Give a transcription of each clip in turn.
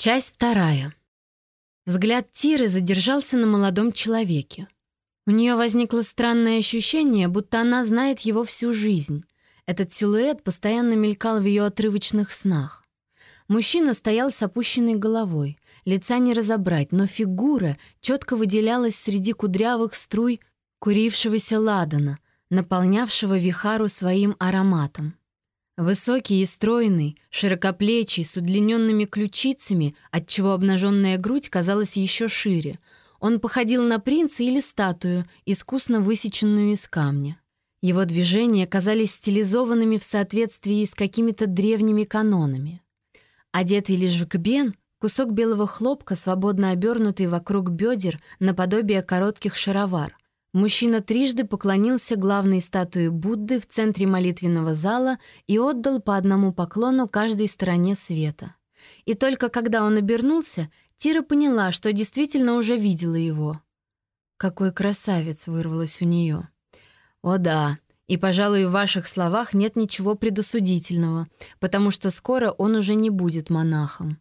Часть вторая. Взгляд Тиры задержался на молодом человеке. У нее возникло странное ощущение, будто она знает его всю жизнь. Этот силуэт постоянно мелькал в ее отрывочных снах. Мужчина стоял с опущенной головой. Лица не разобрать, но фигура четко выделялась среди кудрявых струй курившегося ладана, наполнявшего вихару своим ароматом. Высокий и стройный, широкоплечий, с удлиненными ключицами, отчего обнаженная грудь казалась еще шире. Он походил на принца или статую, искусно высеченную из камня. Его движения казались стилизованными в соответствии с какими-то древними канонами. Одетый лишь в гбен, кусок белого хлопка, свободно обернутый вокруг бедер, наподобие коротких шаровар, Мужчина трижды поклонился главной статуе Будды в центре молитвенного зала и отдал по одному поклону каждой стороне света. И только когда он обернулся, Тира поняла, что действительно уже видела его. «Какой красавец!» — вырвалось у нее. «О да, и, пожалуй, в ваших словах нет ничего предосудительного, потому что скоро он уже не будет монахом».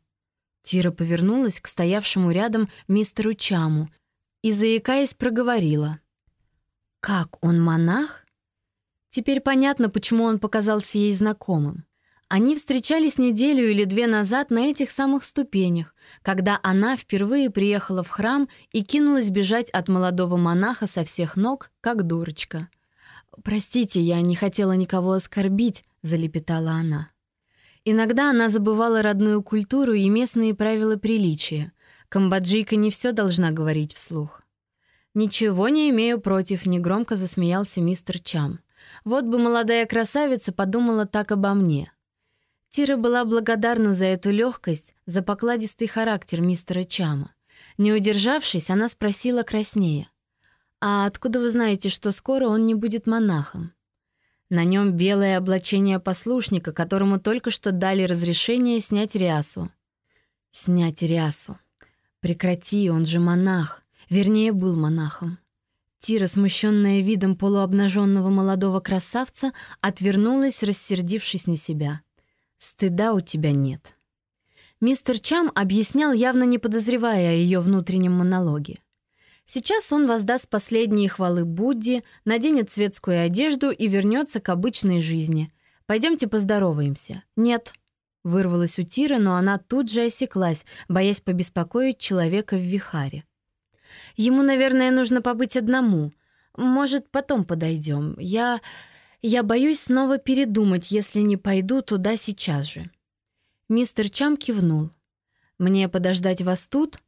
Тира повернулась к стоявшему рядом мистеру Чаму и, заикаясь, проговорила — как, он монах? Теперь понятно, почему он показался ей знакомым. Они встречались неделю или две назад на этих самых ступенях, когда она впервые приехала в храм и кинулась бежать от молодого монаха со всех ног, как дурочка. «Простите, я не хотела никого оскорбить», — залепетала она. Иногда она забывала родную культуру и местные правила приличия. Камбоджийка не все должна говорить вслух. «Ничего не имею против», — негромко засмеялся мистер Чам. «Вот бы молодая красавица подумала так обо мне». Тира была благодарна за эту легкость, за покладистый характер мистера Чама. Не удержавшись, она спросила краснее. «А откуда вы знаете, что скоро он не будет монахом?» На нем белое облачение послушника, которому только что дали разрешение снять рясу. «Снять рясу. Прекрати, он же монах. Вернее, был монахом. Тира, смущенная видом полуобнаженного молодого красавца, отвернулась, рассердившись на себя. «Стыда у тебя нет». Мистер Чам объяснял, явно не подозревая о ее внутреннем монологе. Сейчас он воздаст последние хвалы Будде, наденет светскую одежду и вернется к обычной жизни. Пойдемте поздороваемся. Нет. Вырвалась у Тиры, но она тут же осеклась, боясь побеспокоить человека в вихаре. Ему, наверное, нужно побыть одному. Может, потом подойдем. Я... я боюсь снова передумать, если не пойду туда сейчас же». Мистер Чам кивнул. «Мне подождать вас тут?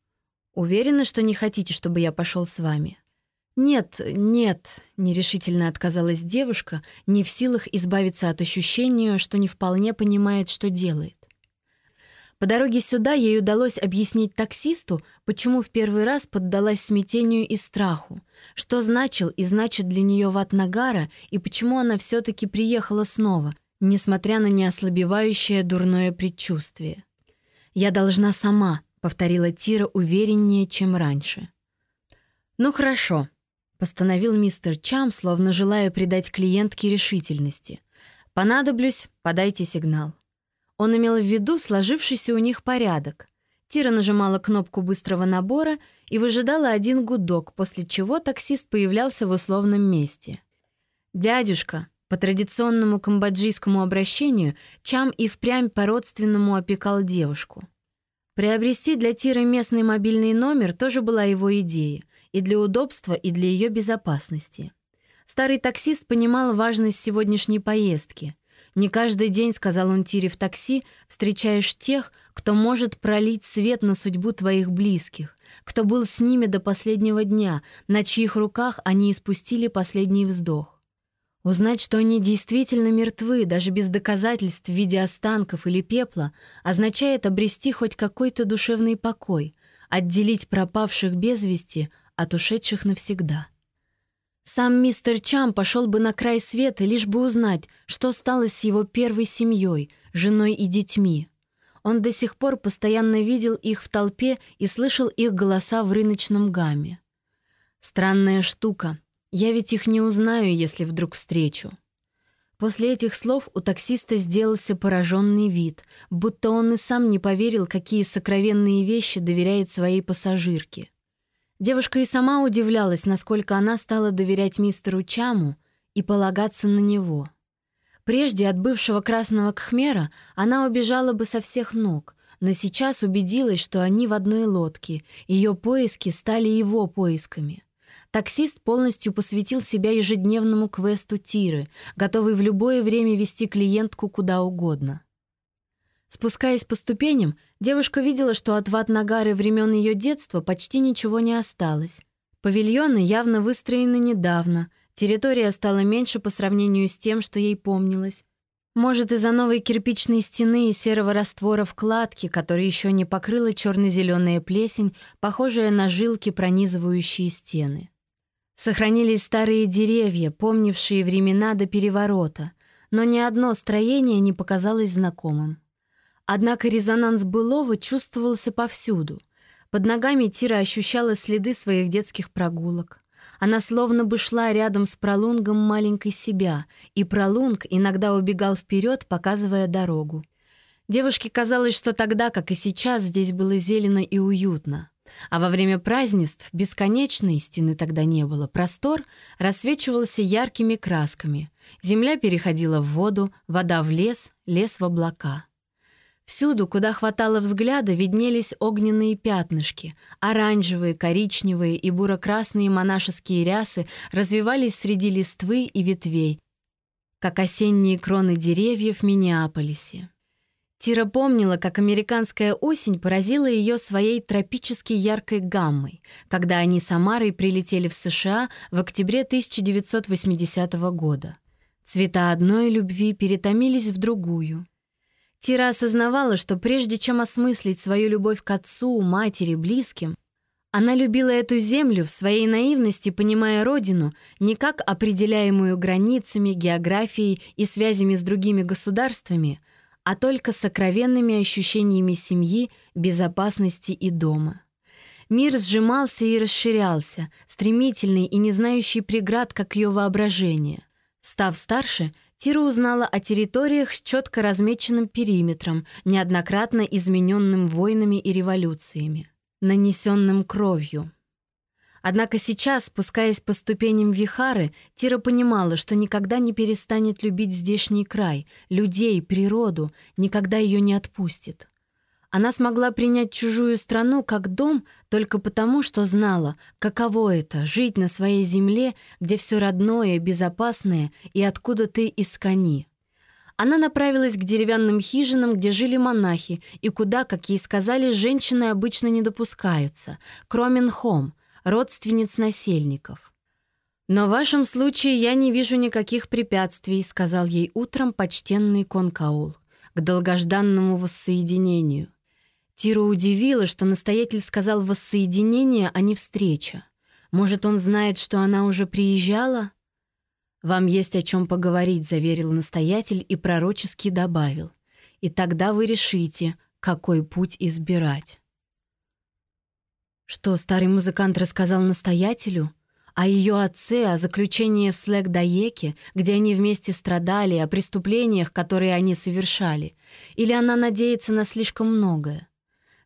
Уверены, что не хотите, чтобы я пошел с вами?» «Нет, нет», — нерешительно отказалась девушка, не в силах избавиться от ощущения, что не вполне понимает, что делает. По дороге сюда ей удалось объяснить таксисту, почему в первый раз поддалась смятению и страху, что значил и значит для нее Ватнагара и почему она все-таки приехала снова, несмотря на неослабевающее дурное предчувствие. «Я должна сама», — повторила Тира увереннее, чем раньше. «Ну хорошо», — постановил мистер Чам, словно желая придать клиентке решительности. «Понадоблюсь, подайте сигнал». Он имел в виду сложившийся у них порядок. Тира нажимала кнопку быстрого набора и выжидала один гудок, после чего таксист появлялся в условном месте. «Дядюшка», по традиционному камбоджийскому обращению, Чам и впрямь по-родственному опекал девушку. Приобрести для Тиры местный мобильный номер тоже была его идея, и для удобства, и для ее безопасности. Старый таксист понимал важность сегодняшней поездки. Не каждый день, сказал он Тире в такси, встречаешь тех, кто может пролить свет на судьбу твоих близких, кто был с ними до последнего дня, на чьих руках они испустили последний вздох. Узнать, что они действительно мертвы, даже без доказательств в виде останков или пепла, означает обрести хоть какой-то душевный покой, отделить пропавших без вести от ушедших навсегда. Сам мистер Чам пошел бы на край света, лишь бы узнать, что стало с его первой семьей, женой и детьми. Он до сих пор постоянно видел их в толпе и слышал их голоса в рыночном гамме. Странная штука. Я ведь их не узнаю, если вдруг встречу. После этих слов у таксиста сделался пораженный вид, будто он и сам не поверил, какие сокровенные вещи доверяет своей пассажирке. Девушка и сама удивлялась, насколько она стала доверять мистеру Чаму и полагаться на него. Прежде от бывшего красного кхмера она убежала бы со всех ног, но сейчас убедилась, что они в одной лодке, ее поиски стали его поисками — Таксист полностью посвятил себя ежедневному квесту Тиры, готовый в любое время вести клиентку куда угодно. Спускаясь по ступеням, девушка видела, что от ват-нагары времен ее детства почти ничего не осталось. Павильоны явно выстроены недавно, территория стала меньше по сравнению с тем, что ей помнилось. Может, из-за новой кирпичной стены и серого раствора вкладки, который еще не покрыла черно-зеленая плесень, похожая на жилки, пронизывающие стены. Сохранились старые деревья, помнившие времена до переворота, но ни одно строение не показалось знакомым. Однако резонанс былого чувствовался повсюду. Под ногами Тира ощущала следы своих детских прогулок. Она словно бы шла рядом с пролунгом маленькой себя, и пролунг иногда убегал вперед, показывая дорогу. Девушке казалось, что тогда, как и сейчас, здесь было зелено и уютно. А во время празднеств бесконечной стены тогда не было, простор рассвечивался яркими красками. Земля переходила в воду, вода в лес, лес в облака. Всюду, куда хватало взгляда, виднелись огненные пятнышки. Оранжевые, коричневые и буро-красные монашеские рясы развивались среди листвы и ветвей, как осенние кроны деревьев в Миннеаполисе. Тира помнила, как американская осень поразила ее своей тропически яркой гаммой, когда они с Амарой прилетели в США в октябре 1980 года. Цвета одной любви перетомились в другую. Тира осознавала, что прежде чем осмыслить свою любовь к отцу, матери, близким, она любила эту землю в своей наивности, понимая родину не как определяемую границами, географией и связями с другими государствами, а только сокровенными ощущениями семьи, безопасности и дома. Мир сжимался и расширялся, стремительный и не знающий преград, как ее воображение. Став старше, Тира узнала о территориях с четко размеченным периметром, неоднократно измененным войнами и революциями, нанесенным кровью. Однако сейчас, спускаясь по ступеням Вихары, Тира понимала, что никогда не перестанет любить здешний край, людей, природу, никогда ее не отпустит. Она смогла принять чужую страну как дом только потому, что знала, каково это — жить на своей земле, где все родное, безопасное и откуда ты из кони. Она направилась к деревянным хижинам, где жили монахи, и куда, как ей сказали, женщины обычно не допускаются — Кроменхом, родственниц насельников. «Но в вашем случае я не вижу никаких препятствий», — сказал ей утром почтенный Конкаул, к долгожданному воссоединению. Тиру удивило, что настоятель сказал «воссоединение», а не «встреча». Может, он знает, что она уже приезжала? «Вам есть о чем поговорить», — заверил настоятель и пророчески добавил. «И тогда вы решите, какой путь избирать». Что старый музыкант рассказал настоятелю? О ее отце, о заключении в Слэк-Даеке, где они вместе страдали, о преступлениях, которые они совершали? Или она надеется на слишком многое?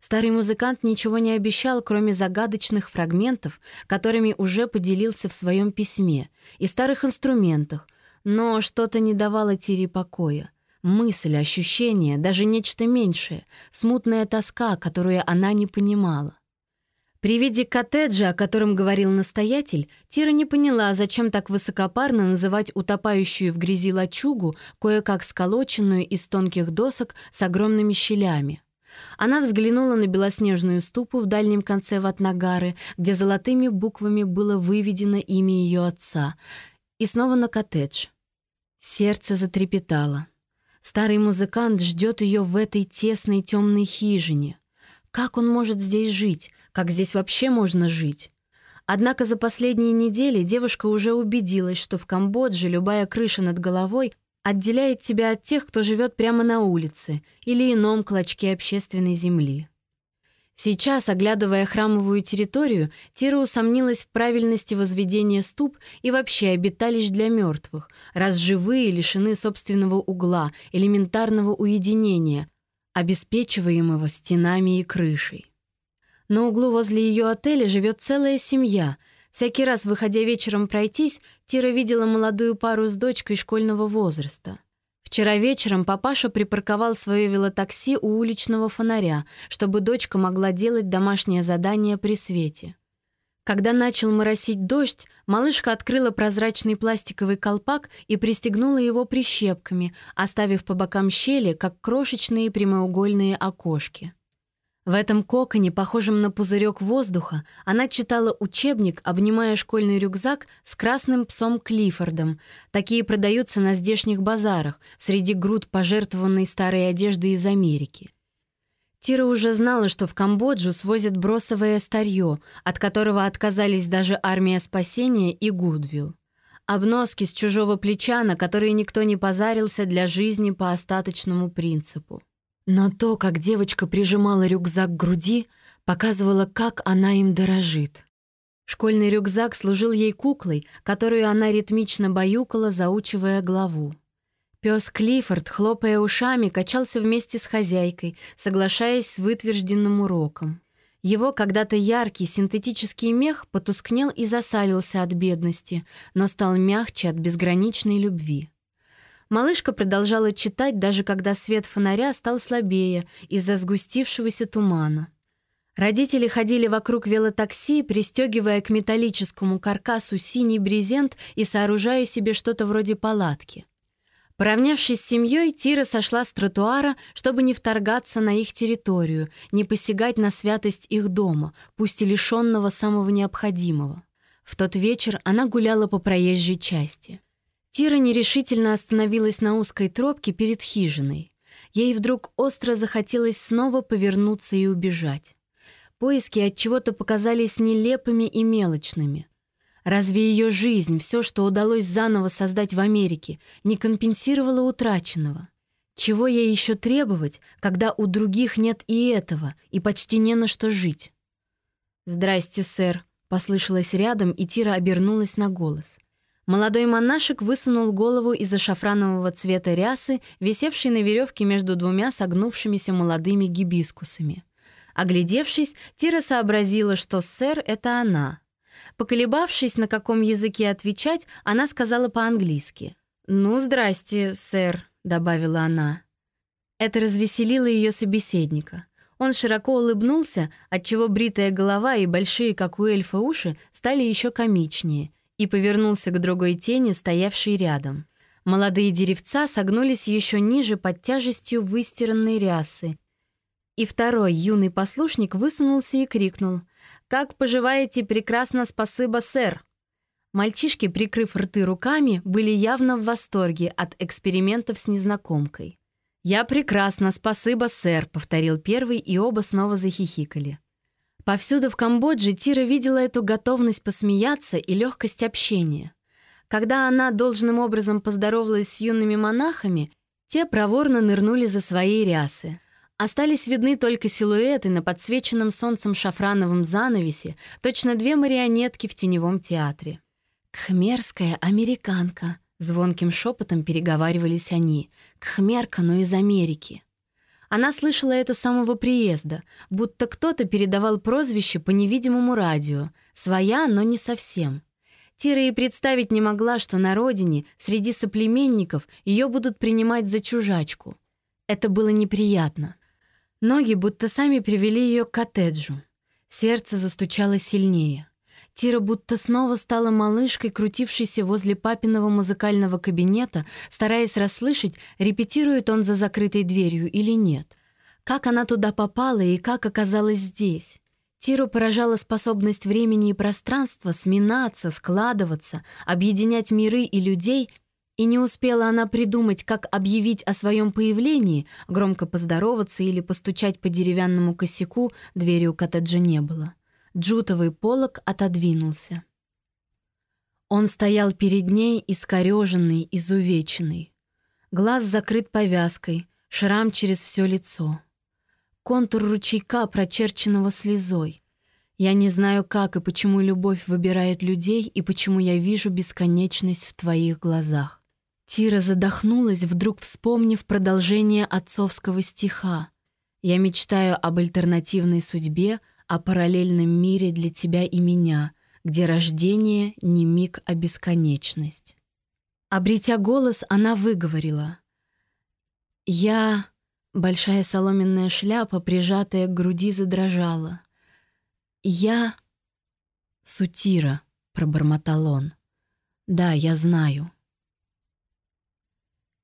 Старый музыкант ничего не обещал, кроме загадочных фрагментов, которыми уже поделился в своем письме, и старых инструментах, но что-то не давало Тире покоя. Мысль, ощущение, даже нечто меньшее, смутная тоска, которую она не понимала. При виде коттеджа, о котором говорил настоятель, Тира не поняла, зачем так высокопарно называть утопающую в грязи лачугу, кое-как сколоченную из тонких досок с огромными щелями. Она взглянула на белоснежную ступу в дальнем конце Ватнагары, где золотыми буквами было выведено имя ее отца, и снова на коттедж. Сердце затрепетало. Старый музыкант ждет ее в этой тесной темной хижине. Как он может здесь жить? Как здесь вообще можно жить? Однако за последние недели девушка уже убедилась, что в Камбодже любая крыша над головой отделяет тебя от тех, кто живет прямо на улице или ином клочке общественной земли. Сейчас, оглядывая храмовую территорию, Тира усомнилась в правильности возведения ступ и вообще обиталищ для мертвых, раз живые лишены собственного угла, элементарного уединения, обеспечиваемого стенами и крышей. На углу возле ее отеля живет целая семья. Всякий раз, выходя вечером пройтись, Тира видела молодую пару с дочкой школьного возраста. Вчера вечером папаша припарковал свое велотакси у уличного фонаря, чтобы дочка могла делать домашнее задание при свете. Когда начал моросить дождь, малышка открыла прозрачный пластиковый колпак и пристегнула его прищепками, оставив по бокам щели, как крошечные прямоугольные окошки. В этом коконе, похожем на пузырек воздуха, она читала учебник, обнимая школьный рюкзак с красным псом Клиффордом. Такие продаются на здешних базарах, среди груд пожертвованной старой одежды из Америки. Тира уже знала, что в Камбоджу свозят бросовое старье, от которого отказались даже армия спасения и Гудвилл. Обноски с чужого плеча, на которые никто не позарился для жизни по остаточному принципу. Но то, как девочка прижимала рюкзак к груди, показывало, как она им дорожит. Школьный рюкзак служил ей куклой, которую она ритмично баюкала, заучивая главу. Пес Клиффорд, хлопая ушами, качался вместе с хозяйкой, соглашаясь с вытвержденным уроком. Его когда-то яркий синтетический мех потускнел и засалился от бедности, но стал мягче от безграничной любви. Малышка продолжала читать, даже когда свет фонаря стал слабее из-за сгустившегося тумана. Родители ходили вокруг велотакси, пристегивая к металлическому каркасу синий брезент и сооружая себе что-то вроде палатки. Поравнявшись с семьей, Тира сошла с тротуара, чтобы не вторгаться на их территорию, не посягать на святость их дома, пусть и лишенного самого необходимого. В тот вечер она гуляла по проезжей части. Тира нерешительно остановилась на узкой тропке перед хижиной. Ей вдруг остро захотелось снова повернуться и убежать. Поиски от чего-то показались нелепыми и мелочными. Разве ее жизнь, все, что удалось заново создать в Америке, не компенсировала утраченного? Чего ей еще требовать, когда у других нет и этого, и почти не на что жить? «Здрасте, сэр», — послышалось рядом, и Тира обернулась на голос. Молодой монашек высунул голову из-за шафранового цвета рясы, висевшей на веревке между двумя согнувшимися молодыми гибискусами. Оглядевшись, Тира сообразила, что сэр — это она. Поколебавшись, на каком языке отвечать, она сказала по-английски. «Ну, здрасте, сэр», — добавила она. Это развеселило ее собеседника. Он широко улыбнулся, отчего бритая голова и большие, как у эльфа, уши стали еще комичнее — и повернулся к другой тени, стоявшей рядом. Молодые деревца согнулись еще ниже под тяжестью выстиранной рясы. И второй юный послушник высунулся и крикнул «Как поживаете прекрасно, спасибо, сэр!» Мальчишки, прикрыв рты руками, были явно в восторге от экспериментов с незнакомкой. «Я прекрасно, спасибо, сэр», — повторил первый, и оба снова захихикали. Повсюду в Камбодже Тира видела эту готовность посмеяться и легкость общения. Когда она должным образом поздоровалась с юными монахами, те проворно нырнули за свои рясы. Остались видны только силуэты на подсвеченном солнцем шафрановом занавесе, точно две марионетки в теневом театре. «Кхмерская американка», — звонким шепотом переговаривались они. «Кхмерка, но из Америки». Она слышала это с самого приезда, будто кто-то передавал прозвище по невидимому радио. Своя, но не совсем. Тира и представить не могла, что на родине, среди соплеменников, ее будут принимать за чужачку. Это было неприятно. Ноги будто сами привели ее к коттеджу. Сердце застучало сильнее. Тира будто снова стала малышкой, крутившейся возле папиного музыкального кабинета, стараясь расслышать, репетирует он за закрытой дверью или нет. Как она туда попала и как оказалась здесь? Тиру поражала способность времени и пространства сминаться, складываться, объединять миры и людей, и не успела она придумать, как объявить о своем появлении, громко поздороваться или постучать по деревянному косяку, двери у коттеджа не было. Джутовый полог отодвинулся. Он стоял перед ней, искореженный, изувеченный. Глаз закрыт повязкой, шрам через все лицо. контур ручейка, прочерченного слезой. Я не знаю, как и почему любовь выбирает людей, и почему я вижу бесконечность в твоих глазах. Тира задохнулась, вдруг вспомнив продолжение отцовского стиха. «Я мечтаю об альтернативной судьбе, о параллельном мире для тебя и меня, где рождение не миг, а бесконечность». Обретя голос, она выговорила. «Я...» Большая соломенная шляпа, прижатая к груди, задрожала. «Я...» «Сутира», — пробормотал он. «Да, я знаю».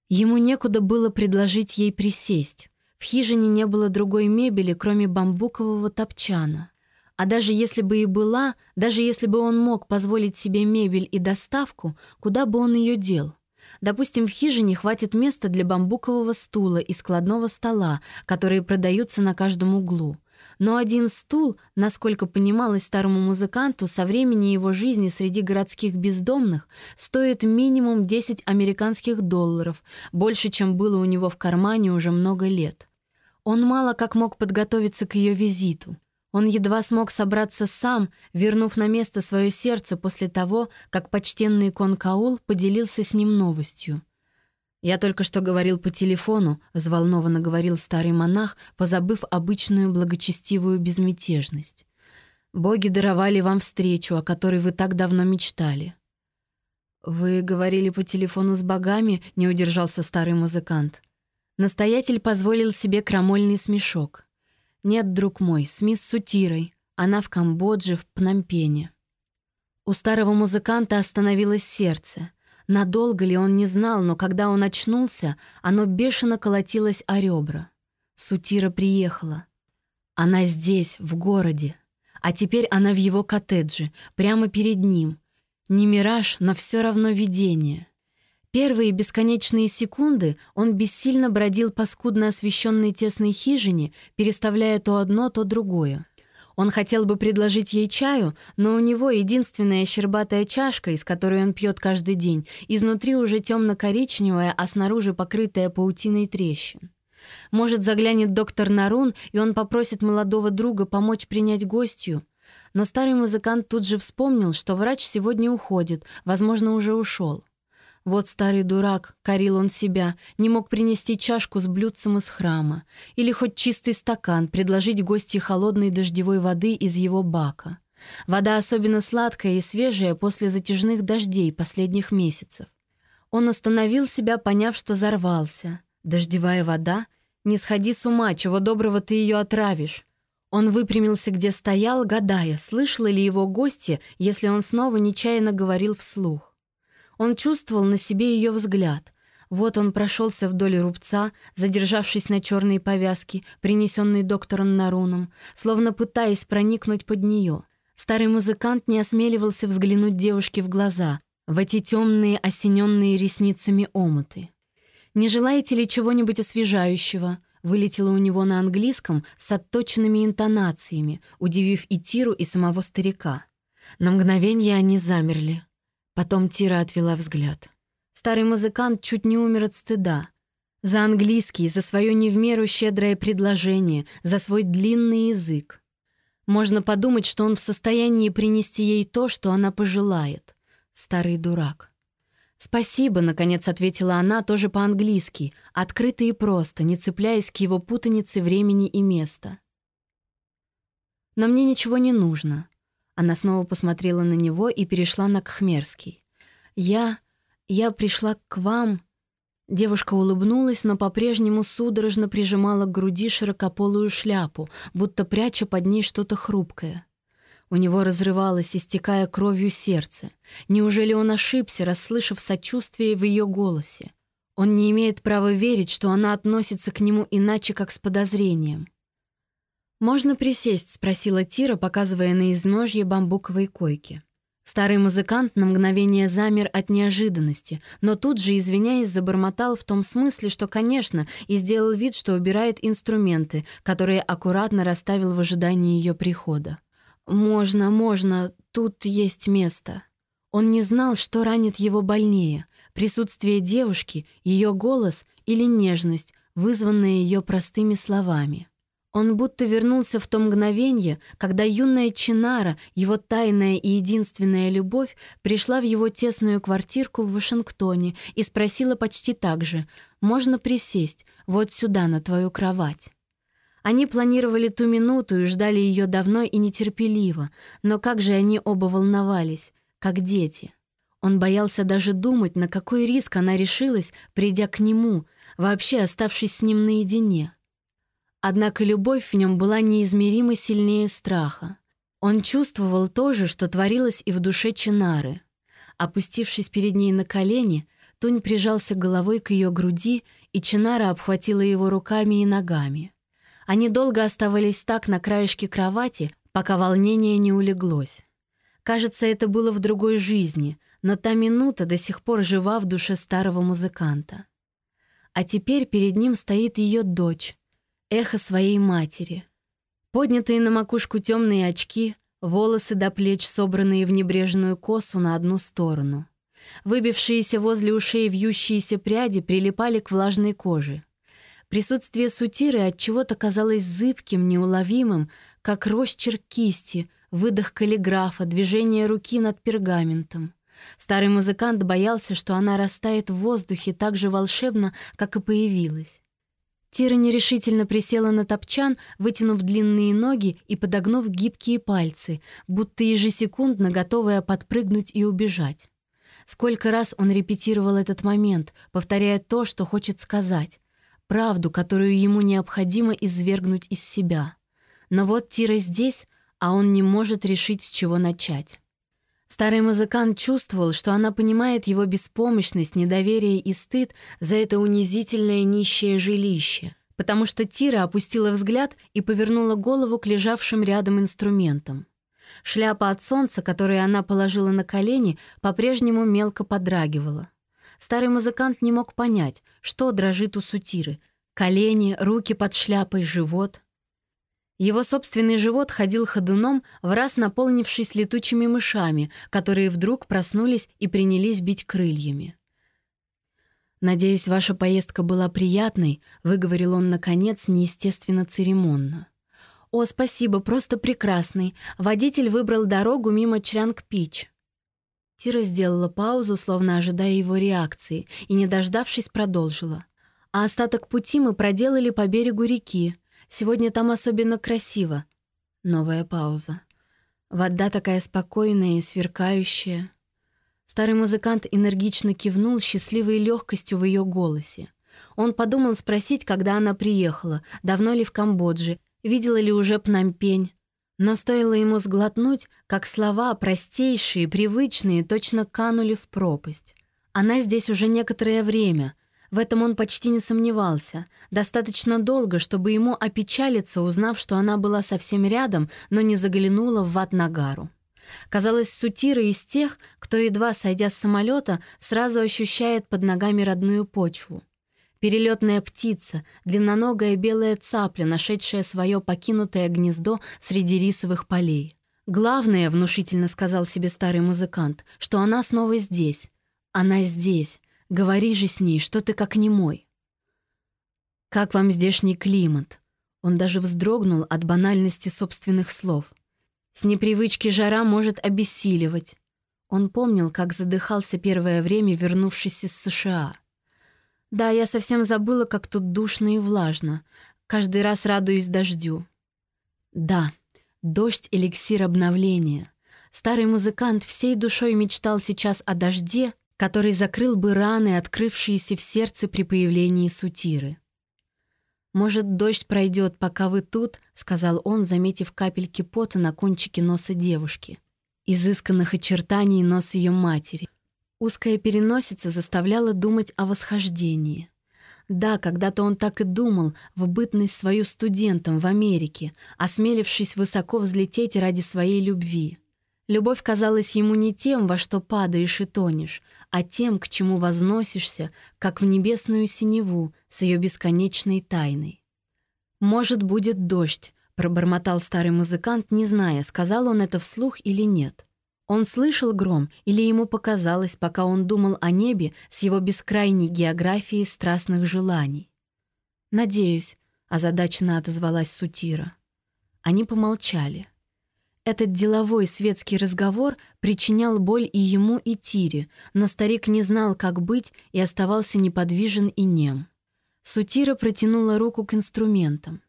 Ему некуда было предложить ей присесть. В хижине не было другой мебели, кроме бамбукового топчана. А даже если бы и была, даже если бы он мог позволить себе мебель и доставку, куда бы он ее дел? Допустим, в хижине хватит места для бамбукового стула и складного стола, которые продаются на каждом углу. Но один стул, насколько понималось старому музыканту, со времени его жизни среди городских бездомных стоит минимум 10 американских долларов, больше, чем было у него в кармане уже много лет. Он мало как мог подготовиться к ее визиту. Он едва смог собраться сам, вернув на место свое сердце после того, как почтенный Конкаул поделился с ним новостью. «Я только что говорил по телефону», — взволнованно говорил старый монах, позабыв обычную благочестивую безмятежность. «Боги даровали вам встречу, о которой вы так давно мечтали». «Вы говорили по телефону с богами?» — не удержался старый музыкант. Настоятель позволил себе крамольный смешок. «Нет, друг мой, с мисс Сутирой. Она в Камбодже, в Пномпене». У старого музыканта остановилось сердце. Надолго ли он не знал, но когда он очнулся, оно бешено колотилось о ребра. Сутира приехала. Она здесь, в городе. А теперь она в его коттедже, прямо перед ним. Не мираж, но все равно видение. Первые бесконечные секунды он бессильно бродил по скудно освещенной тесной хижине, переставляя то одно, то другое. Он хотел бы предложить ей чаю, но у него единственная щербатая чашка, из которой он пьет каждый день, изнутри уже темно-коричневая, а снаружи покрытая паутиной трещин. Может, заглянет доктор Нарун, и он попросит молодого друга помочь принять гостью. Но старый музыкант тут же вспомнил, что врач сегодня уходит, возможно, уже ушел. Вот старый дурак, корил он себя, не мог принести чашку с блюдцем из храма или хоть чистый стакан предложить гостье холодной дождевой воды из его бака. Вода особенно сладкая и свежая после затяжных дождей последних месяцев. Он остановил себя, поняв, что зарвался. Дождевая вода? Не сходи с ума, чего доброго ты ее отравишь. Он выпрямился, где стоял, гадая, слышала ли его гости, если он снова нечаянно говорил вслух. Он чувствовал на себе ее взгляд. Вот он прошелся вдоль рубца, задержавшись на черной повязке, принесенной доктором Наруном, словно пытаясь проникнуть под нее. Старый музыкант не осмеливался взглянуть девушке в глаза, в эти темные, осененные ресницами омуты. «Не желаете ли чего-нибудь освежающего?» вылетело у него на английском с отточенными интонациями, удивив и Тиру, и самого старика. На мгновение они замерли. Потом Тира отвела взгляд. Старый музыкант чуть не умер от стыда. За английский, за свое не щедрое предложение, за свой длинный язык. Можно подумать, что он в состоянии принести ей то, что она пожелает. Старый дурак. «Спасибо», — наконец ответила она, тоже по-английски, открыто и просто, не цепляясь к его путанице времени и места. «Но мне ничего не нужно. Она снова посмотрела на него и перешла на Кхмерский. «Я... я пришла к вам...» Девушка улыбнулась, но по-прежнему судорожно прижимала к груди широкополую шляпу, будто пряча под ней что-то хрупкое. У него разрывалось, истекая кровью сердце. Неужели он ошибся, расслышав сочувствие в ее голосе? Он не имеет права верить, что она относится к нему иначе, как с подозрением. «Можно присесть?» — спросила Тира, показывая на изножье бамбуковой койки. Старый музыкант на мгновение замер от неожиданности, но тут же, извиняясь, забормотал в том смысле, что, конечно, и сделал вид, что убирает инструменты, которые аккуратно расставил в ожидании ее прихода. «Можно, можно, тут есть место». Он не знал, что ранит его больнее — присутствие девушки, ее голос или нежность, вызванная ее простыми словами. Он будто вернулся в то мгновение, когда юная Чинара, его тайная и единственная любовь, пришла в его тесную квартирку в Вашингтоне и спросила почти так же «Можно присесть вот сюда, на твою кровать?» Они планировали ту минуту и ждали ее давно и нетерпеливо, но как же они оба волновались, как дети. Он боялся даже думать, на какой риск она решилась, придя к нему, вообще оставшись с ним наедине. Однако любовь в нем была неизмеримо сильнее страха. Он чувствовал то же, что творилось и в душе Чинары. Опустившись перед ней на колени, Тунь прижался головой к ее груди, и Чинара обхватила его руками и ногами. Они долго оставались так на краешке кровати, пока волнение не улеглось. Кажется, это было в другой жизни, но та минута до сих пор жива в душе старого музыканта. А теперь перед ним стоит ее дочь, эхо своей матери. Поднятые на макушку темные очки, волосы до плеч, собранные в небрежную косу на одну сторону. Выбившиеся возле ушей вьющиеся пряди прилипали к влажной коже. Присутствие сутиры от чего-то казалось зыбким, неуловимым, как росчерк кисти, выдох каллиграфа, движение руки над пергаментом. Старый музыкант боялся, что она растает в воздухе так же волшебно, как и появилась. Тира нерешительно присела на топчан, вытянув длинные ноги и подогнув гибкие пальцы, будто ежесекундно готовая подпрыгнуть и убежать. Сколько раз он репетировал этот момент, повторяя то, что хочет сказать, правду, которую ему необходимо извергнуть из себя. Но вот Тира здесь, а он не может решить, с чего начать. Старый музыкант чувствовал, что она понимает его беспомощность, недоверие и стыд за это унизительное нищее жилище, потому что Тира опустила взгляд и повернула голову к лежавшим рядом инструментам. Шляпа от солнца, которую она положила на колени, по-прежнему мелко подрагивала. Старый музыкант не мог понять, что дрожит у сутиры. Колени, руки под шляпой, живот — его собственный живот ходил ходуном, в раз наполнившись летучими мышами, которые вдруг проснулись и принялись бить крыльями. «Надеюсь, ваша поездка была приятной», — выговорил он, наконец, неестественно церемонно. «О, спасибо, просто прекрасный. Водитель выбрал дорогу мимо Чрянг-Пич». Тира сделала паузу, словно ожидая его реакции, и, не дождавшись, продолжила. «А остаток пути мы проделали по берегу реки. Сегодня там особенно красиво. Новая пауза. Вода такая спокойная и сверкающая. Старый музыкант энергично кивнул счастливой легкостью в ее голосе. Он подумал спросить, когда она приехала, давно ли в Камбодже, видела ли уже Пномпень. Но стоило ему сглотнуть, как слова, простейшие, привычные, точно канули в пропасть. Она здесь уже некоторое время, в этом он почти не сомневался. Достаточно долго, чтобы ему опечалиться, узнав, что она была совсем рядом, но не заглянула в Ватнагару. Казалось, Сутира из тех, кто, едва сойдя с самолета, сразу ощущает под ногами родную почву. Перелетная птица, длинноногая белая цапля, нашедшая свое покинутое гнездо среди рисовых полей. «Главное», — внушительно сказал себе старый музыкант, — «что она снова здесь. Она здесь. Говори же с ней, что ты как немой. Как вам здешний климат? Он даже вздрогнул от банальности собственных слов. С непривычки жара может обессиливать. Он помнил, как задыхался первое время, вернувшись из США. Да, я совсем забыла, как тут душно и влажно. Каждый раз радуюсь дождю. Да, дождь — эликсир обновления. Старый музыкант всей душой мечтал сейчас о дожде, который закрыл бы раны, открывшиеся в сердце при появлении сутиры. «Может, дождь пройдет, пока вы тут», — сказал он, заметив капельки пота на кончике носа девушки. Изысканных очертаний нос ее матери. Узкая переносица заставляла думать о восхождении. Да, когда-то он так и думал, в бытность свою студентом в Америке, осмелившись высоко взлететь ради своей любви. Любовь казалась ему не тем, во что падаешь и тонешь, а тем, к чему возносишься, как в небесную синеву с ее бесконечной тайной. «Может, будет дождь», — пробормотал старый музыкант, не зная, сказал он это вслух или нет. Он слышал гром или ему показалось, пока он думал о небе с его бескрайней географией страстных желаний. «Надеюсь», озадаченно отозвалась Сутира. Они помолчали. Этот деловой светский разговор причинял боль и ему, и Тире, но старик не знал, как быть, и оставался неподвижен и нем. Сутира протянула руку к инструментам.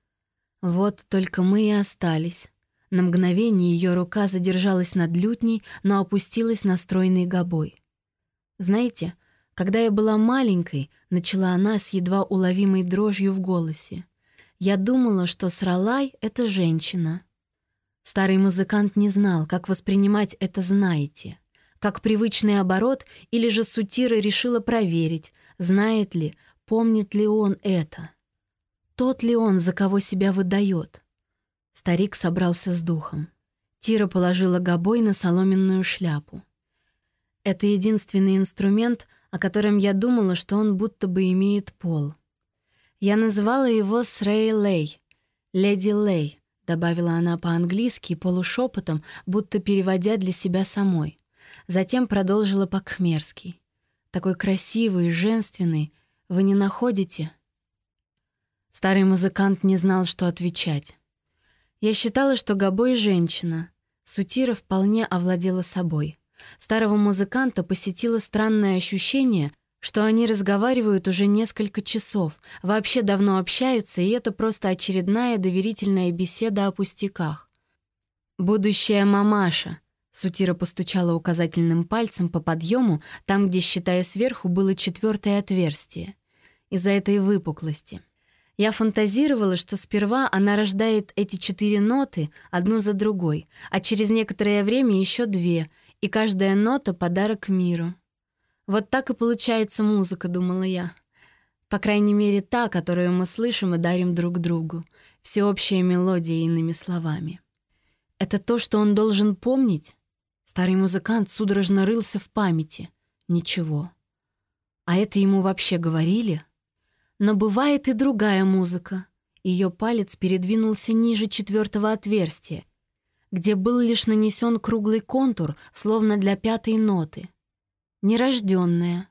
Вот только мы и остались. На мгновение ее рука задержалась над лютней, но опустилась на стройный гобой. «Знаете, когда я была маленькой, начала она с едва уловимой дрожью в голосе. Я думала, что Сралай — это женщина. Старый музыкант не знал, как воспринимать это «знаете», как привычный оборот, или же Сутира решила проверить, знает ли, помнит ли он это. Тот ли он, за кого себя выдает? Старик собрался с духом. Тира положила гобой на соломенную шляпу. Это единственный инструмент — о котором я думала, что он будто бы имеет пол. Я называла его Срей Лей, Леди Лей, добавила она по-английски полушепотом, будто переводя для себя самой. Затем продолжила по-кхмерски. «Такой красивый и женственный, вы не находите?» Старый музыкант не знал, что отвечать. Я считала, что Габой — женщина. Сутира вполне овладела собой. Старого музыканта посетило странное ощущение, что они разговаривают уже несколько часов, вообще давно общаются, и это просто очередная доверительная беседа о пустяках. «Будущая мамаша», — Сутира постучала указательным пальцем по подъему, там, где, считая сверху, было четвертое отверстие. Из-за этой выпуклости. Я фантазировала, что сперва она рождает эти четыре ноты одну за другой, а через некоторое время еще две, и каждая нота — подарок миру. Вот так и получается музыка, думала я. По крайней мере, та, которую мы слышим и дарим друг другу. Всеобщая мелодия, иными словами. Это то, что он должен помнить? Старый музыкант судорожно рылся в памяти. Ничего. А это ему вообще говорили? Но бывает и другая музыка. Ее палец передвинулся ниже четвертого отверстия, где был лишь нанесен круглый контур, словно для пятой ноты. Нерожденная.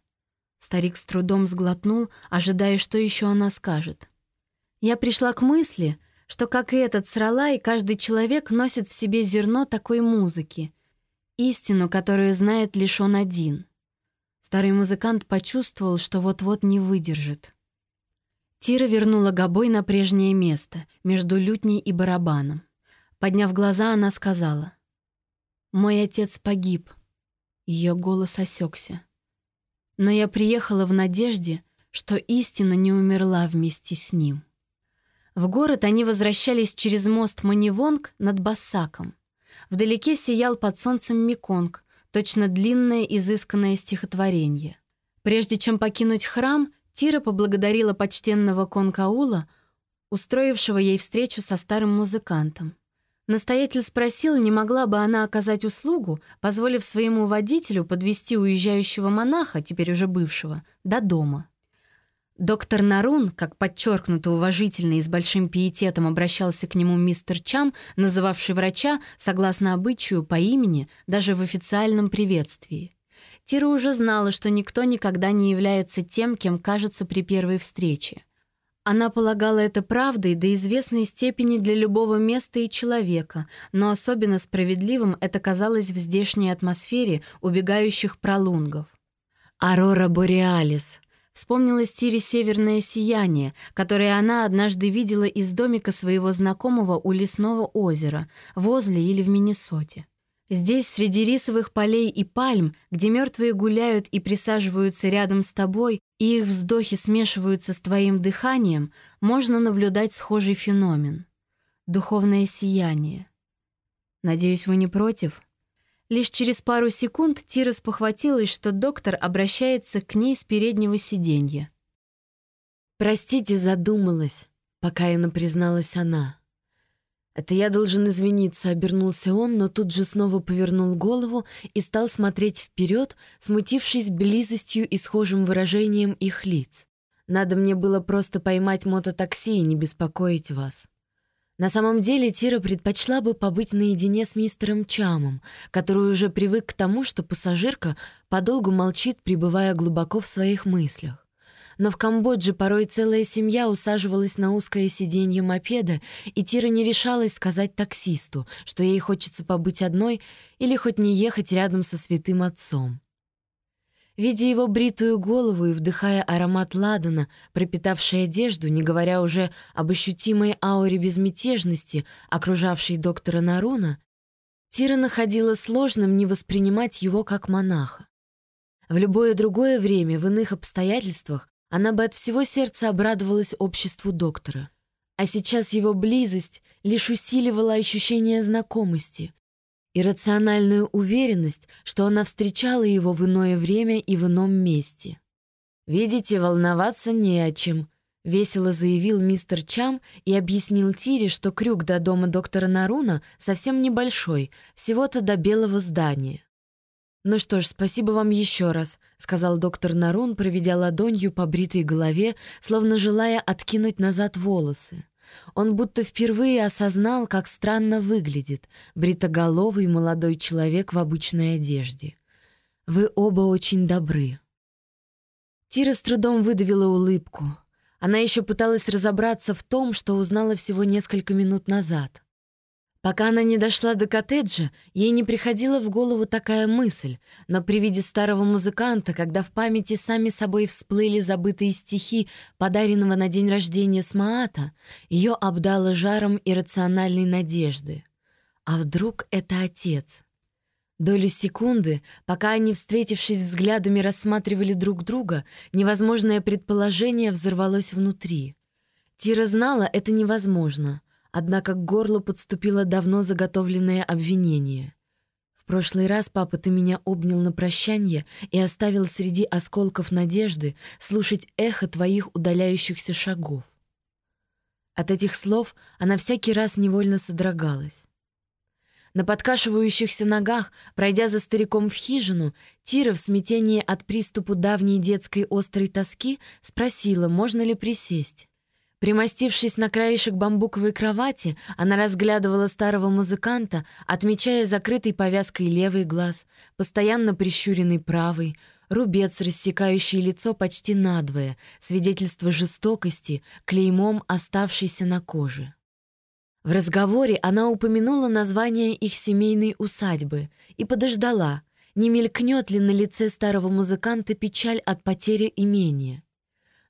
Старик с трудом сглотнул, ожидая, что еще она скажет. Я пришла к мысли, что, как и этот Сралай, каждый человек носит в себе зерно такой музыки, истину, которую знает лишь он один. Старый музыкант почувствовал, что вот-вот не выдержит. Тира вернула гобой на прежнее место, между лютней и барабаном. Подняв глаза, она сказала. «Мой отец погиб». Ее голос осекся. Но я приехала в надежде, что истина не умерла вместе с ним. В город они возвращались через мост Манивонг над Бассаком. Вдалеке сиял под солнцем Меконг, точно длинное изысканное стихотворение. Прежде чем покинуть храм, Тира поблагодарила почтенного Конкаула, устроившего ей встречу со старым музыкантом. Настоятель спросил, не могла бы она оказать услугу, позволив своему водителю подвести уезжающего монаха, теперь уже бывшего, до дома. Доктор Нарун, как подчеркнуто уважительно и с большим пиететом обращался к нему мистер Чам, называвший врача, согласно обычаю, по имени, даже в официальном приветствии. Тира уже знала, что никто никогда не является тем, кем кажется при первой встрече. Она полагала это правдой до известной степени для любого места и человека, но особенно справедливым это казалось в здешней атмосфере убегающих пролунгов. «Арора Бореалис», Вспомнилось Тире северное сияние, которое она однажды видела из домика своего знакомого у лесного озера, возле или в Миннесоте. Здесь, среди рисовых полей и пальм, где мертвые гуляют и присаживаются рядом с тобой, и их вздохи смешиваются с твоим дыханием, можно наблюдать схожий феномен — духовное сияние. Надеюсь, вы не против? Лишь через пару секунд Тира спохватилась, что доктор обращается к ней с переднего сиденья. «Простите, задумалась», — покаянно призналась она. «Это я должен извиниться», — обернулся он, но тут же снова повернул голову и стал смотреть вперед, смутившись близостью и схожим выражением их лиц. «Надо мне было просто поймать мототакси и не беспокоить вас». На самом деле Тира предпочла бы побыть наедине с мистером Чамом, который уже привык к тому, что пассажирка подолгу молчит, пребывая глубоко в своих мыслях. Но в Камбодже порой целая семья усаживалась на узкое сиденье мопеда, и Тира не решалась сказать таксисту, что ей хочется побыть одной или хоть не ехать рядом со святым отцом. Видя его бритую голову и вдыхая аромат ладана, пропитавший одежду, не говоря уже об ощутимой ауре безмятежности, окружавшей доктора Наруна, Тира находила сложным не воспринимать его как монаха. В любое другое время, в иных обстоятельствах, она бы от всего сердца обрадовалась обществу доктора. А сейчас его близость лишь усиливала ощущение знакомости, иррациональную уверенность, что она встречала его в иное время и в ином месте. «Видите, волноваться не о чем», — весело заявил мистер Чам и объяснил Тире, что крюк до дома доктора Наруна совсем небольшой, всего-то до белого здания. «Ну что ж, спасибо вам еще раз», — сказал доктор Нарун, проведя ладонью по бритой голове, словно желая откинуть назад волосы. Он будто впервые осознал, как странно выглядит бритоголовый молодой человек в обычной одежде. «Вы оба очень добры». Тира с трудом выдавила улыбку. Она еще пыталась разобраться в том, что узнала всего несколько минут назад. Пока она не дошла до коттеджа, ей не приходила в голову такая мысль, но при виде старого музыканта, когда в памяти сами собой всплыли забытые стихи, подаренного на день рождения Смаата, ее обдало жаром иррациональной надежды. А вдруг это отец? Долю секунды, пока они, встретившись взглядами, рассматривали друг друга, невозможное предположение взорвалось внутри. Тира знала, это невозможно — Однако к горлу подступило давно заготовленное обвинение. «В прошлый раз, папа, ты меня обнял на прощание и оставил среди осколков надежды слушать эхо твоих удаляющихся шагов». От этих слов она всякий раз невольно содрогалась. На подкашивающихся ногах, пройдя за стариком в хижину, Тира в смятении от приступу давней детской острой тоски спросила, можно ли присесть. Примостившись на краешек бамбуковой кровати, она разглядывала старого музыканта, отмечая закрытый повязкой левый глаз, постоянно прищуренный правый, рубец, рассекающий лицо почти надвое, свидетельство жестокости, клеймом, оставшейся на коже. В разговоре она упомянула название их семейной усадьбы и подождала, не мелькнет ли на лице старого музыканта печаль от потери имения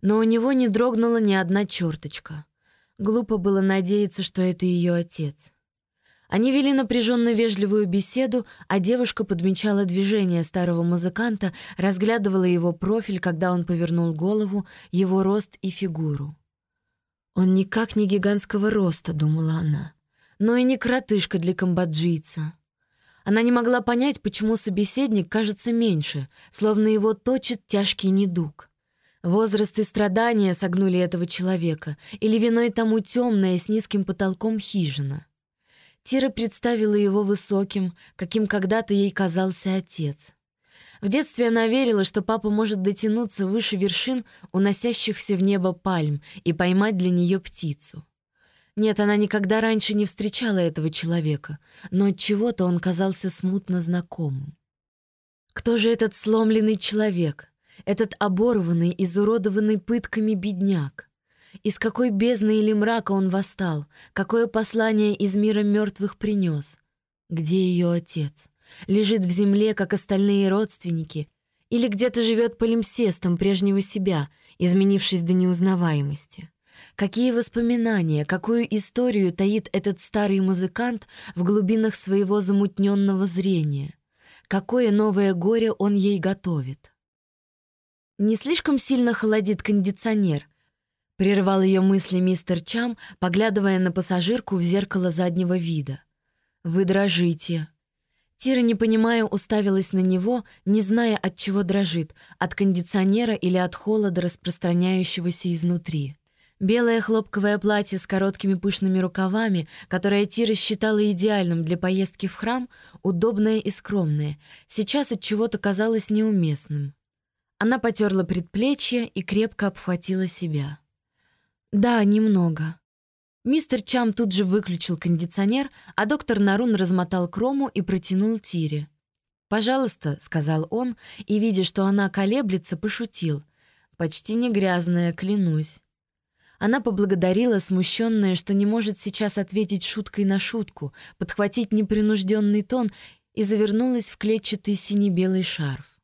но у него не дрогнула ни одна черточка. Глупо было надеяться, что это ее отец. Они вели напряженно вежливую беседу, а девушка подмечала движение старого музыканта, разглядывала его профиль, когда он повернул голову, его рост и фигуру. «Он никак не гигантского роста», — думала она, «но и не кротышка для камбоджийца». Она не могла понять, почему собеседник кажется меньше, словно его точит тяжкий недуг. Возраст и страдания согнули этого человека, или виной тому темная с низким потолком хижина. Тира представила его высоким, каким когда-то ей казался отец. В детстве она верила, что папа может дотянуться выше вершин, уносящихся в небо пальм, и поймать для нее птицу. Нет, она никогда раньше не встречала этого человека, но от чего-то он казался смутно знакомым. Кто же этот сломленный человек? Этот оборванный, изуродованный пытками бедняк. Из какой бездны или мрака он восстал? Какое послание из мира мертвых принес? Где ее отец? Лежит в земле, как остальные родственники? Или где-то живет полимсестом прежнего себя, изменившись до неузнаваемости? Какие воспоминания, какую историю таит этот старый музыкант в глубинах своего замутненного зрения? Какое новое горе он ей готовит? «Не слишком сильно холодит кондиционер?» — прервал ее мысли мистер Чам, поглядывая на пассажирку в зеркало заднего вида. «Вы дрожите». Тира, не понимая, уставилась на него, не зная, от чего дрожит, от кондиционера или от холода, распространяющегося изнутри. Белое хлопковое платье с короткими пышными рукавами, которое Тира считала идеальным для поездки в храм, удобное и скромное, сейчас от чего-то казалось неуместным. Она потерла предплечье и крепко обхватила себя. «Да, немного». Мистер Чам тут же выключил кондиционер, а доктор Нарун размотал крому и протянул Тире. «Пожалуйста», — сказал он, и, видя, что она колеблется, пошутил. Почти не грязная, клянусь. Она поблагодарила, смущенная, что не может сейчас ответить шуткой на шутку, подхватить непринужденный тон и завернулась в клетчатый сине-белый шарф.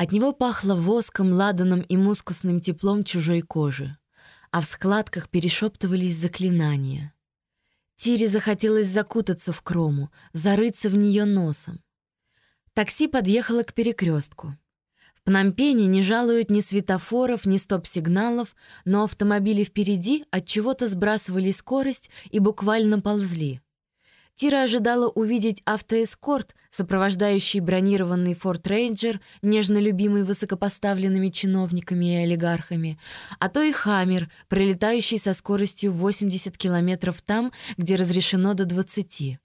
От него пахло воском, ладаном и мускусным теплом чужой кожи, а в складках перешептывались заклинания. Тире захотелось закутаться в крому, зарыться в нее носом. Такси подъехало к перекрестку. В Пномпене не жалуют ни светофоров, ни стоп-сигналов, но автомобили впереди от чего-то сбрасывали скорость и буквально ползли. Тира ожидала увидеть автоэскорт, сопровождающий бронированный Форд Рейнджер, нежно любимый высокопоставленными чиновниками и олигархами, а то и Хаммер, пролетающий со скоростью 80 километров там, где разрешено до 20.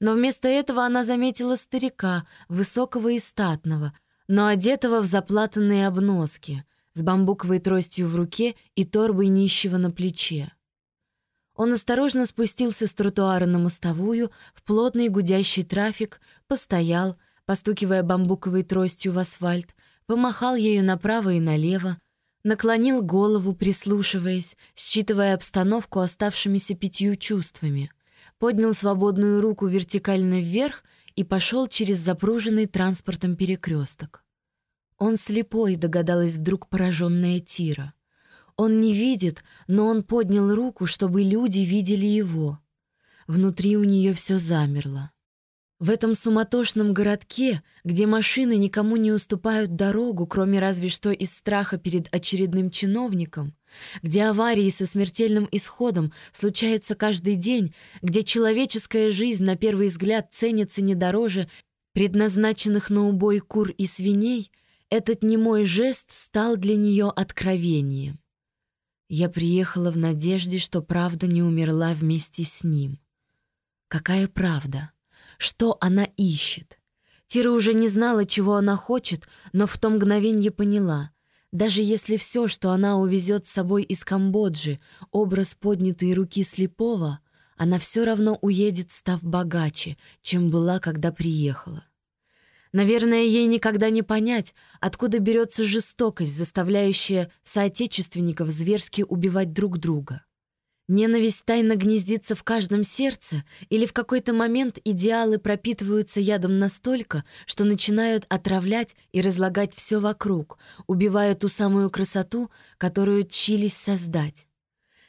Но вместо этого она заметила старика, высокого и статного, но одетого в заплатанные обноски, с бамбуковой тростью в руке и торбой нищего на плече. Он осторожно спустился с тротуара на мостовую, в плотный гудящий трафик, постоял, постукивая бамбуковой тростью в асфальт, помахал ею направо и налево, наклонил голову, прислушиваясь, считывая обстановку оставшимися пятью чувствами, поднял свободную руку вертикально вверх и пошел через запруженный транспортом перекресток. Он слепой, догадалась вдруг пораженная Тира. Он не видит, но он поднял руку, чтобы люди видели его. Внутри у нее все замерло. В этом суматошном городке, где машины никому не уступают дорогу, кроме разве что из страха перед очередным чиновником, где аварии со смертельным исходом случаются каждый день, где человеческая жизнь на первый взгляд ценится не дороже предназначенных на убой кур и свиней, этот немой жест стал для нее откровением. Я приехала в надежде, что правда не умерла вместе с ним. Какая правда? Что она ищет? Тира уже не знала, чего она хочет, но в то мгновенье поняла. Даже если все, что она увезет с собой из Камбоджи, образ поднятой руки слепого, она все равно уедет, став богаче, чем была, когда приехала. Наверное, ей никогда не понять, откуда берется жестокость, заставляющая соотечественников зверски убивать друг друга. Ненависть тайно гнездится в каждом сердце, или в какой-то момент идеалы пропитываются ядом настолько, что начинают отравлять и разлагать все вокруг, убивая ту самую красоту, которую тщились создать.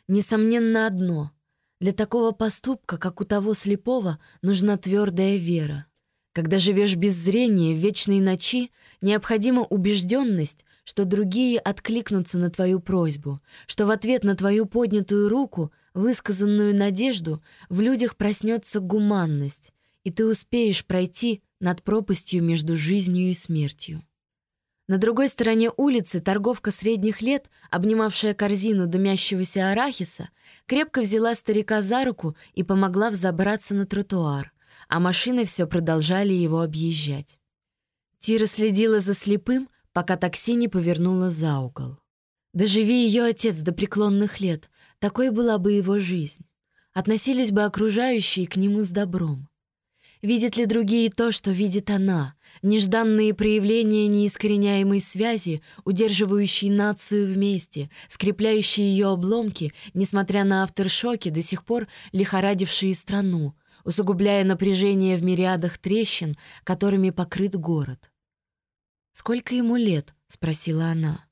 Несомненно одно — для такого поступка, как у того слепого, нужна твердая вера. Когда живешь без зрения в вечной ночи, необходима убежденность, что другие откликнутся на твою просьбу, что в ответ на твою поднятую руку, высказанную надежду, в людях проснется гуманность, и ты успеешь пройти над пропастью между жизнью и смертью. На другой стороне улицы торговка средних лет, обнимавшая корзину дымящегося арахиса, крепко взяла старика за руку и помогла взобраться на тротуар а машины все продолжали его объезжать. Тира следила за слепым, пока такси не повернуло за угол. Доживи ее отец до преклонных лет, такой была бы его жизнь. Относились бы окружающие к нему с добром. Видят ли другие то, что видит она, нежданные проявления неискореняемой связи, удерживающие нацию вместе, скрепляющие ее обломки, несмотря на авторшоки, до сих пор лихорадившие страну, усугубляя напряжение в мириадах трещин, которыми покрыт город. «Сколько ему лет?» — спросила она.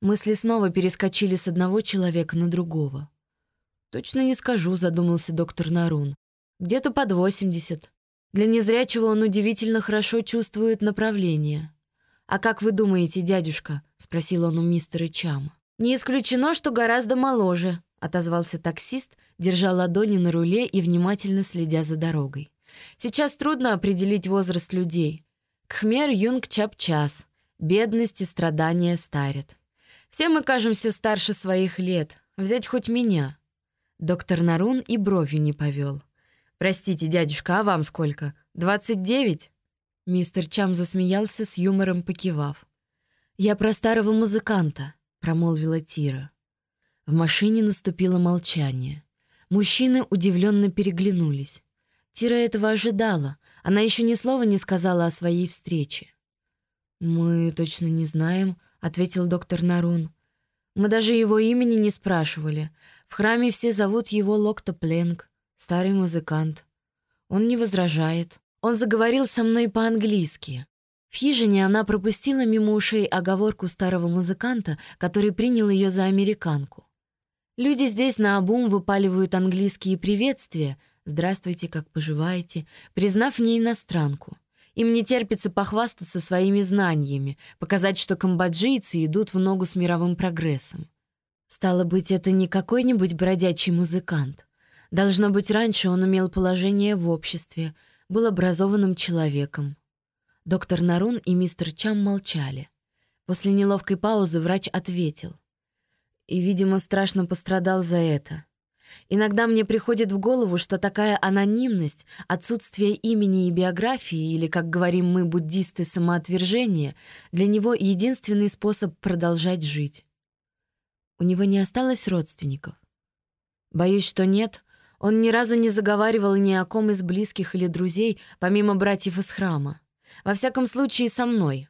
Мысли снова перескочили с одного человека на другого. «Точно не скажу», — задумался доктор Нарун. «Где-то под восемьдесят. Для незрячего он удивительно хорошо чувствует направление». «А как вы думаете, дядюшка?» — спросил он у мистера Чама. «Не исключено, что гораздо моложе», — отозвался таксист, держа ладони на руле и внимательно следя за дорогой. «Сейчас трудно определить возраст людей. Кхмер юнг чап час. Бедность и страдания старят. Все мы кажемся старше своих лет. Взять хоть меня». Доктор Нарун и бровью не повел. «Простите, дядюшка, а вам сколько? Двадцать девять?» Мистер Чам засмеялся с юмором, покивав. «Я про старого музыканта», — промолвила Тира. В машине наступило молчание. Мужчины удивленно переглянулись. Тира этого ожидала. Она еще ни слова не сказала о своей встрече. «Мы точно не знаем», — ответил доктор Нарун. «Мы даже его имени не спрашивали. В храме все зовут его Локта Пленг, старый музыкант. Он не возражает. Он заговорил со мной по-английски. В хижине она пропустила мимо ушей оговорку старого музыканта, который принял ее за американку. Люди здесь наобум выпаливают английские приветствия «Здравствуйте, как поживаете», признав не иностранку. Им не терпится похвастаться своими знаниями, показать, что камбоджийцы идут в ногу с мировым прогрессом. Стало быть, это не какой-нибудь бродячий музыкант. Должно быть, раньше он имел положение в обществе, был образованным человеком. Доктор Нарун и мистер Чам молчали. После неловкой паузы врач ответил. И, видимо, страшно пострадал за это. Иногда мне приходит в голову, что такая анонимность, отсутствие имени и биографии, или, как говорим мы, буддисты, самоотвержение, для него единственный способ продолжать жить. У него не осталось родственников. Боюсь, что нет. Он ни разу не заговаривал ни о ком из близких или друзей, помимо братьев из храма. Во всяком случае, со мной.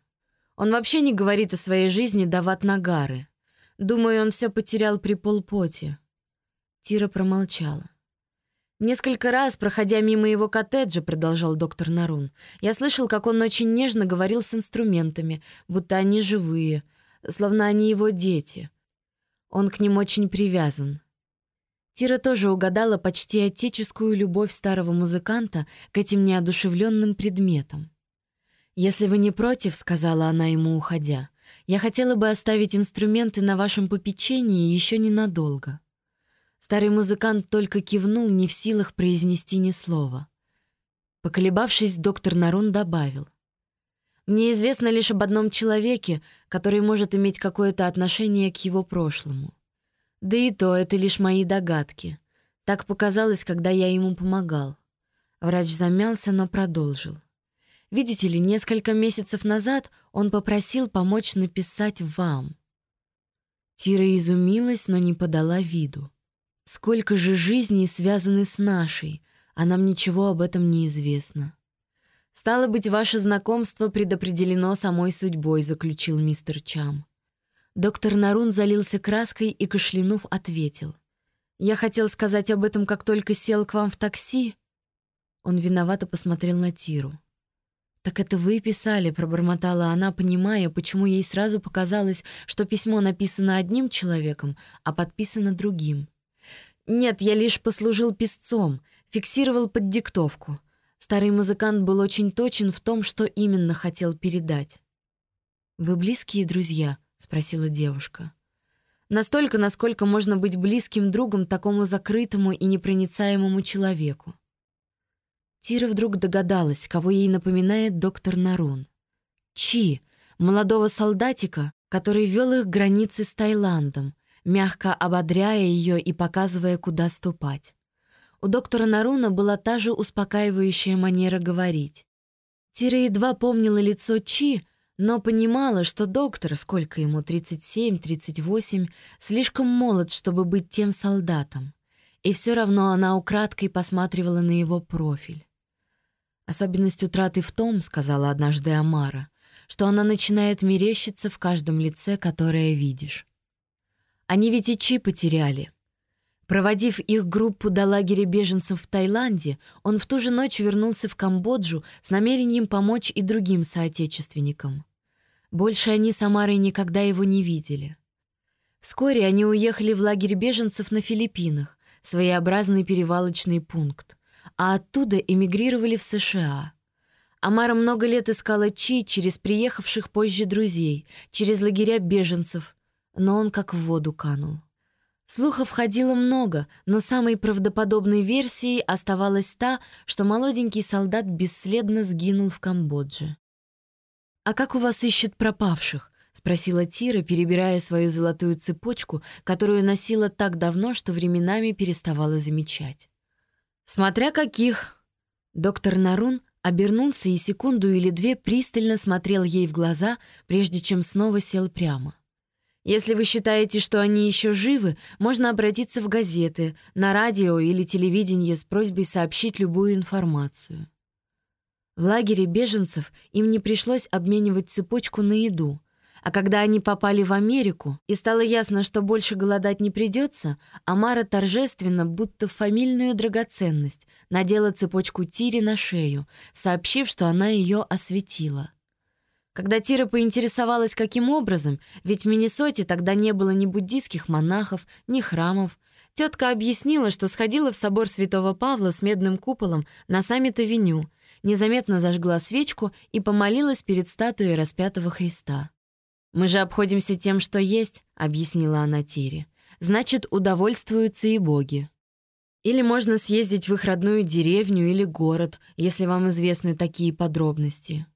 Он вообще не говорит о своей жизни до Ватнагары. Думаю, он все потерял при полпоте. Тира промолчала. «Несколько раз, проходя мимо его коттеджа, — продолжал доктор Нарун, — я слышал, как он очень нежно говорил с инструментами, будто они живые, словно они его дети. Он к ним очень привязан. Тира тоже угадала почти отеческую любовь старого музыканта к этим неодушевленным предметам. «Если вы не против, — сказала она ему, уходя, — я хотела бы оставить инструменты на вашем попечении еще ненадолго». Старый музыкант только кивнул, не в силах произнести ни слова. Поколебавшись, доктор Нарун добавил. «Мне известно лишь об одном человеке, который может иметь какое-то отношение к его прошлому. Да и то это лишь мои догадки. Так показалось, когда я ему помогал». Врач замялся, но продолжил. Видите ли, несколько месяцев назад он попросил помочь написать вам. Тира изумилась, но не подала виду. Сколько же жизней связаны с нашей, а нам ничего об этом не известно. Стало быть, ваше знакомство предопределено самой судьбой, заключил мистер Чам. Доктор Нарун залился краской и, кашлянув, ответил. «Я хотел сказать об этом, как только сел к вам в такси». Он виновато посмотрел на Тиру. «Так это вы писали», — пробормотала она, понимая, почему ей сразу показалось, что письмо написано одним человеком, а подписано другим. «Нет, я лишь послужил писцом, фиксировал под диктовку». Старый музыкант был очень точен в том, что именно хотел передать. «Вы близкие друзья?» — спросила девушка. «Настолько, насколько можно быть близким другом такому закрытому и непроницаемому человеку. Тира вдруг догадалась, кого ей напоминает доктор Нарун. Чи, молодого солдатика, который вел их границы с Таиландом, мягко ободряя ее и показывая, куда ступать. У доктора Наруна была та же успокаивающая манера говорить. Тира едва помнила лицо Чи, но понимала, что доктор, сколько ему, 37-38, слишком молод, чтобы быть тем солдатом. И все равно она украдкой посматривала на его профиль. «Особенность утраты в том, — сказала однажды Амара, — что она начинает мерещиться в каждом лице, которое видишь. Они ведь и Чи потеряли. Проводив их группу до лагеря беженцев в Таиланде, он в ту же ночь вернулся в Камбоджу с намерением помочь и другим соотечественникам. Больше они с Амарой никогда его не видели. Вскоре они уехали в лагерь беженцев на Филиппинах, своеобразный перевалочный пункт а оттуда эмигрировали в США. Амара много лет искала Чи через приехавших позже друзей, через лагеря беженцев, но он как в воду канул. Слухов ходило много, но самой правдоподобной версией оставалась та, что молоденький солдат бесследно сгинул в Камбодже. «А как у вас ищут пропавших?» — спросила Тира, перебирая свою золотую цепочку, которую носила так давно, что временами переставала замечать. «Смотря каких!» Доктор Нарун обернулся и секунду или две пристально смотрел ей в глаза, прежде чем снова сел прямо. «Если вы считаете, что они еще живы, можно обратиться в газеты, на радио или телевидение с просьбой сообщить любую информацию». В лагере беженцев им не пришлось обменивать цепочку на еду. А когда они попали в Америку, и стало ясно, что больше голодать не придется, Амара торжественно, будто фамильную драгоценность, надела цепочку Тире на шею, сообщив, что она ее осветила. Когда Тира поинтересовалась, каким образом, ведь в Миннесоте тогда не было ни буддийских монахов, ни храмов, тетка объяснила, что сходила в собор Святого Павла с медным куполом на саммит-авеню, незаметно зажгла свечку и помолилась перед статуей распятого Христа. «Мы же обходимся тем, что есть», — объяснила она Тире. «Значит, удовольствуются и боги». Или можно съездить в их родную деревню или город, если вам известны такие подробности.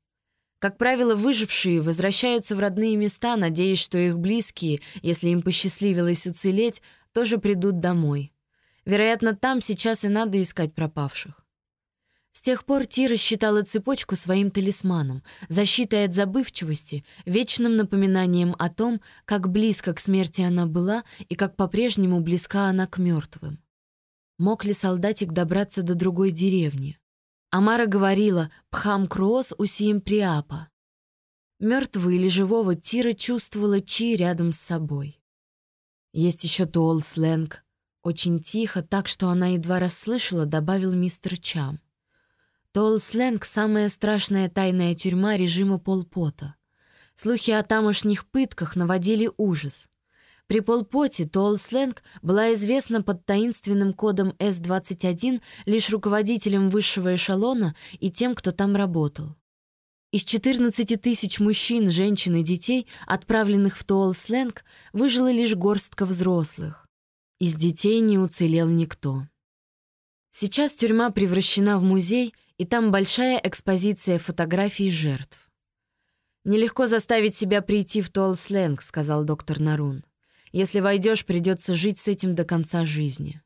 Как правило, выжившие возвращаются в родные места, надеясь, что их близкие, если им посчастливилось уцелеть, тоже придут домой. Вероятно, там сейчас и надо искать пропавших. С тех пор Тира считала цепочку своим талисманом, защитой от забывчивости, вечным напоминанием о том, как близко к смерти она была и как по-прежнему близка она к мертвым. Мог ли солдатик добраться до другой деревни? Амара говорила «Пхам крос усием приапа». Мертвого или живого Тира чувствовала Чи рядом с собой. Есть еще туол сленг. Очень тихо, так что она едва расслышала, добавил мистер Чам. Толсленг — самая страшная тайная тюрьма режима Полпота. Слухи о тамошних пытках наводили ужас. При Полпоте Толсленг была известна под таинственным кодом С-21 лишь руководителям высшего эшелона и тем, кто там работал. Из 14 тысяч мужчин, женщин и детей, отправленных в Толсленг, выжила лишь горстка взрослых. Из детей не уцелел никто. Сейчас тюрьма превращена в музей, и там большая экспозиция фотографий жертв. «Нелегко заставить себя прийти в Туолсленг», — сказал доктор Нарун. «Если войдешь, придется жить с этим до конца жизни».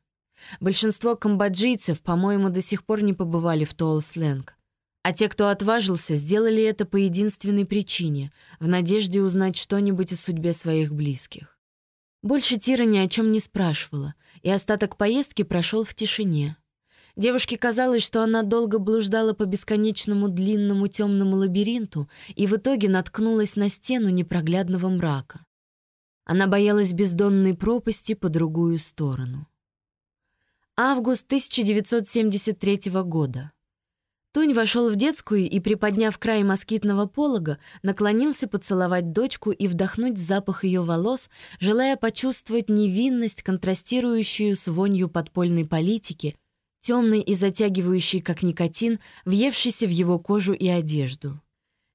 Большинство камбоджийцев, по-моему, до сих пор не побывали в Туолсленг. А те, кто отважился, сделали это по единственной причине — в надежде узнать что-нибудь о судьбе своих близких. Больше Тира ни о чем не спрашивала, и остаток поездки прошел в тишине — Девушке казалось, что она долго блуждала по бесконечному длинному темному лабиринту и в итоге наткнулась на стену непроглядного мрака. Она боялась бездонной пропасти по другую сторону. Август 1973 года. Тунь вошел в детскую и, приподняв край москитного полога, наклонился поцеловать дочку и вдохнуть запах ее волос, желая почувствовать невинность, контрастирующую с вонью подпольной политики — темный и затягивающий, как никотин, въевшийся в его кожу и одежду.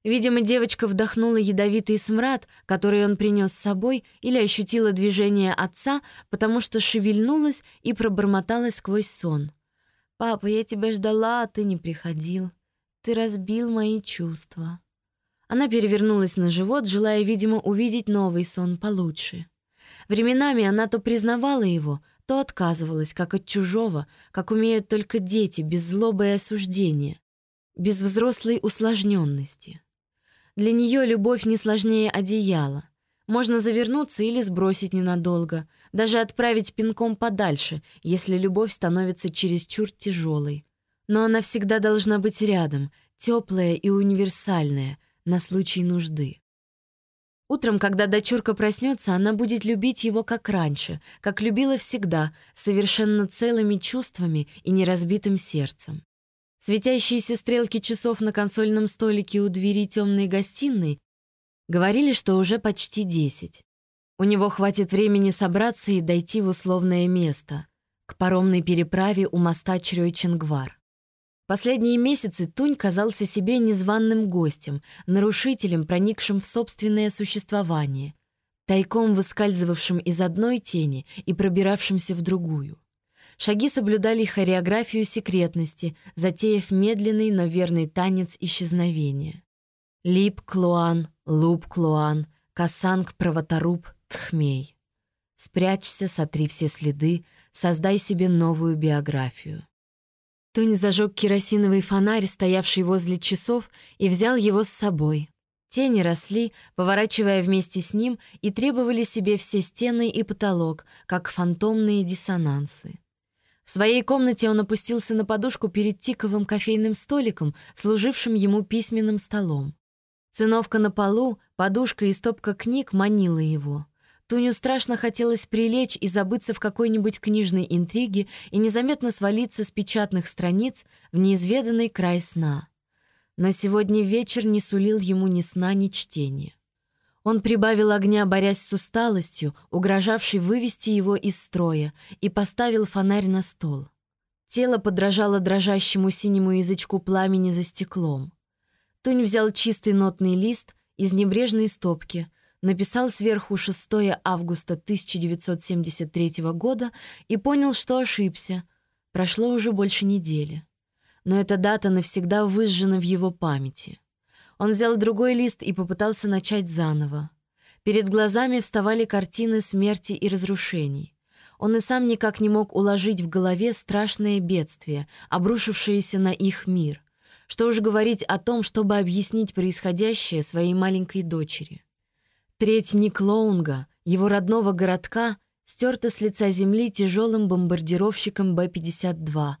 Видимо, девочка вдохнула ядовитый смрад, который он принес с собой, или ощутила движение отца, потому что шевельнулась и пробормоталась сквозь сон. «Папа, я тебя ждала, а ты не приходил. Ты разбил мои чувства». Она перевернулась на живот, желая, видимо, увидеть новый сон получше. Временами она то признавала его, то отказывалась, как от чужого, как умеют только дети, без злобы и осуждения, без взрослой усложненности. Для нее любовь не сложнее одеяла. Можно завернуться или сбросить ненадолго, даже отправить пинком подальше, если любовь становится чересчур тяжелой. Но она всегда должна быть рядом, теплая и универсальная, на случай нужды. Утром, когда дочурка проснется, она будет любить его как раньше, как любила всегда, совершенно целыми чувствами и неразбитым сердцем. Светящиеся стрелки часов на консольном столике у двери темной гостиной говорили, что уже почти десять. У него хватит времени собраться и дойти в условное место, к паромной переправе у моста Чрёй-Ченгвар. Последние месяцы Тунь казался себе незваным гостем, нарушителем, проникшим в собственное существование, тайком выскальзывавшим из одной тени и пробиравшимся в другую. Шаги соблюдали хореографию секретности, затеяв медленный, но верный танец исчезновения. Лип-клуан, луп-клуан, касанг-правоторуб, тхмей. Спрячься, сотри все следы, создай себе новую биографию. Тунь зажег керосиновый фонарь, стоявший возле часов, и взял его с собой. Тени росли, поворачивая вместе с ним, и требовали себе все стены и потолок, как фантомные диссонансы. В своей комнате он опустился на подушку перед тиковым кофейным столиком, служившим ему письменным столом. Циновка на полу, подушка и стопка книг манила его. Туню страшно хотелось прилечь и забыться в какой-нибудь книжной интриге и незаметно свалиться с печатных страниц в неизведанный край сна. Но сегодня вечер не сулил ему ни сна, ни чтения. Он прибавил огня, борясь с усталостью, угрожавшей вывести его из строя, и поставил фонарь на стол. Тело подражало дрожащему синему язычку пламени за стеклом. Тунь взял чистый нотный лист из небрежной стопки, написал сверху 6 августа 1973 года и понял, что ошибся. Прошло уже больше недели. Но эта дата навсегда выжжена в его памяти. Он взял другой лист и попытался начать заново. Перед глазами вставали картины смерти и разрушений. Он и сам никак не мог уложить в голове страшное бедствие, обрушившееся на их мир. Что уж говорить о том, чтобы объяснить происходящее своей маленькой дочери. Треть Никлоунга, его родного городка, стерта с лица земли тяжелым бомбардировщиком Б-52,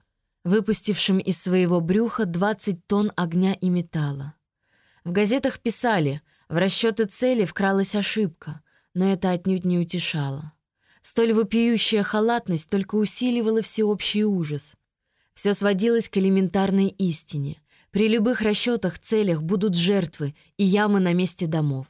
выпустившим из своего брюха 20 тонн огня и металла. В газетах писали, в расчеты цели вкралась ошибка, но это отнюдь не утешало. Столь вопиющая халатность только усиливала всеобщий ужас. Все сводилось к элементарной истине. При любых расчетах, целях будут жертвы и ямы на месте домов.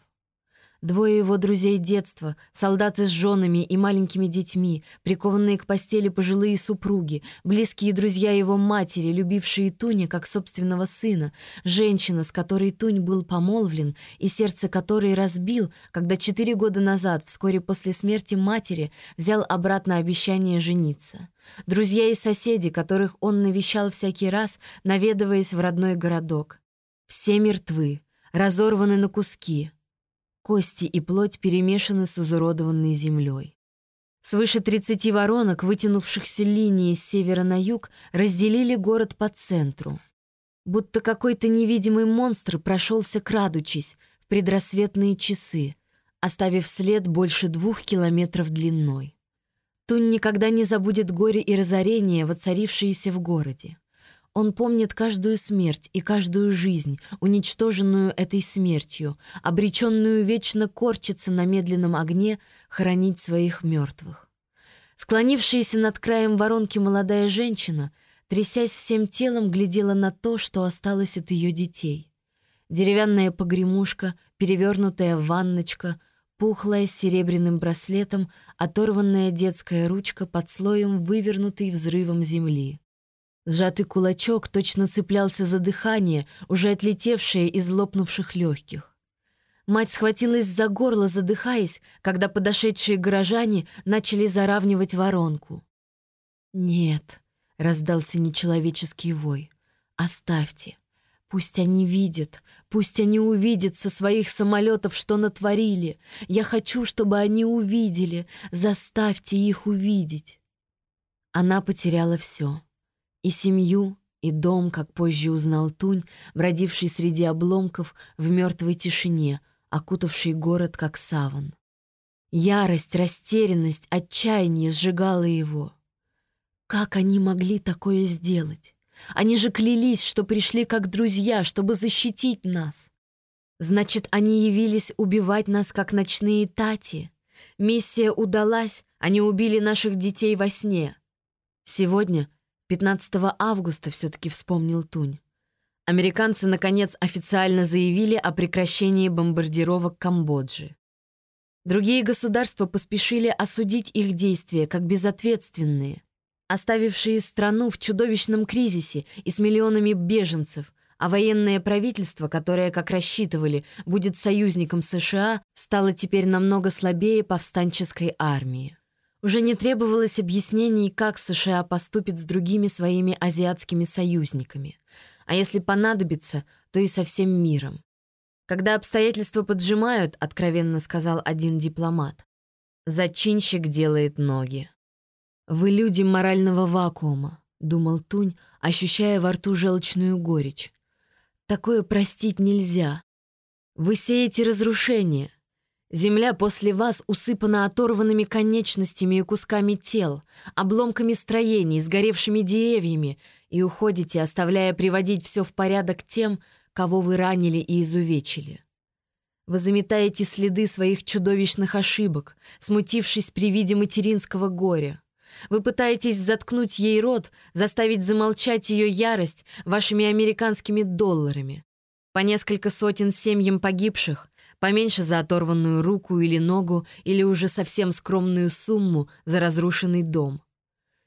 Двое его друзей детства, солдаты с женами и маленькими детьми, прикованные к постели пожилые супруги, близкие друзья его матери, любившие Туня как собственного сына, женщина, с которой Тунь был помолвлен и сердце которой разбил, когда четыре года назад, вскоре после смерти матери, взял обратно обещание жениться. Друзья и соседи, которых он навещал всякий раз, наведываясь в родной городок. Все мертвы, разорваны на куски — Кости и плоть перемешаны с изуродованной землей. Свыше 30 воронок, вытянувшихся линией с севера на юг, разделили город по центру. Будто какой-то невидимый монстр прошелся крадучись в предрассветные часы, оставив след больше двух километров длиной. Тунь никогда не забудет горе и разорение, воцарившиеся в городе. Он помнит каждую смерть и каждую жизнь, уничтоженную этой смертью, обреченную вечно корчиться на медленном огне, хоронить своих мертвых. Склонившаяся над краем воронки молодая женщина, трясясь всем телом, глядела на то, что осталось от ее детей. Деревянная погремушка, перевернутая ванночка, пухлая серебряным браслетом, оторванная детская ручка под слоем вывернутой взрывом земли. Сжатый кулачок точно цеплялся за дыхание, уже отлетевшее из лопнувших легких. Мать схватилась за горло, задыхаясь, когда подошедшие горожане начали заравнивать воронку. «Нет», — раздался нечеловеческий вой, — «оставьте. Пусть они видят, пусть они увидят со своих самолетов, что натворили. Я хочу, чтобы они увидели. Заставьте их увидеть». Она потеряла все. И семью, и дом, как позже узнал Тунь, бродивший среди обломков в мертвой тишине, окутавший город как саван. Ярость, растерянность, отчаяние сжигало его. Как они могли такое сделать? Они же клялись, что пришли как друзья, чтобы защитить нас. Значит, они явились убивать нас, как ночные тати. Миссия удалась, они убили наших детей во сне. Сегодня 15 августа все-таки вспомнил Тунь. Американцы, наконец, официально заявили о прекращении бомбардировок Камбоджи. Другие государства поспешили осудить их действия как безответственные, оставившие страну в чудовищном кризисе и с миллионами беженцев, а военное правительство, которое, как рассчитывали, будет союзником США, стало теперь намного слабее повстанческой армии. Уже не требовалось объяснений, как США поступит с другими своими азиатскими союзниками. А если понадобится, то и со всем миром. «Когда обстоятельства поджимают», — откровенно сказал один дипломат, «зачинщик делает ноги». «Вы люди морального вакуума», — думал Тунь, ощущая во рту желчную горечь. «Такое простить нельзя. Вы сеете разрушение, Земля после вас усыпана оторванными конечностями и кусками тел, обломками строений, сгоревшими деревьями, и уходите, оставляя приводить все в порядок тем, кого вы ранили и изувечили. Вы заметаете следы своих чудовищных ошибок, смутившись при виде материнского горя. Вы пытаетесь заткнуть ей рот, заставить замолчать ее ярость вашими американскими долларами. По несколько сотен семьям погибших, поменьше за оторванную руку или ногу, или уже совсем скромную сумму за разрушенный дом.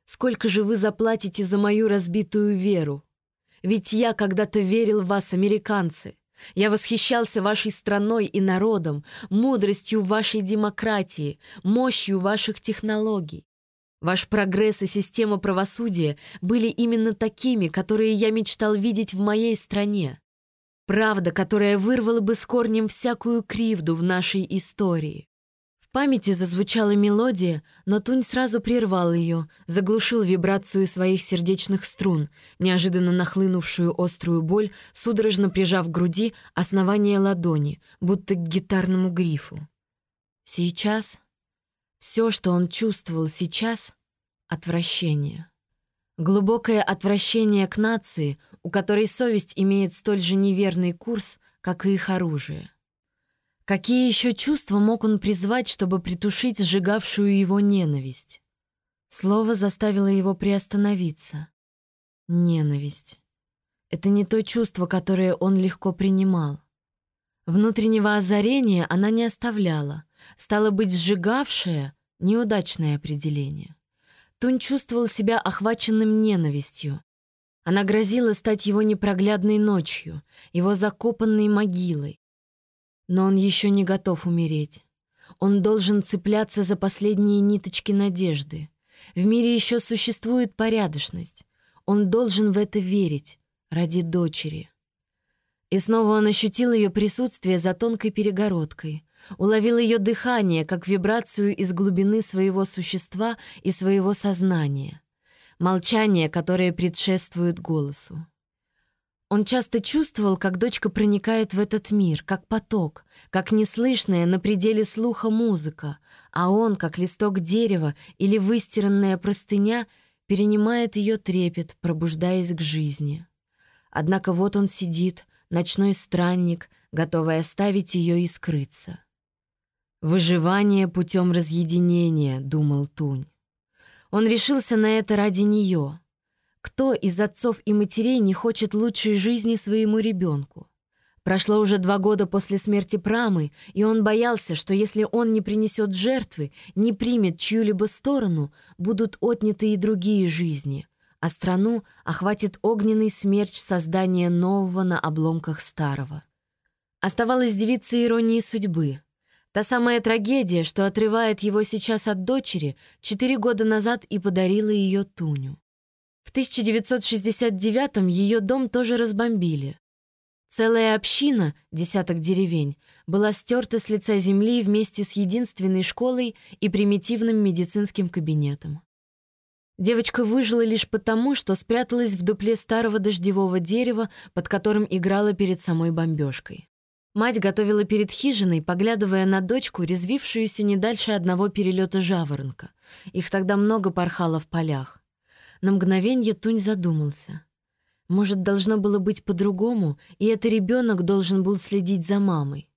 Сколько же вы заплатите за мою разбитую веру? Ведь я когда-то верил в вас, американцы. Я восхищался вашей страной и народом, мудростью вашей демократии, мощью ваших технологий. Ваш прогресс и система правосудия были именно такими, которые я мечтал видеть в моей стране. Правда, которая вырвала бы с корнем всякую кривду в нашей истории. В памяти зазвучала мелодия, но Тунь сразу прервал ее, заглушил вибрацию своих сердечных струн, неожиданно нахлынувшую острую боль, судорожно прижав к груди основание ладони, будто к гитарному грифу. Сейчас все, что он чувствовал сейчас — отвращение. Глубокое отвращение к нации, у которой совесть имеет столь же неверный курс, как и их оружие. Какие еще чувства мог он призвать, чтобы притушить сжигавшую его ненависть? Слово заставило его приостановиться. Ненависть. Это не то чувство, которое он легко принимал. Внутреннего озарения она не оставляла. Стало быть, сжигавшее — неудачное определение. Тунь чувствовал себя охваченным ненавистью. Она грозила стать его непроглядной ночью, его закопанной могилой. Но он еще не готов умереть. Он должен цепляться за последние ниточки надежды. В мире еще существует порядочность. Он должен в это верить ради дочери. И снова он ощутил ее присутствие за тонкой перегородкой, уловил ее дыхание, как вибрацию из глубины своего существа и своего сознания молчание, которое предшествует голосу. Он часто чувствовал, как дочка проникает в этот мир, как поток, как неслышная на пределе слуха музыка, а он, как листок дерева или выстиранная простыня, перенимает ее трепет, пробуждаясь к жизни. Однако вот он сидит, ночной странник, готовый оставить ее и скрыться. «Выживание путем разъединения», — думал Тунь. Он решился на это ради нее. Кто из отцов и матерей не хочет лучшей жизни своему ребенку? Прошло уже два года после смерти Прамы, и он боялся, что если он не принесет жертвы, не примет чью-либо сторону, будут отняты и другие жизни, а страну охватит огненный смерч создания нового на обломках старого. Оставалась девица иронии судьбы — Та самая трагедия, что отрывает его сейчас от дочери, четыре года назад и подарила ее Туню. В 1969-м ее дом тоже разбомбили. Целая община, десяток деревень, была стерта с лица земли вместе с единственной школой и примитивным медицинским кабинетом. Девочка выжила лишь потому, что спряталась в дупле старого дождевого дерева, под которым играла перед самой бомбежкой. Мать готовила перед хижиной, поглядывая на дочку, резвившуюся не дальше одного перелета жаворонка. Их тогда много порхало в полях. На мгновение Тунь задумался. Может, должно было быть по-другому, и это ребенок должен был следить за мамой.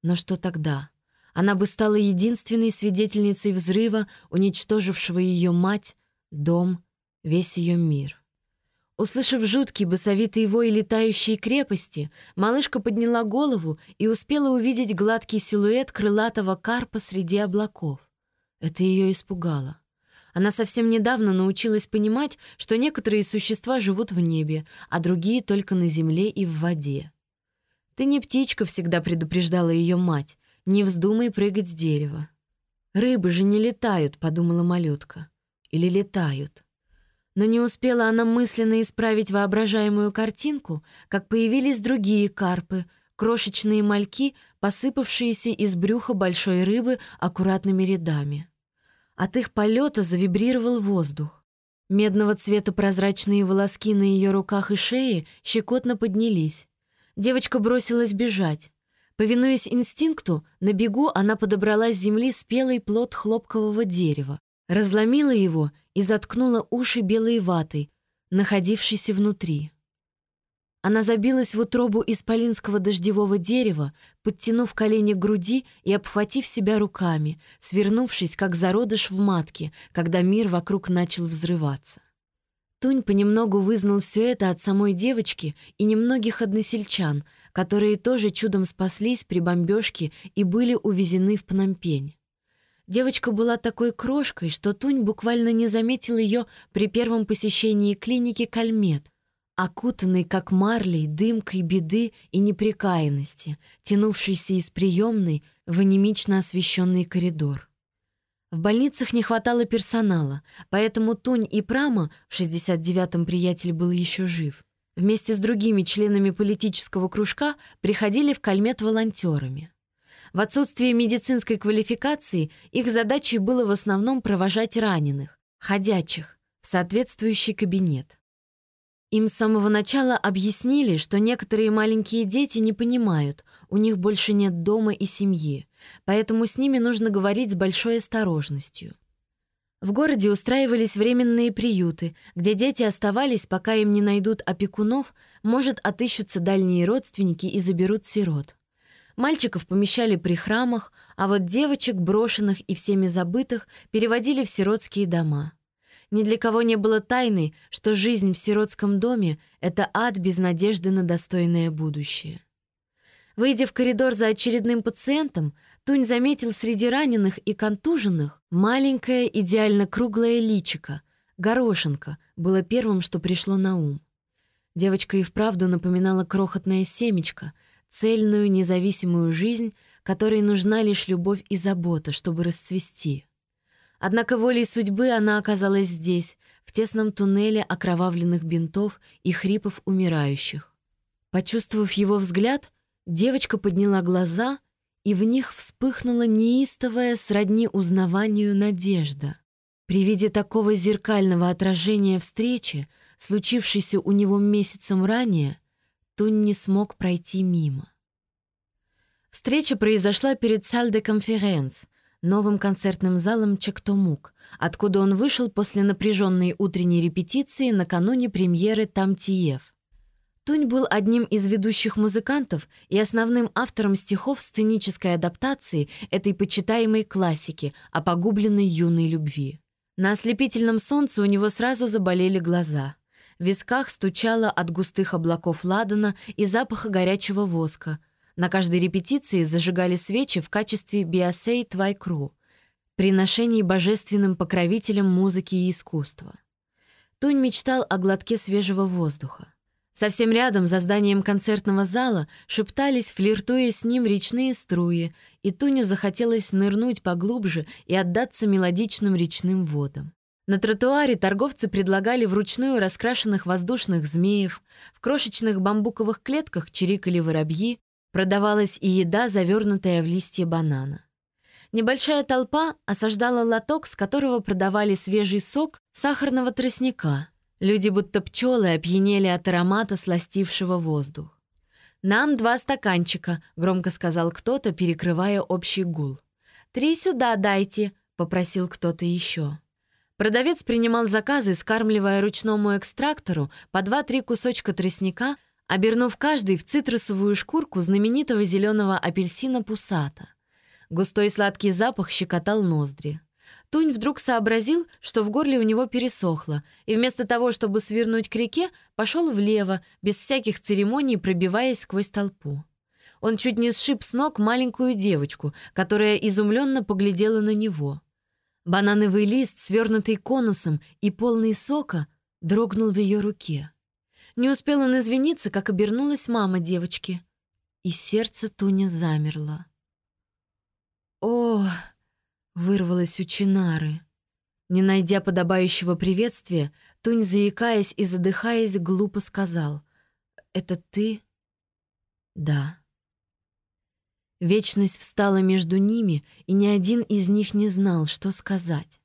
Но что тогда? Она бы стала единственной свидетельницей взрыва, уничтожившего ее мать, дом, весь ее мир. Услышав жуткий басовитый вой летающей крепости, малышка подняла голову и успела увидеть гладкий силуэт крылатого карпа среди облаков. Это ее испугало. Она совсем недавно научилась понимать, что некоторые существа живут в небе, а другие только на земле и в воде. «Ты не птичка», — всегда предупреждала ее мать. «Не вздумай прыгать с дерева». «Рыбы же не летают», — подумала малютка. «Или летают». Но не успела она мысленно исправить воображаемую картинку, как появились другие карпы, крошечные мальки, посыпавшиеся из брюха большой рыбы аккуратными рядами. От их полета завибрировал воздух. Медного цвета прозрачные волоски на ее руках и шее щекотно поднялись. Девочка бросилась бежать. Повинуясь инстинкту, на бегу она подобрала с земли спелый плод хлопкового дерева, разломила его и заткнула уши белой ватой, находившейся внутри. Она забилась в утробу исполинского дождевого дерева, подтянув колени к груди и обхватив себя руками, свернувшись, как зародыш в матке, когда мир вокруг начал взрываться. Тунь понемногу вызнал все это от самой девочки и немногих односельчан, которые тоже чудом спаслись при бомбежке и были увезены в Пномпень. Девочка была такой крошкой, что Тунь буквально не заметил ее при первом посещении клиники Кальмет, окутанный, как марлей, дымкой беды и непрекаянности, тянувшийся из приемной в анемично освещенный коридор. В больницах не хватало персонала, поэтому Тунь и Прама, в 69-м приятель был еще жив, вместе с другими членами политического кружка приходили в Кальмет волонтерами. В отсутствие медицинской квалификации их задачей было в основном провожать раненых, ходячих, в соответствующий кабинет. Им с самого начала объяснили, что некоторые маленькие дети не понимают, у них больше нет дома и семьи, поэтому с ними нужно говорить с большой осторожностью. В городе устраивались временные приюты, где дети оставались, пока им не найдут опекунов, может, отыщутся дальние родственники и заберут сирот. Мальчиков помещали при храмах, а вот девочек, брошенных и всеми забытых, переводили в сиротские дома. Ни для кого не было тайны, что жизнь в сиротском доме — это ад без надежды на достойное будущее. Выйдя в коридор за очередным пациентом, Тунь заметил среди раненых и контуженных маленькое идеально круглое личико, горошинка, было первым, что пришло на ум. Девочка и вправду напоминала крохотное семечко, цельную независимую жизнь, которой нужна лишь любовь и забота, чтобы расцвести. Однако волей судьбы она оказалась здесь, в тесном туннеле окровавленных бинтов и хрипов умирающих. Почувствовав его взгляд, девочка подняла глаза, и в них вспыхнула неистовая сродни узнаванию надежда. При виде такого зеркального отражения встречи, случившейся у него месяцем ранее, Тунь не смог пройти мимо. Встреча произошла перед Сальде Конференц, новым концертным залом Чактомук, откуда он вышел после напряженной утренней репетиции накануне премьеры «Тамтиев». Тунь был одним из ведущих музыкантов и основным автором стихов сценической адаптации этой почитаемой классики о погубленной юной любви. На ослепительном солнце у него сразу заболели глаза. В висках стучало от густых облаков ладана и запаха горячего воска — на каждой репетиции зажигали свечи в качестве биосей твайкру, приношений божественным покровителям музыки и искусства. Тунь мечтал о глотке свежего воздуха. Совсем рядом, за зданием концертного зала, шептались, флиртуя с ним речные струи, и Туню захотелось нырнуть поглубже и отдаться мелодичным речным водам. На тротуаре торговцы предлагали вручную раскрашенных воздушных змеев, в крошечных бамбуковых клетках чирикали воробьи, Продавалась и еда, завернутая в листья банана. Небольшая толпа осаждала лоток, с которого продавали свежий сок сахарного тростника. Люди, будто пчелы, опьянели от аромата, сластившего воздух. «Нам два стаканчика», — громко сказал кто-то, перекрывая общий гул. «Три сюда дайте», — попросил кто-то еще. Продавец принимал заказы, скармливая ручному экстрактору по два-три кусочка тростника — обернув каждый в цитрусовую шкурку знаменитого зеленого апельсина пусата. Густой сладкий запах щекотал ноздри. Тунь вдруг сообразил, что в горле у него пересохло, и вместо того, чтобы свернуть к реке, пошел влево, без всяких церемоний пробиваясь сквозь толпу. Он чуть не сшиб с ног маленькую девочку, которая изумленно поглядела на него. Банановый лист, свернутый конусом и полный сока, дрогнул в ее руке. Не успел он извиниться, как обернулась мама девочки. И сердце Туня замерло. «О!» — вырвалось у Чинары. Не найдя подобающего приветствия, Тунь, заикаясь и задыхаясь, глупо сказал. «Это ты?» «Да». Вечность встала между ними, и ни один из них не знал, что сказать.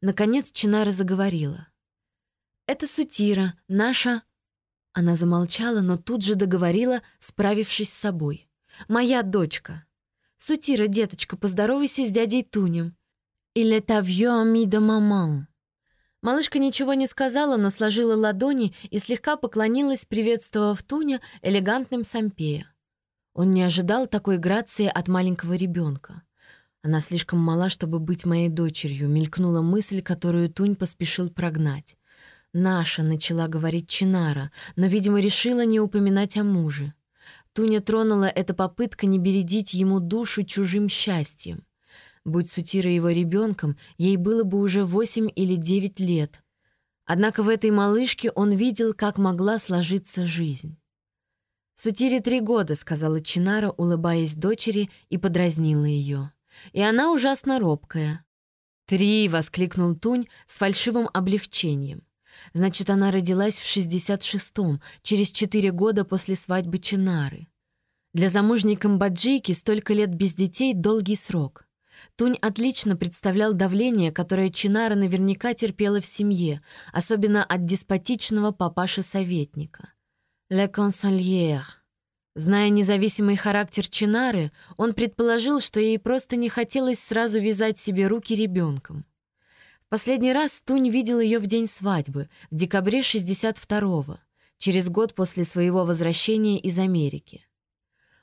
Наконец Чинара заговорила. «Это Сутира, наша она замолчала, но тут же договорила, справившись с собой. «Моя дочка. Сутира, деточка, поздоровайся с дядей Тунем. Avieux ami de maman». Малышка ничего не сказала, но сложила ладони и слегка поклонилась, приветствовав Туня элегантным сампея. Он не ожидал такой грации от маленького ребенка. Она слишком мала, чтобы быть моей дочерью, мелькнула мысль, которую Тунь поспешил прогнать. «Наша», — начала говорить Чинара, но, видимо, решила не упоминать о муже. Туня тронула эта попытка не бередить ему душу чужим счастьем. Будь Сутира его ребенком, ей было бы уже восемь или девять лет. Однако в этой малышке он видел, как могла сложиться жизнь. «Сутире три года», — сказала Чинара, улыбаясь дочери, и подразнила ее. «И она ужасно робкая». «Три!» — воскликнул Тунь с фальшивым облегчением. «Значит, она родилась в 66-м, через четыре года после свадьбы Чинары. Для замужней камбоджийки столько лет без детей — долгий срок. Тунь отлично представлял давление, которое Чинара наверняка терпела в семье, особенно от деспотичного папаши-советника. «Le Consolière». Зная независимый характер Чинары, он предположил, что ей просто не хотелось сразу вязать себе руки ребенком. В последний раз Тунь видел ее в день свадьбы, в декабре 62-го, через год после своего возвращения из Америки.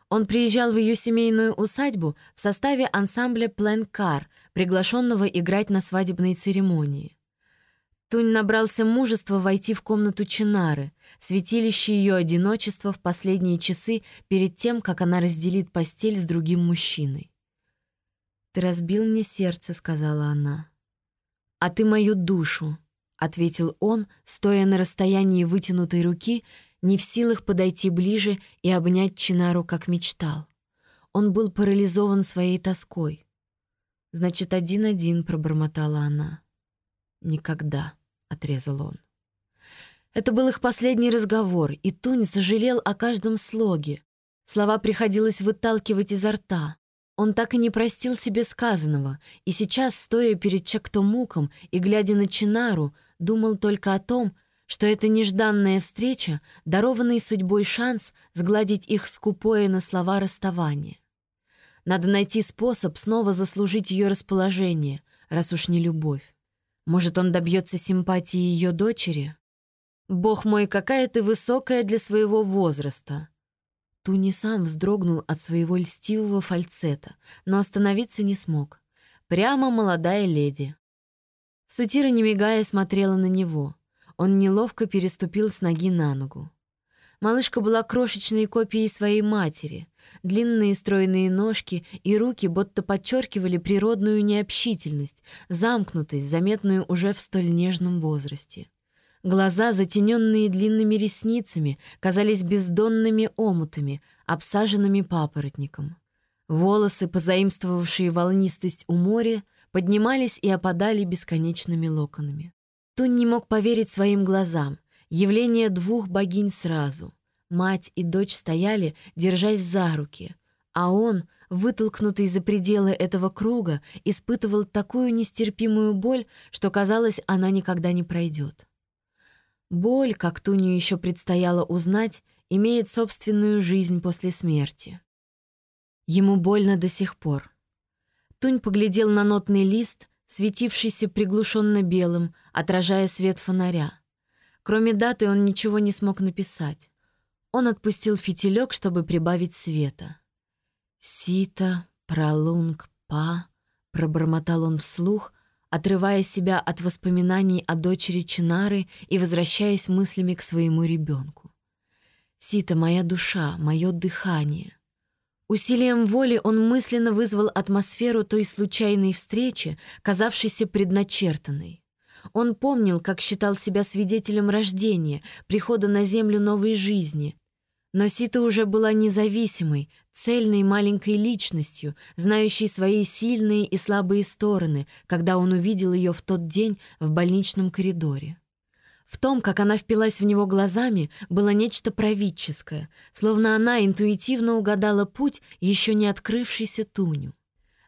Он приезжал в ее семейную усадьбу в составе ансамбля «Пленкар», приглашенного играть на свадебной церемонии. Тунь набрался мужества войти в комнату Чинары, святилище ее одиночества в последние часы перед тем, как она разделит постель с другим мужчиной. «Ты разбил мне сердце», — сказала она. «А ты мою душу», — ответил он, стоя на расстоянии вытянутой руки — не в силах подойти ближе и обнять Чинару, как мечтал. Он был парализован своей тоской. «Значит, один-один», — пробормотала она. «Никогда», — отрезал он. Это был их последний разговор, и Тунь сожалел о каждом слоге. Слова приходилось выталкивать изо рта. Он так и не простил себе сказанного, и сейчас, стоя перед Чактомуком и глядя на Чинару, думал только о том, что эта нежданная встреча — дарованный судьбой шанс сгладить их скупое на слова расставание. Надо найти способ снова заслужить ее расположение, раз уж не любовь. Может, он добьется симпатии ее дочери? «Бог мой, какая ты высокая для своего возраста!» Туни сам вздрогнул от своего льстивого фальцета, но остановиться не смог. Прямо молодая леди. Сутира, не мигая, смотрела на него — он неловко переступил с ноги на ногу. Малышка была крошечной копией своей матери. Длинные стройные ножки и руки будто подчеркивали природную необщительность, замкнутость, заметную уже в столь нежном возрасте. Глаза, затененные длинными ресницами, казались бездонными омутами, обсаженными папоротником. Волосы, позаимствовавшие волнистость у моря, поднимались и опадали бесконечными локонами. Тун не мог поверить своим глазам. Явление двух богинь сразу. Мать и дочь стояли, держась за руки. А он, вытолкнутый за пределы этого круга, испытывал такую нестерпимую боль, что казалось, она никогда не пройдет. Боль, как Туню еще предстояло узнать, имеет собственную жизнь после смерти. Ему больно до сих пор. Тунь поглядел на нотный лист, светившийся приглушенно белым, отражая свет фонаря. Кроме даты он ничего не смог написать. Он отпустил фитилек, чтобы прибавить света. «Сита, пролунг, па», — пробормотал он вслух, отрывая себя от воспоминаний о дочери Чинары и возвращаясь мыслями к своему ребенку. «Сита, моя душа, мое дыхание». Усилием воли он мысленно вызвал атмосферу той случайной встречи, казавшейся предначертанной. Он помнил, как считал себя свидетелем рождения, прихода на землю новой жизни. Но Сита уже была независимой, цельной маленькой личностью, знающей свои сильные и слабые стороны, когда он увидел ее в тот день в больничном коридоре. В том, как она впилась в него глазами, было нечто правительское, словно она интуитивно угадала путь, еще не открывшийся Туню.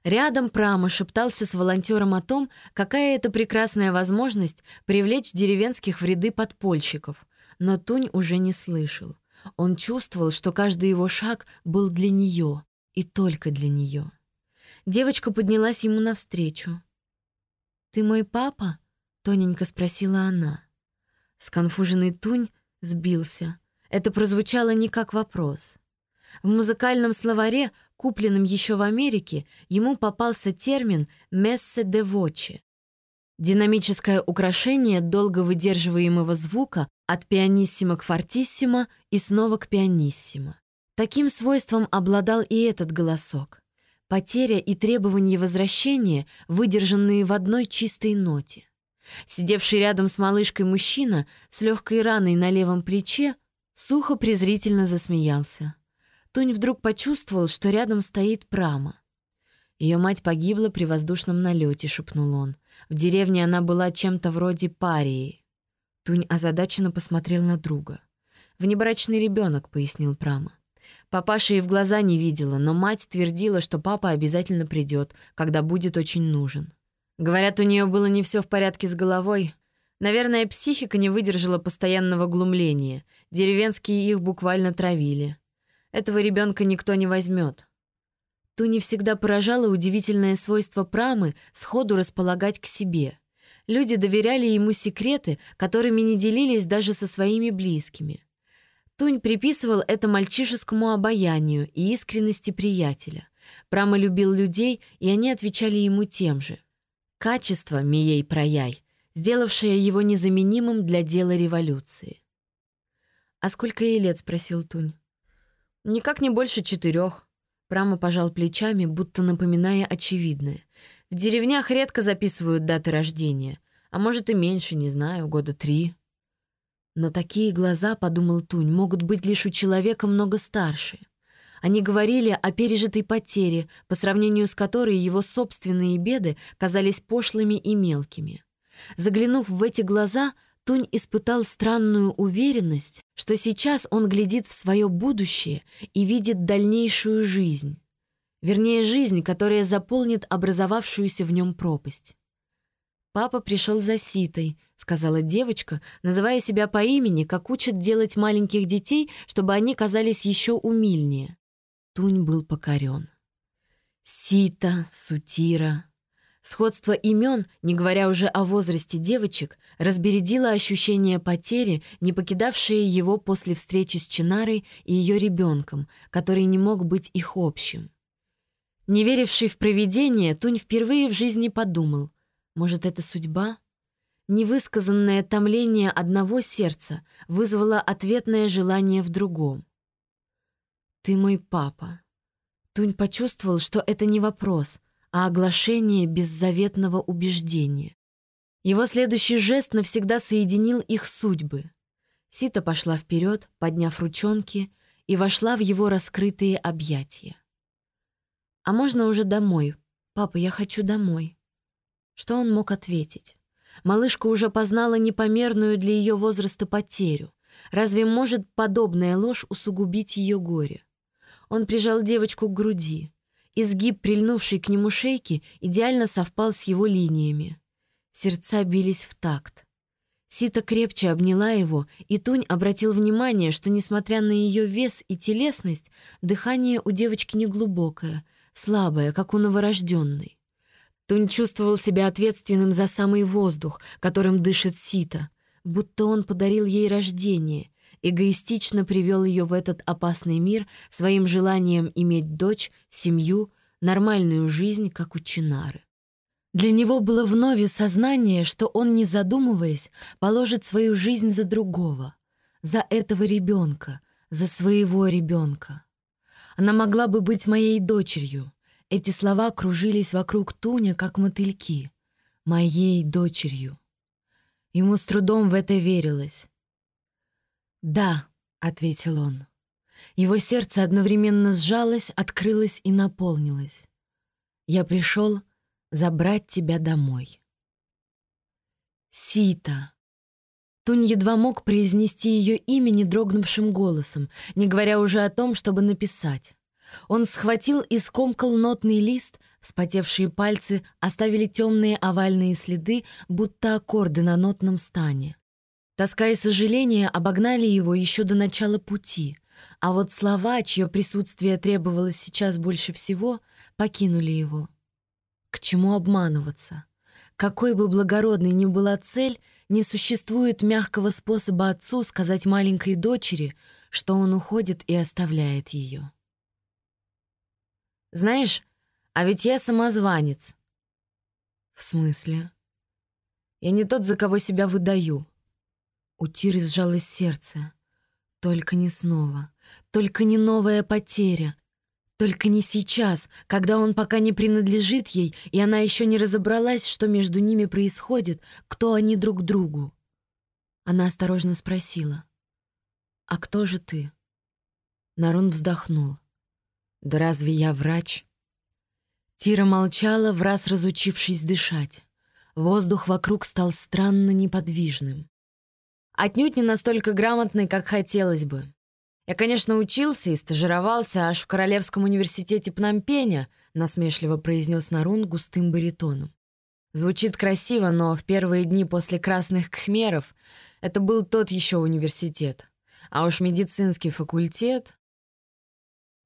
Рядом Прама шептался с волонтером о том, какая это прекрасная возможность привлечь деревенских в ряды подпольщиков, но Тунь уже не слышал. Он чувствовал, что каждый его шаг был для нее, и только для нее. Девочка поднялась ему навстречу. «Ты мой папа?» Тоненько спросила она. Сконфуженный Тунь сбился. Это прозвучало не как вопрос. В музыкальном словаре, купленном еще в Америке, ему попался термин «мессе де воче» — динамическое украшение долго выдерживаемого звука от пианиссимо к фортиссимо и снова к пианиссимо. Таким свойством обладал и этот голосок. Потеря и требование возвращения, выдержанные в одной чистой ноте. Сидевший рядом с малышкой мужчина с легкой раной на левом плече сухо презрительно засмеялся. Тунь вдруг почувствовал, что рядом стоит Прама. Ее мать погибла при воздушном налете, шепнул он. В деревне она была чем-то вроде парии. Тунь озадаченно посмотрел на друга. «Внебрачный ребенок», — пояснил Прама. Папаша и в глаза не видела, но мать твердила, что папа обязательно придет, когда будет очень нужен. Говорят, у нее было не все в порядке с головой. Наверное, психика не выдержала постоянного глумления. Деревенские их буквально травили. Этого ребенка никто не возьмет. Туни всегда поражало удивительное свойство прамы сходу располагать к себе. Люди доверяли ему секреты, которыми не делились даже со своими близкими. Тунь приписывал это мальчишескому обаянию и искренности приятеля. Прама любил людей, и они отвечали ему тем же. Качество Мией Прояй, сделавшее его незаменимым для дела революции. «А сколько ей лет?» — спросил Тунь. «Никак не больше четырех». Прама пожал плечами, будто напоминая очевидное. «В деревнях редко записывают даты рождения. А может и меньше, не знаю, года три». Но такие глаза, подумал Тунь, могут быть лишь у человека много старше. Они говорили о пережитой потере, по сравнению с которой его собственные беды казались пошлыми и мелкими. Заглянув в эти глаза, Тунь испытал странную уверенность, что сейчас он глядит в свое будущее и видит дальнейшую жизнь. Вернее, жизнь, которая заполнит образовавшуюся в нем пропасть. «Папа пришел за Ситой», — сказала девочка, называя себя по имени, как учат делать маленьких детей, чтобы они казались еще умильнее. Тунь был покорен. Сита, Сутира. Сходство имен, не говоря уже о возрасте девочек, разбередило ощущение потери, не покидавшее его после встречи с Чинарой и ее ребенком, который не мог быть их общим. Не веривший в провидение, Тунь впервые в жизни подумал, может, это судьба? Невысказанное томление одного сердца вызвало ответное желание в другом. «Ты мой папа». Тунь почувствовал, что это не вопрос, а оглашение беззаветного убеждения. Его следующий жест навсегда соединил их судьбы. Сита пошла вперед, подняв ручонки, и вошла в его раскрытые объятия. «А можно уже домой? Папа, я хочу домой». Что он мог ответить? Малышка уже познала непомерную для ее возраста потерю. Разве может подобная ложь усугубить ее горе? Он прижал девочку к груди. Изгиб, прильнувший к нему шейки, идеально совпал с его линиями. Сердца бились в такт. Сита крепче обняла его, и Тунь обратил внимание, что, несмотря на ее вес и телесность, дыхание у девочки неглубокое, слабое, как у новорожденной. Тунь чувствовал себя ответственным за самый воздух, которым дышит Сита, будто он подарил ей рождение, эгоистично привел ее в этот опасный мир своим желанием иметь дочь, семью, нормальную жизнь, как у Чинары. Для него было вновь сознание, что он, не задумываясь, положит свою жизнь за другого, за этого ребенка, за своего ребенка. Она могла бы быть моей дочерью, эти слова кружились вокруг Туня, как мотыльки. «Моей дочерью». Ему с трудом в это верилось. «Да», — ответил он. Его сердце одновременно сжалось, открылось и наполнилось. «Я пришел забрать тебя домой». Сита. Тунь едва мог произнести ее имя недрогнувшим голосом, не говоря уже о том, чтобы написать. Он схватил и скомкал нотный лист, вспотевшие пальцы оставили темные овальные следы, будто аккорды на нотном стане. Тоска и сожаление обогнали его еще до начала пути, а вот слова, чье присутствие требовалось сейчас больше всего, покинули его. К чему обманываться? какой бы благородной ни была цель, не существует мягкого способа отцу сказать маленькой дочери, что он уходит и оставляет ее. «Знаешь, а ведь я самозванец». «В смысле?» «Я не тот, за кого себя выдаю». У Тиры сжалось сердце. «Только не снова. Только не новая потеря. Только не сейчас, когда он пока не принадлежит ей, и она еще не разобралась, что между ними происходит, кто они друг другу. Она осторожно спросила. «А кто же ты?» Нарун вздохнул. «Да разве я врач?» Тира молчала, в раз разучившись дышать. Воздух вокруг стал странно неподвижным. Отнюдь не настолько грамотный, как хотелось бы. Я, конечно, учился и стажировался аж в Королевском университете Пномпеня, насмешливо произнес Нарун густым баритоном. Звучит красиво, но в первые дни после красных кхмеров это был тот еще университет. А уж медицинский факультет...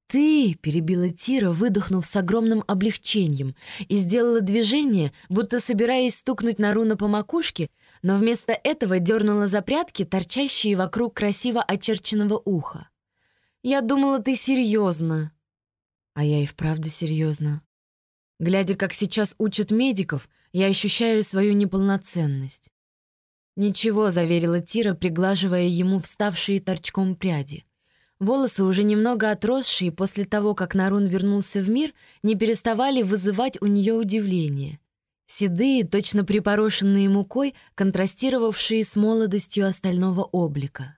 «Ты!» — перебила Тира, выдохнув с огромным облегчением, и сделала движение, будто собираясь стукнуть Наруна по макушке, но вместо этого дернула за прятки, торчащие вокруг красиво очерченного уха. «Я думала, ты серьезно. А я и вправду серьезно. Глядя, как сейчас учат медиков, я ощущаю свою неполноценность. «Ничего», — заверила Тира, приглаживая ему вставшие торчком пряди. Волосы, уже немного отросшие после того, как Нарун вернулся в мир, не переставали вызывать у нее удивление. Седые, точно припорошенные мукой, контрастировавшие с молодостью остального облика.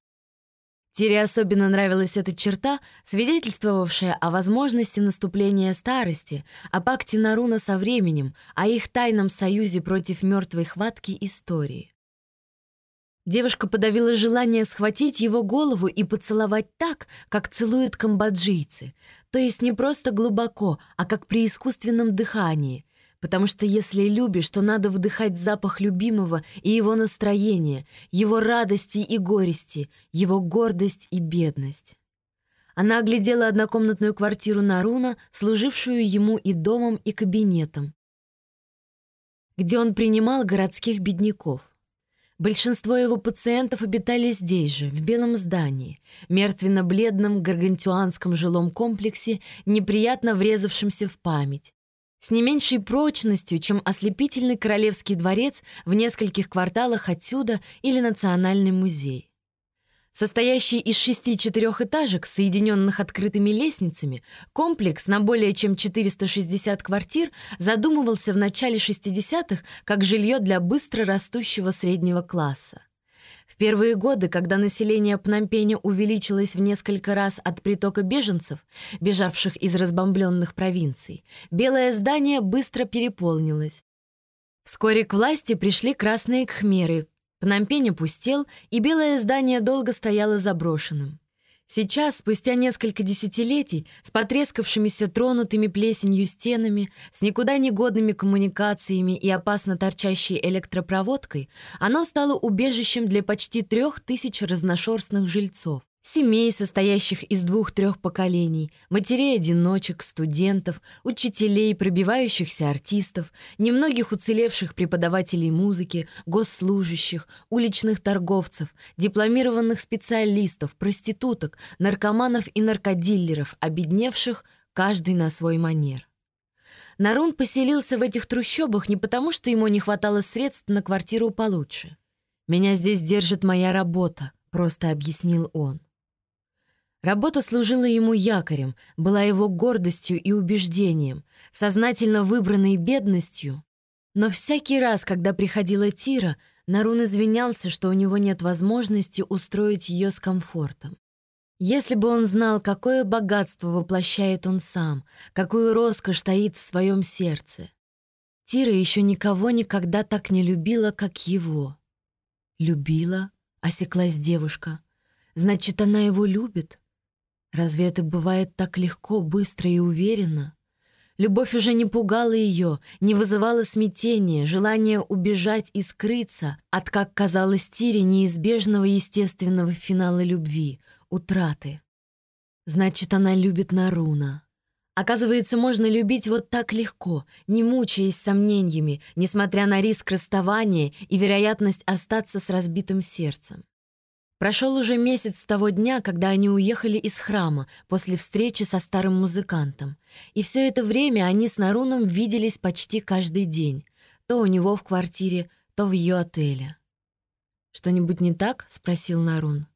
Тире особенно нравилась эта черта, свидетельствовавшая о возможности наступления старости, о пакте Наруна со временем, о их тайном союзе против мертвой хватки истории. Девушка подавила желание схватить его голову и поцеловать так, как целуют камбоджийцы, то есть не просто глубоко, а как при искусственном дыхании, потому что если любишь, то надо вдыхать запах любимого и его настроение, его радости и горести, его гордость и бедность. Она оглядела однокомнатную квартиру Наруна, служившую ему и домом, и кабинетом, где он принимал городских бедняков. Большинство его пациентов обитали здесь же, в белом здании, мертвенно-бледном гаргантюанском жилом комплексе, неприятно врезавшемся в память, с не меньшей прочностью, чем ослепительный королевский дворец в нескольких кварталах отсюда или Национальный музей. Состоящий из шести четырехэтажек, соединенных открытыми лестницами, комплекс на более чем 460 квартир задумывался в начале 60-х как жилье для быстро растущего среднего класса. В первые годы, когда население Пномпеня увеличилось в несколько раз от притока беженцев, бежавших из разбомбленных провинций, белое здание быстро переполнилось. Вскоре к власти пришли красные кхмеры, Пномпень опустел, и белое здание долго стояло заброшенным. Сейчас, спустя несколько десятилетий, с потрескавшимися тронутыми плесенью стенами, с никуда не годными коммуникациями и опасно торчащей электропроводкой, оно стало убежищем для почти трех тысяч разношерстных жильцов. Семей, состоящих из двух-трех поколений, матерей-одиночек, студентов, учителей, пробивающихся артистов, немногих уцелевших преподавателей музыки, госслужащих, уличных торговцев, дипломированных специалистов, проституток, наркоманов и наркодиллеров, обедневших каждый на свой манер. Нарун поселился в этих трущобах не потому, что ему не хватало средств на квартиру получше. «Меня здесь держит моя работа», — просто объяснил он. Работа служила ему якорем, была его гордостью и убеждением, сознательно выбранной бедностью. Но всякий раз, когда приходила Тира, Нарун извинялся, что у него нет возможности устроить ее с комфортом. Если бы он знал, какое богатство воплощает он сам, какую роскошь стоит в своем сердце. Тира еще никого никогда так не любила, как его. «Любила?» — осеклась девушка. «Значит, она его любит?» Разве это бывает так легко, быстро и уверенно? Любовь уже не пугала ее, не вызывала смятения, желания убежать и скрыться от, как казалось Тире, неизбежного естественного финала любви — утраты. Значит, она любит Наруна. Оказывается, можно любить вот так легко, не мучаясь сомнениями, несмотря на риск расставания и вероятность остаться с разбитым сердцем. Прошел уже месяц с того дня, когда они уехали из храма после встречи со старым музыкантом. И все это время они с Наруном виделись почти каждый день. То у него в квартире, то в ее отеле. «Что-нибудь не так?» — спросил Нарун.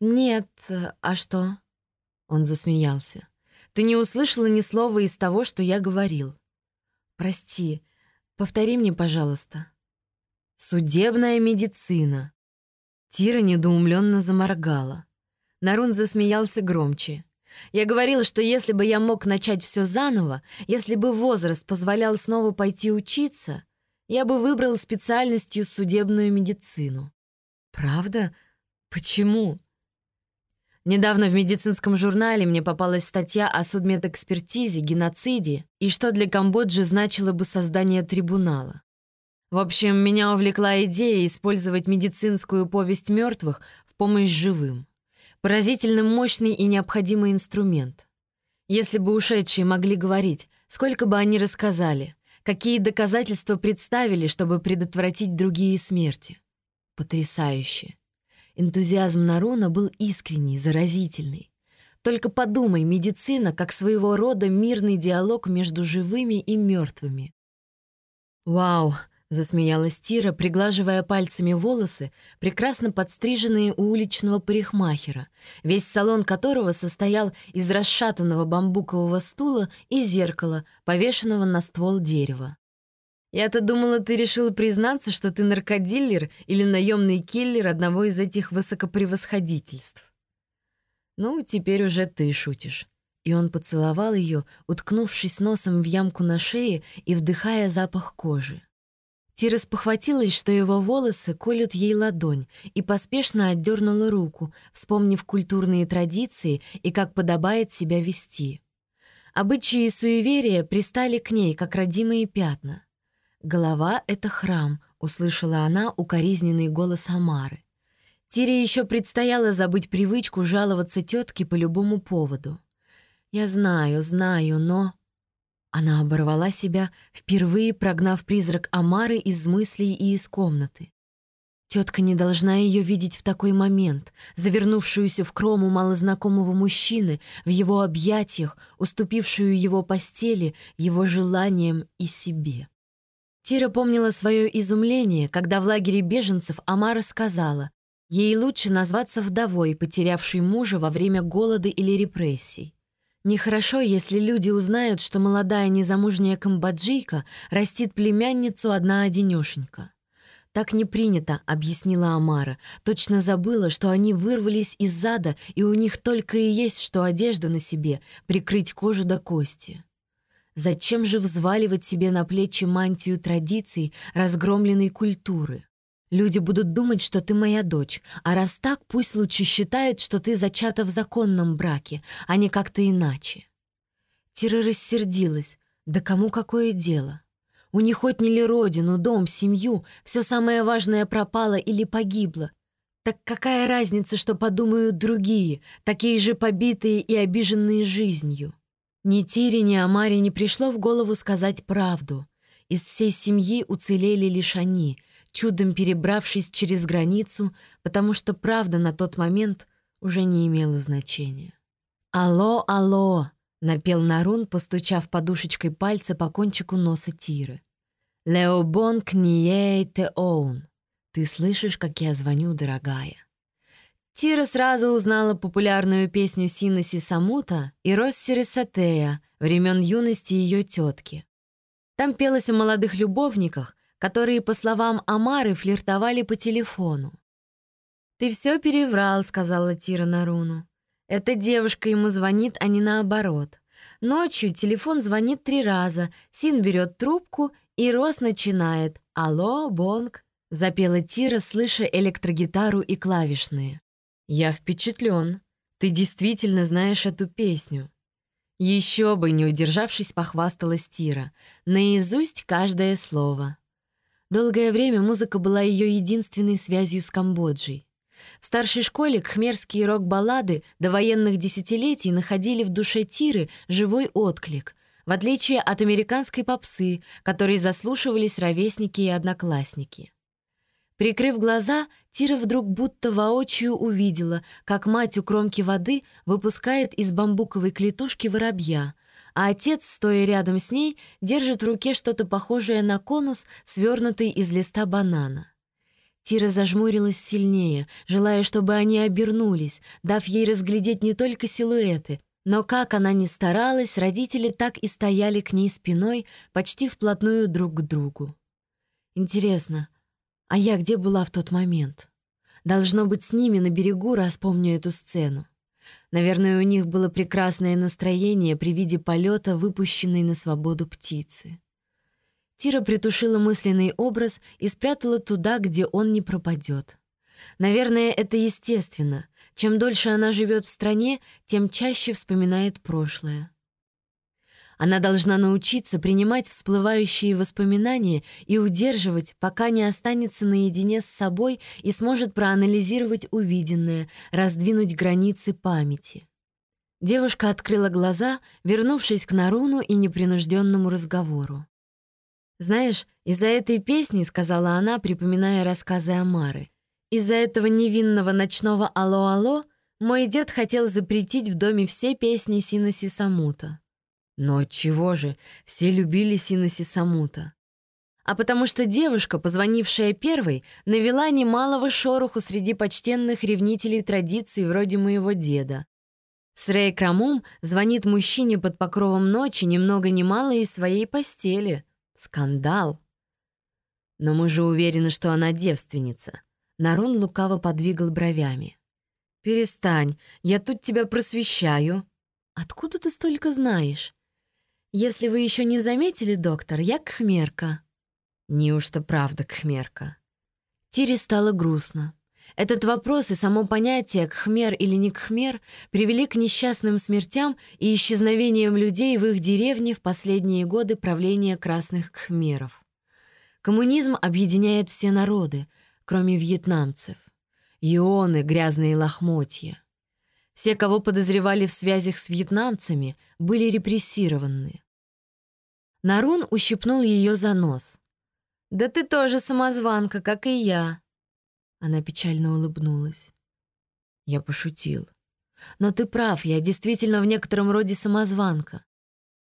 «Нет, а что?» Он засмеялся. Ты не услышала ни слова из того, что я говорил. Прости, повтори мне, пожалуйста. Судебная медицина. Тира недоумленно заморгала. Нарун засмеялся громче. Я говорил, что если бы я мог начать все заново, если бы возраст позволял снова пойти учиться, я бы выбрал специальностью судебную медицину. Правда? Почему? Недавно в медицинском журнале мне попалась статья о судмедэкспертизе, геноциде и что для Камбоджи значило бы создание трибунала. В общем, меня увлекла идея использовать медицинскую повесть мертвых в помощь живым. Поразительно мощный и необходимый инструмент. Если бы ушедшие могли говорить, сколько бы они рассказали, какие доказательства представили, чтобы предотвратить другие смерти. Потрясающе. Энтузиазм Наруна был искренний, заразительный. Только подумай, медицина как своего рода мирный диалог между живыми и мертвыми. «Вау!» — засмеялась Тира, приглаживая пальцами волосы, прекрасно подстриженные у уличного парикмахера, весь салон которого состоял из расшатанного бамбукового стула и зеркала, повешенного на ствол дерева. Я-то думала, ты решила признаться, что ты наркодиллер или наемный киллер одного из этих высокопревосходительств. Ну, теперь уже ты шутишь. И он поцеловал ее, уткнувшись носом в ямку на шее и вдыхая запах кожи. Тира спохватилась, что его волосы колют ей ладонь, и поспешно отдернула руку, вспомнив культурные традиции и как подобает себя вести. Обычаи и суеверия пристали к ней, как родимые пятна — «Голова — это храм», — услышала она укоризненный голос Амары. Тире еще предстояло забыть привычку жаловаться тетке по любому поводу. «Я знаю, знаю, но...» Она оборвала себя, впервые прогнав призрак Амары из мыслей и из комнаты. Тетка не должна ее видеть в такой момент, завернувшуюся в крому малознакомого мужчины, в его объятиях, уступившую его постели, его желаниям и себе. Тира помнила свое изумление, когда в лагере беженцев Амара сказала, ей лучше назваться вдовой, потерявшей мужа во время голода или репрессий. Нехорошо, если люди узнают, что молодая незамужняя камбоджийка растит племянницу одна-одинешенька. «Так не принято», — объяснила Амара. Точно забыла, что они вырвались из зада, и у них только и есть, что одежда на себе, прикрыть кожу до кости. Зачем же взваливать себе на плечи мантию традиций, разгромленной культуры? Люди будут думать, что ты моя дочь, а раз так, пусть лучше считают, что ты зачата в законном браке, а не как-то иначе. Тира рассердилась. Да кому какое дело? У них отняли родину, дом, семью, все самое важное пропало или погибло. Так какая разница, что подумают другие, такие же побитые и обиженные жизнью? Ни Тире, ни Амаре не пришло в голову сказать правду. Из всей семьи уцелели лишь они, чудом перебравшись через границу, потому что правда на тот момент уже не имела значения. «Алло, алло!» — напел Нарун, постучав подушечкой пальца по кончику носа Тиры. «Леобон книей теоун!» «Ты слышишь, как я звоню, дорогая?» Тира сразу узнала популярную песню Синоси Самута и Россери Сатея времен юности ее тетки. Там пелось о молодых любовниках, которые, по словам Амары, флиртовали по телефону. «Ты все переврал», — сказала Тира Наруну. «Эта девушка ему звонит, а не наоборот. Ночью телефон звонит три раза, Син берет трубку, и Рос начинает «Алло, Бонг», — запела Тира, слыша электрогитару и клавишные. «Я впечатлен. Ты действительно знаешь эту песню». Еще бы, не удержавшись, похвасталась Тира. Наизусть каждое слово. Долгое время музыка была ее единственной связью с Камбоджей. В старшей школе кхмерские рок-баллады до военных десятилетий находили в душе Тиры живой отклик, в отличие от американской попсы, которой заслушивались ровесники и одноклассники. Прикрыв глаза, Тира вдруг будто воочию увидела, как мать у кромки воды выпускает из бамбуковой клетушки воробья, а отец, стоя рядом с ней, держит в руке что-то похожее на конус, свернутый из листа банана. Тира зажмурилась сильнее, желая, чтобы они обернулись, дав ей разглядеть не только силуэты, но как она ни старалась, родители так и стояли к ней спиной, почти вплотную друг к другу. Интересно, а я где была в тот момент? Должно быть, с ними на берегу, раз помню эту сцену. Наверное, у них было прекрасное настроение при виде полета, выпущенной на свободу птицы. Тира притушила мысленный образ и спрятала туда, где он не пропадет. Наверное, это естественно. Чем дольше она живет в стране, тем чаще вспоминает прошлое. Она должна научиться принимать всплывающие воспоминания и удерживать, пока не останется наедине с собой и сможет проанализировать увиденное, раздвинуть границы памяти. Девушка открыла глаза, вернувшись к Наруну и непринужденному разговору. «Знаешь, из-за этой песни, — сказала она, припоминая рассказы Амары, — из-за этого невинного ночного «Алло-алло» мой дед хотел запретить в доме все песни Синоси Самута. Но чего же, все любили Синоси Самута. А потому что девушка, позвонившая первой, навела немалого шороху среди почтенных ревнителей традиций вроде моего деда. Срей Крамум звонит мужчине под покровом ночи немного много ни мало из своей постели — Скандал. Но мы же уверены, что она девственница. Нарун лукаво подвигал бровями. «Перестань, я тут тебя просвещаю». «Откуда ты столько знаешь?» «Если вы еще не заметили, доктор, я кхмерка». «Неужто правда кхмерка?» Тире стало грустно. Этот вопрос и само понятие «кхмер» или не «кхмер» привели к несчастным смертям и исчезновениям людей в их деревне в последние годы правления красных кхмеров. Коммунизм объединяет все народы, кроме вьетнамцев. Ионы, грязные лохмотья. Все, кого подозревали в связях с вьетнамцами, были репрессированы. Нарун ущипнул ее за нос. «Да ты тоже самозванка, как и я», она печально улыбнулась. Я пошутил. Но ты прав, я действительно в некотором роде самозванка.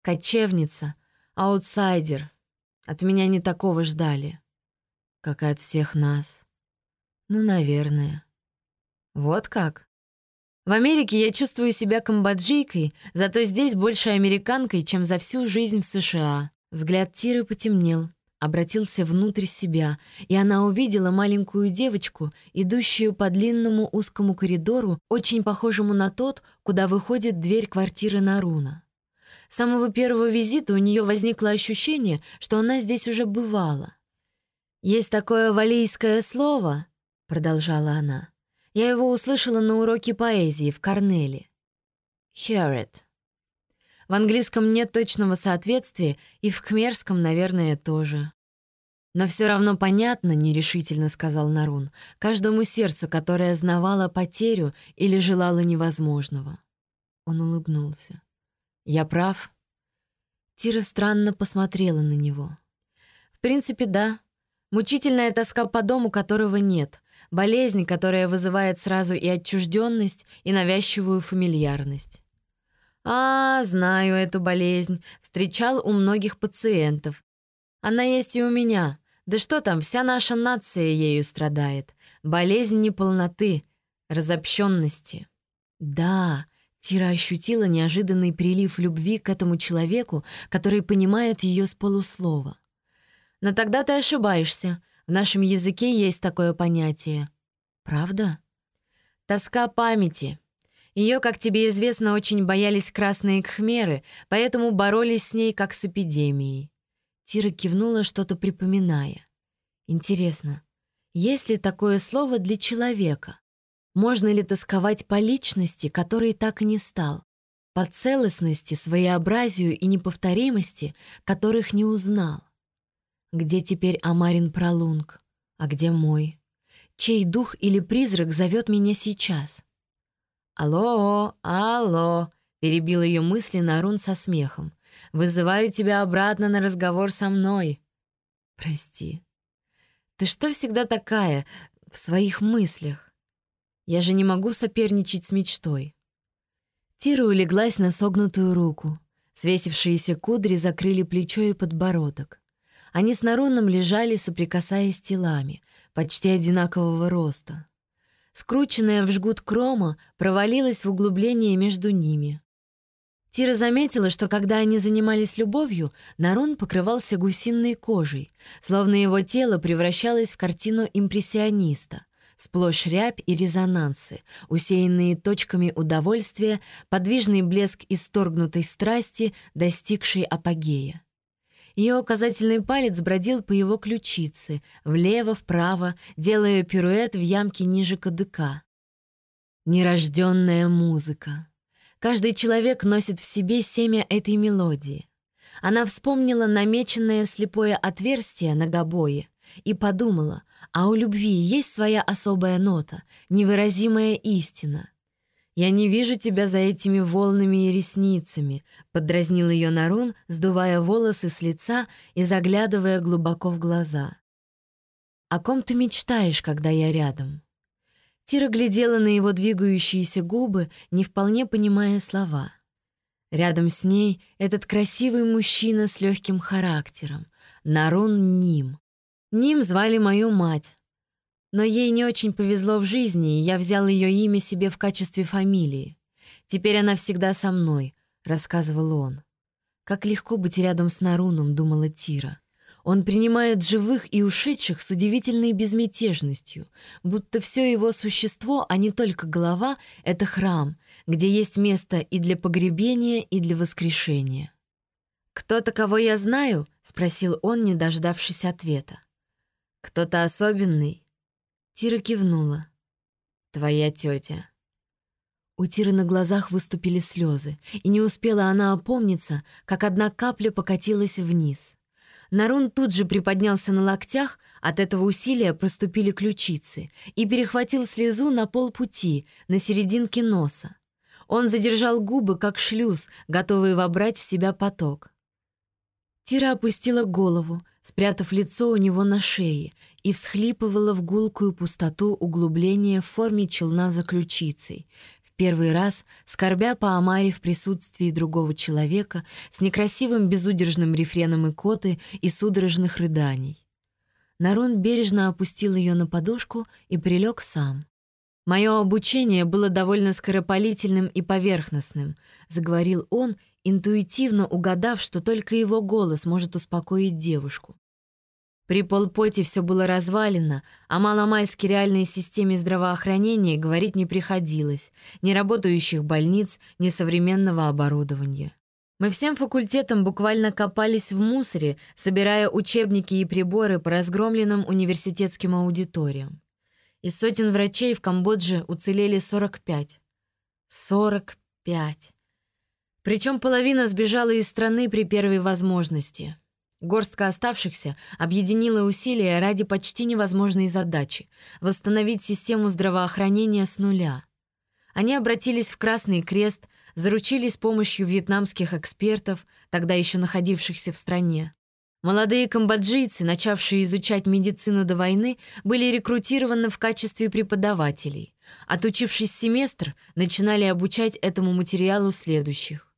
Кочевница, аутсайдер. От меня не такого ждали. Как и от всех нас. Ну, наверное. Вот как? В Америке я чувствую себя камбоджийкой, зато здесь больше американкой, чем за всю жизнь в США. Взгляд Тиры потемнел обратился внутрь себя, и она увидела маленькую девочку, идущую по длинному узкому коридору, очень похожему на тот, куда выходит дверь квартиры Наруна. С самого первого визита у нее возникло ощущение, что она здесь уже бывала. «Есть такое валийское слово», — продолжала она. «Я его услышала на уроке поэзии в Корнеле. Hear it. В английском нет точного соответствия, и в кхмерском, наверное, тоже. «Но все равно понятно», — нерешительно сказал Нарун, «каждому сердцу, которое знавало потерю или желало невозможного». Он улыбнулся. «Я прав?» Тира странно посмотрела на него. «В принципе, да. Мучительная тоска по дому, которого нет. Болезнь, которая вызывает сразу и отчужденность, и навязчивую фамильярность. «А, знаю эту болезнь. Встречал у многих пациентов. Она есть и у меня. Да что там, вся наша нация ею страдает. Болезнь неполноты, разобщенности». «Да», Тира ощутила неожиданный прилив любви к этому человеку, который понимает ее с полуслова. «Но тогда ты ошибаешься. В нашем языке есть такое понятие». «Правда?» «Тоска памяти. Ее, как тебе известно, очень боялись красные кхмеры, поэтому боролись с ней как с эпидемией. Тира кивнула, что-то припоминая. Интересно, есть ли такое слово для человека? Можно ли тосковать по личности, которой так и не стал? По целостности, своеобразию и неповторимости, которых не узнал? Где теперь Амарин Пролунг? А где мой? чей дух или призрак зовет меня сейчас. «Алло, алло!» — перебил ее мысли Нарун со смехом. «Вызываю тебя обратно на разговор со мной». «Прости. Ты что всегда такая в своих мыслях? Я же не могу соперничать с мечтой». Тира улеглась на согнутую руку. Свесившиеся кудри закрыли плечо и подбородок. Они с Наруном лежали, соприкасаясь телами, почти одинакового роста. Скрученная в жгут крома провалилась в углубление между ними. Тира заметила, что когда они занимались любовью, Нарун покрывался гусиной кожей, словно его тело превращалось в картину импрессиониста. Сплошь рябь и резонансы, усеянные точками удовольствия, подвижный блеск исторгнутой страсти, достигшей апогея. Ее указательный палец бродил по его ключице, влево-вправо, делая пируэт в ямке ниже кадыка. Нерожденная музыка. Каждый человек носит в себе семя этой мелодии. Она вспомнила намеченное слепое отверстие на гобое и подумала, а у любви есть своя особая нота, невыразимая истина. «Я не вижу тебя за этими волнами и ресницами», — подразнил ее Нарун, сдувая волосы с лица и заглядывая глубоко в глаза. «О ком ты мечтаешь, когда я рядом?» Тира глядела на его двигающиеся губы, не вполне понимая слова. Рядом с ней этот красивый мужчина с легким характером, Нарун Ним. Ним звали мою мать, но ей не очень повезло в жизни, и я взял ее имя себе в качестве фамилии. Теперь она всегда со мной, рассказывал он. Как легко быть рядом с Наруном, думала Тира. Он принимает живых и ушедших с удивительной безмятежностью, будто все его существо, а не только голова, — это храм, где есть место и для погребения, и для воскрешения. «Кто-то, кого я знаю?» — спросил он, не дождавшись ответа. «Кто-то особенный?» Тира кивнула. «Твоя тетя». У Тиры на глазах выступили слезы, и не успела она опомниться, как одна капля покатилась вниз. Нарун тут же приподнялся на локтях, от этого усилия проступили ключицы, и перехватил слезу на полпути, на серединке носа. Он задержал губы, как шлюз, готовый вобрать в себя поток. Тира опустила голову, спрятав лицо у него на шее, и всхлипывала в гулкую пустоту углубления в форме челна за ключицей, в первый раз скорбя по Амаре в присутствии другого человека с некрасивым безудержным рефреном икоты и судорожных рыданий. Нарон бережно опустил ее на подушку и прилег сам. «Мое обучение было довольно скоропалительным и поверхностным», — заговорил он, интуитивно угадав, что только его голос может успокоить девушку. При полпоте все было развалено, о маломальской реальной системе здравоохранения говорить не приходилось, ни работающих больниц, ни современного оборудования. Мы всем факультетом буквально копались в мусоре, собирая учебники и приборы по разгромленным университетским аудиториям. Из сотен врачей в Камбодже уцелели 45. 45. Причем половина сбежала из страны при первой возможности. Горстка оставшихся объединила усилия ради почти невозможной задачи — восстановить систему здравоохранения с нуля. Они обратились в Красный Крест, заручились помощью вьетнамских экспертов, тогда еще находившихся в стране. Молодые камбоджийцы, начавшие изучать медицину до войны, были рекрутированы в качестве преподавателей. Отучившись семестр, начинали обучать этому материалу следующих.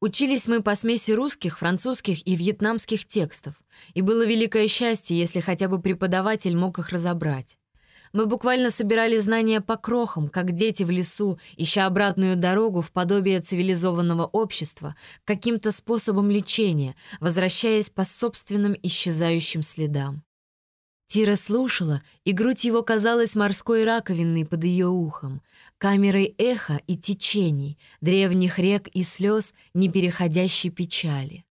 Учились мы по смеси русских, французских и вьетнамских текстов, и было великое счастье, если хотя бы преподаватель мог их разобрать. Мы буквально собирали знания по крохам, как дети в лесу, ища обратную дорогу в подобие цивилизованного общества, каким-то способом лечения, возвращаясь по собственным исчезающим следам. Тира слушала, и грудь его казалась морской раковиной под ее ухом, камерой эха и течений, древних рек и слез, непереходящей печали.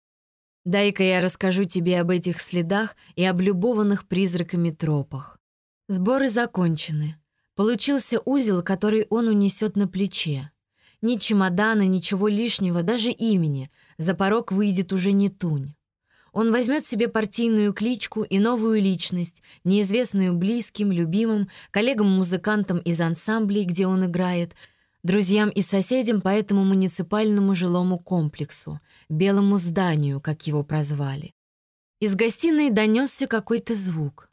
Дай-ка я расскажу тебе об этих следах и облюбованных призраками тропах. Сборы закончены. Получился узел, который он унесет на плече. Ни чемодана, ничего лишнего, даже имени. За порог выйдет уже не тунь. Он возьмет себе партийную кличку и новую личность, неизвестную близким, любимым, коллегам-музыкантам из ансамблей, где он играет, друзьям и соседям по этому муниципальному жилому комплексу, белому зданию, как его прозвали. Из гостиной донесся какой-то звук.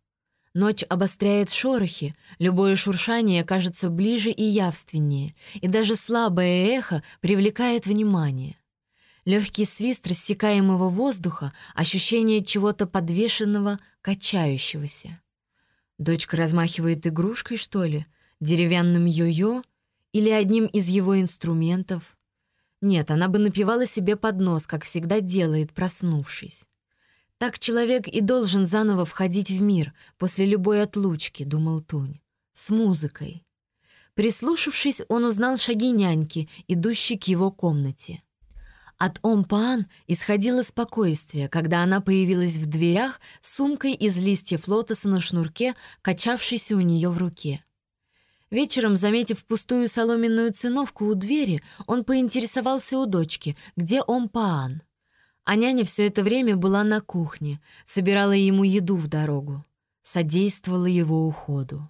Ночь обостряет шорохи, любое шуршание кажется ближе и явственнее, и даже слабое эхо привлекает внимание. Легкий свист рассекаемого воздуха, ощущение чего-то подвешенного, качающегося. Дочка размахивает игрушкой, что ли? Деревянным йо-йо? Или одним из его инструментов? Нет, она бы напевала себе под нос, как всегда делает, проснувшись. Так человек и должен заново входить в мир после любой отлучки, думал Тунь, с музыкой. Прислушавшись, он узнал шаги няньки, идущей к его комнате. От Омпаан исходило спокойствие, когда она появилась в дверях с сумкой из листьев лотоса на шнурке, качавшейся у нее в руке. Вечером, заметив пустую соломенную циновку у двери, он поинтересовался у дочки, где Омпаан. А няня все это время была на кухне, собирала ему еду в дорогу, содействовала его уходу.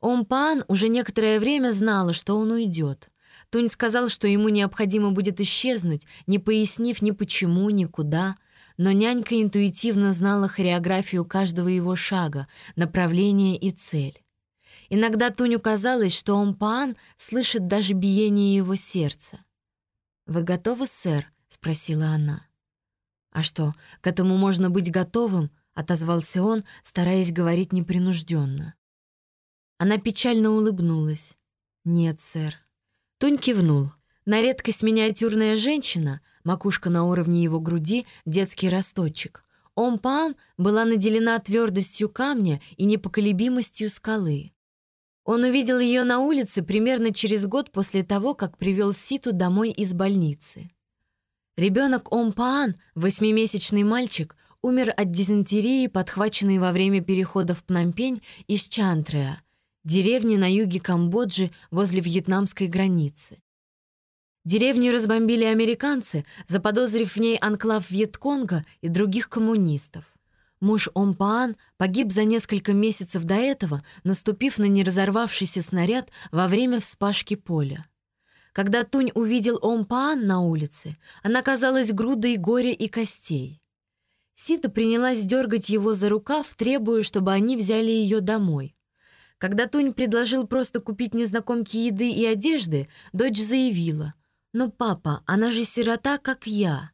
Омпаан уже некоторое время знала, что он уйдет. Тунь сказал, что ему необходимо будет исчезнуть, не пояснив ни почему, ни куда, но нянька интуитивно знала хореографию каждого его шага, направление и цель. Иногда Туню казалось, что Омпаан слышит даже биение его сердца. «Вы готовы, сэр?» — спросила она. «А что, к этому можно быть готовым?» — отозвался он, стараясь говорить непринужденно. Она печально улыбнулась. «Нет, сэр». Тунь кивнул. На редкость миниатюрная женщина, макушка на уровне его груди, детский росточек. Омпан была наделена твердостью камня и непоколебимостью скалы. Он увидел ее на улице примерно через год после того, как привел Ситу домой из больницы. Ребенок Омпаан, восьмимесячный мальчик, умер от дизентерии, подхваченной во время перехода в Пномпень из Чантреа, деревни на юге Камбоджи возле вьетнамской границы. Деревню разбомбили американцы, заподозрив в ней анклав Вьетконга и других коммунистов. Муж Омпаан погиб за несколько месяцев до этого, наступив на неразорвавшийся снаряд во время вспашки поля. Когда Тунь увидел Омпаан на улице, она казалась грудой горя и костей. Сита принялась дергать его за рукав, требуя, чтобы они взяли ее домой. Когда Тунь предложил просто купить незнакомке еды и одежды, дочь заявила, «Но, папа, она же сирота, как я».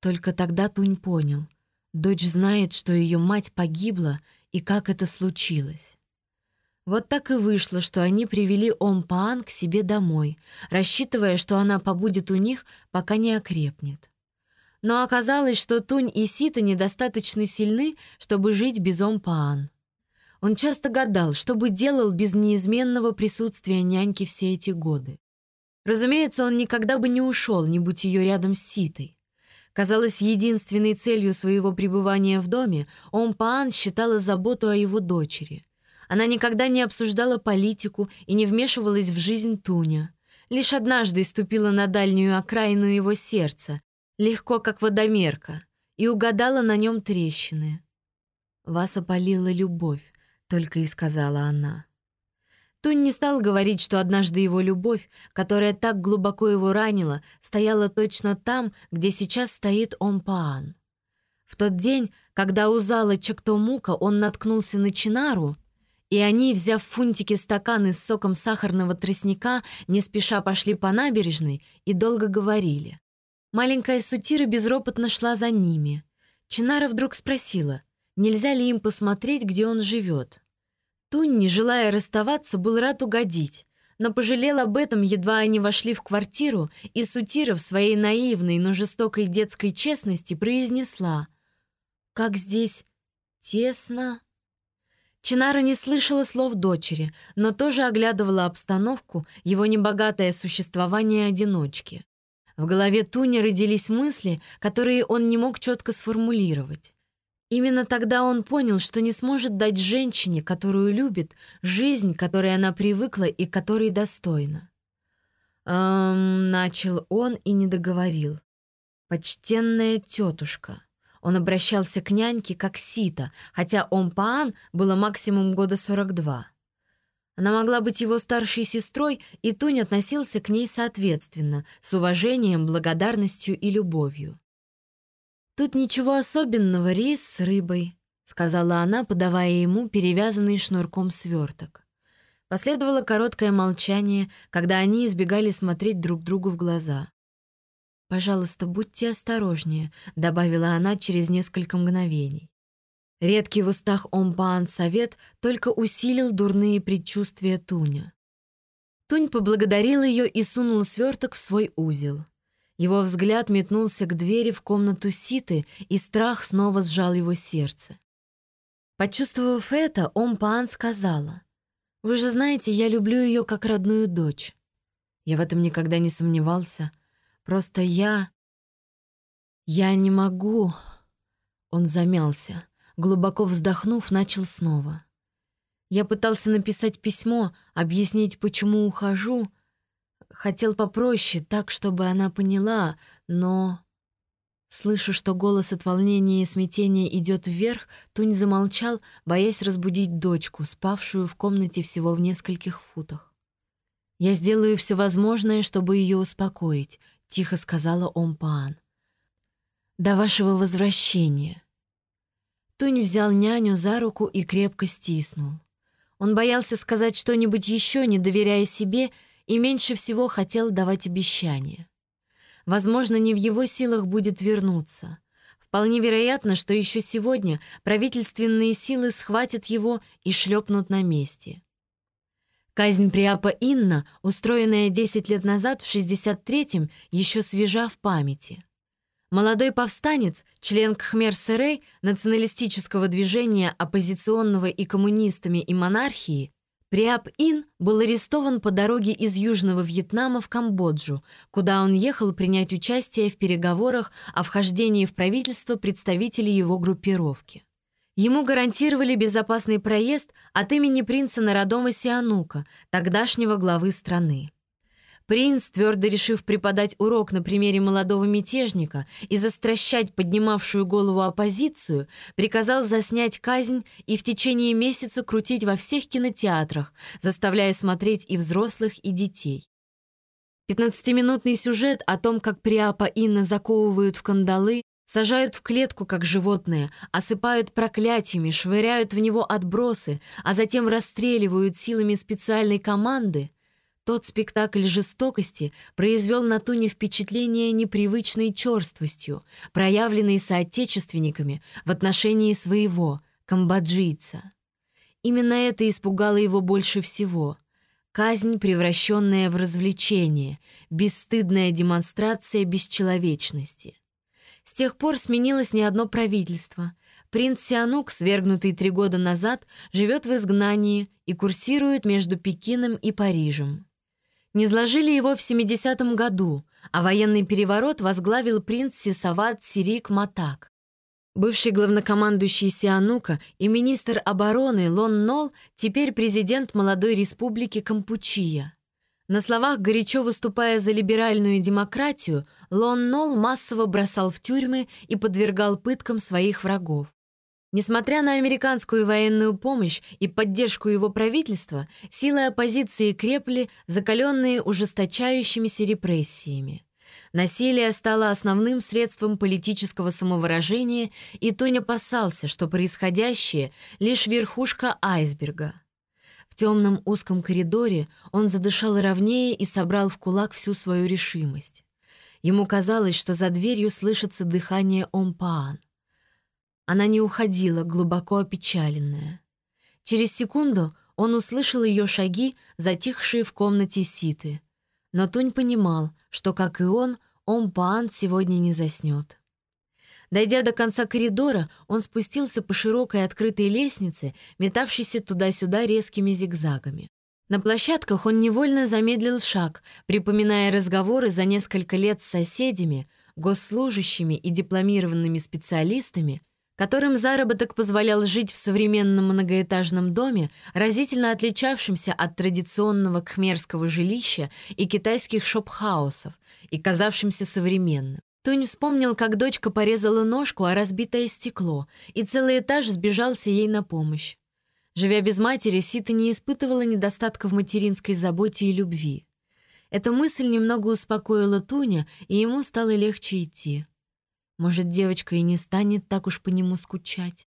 Только тогда Тунь понял. Дочь знает, что ее мать погибла и как это случилось. Вот так и вышло, что они привели Омпаан к себе домой, рассчитывая, что она побудет у них, пока не окрепнет. Но оказалось, что Тунь и Сита недостаточно сильны, чтобы жить без Омпаан. Он часто гадал, что бы делал без неизменного присутствия няньки все эти годы. Разумеется, он никогда бы не ушел, не будь ее рядом с Ситой. Казалось, единственной целью своего пребывания в доме Омпаан считала заботу о его дочери. Она никогда не обсуждала политику и не вмешивалась в жизнь Туня. Лишь однажды ступила на дальнюю окраину его сердца, легко как водомерка, и угадала на нем трещины. Вас опалила любовь, только и сказала она. Тунь не стал говорить, что однажды его любовь, которая так глубоко его ранила, стояла точно там, где сейчас стоит Омпаан. В тот день, когда у зала Чактомука он наткнулся на Чинару, и они, взяв в фунтике стаканы с соком сахарного тростника, не спеша пошли по набережной и долго говорили. Маленькая Сутира безропотно шла за ними. Чинара вдруг спросила, нельзя ли им посмотреть, где он живет. Тунь, не желая расставаться, был рад угодить, но пожалел об этом, едва они вошли в квартиру, и Сутира в своей наивной, но жестокой детской честности произнесла «Как здесь тесно». Чинара не слышала слов дочери, но тоже оглядывала обстановку, его небогатое существование одиночки. В голове Туни родились мысли, которые он не мог четко сформулировать. Именно тогда он понял, что не сможет дать женщине, которую любит, жизнь, которой она привыкла и которой достойна. «Эм...» — начал он и не договорил. «Почтенная тетушка». Он обращался к няньке как Сита, хотя Омпаан было максимум года 42. Она могла быть его старшей сестрой, и Тунь относился к ней соответственно, с уважением, благодарностью и любовью. «Тут ничего особенного, рис с рыбой», — сказала она, подавая ему перевязанный шнурком сверток. Последовало короткое молчание, когда они избегали смотреть друг другу в глаза. «Пожалуйста, будьте осторожнее», — добавила она через несколько мгновений. Редкий в устах Омпаан совет только усилил дурные предчувствия Туня. Тунь поблагодарил ее и сунул сверток в свой узел. Его взгляд метнулся к двери в комнату Ситы, и страх снова сжал его сердце. Почувствовав это, Омпаан сказала, «Вы же знаете, я люблю ее как родную дочь». Я в этом никогда не сомневался — Просто я... Я не могу...» Он замялся. Глубоко вздохнув, начал снова. Я пытался написать письмо, объяснить, почему ухожу. Хотел попроще, так, чтобы она поняла, но... Слыша, что голос от волнения и смятения идет вверх, Тунь замолчал, боясь разбудить дочку, спавшую в комнате всего в нескольких футах. «Я сделаю все возможное, чтобы ее успокоить тихо сказала Омпаан. «До вашего возвращения». Тунь взял няню за руку и крепко стиснул. Он боялся сказать что-нибудь еще, не доверяя себе, и меньше всего хотел давать обещания. Возможно, не в его силах будет вернуться. Вполне вероятно, что еще сегодня правительственные силы схватят его и шлепнут на месте. Казнь Приапа Инна, устроенная 10 лет назад в 63-м, еще свежа в памяти. Молодой повстанец, член Кхмер-Серей, националистического движения, оппозиционного и коммунистами и монархии, Приап Ин был арестован по дороге из Южного Вьетнама в Камбоджу, куда он ехал принять участие в переговорах о вхождении в правительство представителей его группировки. Ему гарантировали безопасный проезд от имени принца Народома Сианука, тогдашнего главы страны. Принц, твердо решив преподать урок на примере молодого мятежника и застращать поднимавшую голову оппозицию, приказал заснять казнь и в течение месяца крутить во всех кинотеатрах, заставляя смотреть и взрослых, и детей. Пятнадцатиминутный сюжет о том, как Приапа Инна заковывают в кандалы, Сажают в клетку, как животное, осыпают проклятиями, швыряют в него отбросы, а затем расстреливают силами специальной команды. Тот спектакль жестокости произвел на Туне впечатление непривычной черствостью, проявленной соотечественниками в отношении своего, камбоджийца. Именно это испугало его больше всего. Казнь, превращенная в развлечение, бесстыдная демонстрация бесчеловечности. С тех пор сменилось не одно правительство. Принц Сианук, свергнутый три года назад, живет в изгнании и курсирует между Пекином и Парижем. Не сложили его в 70-м году, а военный переворот возглавил принц Сисават Сирик Матак. Бывший главнокомандующий Сианука и министр обороны Лон Нол теперь президент молодой республики Кампучия. На словах, горячо выступая за либеральную демократию, Лон Нол массово бросал в тюрьмы и подвергал пыткам своих врагов. Несмотря на американскую военную помощь и поддержку его правительства, силы оппозиции крепли, закаленные ужесточающимися репрессиями. Насилие стало основным средством политического самовыражения, и Тонь опасался, что происходящее — лишь верхушка айсберга. В темном узком коридоре он задышал ровнее и собрал в кулак всю свою решимость. Ему казалось, что за дверью слышится дыхание Омпаан. Она не уходила, глубоко опечаленная. Через секунду он услышал ее шаги, затихшие в комнате Ситы. Но Тунь понимал, что, как и он, Омпаан сегодня не заснет. Дойдя до конца коридора, он спустился по широкой открытой лестнице, метавшейся туда-сюда резкими зигзагами. На площадках он невольно замедлил шаг, припоминая разговоры за несколько лет с соседями, госслужащими и дипломированными специалистами, которым заработок позволял жить в современном многоэтажном доме, разительно отличавшемся от традиционного кхмерского жилища и китайских шопхаусов, и казавшимся современным. Тунь вспомнил, как дочка порезала ножку, а разбитое стекло, и целый этаж сбежался ей на помощь. Живя без матери, Сита не испытывала недостатка в материнской заботе и любви. Эта мысль немного успокоила Туня, и ему стало легче идти. Может, девочка и не станет так уж по нему скучать.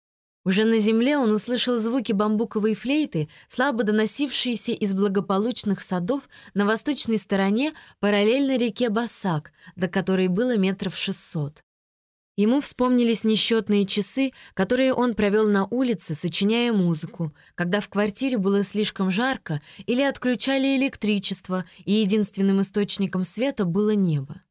Уже на земле он услышал звуки бамбуковой флейты, слабо доносившиеся из благополучных садов на восточной стороне параллельно реке Басак, до которой было метров шестьсот. Ему вспомнились несчетные часы, которые он провел на улице, сочиняя музыку, когда в квартире было слишком жарко или отключали электричество, и единственным источником света было небо.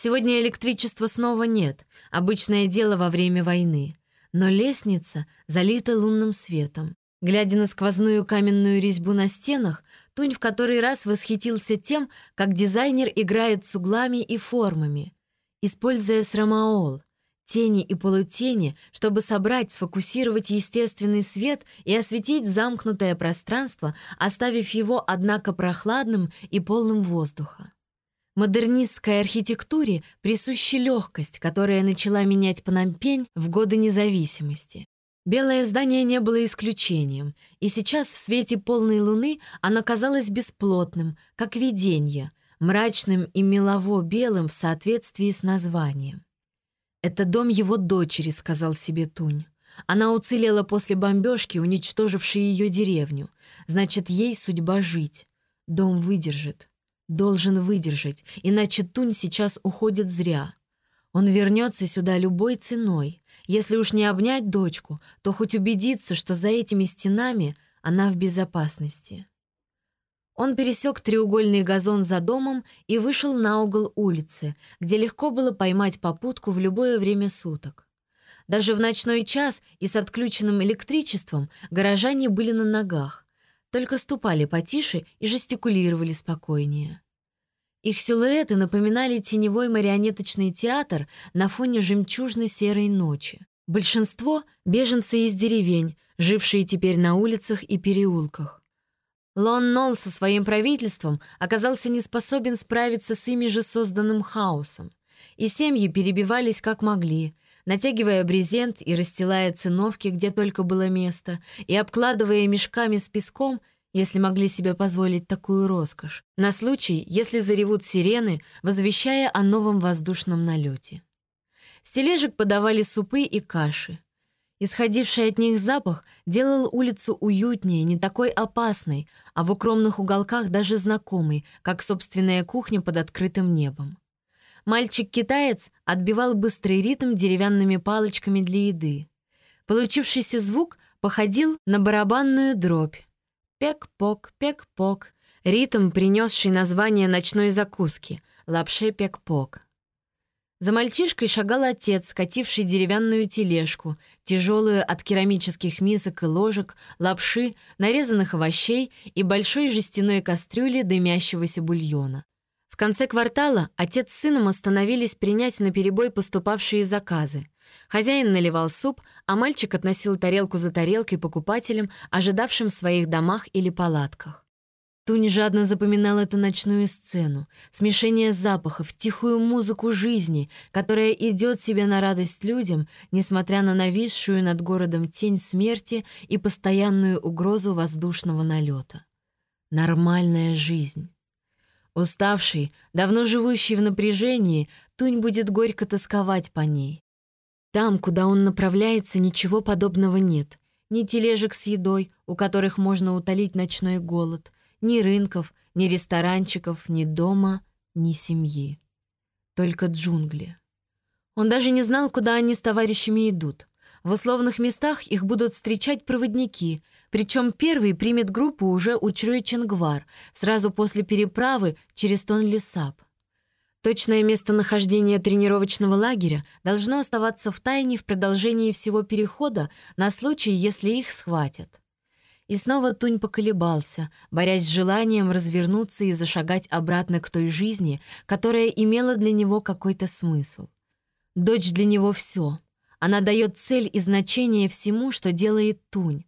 Сегодня электричества снова нет, обычное дело во время войны но лестница залита лунным светом. Глядя на сквозную каменную резьбу на стенах, Тунь в который раз восхитился тем, как дизайнер играет с углами и формами, используя срамаол, тени и полутени, чтобы собрать, сфокусировать естественный свет и осветить замкнутое пространство, оставив его, однако, прохладным и полным воздуха. Модернистской архитектуре присуща легкость, которая начала менять Пномпень в годы независимости. Белое здание не было исключением, и сейчас в свете полной луны оно казалось бесплотным, как видение, мрачным и мелово-белым в соответствии с названием. «Это дом его дочери», — сказал себе Тунь. Она уцелела после бомбежки, уничтожившей ее деревню. Значит, ей судьба жить. Дом выдержит. Должен выдержать, иначе Тунь сейчас уходит зря. Он вернется сюда любой ценой. Если уж не обнять дочку, то хоть убедиться, что за этими стенами она в безопасности. Он пересек треугольный газон за домом и вышел на угол улицы, где легко было поймать попутку в любое время суток. Даже в ночной час и с отключенным электричеством горожане были на ногах, только ступали потише и жестикулировали спокойнее. Их силуэты напоминали теневой марионеточный театр на фоне жемчужно-серой ночи. Большинство — беженцы из деревень, жившие теперь на улицах и переулках. Лон Нолл со своим правительством оказался не способен справиться с ими же созданным хаосом, и семьи перебивались как могли, натягивая брезент и расстилая циновки, где только было место, и обкладывая мешками с песком, если могли себе позволить такую роскошь, на случай, если заревут сирены, возвещая о новом воздушном налете. С тележек подавали супы и каши. Исходивший от них запах делал улицу уютнее, не такой опасной, а в укромных уголках даже знакомой, как собственная кухня под открытым небом. Мальчик-китаец отбивал быстрый ритм деревянными палочками для еды. Получившийся звук походил на барабанную дробь. Пек-пок, пек-пок. Ритм, принесший название ночной закуски — лапше пек-пок. За мальчишкой шагал отец, кативший деревянную тележку, тяжелую от керамических мисок и ложек, лапши, нарезанных овощей и большой жестяной кастрюли дымящегося бульона конце квартала отец с сыном остановились принять на перебой поступавшие заказы. Хозяин наливал суп, а мальчик относил тарелку за тарелкой покупателям, ожидавшим в своих домах или палатках. Тунь жадно запоминал эту ночную сцену, смешение запахов, тихую музыку жизни, которая идет себе на радость людям, несмотря на нависшую над городом тень смерти и постоянную угрозу воздушного налета. Нормальная жизнь. Уставший, давно живущий в напряжении, Тунь будет горько тосковать по ней. Там, куда он направляется, ничего подобного нет. Ни тележек с едой, у которых можно утолить ночной голод, ни рынков, ни ресторанчиков, ни дома, ни семьи. Только джунгли. Он даже не знал, куда они с товарищами идут. В условных местах их будут встречать проводники — причем первый примет группу уже у Чрой-Ченгвар, сразу после переправы через Тонлесап. Точное местонахождение тренировочного лагеря должно оставаться в тайне в продолжении всего перехода на случай, если их схватят. И снова Тунь поколебался, борясь с желанием развернуться и зашагать обратно к той жизни, которая имела для него какой-то смысл. Дочь для него — все. Она дает цель и значение всему, что делает Тунь.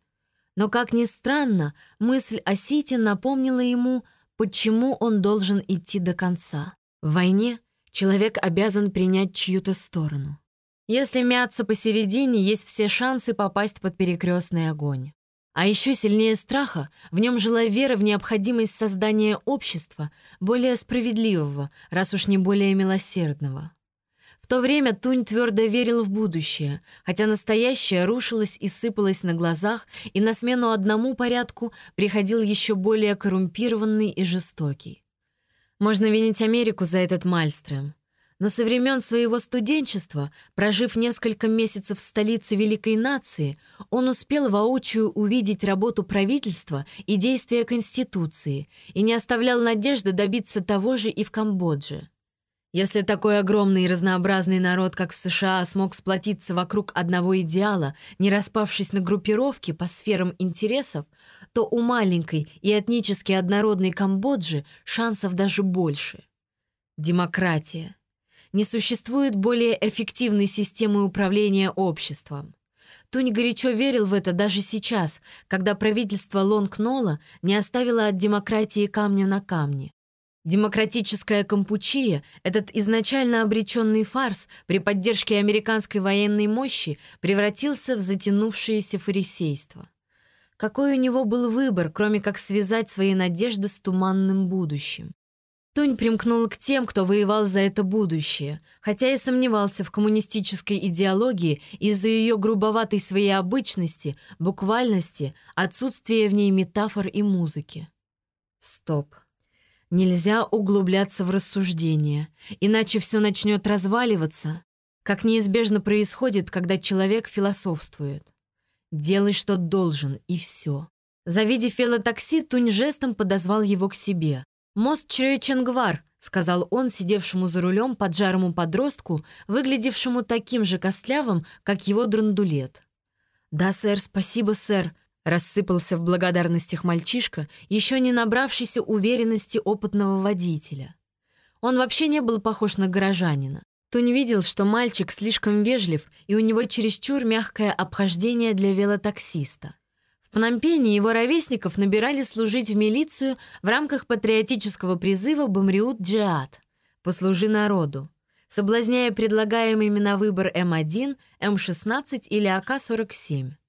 Но, как ни странно, мысль о Сите напомнила ему, почему он должен идти до конца. В войне Человек обязан принять чью-то сторону. Если мяться посередине, есть все шансы попасть под перекрестный огонь. А еще сильнее страха в нем жила вера в необходимость создания общества, более справедливого, раз уж не более милосердного. В то время Тунь твердо верил в будущее, хотя настоящее рушилось и сыпалось на глазах, и на смену одному порядку приходил еще более коррумпированный и жестокий. Можно винить Америку за этот мальстрем. Но со времен своего студенчества, прожив несколько месяцев в столице великой нации, он успел воочию увидеть работу правительства и действия Конституции и не оставлял надежды добиться того же и в Камбодже. Если такой огромный и разнообразный народ, как в США, смог сплотиться вокруг одного идеала, не распавшись на группировки по сферам интересов, то у маленькой и этнически однородной Камбоджи шансов даже больше. Демократия не существует более эффективной системы управления обществом. Тунь горячо верил в это даже сейчас, когда правительство Лонгнола не оставило от демократии камня на камне. Демократическая Кампучия, этот изначально обреченный фарс при поддержке американской военной мощи превратился в затянувшееся фарисейство. Какой у него был выбор, кроме как связать свои надежды с туманным будущим? Тунь примкнул к тем, кто воевал за это будущее, хотя и сомневался в коммунистической идеологии из-за ее грубоватой своей обычности, буквальности, отсутствия в ней метафор и музыки. Стоп. Нельзя углубляться в рассуждения, иначе все начнет разваливаться, как неизбежно происходит, когда человек философствует. Делай, что должен, и все. Завидев велотакси, Тунь жестом подозвал его к себе. «Мост Чрёйченгвар», — сказал он сидевшему за рулем поджарому подростку, выглядевшему таким же костлявым, как его драндулет. «Да, сэр, спасибо, сэр», — рассыпался в благодарностях мальчишка, еще не набравшийся уверенности опытного водителя. Он вообще не был похож на горожанина. Тунь видел, что мальчик слишком вежлив, и у него чересчур мягкое обхождение для велотаксиста. В Пномпене его ровесников набирали служить в милицию в рамках патриотического призыва «Бамриут Джиад» — «Послужи народу», соблазняя предлагаемыми на выбор М1, М16 или АК-47.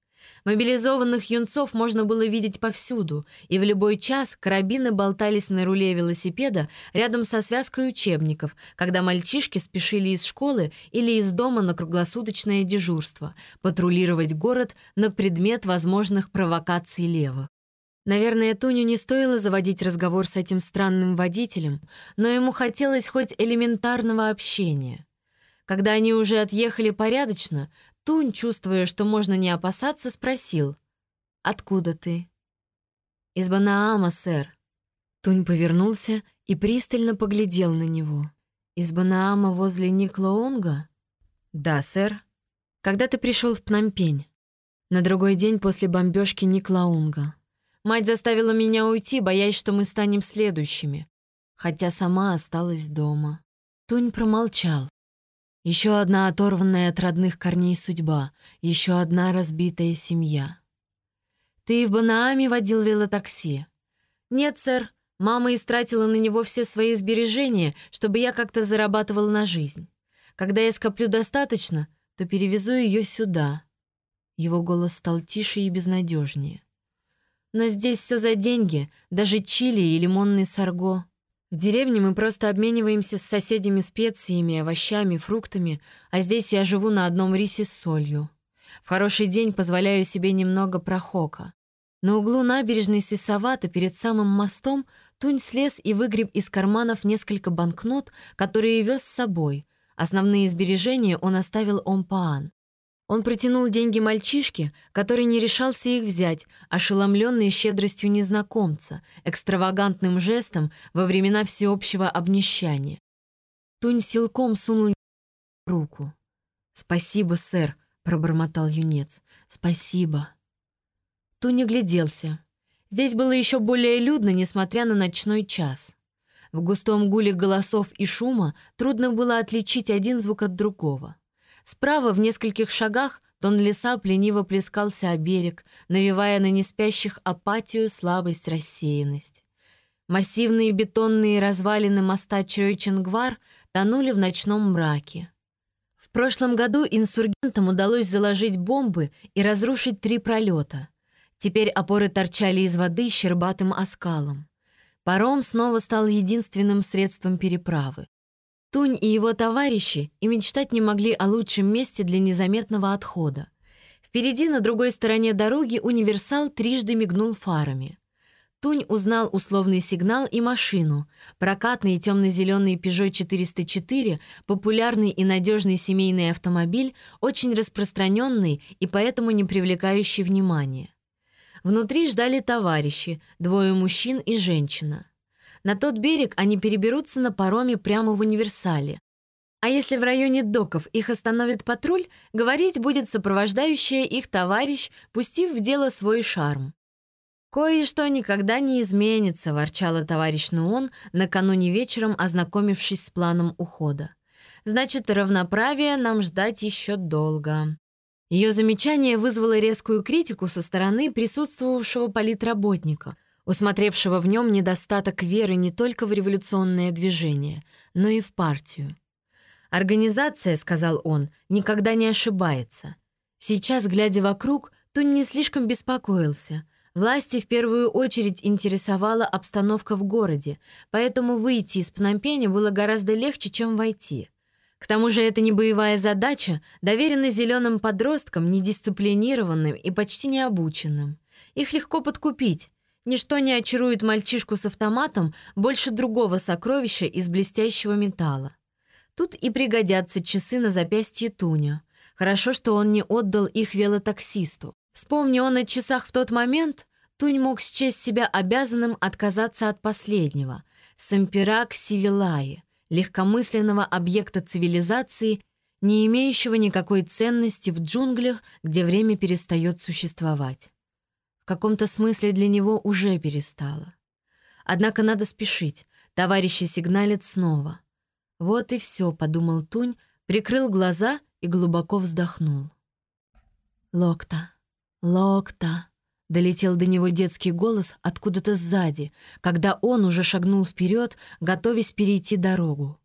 Мобилизованных юнцов можно было видеть повсюду, и в любой час карабины болтались на руле велосипеда рядом со связкой учебников, когда мальчишки спешили из школы или из дома на круглосуточное дежурство, патрулировать город на предмет возможных провокаций левых. Наверное, Туню не стоило заводить разговор с этим странным водителем, но ему хотелось хоть элементарного общения. Когда они уже отъехали порядочно, Тунь, чувствуя, что можно не опасаться, спросил. «Откуда ты?» «Из Банаама, сэр». Тунь повернулся и пристально поглядел на него. «Из Банаама возле Никлоонга?» «Да, сэр». «Когда ты пришел в Пномпень?» «На другой день после бомбежки Никлаунга. Мать заставила меня уйти, боясь, что мы станем следующими, хотя сама осталась дома». Тунь промолчал. Еще одна оторванная от родных корней судьба, еще одна разбитая семья. «Ты в Банааме водил велотакси?» «Нет, сэр. Мама истратила на него все свои сбережения, чтобы я как-то зарабатывал на жизнь. Когда я скоплю достаточно, то перевезу ее сюда». Его голос стал тише и безнадежнее. «Но здесь все за деньги, даже чили и лимонный сорго. В деревне мы просто обмениваемся с соседями специями, овощами, фруктами, а здесь я живу на одном рисе с солью. В хороший день позволяю себе немного прохока. На углу набережной Сисавата перед самым мостом Тунь слез и выгреб из карманов несколько банкнот, которые вез с собой. Основные сбережения он оставил Омпаан. Он протянул деньги мальчишке, который не решался их взять, ошеломленный щедростью незнакомца, экстравагантным жестом во времена всеобщего обнищания. Тунь силком сунул руку. «Спасибо, сэр», — пробормотал юнец. «Спасибо». Тунь огляделся. Здесь было еще более людно, несмотря на ночной час. В густом гуле голосов и шума трудно было отличить один звук от другого. Справа, в нескольких шагах, тон леса плениво плескался о берег, навевая на неспящих апатию, слабость, рассеянность. Массивные бетонные развалины моста Чойченгвар тонули в ночном мраке. В прошлом году инсургентам удалось заложить бомбы и разрушить три пролета. Теперь опоры торчали из воды щербатым оскалом. Паром снова стал единственным средством переправы. Тунь и его товарищи и мечтать не могли о лучшем месте для незаметного отхода. Впереди, на другой стороне дороги, универсал трижды мигнул фарами. Тунь узнал условный сигнал и машину. Прокатный темно-зеленый Peugeot 404, популярный и надежный семейный автомобиль, очень распространенный и поэтому не привлекающий внимания. Внутри ждали товарищи, двое мужчин и женщина. На тот берег они переберутся на пароме прямо в универсале. А если в районе доков их остановит патруль, говорить будет сопровождающая их товарищ, пустив в дело свой шарм. «Кое-что никогда не изменится», — ворчала товарищ Нуон, накануне вечером ознакомившись с планом ухода. «Значит, равноправие нам ждать еще долго». Ее замечание вызвало резкую критику со стороны присутствовавшего политработника, усмотревшего в нем недостаток веры не только в революционное движение, но и в партию. «Организация, — сказал он, — никогда не ошибается. Сейчас, глядя вокруг, Тунь не слишком беспокоился. Власти в первую очередь интересовала обстановка в городе, поэтому выйти из Пномпеня было гораздо легче, чем войти. К тому же это не боевая задача, доверена зеленым подросткам, недисциплинированным и почти необученным. Их легко подкупить. Ничто не очарует мальчишку с автоматом больше другого сокровища из блестящего металла. Тут и пригодятся часы на запястье Туня. Хорошо, что он не отдал их велотаксисту. Вспомни он о часах в тот момент, Тунь мог счесть себя обязанным отказаться от последнего — Сампирак Сивилаи — легкомысленного объекта цивилизации, не имеющего никакой ценности в джунглях, где время перестает существовать. Каком-то смысле для него уже перестало. Однако надо спешить, товарищи сигналят снова. «Вот и все», — подумал Тунь, прикрыл глаза и глубоко вздохнул. «Локта, Локта», Долетел до него детский голос откуда-то сзади, когда он уже шагнул вперед, готовясь перейти дорогу.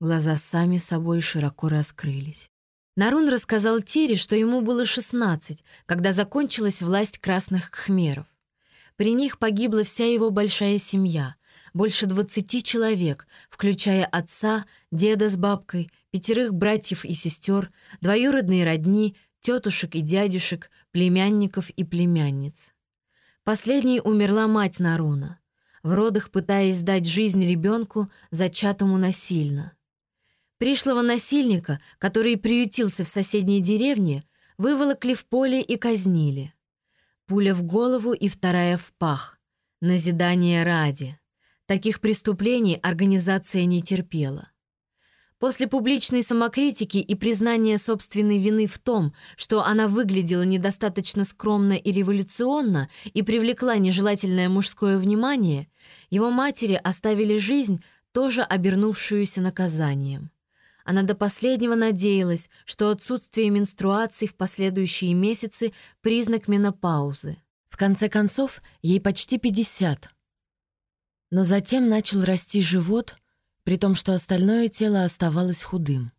Глаза сами собой широко раскрылись. Нарун рассказал Тире, что ему было 16, когда закончилась власть красных кхмеров. При них погибла вся его большая семья, больше 20 человек, включая отца, деда с бабкой, пятерых братьев и сестер, двоюродные родни, тетушек и дядюшек, племянников и племянниц. Последней умерла мать Наруна, в родах пытаясь дать жизнь ребенку, зачатому насильно. Пришлого насильника, который приютился в соседней деревне, выволокли в поле и казнили. Пуля в голову и вторая в пах. Назидание ради. Таких преступлений организация не терпела. После публичной самокритики и признания собственной вины в том, что она выглядела недостаточно скромно и революционно и привлекла нежелательное мужское внимание, его матери оставили жизнь, тоже обернувшуюся наказанием. Она до последнего надеялась, что отсутствие менструаций в последующие месяцы — признак менопаузы. В конце концов, ей почти 50. Но затем начал расти живот — при том, что остальное тело оставалось худым.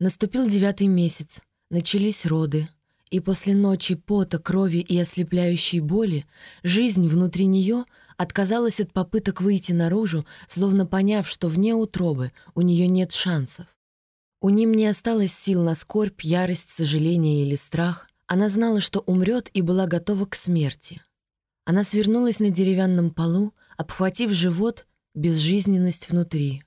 Наступил девятый месяц, начались роды, и после ночи пота, крови и ослепляющей боли жизнь внутри нее отказалась от попыток выйти наружу, словно поняв, что вне утробы у нее нет шансов. У ним не осталось сил на скорбь, ярость, сожаление или страх. Она знала, что умрет и была готова к смерти. Она свернулась на деревянном полу, обхватив живот безжизненность внутри.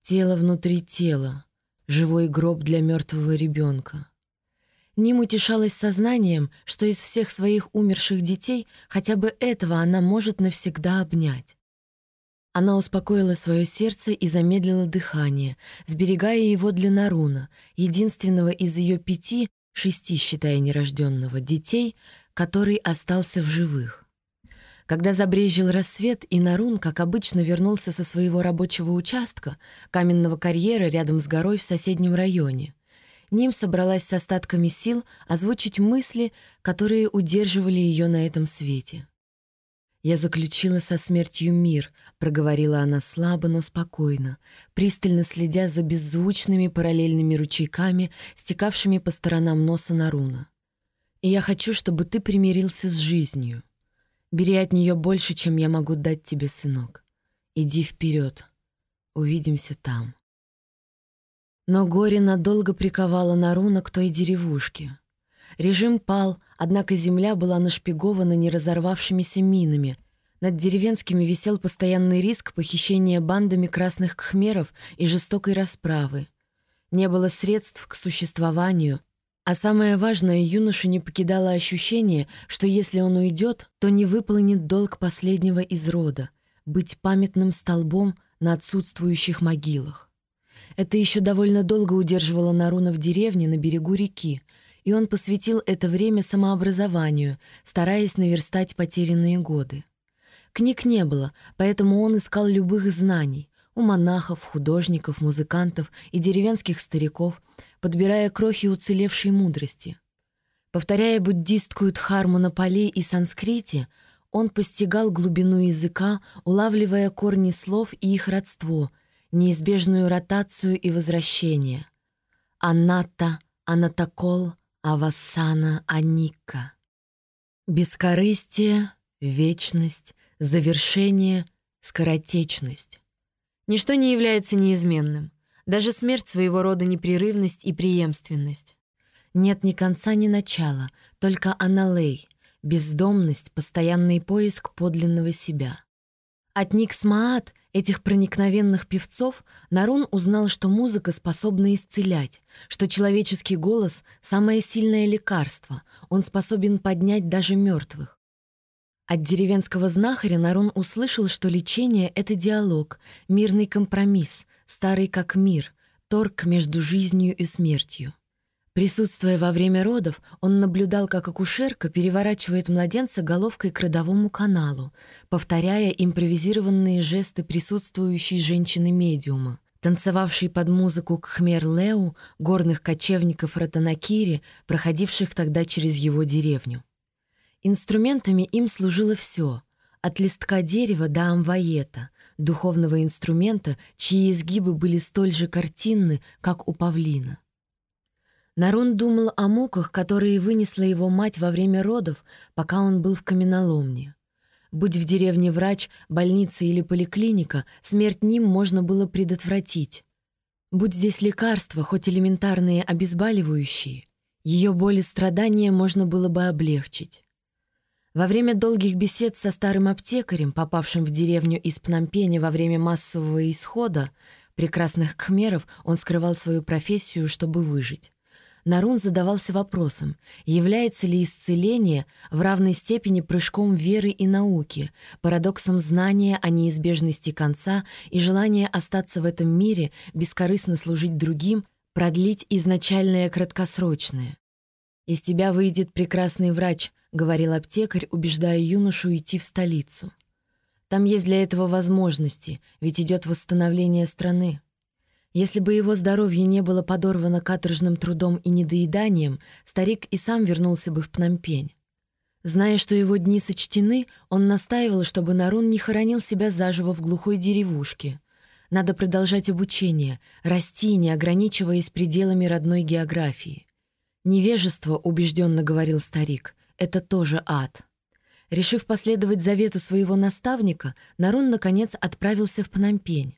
Тело внутри тела, живой гроб для мертвого ребенка. Ним утешалась сознанием, что из всех своих умерших детей хотя бы этого она может навсегда обнять. Она успокоила свое сердце и замедлила дыхание, сберегая его для Наруна, единственного из ее пяти, шести, считая нерожденного, детей, который остался в живых. Когда забрезжил рассвет, и Нарун, как обычно, вернулся со своего рабочего участка, каменного карьера рядом с горой в соседнем районе. Ним собралась с остатками сил озвучить мысли, которые удерживали ее на этом свете. «Я заключила со смертью мир», — проговорила она слабо, но спокойно, пристально следя за беззвучными параллельными ручейками, стекавшими по сторонам носа Наруна. «И я хочу, чтобы ты примирился с жизнью. Бери от нее больше, чем я могу дать тебе, сынок. Иди вперед. Увидимся там». Но горе надолго приковало Наруна к той деревушке. Режим пал, однако земля была нашпигована неразорвавшимися минами. Над деревенскими висел постоянный риск похищения бандами красных кхмеров и жестокой расправы. Не было средств к существованию, а самое важное, юношу не покидало ощущение, что если он уйдет, то не выполнит долг последнего из рода — быть памятным столбом на отсутствующих могилах. Это еще довольно долго удерживало Наруна в деревне на берегу реки, и он посвятил это время самообразованию, стараясь наверстать потерянные годы. Книг не было, поэтому он искал любых знаний у монахов, художников, музыкантов и деревенских стариков, подбирая крохи уцелевшей мудрости. Повторяя буддистскую дхарму на поле и санскрите, он постигал глубину языка, улавливая корни слов и их родство, неизбежную ротацию и возвращение. Анатта, анатакол, Авасана Аника. Бескорыстие, вечность, завершение, скоротечность. Ничто не является неизменным. Даже смерть своего рода непрерывность и преемственность. Нет ни конца, ни начала, только аналей, бездомность, постоянный поиск подлинного себя. От Никсмаат, этих проникновенных певцов, Нарун узнал, что музыка способна исцелять, что человеческий голос — самое сильное лекарство, он способен поднять даже мертвых. От деревенского знахаря Нарун услышал, что лечение — это диалог, мирный компромисс, старый как мир, торг между жизнью и смертью. Присутствуя во время родов, он наблюдал, как акушерка переворачивает младенца головкой к родовому каналу, повторяя импровизированные жесты присутствующей женщины-медиума, танцевавшей под музыку Кхмер-Леу, горных кочевников Ратанакири, проходивших тогда через его деревню. Инструментами им служило все — от листка дерева до амваета, духовного инструмента, чьи изгибы были столь же картинны, как у павлина. Нарун думал о муках, которые вынесла его мать во время родов, пока он был в каменоломне. Будь в деревне врач, больница или поликлиника, смерть ним можно было предотвратить. Будь здесь лекарства, хоть элементарные обезболивающие, ее боль и страдания можно было бы облегчить. Во время долгих бесед со старым аптекарем, попавшим в деревню из Пномпеня во время массового исхода, прекрасных кхмеров он скрывал свою профессию, чтобы выжить. Нарун задавался вопросом, является ли исцеление в равной степени прыжком веры и науки, парадоксом знания о неизбежности конца и желания остаться в этом мире, бескорыстно служить другим, продлить изначальное краткосрочное. «Из тебя выйдет прекрасный врач», — говорил аптекарь, убеждая юношу идти в столицу. «Там есть для этого возможности, ведь идет восстановление страны». Если бы его здоровье не было подорвано каторжным трудом и недоеданием, старик и сам вернулся бы в Пномпень. Зная, что его дни сочтены, он настаивал, чтобы Нарун не хоронил себя заживо в глухой деревушке. Надо продолжать обучение, расти, не ограничиваясь пределами родной географии. «Невежество», — убежденно говорил старик, — «это тоже ад». Решив последовать завету своего наставника, Нарун, наконец, отправился в Пномпень.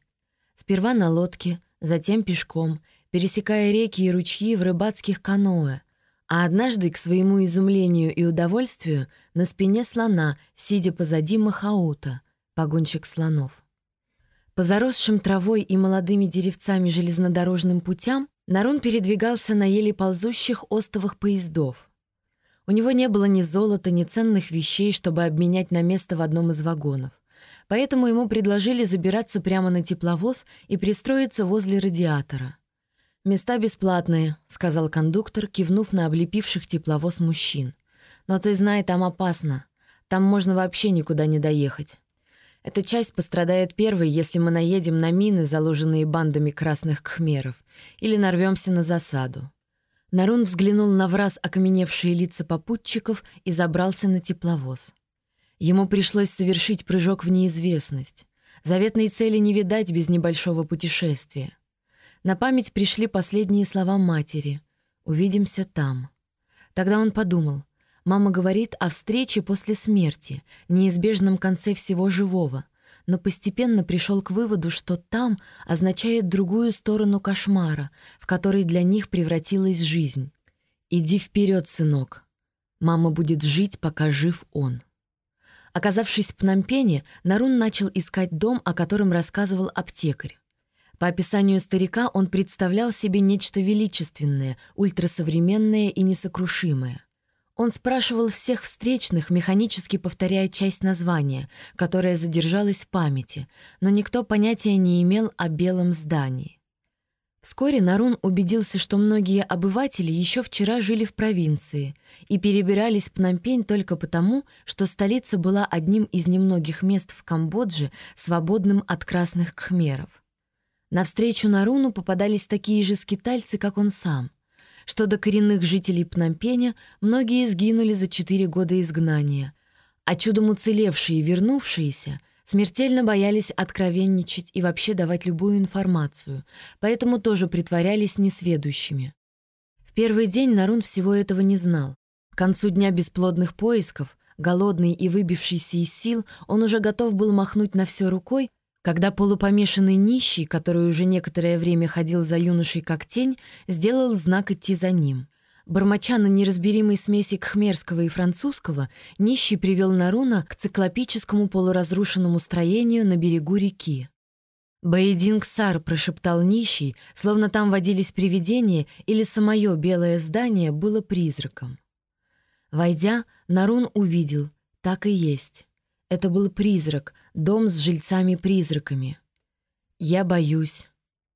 Сперва на лодке, затем пешком, пересекая реки и ручьи в рыбацких каноэ, а однажды, к своему изумлению и удовольствию, на спине слона, сидя позади Махаута, погонщик слонов. По заросшим травой и молодыми деревцами железнодорожным путям Нарун передвигался на еле ползущих остовах поездов. У него не было ни золота, ни ценных вещей, чтобы обменять на место в одном из вагонов поэтому ему предложили забираться прямо на тепловоз и пристроиться возле радиатора. «Места бесплатные», — сказал кондуктор, кивнув на облепивших тепловоз мужчин. «Но ты знай, там опасно. Там можно вообще никуда не доехать. Эта часть пострадает первой, если мы наедем на мины, заложенные бандами красных кхмеров, или нарвемся на засаду». Нарун взглянул на враз окаменевшие лица попутчиков и забрался на тепловоз. Ему пришлось совершить прыжок в неизвестность. Заветной цели не видать без небольшого путешествия. На память пришли последние слова матери. «Увидимся там». Тогда он подумал. Мама говорит о встрече после смерти, неизбежном конце всего живого, но постепенно пришел к выводу, что «там» означает другую сторону кошмара, в который для них превратилась жизнь. «Иди вперед, сынок. Мама будет жить, пока жив он». Оказавшись в Пномпене, Нарун начал искать дом, о котором рассказывал аптекарь. По описанию старика он представлял себе нечто величественное, ультрасовременное и несокрушимое. Он спрашивал всех встречных, механически повторяя часть названия, которая задержалась в памяти, но никто понятия не имел о белом здании. Вскоре Нарун убедился, что многие обыватели еще вчера жили в провинции и перебирались в Пномпень только потому, что столица была одним из немногих мест в Камбодже, свободным от красных кхмеров. Навстречу Наруну попадались такие же скитальцы, как он сам. Что до коренных жителей Пномпеня, многие сгинули за четыре года изгнания, а чудом уцелевшие и вернувшиеся — смертельно боялись откровенничать и вообще давать любую информацию, поэтому тоже притворялись несведущими. В первый день Нарун всего этого не знал. К концу дня бесплодных поисков, голодный и выбившийся из сил, он уже готов был махнуть на все рукой, когда полупомешанный нищий, который уже некоторое время ходил за юношей как тень, сделал знак идти за ним. Бормоча на неразберимой смеси кхмерского и французского, нищий привел Наруна к циклопическому полуразрушенному строению на берегу реки. «Баединг-сар», — прошептал нищий, словно там водились привидения или самое белое здание было призраком. Войдя, Нарун увидел, так и есть. Это был призрак, дом с жильцами-призраками. «Я боюсь»,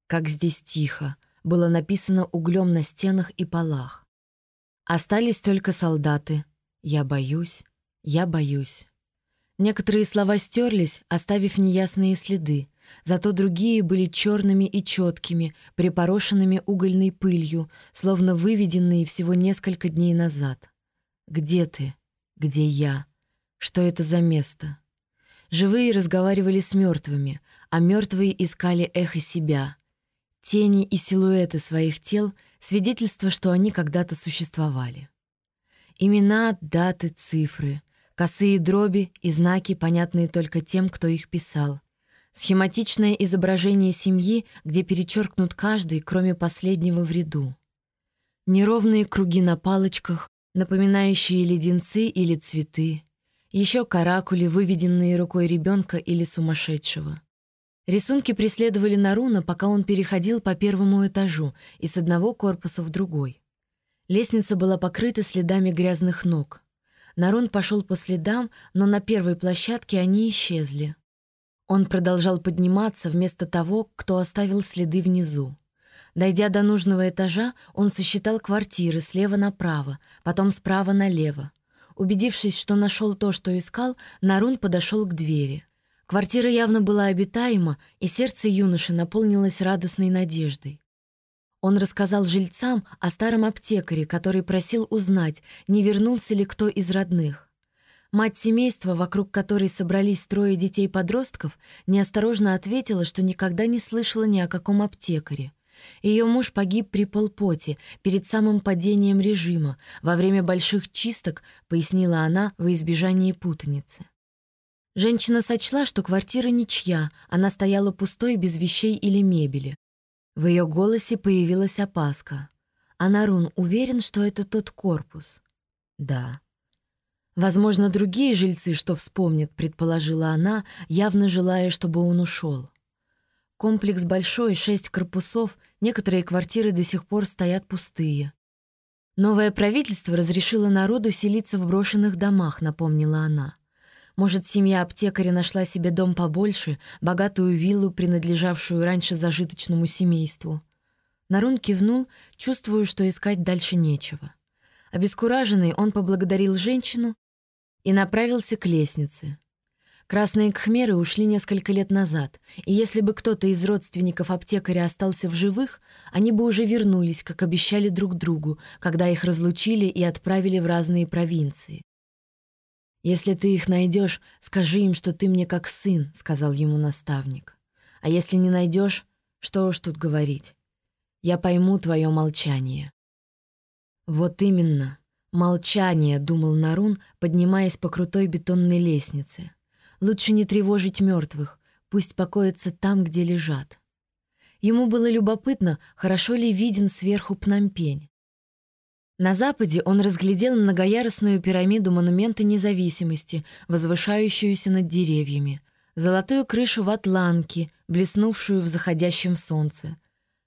как здесь тихо, было написано углем на стенах и полах. Остались только солдаты. Я боюсь, я боюсь. Некоторые слова стерлись, оставив неясные следы, зато другие были черными и четкими, припорошенными угольной пылью, словно выведенные всего несколько дней назад. «Где ты? Где я? Что это за место?» Живые разговаривали с мертвыми, а мертвые искали эхо себя. Тени и силуэты своих тел — свидетельство, что они когда-то существовали. Имена, даты, цифры, косые дроби и знаки, понятные только тем, кто их писал. Схематичное изображение семьи, где перечеркнут каждый, кроме последнего в ряду. Неровные круги на палочках, напоминающие леденцы или цветы. Еще каракули, выведенные рукой ребенка или сумасшедшего. Рисунки преследовали Наруна, пока он переходил по первому этажу из одного корпуса в другой. Лестница была покрыта следами грязных ног. Нарун пошел по следам, но на первой площадке они исчезли. Он продолжал подниматься вместо того, кто оставил следы внизу. Дойдя до нужного этажа, он сосчитал квартиры слева направо, потом справа налево. Убедившись, что нашел то, что искал, Нарун подошел к двери. Квартира явно была обитаема, и сердце юноши наполнилось радостной надеждой. Он рассказал жильцам о старом аптекаре, который просил узнать, не вернулся ли кто из родных. Мать семейства, вокруг которой собрались трое детей-подростков, неосторожно ответила, что никогда не слышала ни о каком аптекаре. Ее муж погиб при полпоте, перед самым падением режима, во время больших чисток, пояснила она во избежание путаницы. Женщина сочла, что квартира ничья, она стояла пустой, без вещей или мебели. В ее голосе появилась опаска. А Нарун уверен, что это тот корпус? Да. Возможно, другие жильцы, что вспомнят, предположила она, явно желая, чтобы он ушел. Комплекс большой, шесть корпусов, некоторые квартиры до сих пор стоят пустые. Новое правительство разрешило народу селиться в брошенных домах, напомнила она. Может, семья аптекаря нашла себе дом побольше, богатую виллу, принадлежавшую раньше зажиточному семейству. Нарун кивнул, чувствуя, что искать дальше нечего. Обескураженный, он поблагодарил женщину и направился к лестнице. Красные кхмеры ушли несколько лет назад, и если бы кто-то из родственников аптекаря остался в живых, они бы уже вернулись, как обещали друг другу, когда их разлучили и отправили в разные провинции. «Если ты их найдешь, скажи им, что ты мне как сын», — сказал ему наставник. «А если не найдешь, что уж тут говорить? Я пойму твое молчание». «Вот именно, молчание», — думал Нарун, поднимаясь по крутой бетонной лестнице. «Лучше не тревожить мертвых, пусть покоятся там, где лежат». Ему было любопытно, хорошо ли виден сверху Пномпень. На западе он разглядел многоярусную пирамиду монумента независимости, возвышающуюся над деревьями, золотую крышу в Атланке, блеснувшую в заходящем солнце.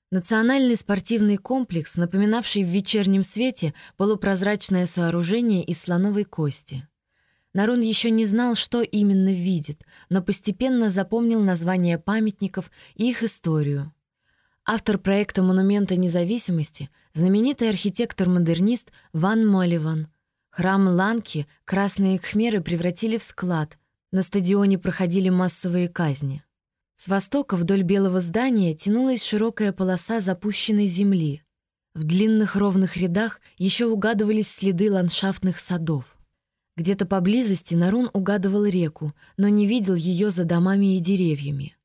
Национальный спортивный комплекс, напоминавший в вечернем свете полупрозрачное сооружение из слоновой кости. Нарун еще не знал, что именно видит, но постепенно запомнил названия памятников и их историю. Автор проекта «Монумента независимости» — знаменитый архитектор-модернист Ван Моливан. Храм Ланки красные кхмеры превратили в склад. На стадионе проходили массовые казни. С востока вдоль белого здания тянулась широкая полоса запущенной земли. В длинных ровных рядах еще угадывались следы ландшафтных садов. Где-то поблизости Нарун угадывал реку, но не видел ее за домами и деревьями.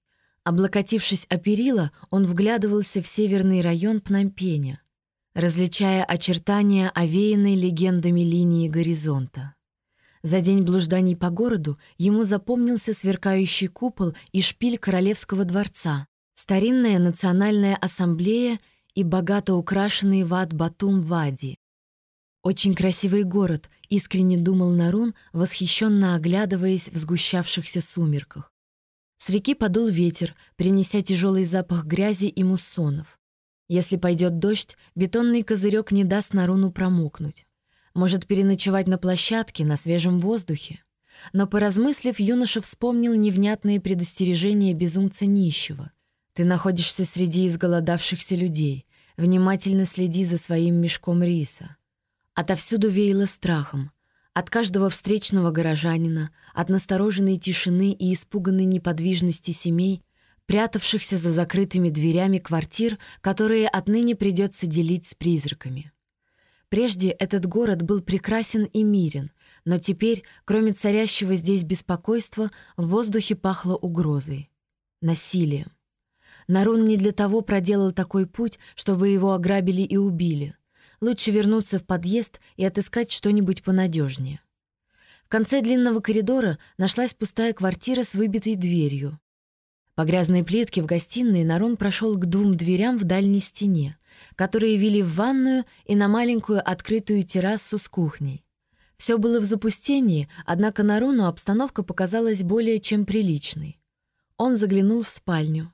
Облокотившись о перила, он вглядывался в северный район Пномпеня, различая очертания овеянной легендами линии горизонта. За день блужданий по городу ему запомнился сверкающий купол и шпиль Королевского дворца, старинная национальная ассамблея и богато украшенный Вад-Батум-Вади. Очень красивый город, искренне думал Нарун, восхищенно оглядываясь в сгущавшихся сумерках. С реки подул ветер, принеся тяжелый запах грязи и муссонов. Если пойдет дождь, бетонный козырек не даст Наруну промокнуть. Может переночевать на площадке, на свежем воздухе. Но, поразмыслив, юноша вспомнил невнятные предостережения безумца нищего. «Ты находишься среди изголодавшихся людей. Внимательно следи за своим мешком риса». Отовсюду веяло страхом. От каждого встречного горожанина, от настороженной тишины и испуганной неподвижности семей, прятавшихся за закрытыми дверями квартир, которые отныне придется делить с призраками. Прежде этот город был прекрасен и мирен, но теперь, кроме царящего здесь беспокойства, в воздухе пахло угрозой, насилием. Нарун не для того проделал такой путь, чтобы его ограбили и убили — Лучше вернуться в подъезд и отыскать что-нибудь понадежнее. В конце длинного коридора нашлась пустая квартира с выбитой дверью. По грязной плитке в гостиной Нарон прошел к двум дверям в дальней стене, которые вели в ванную и на маленькую открытую террасу с кухней. Все было в запустении, однако Наруну обстановка показалась более чем приличной. Он заглянул в спальню.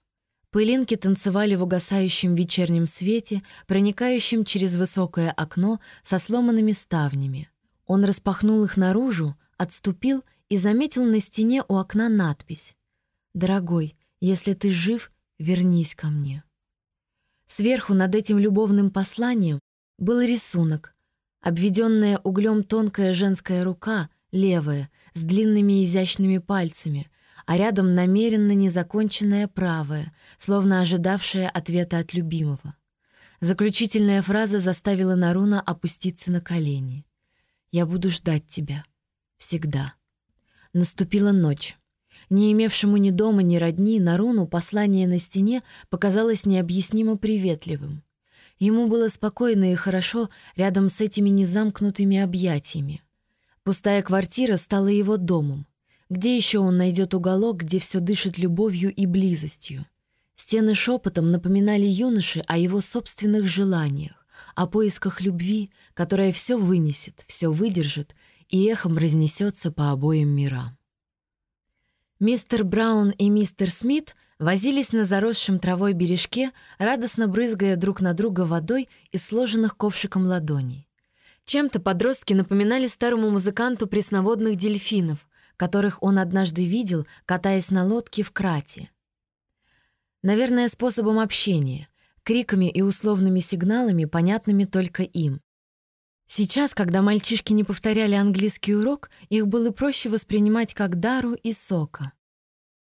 Пылинки танцевали в угасающем вечернем свете, проникающем через высокое окно со сломанными ставнями. Он распахнул их наружу, отступил и заметил на стене у окна надпись «Дорогой, если ты жив, вернись ко мне». Сверху над этим любовным посланием был рисунок, обведенная углем тонкая женская рука, левая, с длинными изящными пальцами, а рядом намеренно незаконченная правая, словно ожидавшая ответа от любимого. Заключительная фраза заставила Наруна опуститься на колени. «Я буду ждать тебя. Всегда». Наступила ночь. Не имевшему ни дома, ни родни, Наруну послание на стене показалось необъяснимо приветливым. Ему было спокойно и хорошо рядом с этими незамкнутыми объятиями. Пустая квартира стала его домом. Где еще он найдет уголок, где все дышит любовью и близостью? Стены шепотом напоминали юноше о его собственных желаниях, о поисках любви, которая все вынесет, все выдержит и эхом разнесется по обоим мирам. Мистер Браун и мистер Смит возились на заросшем травой бережке, радостно брызгая друг на друга водой из сложенных ковшиком ладоней. Чем-то подростки напоминали старому музыканту пресноводных дельфинов, которых он однажды видел, катаясь на лодке в Крате. Наверное, способом общения, криками и условными сигналами, понятными только им. Сейчас, когда мальчишки не повторяли английский урок, их было проще воспринимать как дару и сока.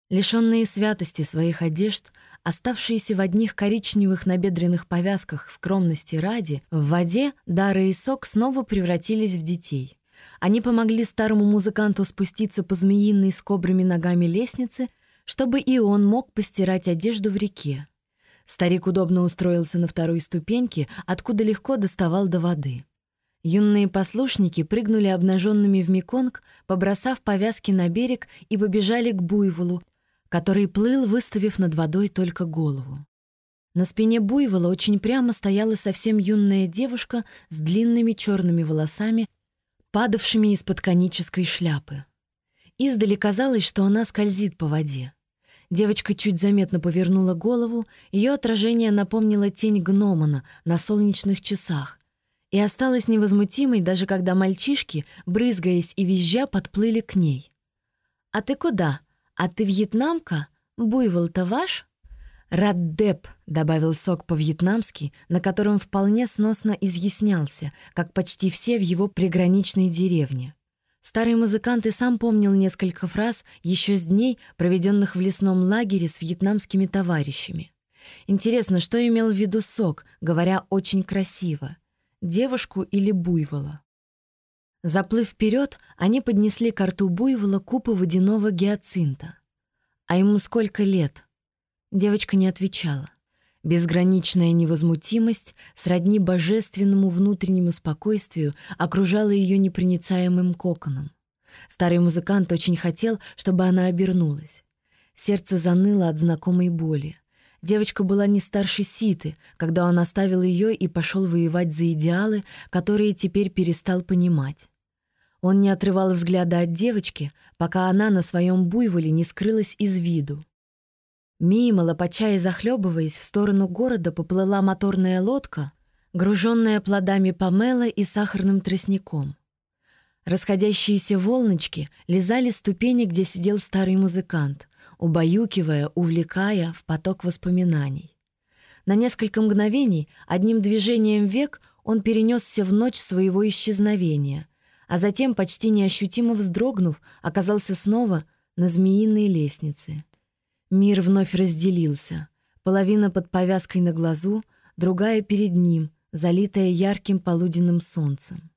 Лишенные святости своих одежд, оставшиеся в одних коричневых набедренных повязках скромности ради, в воде Дара и Сок снова превратились в детей. Они помогли старому музыканту спуститься по змеиной с кобрами ногами лестнице, чтобы и он мог постирать одежду в реке. Старик удобно устроился на второй ступеньке, откуда легко доставал до воды. Юные послушники прыгнули обнаженными в Меконг, побросав повязки на берег и побежали к буйволу, который плыл, выставив над водой только голову. На спине буйвола очень прямо стояла совсем юная девушка с длинными черными волосами, падавшими из-под конической шляпы. Издали казалось, что она скользит по воде. Девочка чуть заметно повернула голову, ее отражение напомнило тень гномана на солнечных часах и осталась невозмутимой, даже когда мальчишки, брызгаясь и визжа, подплыли к ней. «А ты куда? А ты вьетнамка? Буйвол-то ваш?» «Раддеп», — добавил Сок по-вьетнамски, на котором вполне сносно изъяснялся, как почти все в его приграничной деревне. Старый музыкант и сам помнил несколько фраз еще с дней, проведенных в лесном лагере с вьетнамскими товарищами. Интересно, что имел в виду Сок, говоря «очень красиво»? Девушку или буйвола? Заплыв вперед, они поднесли к рту буйвола купы водяного гиацинта. «А ему сколько лет?» Девочка не отвечала. Безграничная невозмутимость, сродни божественному внутреннему спокойствию, окружала ее непроницаемым коконом. Старый музыкант очень хотел, чтобы она обернулась. Сердце заныло от знакомой боли. Девочка была не старше Ситы, когда он оставил ее и пошел воевать за идеалы, которые теперь перестал понимать. Он не отрывал взгляда от девочки, пока она на своем буйволе не скрылась из виду. Мимо, лопача и захлебываясь, в сторону города поплыла моторная лодка, груженная плодами помела и сахарным тростником. Расходящиеся волночки лизали ступени, где сидел старый музыкант, убаюкивая, увлекая в поток воспоминаний. На несколько мгновений, одним движением век, он перенесся в ночь своего исчезновения, а затем, почти неощутимо вздрогнув, оказался снова на змеиной лестнице. Мир вновь разделился. Половина под повязкой на глазу, другая перед ним, залитая ярким полуденным солнцем.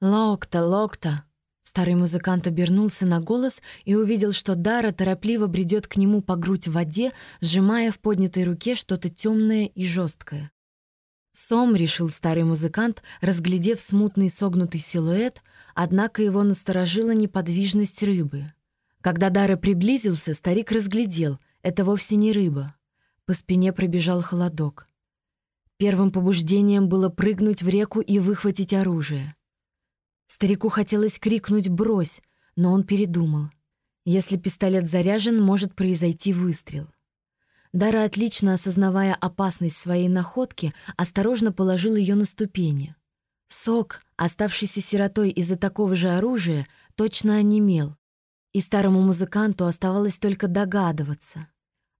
«Локта, Локта!» Старый музыкант обернулся на голос и увидел, что Дара торопливо бредет к нему по грудь в воде, сжимая в поднятой руке что-то темное и жесткое. «Сом», — решил старый музыкант, разглядев смутный согнутый силуэт, однако его насторожила неподвижность рыбы. Когда Дара приблизился, старик разглядел — это вовсе не рыба. По спине пробежал холодок. Первым побуждением было прыгнуть в реку и выхватить оружие. Старику хотелось крикнуть «брось», но он передумал. Если пистолет заряжен, может произойти выстрел. Дара, отлично осознавая опасность своей находки, осторожно положил ее на ступени. Сок, оставшийся сиротой из-за такого же оружия, точно онемел. И старому музыканту оставалось только догадываться,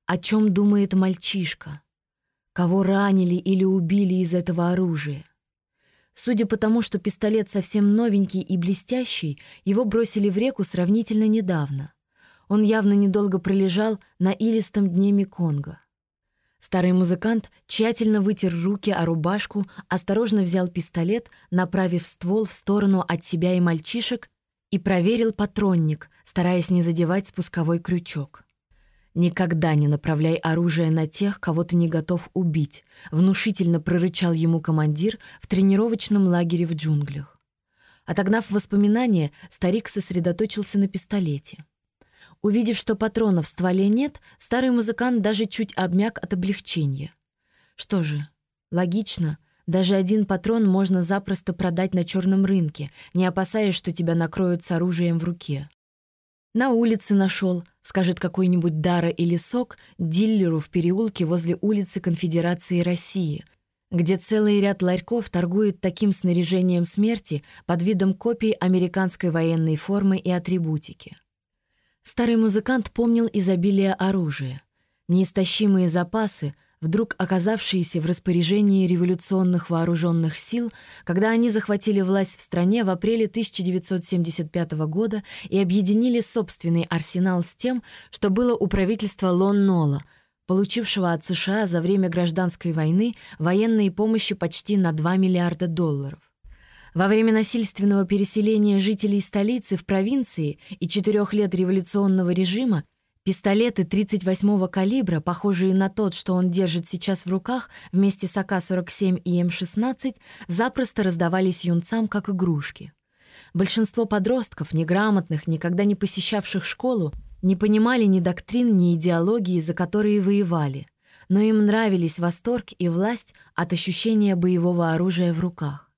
о чем думает мальчишка, кого ранили или убили из этого оружия. Судя по тому, что пистолет совсем новенький и блестящий, его бросили в реку сравнительно недавно. Он явно недолго пролежал на илистом дне Меконга. Старый музыкант тщательно вытер руки о рубашку, осторожно взял пистолет, направив ствол в сторону от себя и мальчишек, и проверил патронник, стараясь не задевать спусковой крючок. «Никогда не направляй оружие на тех, кого ты не готов убить», — внушительно прорычал ему командир в тренировочном лагере в джунглях. Отогнав воспоминания, старик сосредоточился на пистолете. Увидев, что патронов в стволе нет, старый музыкант даже чуть обмяк от облегчения. Что же, логично — даже один патрон можно запросто продать на черном рынке, не опасаясь, что тебя накроют с оружием в руке. На улице нашел, скажет какой-нибудь Дара или Сок, диллеру в переулке возле улицы Конфедерации России, где целый ряд ларьков торгуют таким снаряжением смерти под видом копий американской военной формы и атрибутики. Старый музыкант помнил изобилие оружия. Неистощимые запасы — вдруг оказавшиеся в распоряжении революционных вооруженных сил, когда они захватили власть в стране в апреле 1975 года и объединили собственный арсенал с тем, что было у правительства Лон Нола, получившего от США за время гражданской войны военной помощи почти на 2 миллиарда долларов. Во время насильственного переселения жителей столицы в провинции и четырех лет революционного режима пистолеты 38-го калибра, похожие на тот, что он держит сейчас в руках, вместе с АК-47 и М-16, запросто раздавались юнцам как игрушки. Большинство подростков, неграмотных, никогда не посещавших школу, не понимали ни доктрин, ни идеологии, за которые воевали, но им нравились восторг и власть от ощущения боевого оружия в руках.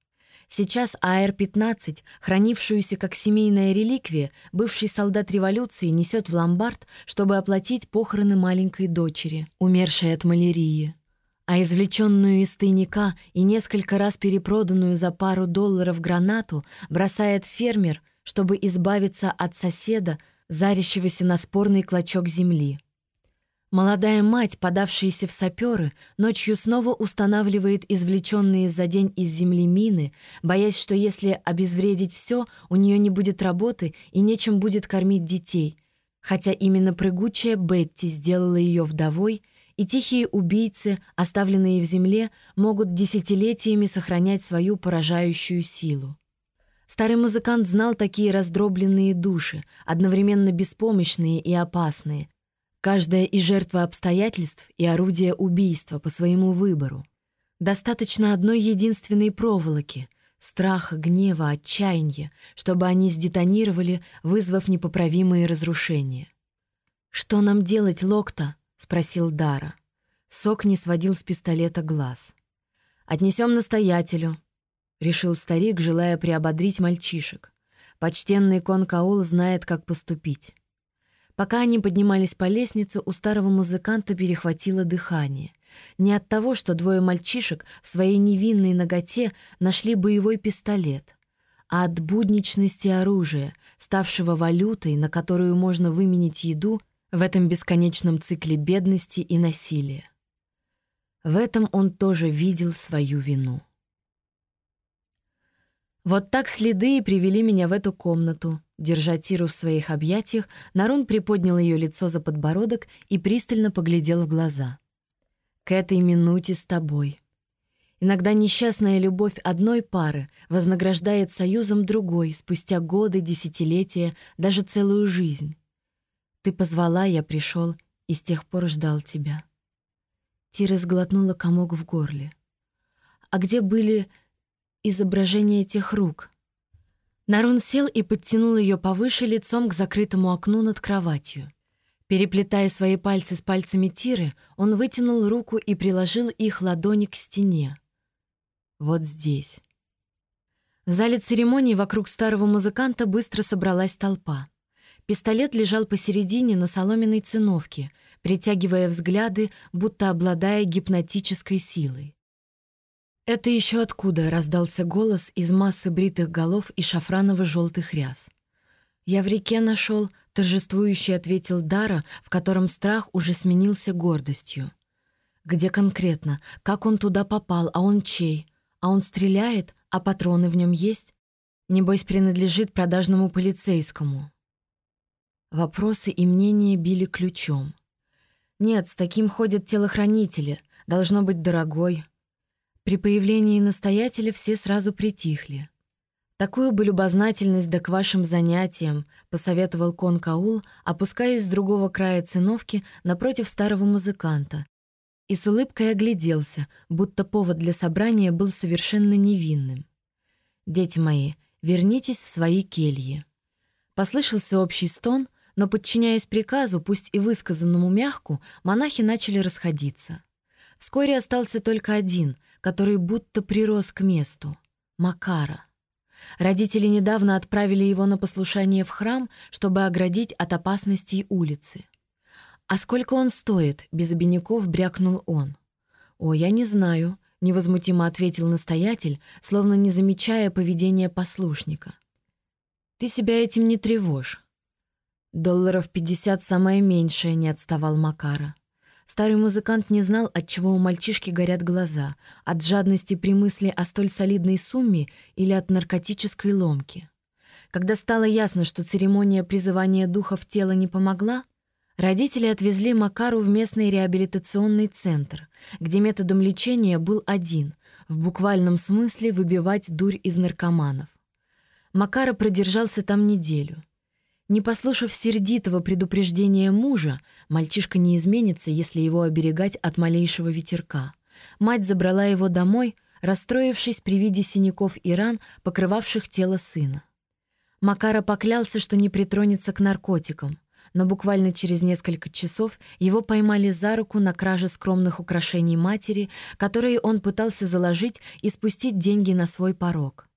Сейчас АР-15, хранившуюся как семейная реликвия, бывший солдат революции несет в ломбард, чтобы оплатить похороны маленькой дочери, умершей от малярии. А извлеченную из тайника и несколько раз перепроданную за пару долларов гранату бросает фермер, чтобы избавиться от соседа, зарящегося на спорный клочок земли. Молодая мать, подавшаяся в саперы, ночью снова устанавливает извлеченные за день из земли мины, боясь, что если обезвредить все, у нее не будет работы и нечем будет кормить детей. Хотя именно прыгучая Бетти сделала ее вдовой, и тихие убийцы, оставленные в земле, могут десятилетиями сохранять свою поражающую силу. Старый музыкант знал такие раздробленные души, одновременно беспомощные и опасные, Каждая и жертва обстоятельств, и орудие убийства по своему выбору. Достаточно одной единственной проволоки — страха, гнева, отчаяния, чтобы они сдетонировали, вызвав непоправимые разрушения. «Что нам делать, Локта?» — спросил Дара. Сок не сводил с пистолета глаз. «Отнесем настоятелю», — решил старик, желая приободрить мальчишек. Почтенный Конкаул знает, как поступить. Пока они поднимались по лестнице, у старого музыканта перехватило дыхание. Не от того, что двое мальчишек в своей невинной ноготе нашли боевой пистолет, а от будничности оружия, ставшего валютой, на которую можно выменить еду в этом бесконечном цикле бедности и насилия. В этом он тоже видел свою вину. Вот так следы и привели меня в эту комнату, Держа Тиру в своих объятиях, Нарун приподнял ее лицо за подбородок и пристально поглядел в глаза. «К этой минуте с тобой». Иногда несчастная любовь одной пары вознаграждает союзом другой спустя годы, десятилетия, даже целую жизнь. Ты позвала, я пришел и с тех пор ждал тебя. Тира сглотнула комок в горле. А где были изображения тех рук? Нарун сел и подтянул ее повыше лицом к закрытому окну над кроватью. Переплетая свои пальцы с пальцами Тиры, он вытянул руку и приложил их ладони к стене. Вот здесь. В зале церемонии вокруг старого музыканта быстро собралась толпа. Пистолет лежал посередине на соломенной циновке, притягивая взгляды, будто обладая гипнотической силой. «Это еще откуда?» — раздался голос из массы бритых голов и шафраново-желтых ряс. «Я в реке нашел», — торжествующе ответил Дара, в котором страх уже сменился гордостью. «Где конкретно? Как он туда попал? А он чей? А он стреляет? А патроны в нем есть? Небось, принадлежит продажному полицейскому». Вопросы и мнения били ключом. «Нет, с таким ходят телохранители. Должно быть дорогой, при появлении настоятеля все сразу притихли. «Такую бы любознательность да к вашим занятиям», — посоветовал кон Каул, опускаясь с другого края циновки напротив старого музыканта. И с улыбкой огляделся, будто повод для собрания был совершенно невинным. «Дети мои, вернитесь в свои кельи». Послышался общий стон, но, подчиняясь приказу, пусть и высказанному мягку, монахи начали расходиться. Вскоре остался только один — который будто прирос к месту — Макара. Родители недавно отправили его на послушание в храм, чтобы оградить от опасностей улицы. «А сколько он стоит?» — без обиняков брякнул он. «О, я не знаю», — невозмутимо ответил настоятель, словно не замечая поведения послушника. «Ты себя этим не тревожь». «Долларов пятьдесят самое меньшее», — не отставал Макара. Старый музыкант не знал, от чего у мальчишки горят глаза, от жадности при мысли о столь солидной сумме или от наркотической ломки. Когда стало ясно, что церемония призывания духа в тело не помогла, родители отвезли Макару в местный реабилитационный центр, где методом лечения был один — в буквальном смысле выбивать дурь из наркоманов. Макара продержался там неделю. Не послушав сердитого предупреждения мужа, мальчишка не изменится, если его оберегать от малейшего ветерка. Мать забрала его домой, расстроившись при виде синяков и ран, покрывавших тело сына. Макара поклялся, что не притронется к наркотикам, но буквально через несколько часов его поймали за руку на краже скромных украшений матери, которые он пытался заложить и спустить деньги на свой порог.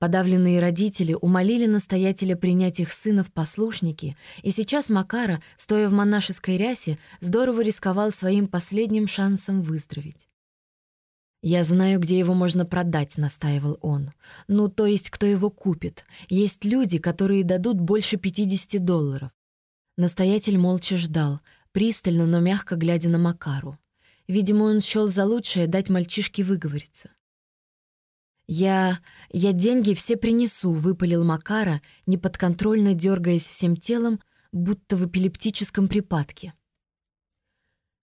Подавленные родители умолили настоятеля принять их сына в послушники, и сейчас Макара, стоя в монашеской рясе, здорово рисковал своим последним шансом выздороветь. «Я знаю, где его можно продать», — настаивал он. «Ну, то есть, кто его купит. Есть люди, которые дадут больше 50 долларов. Настоятель молча ждал, пристально, но мягко глядя на Макару. Видимо, он счёл за лучшее дать мальчишке выговориться. «Я... я деньги все принесу», — выпалил Макара, неподконтрольно дергаясь всем телом, будто в эпилептическом припадке.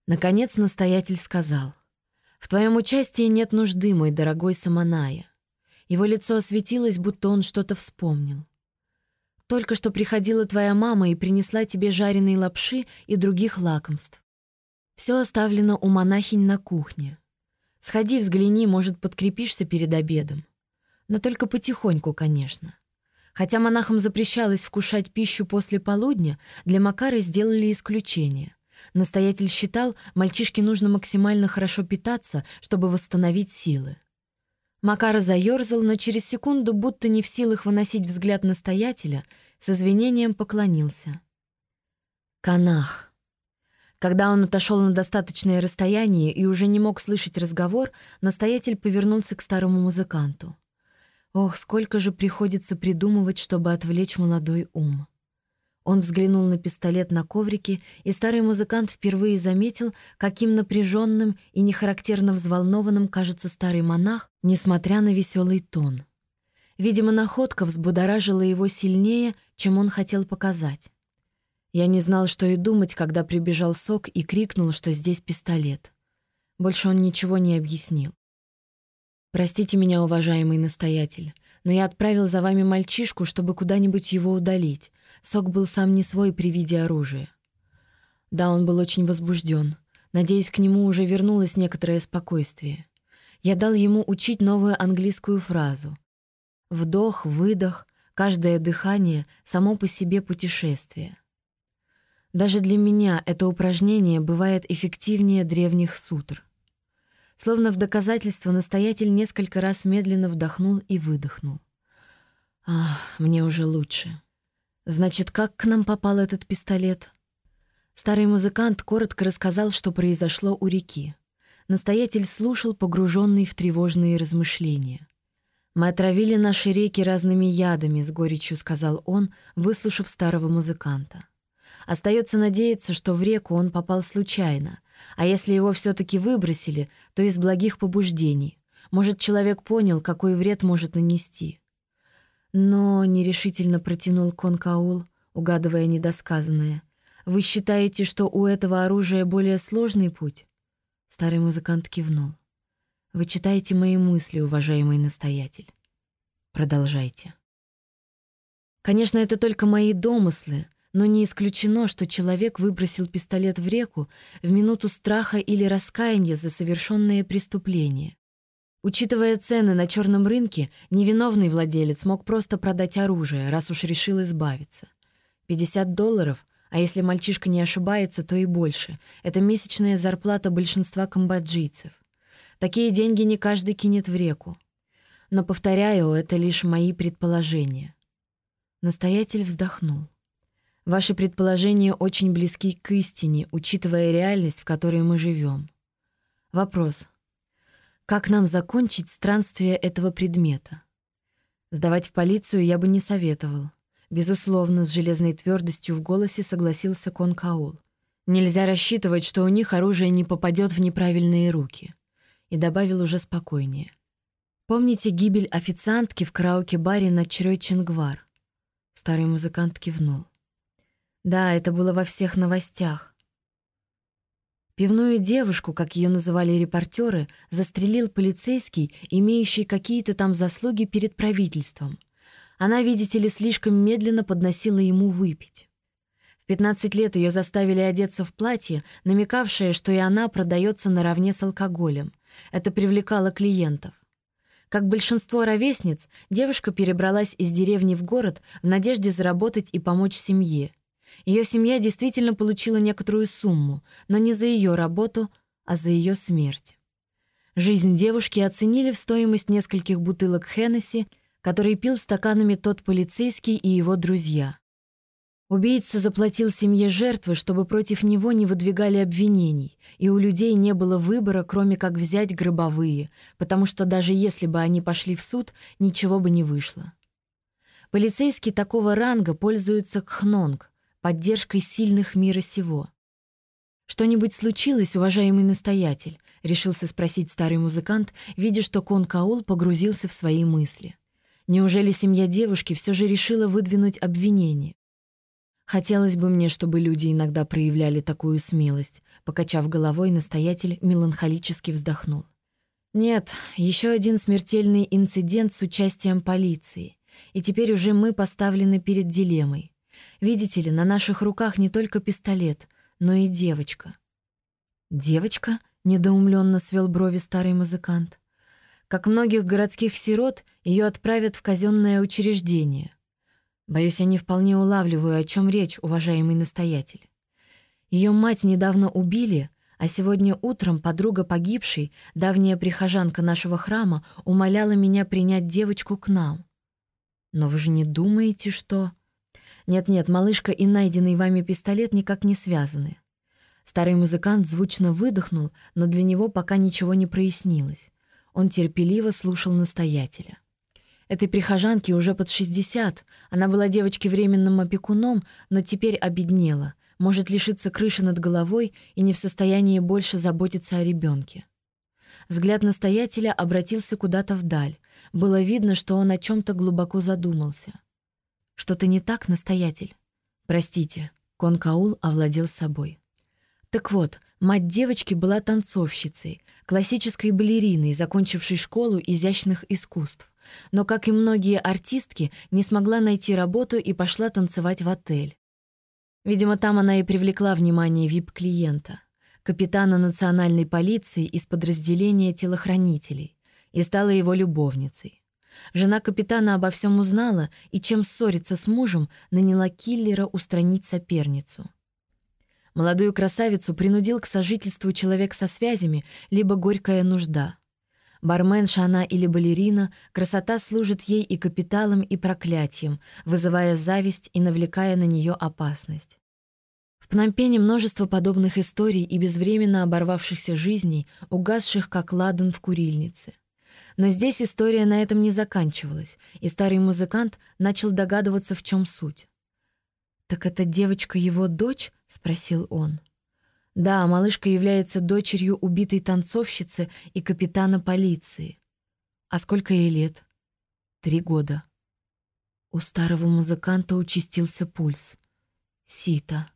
Наконец настоятель сказал. «В твоем участии нет нужды, мой дорогой Саманая». Его лицо осветилось, будто он что-то вспомнил. Только что приходила твоя мама и принесла тебе жареные лапши и других лакомств. Все оставлено у монахинь на кухне. Сходи, взгляни, может, подкрепишься перед обедом. Но только потихоньку, конечно. Хотя монахам запрещалось вкушать пищу после полудня, для Макары сделали исключение. Настоятель считал, мальчишке нужно максимально хорошо питаться, чтобы восстановить силы. Макара заерзал, но через секунду, будто не в силах выносить взгляд настоятеля, с извинением поклонился. Канах. Когда он отошел на достаточное расстояние и уже не мог слышать разговор, настоятель повернулся к старому музыканту. Ох, сколько же приходится придумывать, чтобы отвлечь молодой ум. Он взглянул на пистолет на коврике, и старый музыкант впервые заметил, каким напряженным и нехарактерно взволнованным кажется старый монах, несмотря на веселый тон. Видимо, находка взбудоражила его сильнее, чем он хотел показать. Я не знал, что и думать, когда прибежал Сок и крикнул, что здесь пистолет. Больше он ничего не объяснил. «Простите меня, уважаемый настоятель, но я отправил за вами мальчишку, чтобы куда-нибудь его удалить. Сок был сам не свой при виде оружия. Да, он был очень возбужден. Надеюсь, к нему уже вернулось некоторое спокойствие. Я дал ему учить новую английскую фразу. Вдох, выдох, каждое дыхание — само по себе путешествие. Даже для меня это упражнение бывает эффективнее древних сутр. Словно в доказательство настоятель несколько раз медленно вдохнул и выдохнул. «Ах, мне уже лучше». Значит, как к нам попал этот пистолет? Старый музыкант коротко рассказал, что произошло у реки. Настоятель слушал, погруженный в тревожные размышления. «Мы отравили наши реки разными ядами», — с горечью сказал он, выслушав старого музыканта. Остается надеяться, что в реку он попал случайно, а если его все-таки выбросили, то из благих побуждений. Может, человек понял, какой вред может нанести. Но нерешительно протянул Конкаул, угадывая недосказанное. «Вы считаете, что у этого оружия более сложный путь?» Старый музыкант кивнул. «Вы читаете мои мысли, уважаемый настоятель. Продолжайте». Конечно, это только мои домыслы, но не исключено, что человек выбросил пистолет в реку в минуту страха или раскаяния за совершенное преступление. Учитывая цены на черном рынке, невиновный владелец мог просто продать оружие, раз уж решил избавиться. 50 долларов, а если мальчишка не ошибается, то и больше. Это месячная зарплата большинства камбоджийцев. Такие деньги не каждый кинет в реку. Но, повторяю, это лишь мои предположения. Настоятель вздохнул. Ваши предположения очень близки к истине, учитывая реальность, в которой мы живем. Вопрос. Как нам закончить странствие этого предмета? Сдавать в полицию я бы не советовал. Безусловно, с железной твердостью в голосе согласился Кон Каул. Нельзя рассчитывать, что у них оружие не попадет в неправильные руки. И добавил уже спокойнее. Помните гибель официантки в караоке-баре на Чрой Чингвар? Старый музыкант кивнул. Да, это было во всех новостях. Пивную девушку, как ее называли репортеры, застрелил полицейский, имеющий какие-то там заслуги перед правительством. Она, видите ли, слишком медленно подносила ему выпить. В 15 лет ее заставили одеться в платье, намекавшее, что и она продается наравне с алкоголем. Это привлекало клиентов. Как большинство ровесниц, девушка перебралась из деревни в город в надежде заработать и помочь семье. Ее семья действительно получила некоторую сумму, но не за ее работу, а за ее смерть. Жизнь девушки оценили в стоимость нескольких бутылок Хеннесси, которые пил стаканами тот полицейский и его друзья. Убийца заплатил семье жертвы, чтобы против него не выдвигали обвинений, и у людей не было выбора, кроме как взять гробовые, потому что даже если бы они пошли в суд, ничего бы не вышло. Полицейский такого ранга пользуется кхнонг, поддержкой сильных мира сего. «Что-нибудь случилось, уважаемый настоятель?» — решился спросить старый музыкант, видя, что Кон Каул погрузился в свои мысли. Неужели семья девушки все же решила выдвинуть обвинение? Хотелось бы мне, чтобы люди иногда проявляли такую смелость. Покачав головой, настоятель меланхолически вздохнул. Нет, еще один смертельный инцидент с участием полиции. И теперь уже мы поставлены перед дилеммой. Видите ли, на наших руках не только пистолет, но и девочка. «Девочка?» — недоумленно свел брови старый музыкант. «Как многих городских сирот, ее отправят в казенное учреждение. Боюсь, я не вполне улавливаю, о чем речь, уважаемый настоятель. Ее мать недавно убили, а сегодня утром подруга погибшей, давняя прихожанка нашего храма, умоляла меня принять девочку к нам. Но вы же не думаете, что... Нет-нет, малышка и найденный вами пистолет никак не связаны. Старый музыкант звучно выдохнул, но для него пока ничего не прояснилось. Он терпеливо слушал настоятеля. Этой прихожанке уже под 60. Она была девочке временным опекуном, но теперь обеднела, может лишиться крыши над головой и не в состоянии больше заботиться о ребенке. Взгляд настоятеля обратился куда-то вдаль. Было видно, что он о чем то глубоко задумался. «Что-то не так, настоятель?» «Простите», — Конкаул овладел собой. Так вот, мать девочки была танцовщицей, классической балериной, закончившей школу изящных искусств но, как и многие артистки, не смогла найти работу и пошла танцевать в отель. Видимо, там она и привлекла внимание вип-клиента, капитана национальной полиции из подразделения телохранителей, и стала его любовницей. Жена капитана обо всем узнала и, чем ссориться с мужем, наняла киллера устранить соперницу. Молодую красавицу принудил к сожительству человек со связями, либо горькая нужда. Барменша она или балерина, красота служит ей и капиталом, и проклятием, вызывая зависть и навлекая на нее опасность. В Пномпене множество подобных историй и безвременно оборвавшихся жизней, угасших как ладан в курильнице. Но здесь история на этом не заканчивалась, и старый музыкант начал догадываться, в чем суть. «Так эта девочка его дочь?» — спросил он. Да, малышка является дочерью убитой танцовщицы и капитана полиции. А сколько ей лет? Три года. У старого музыканта участился пульс. Сита.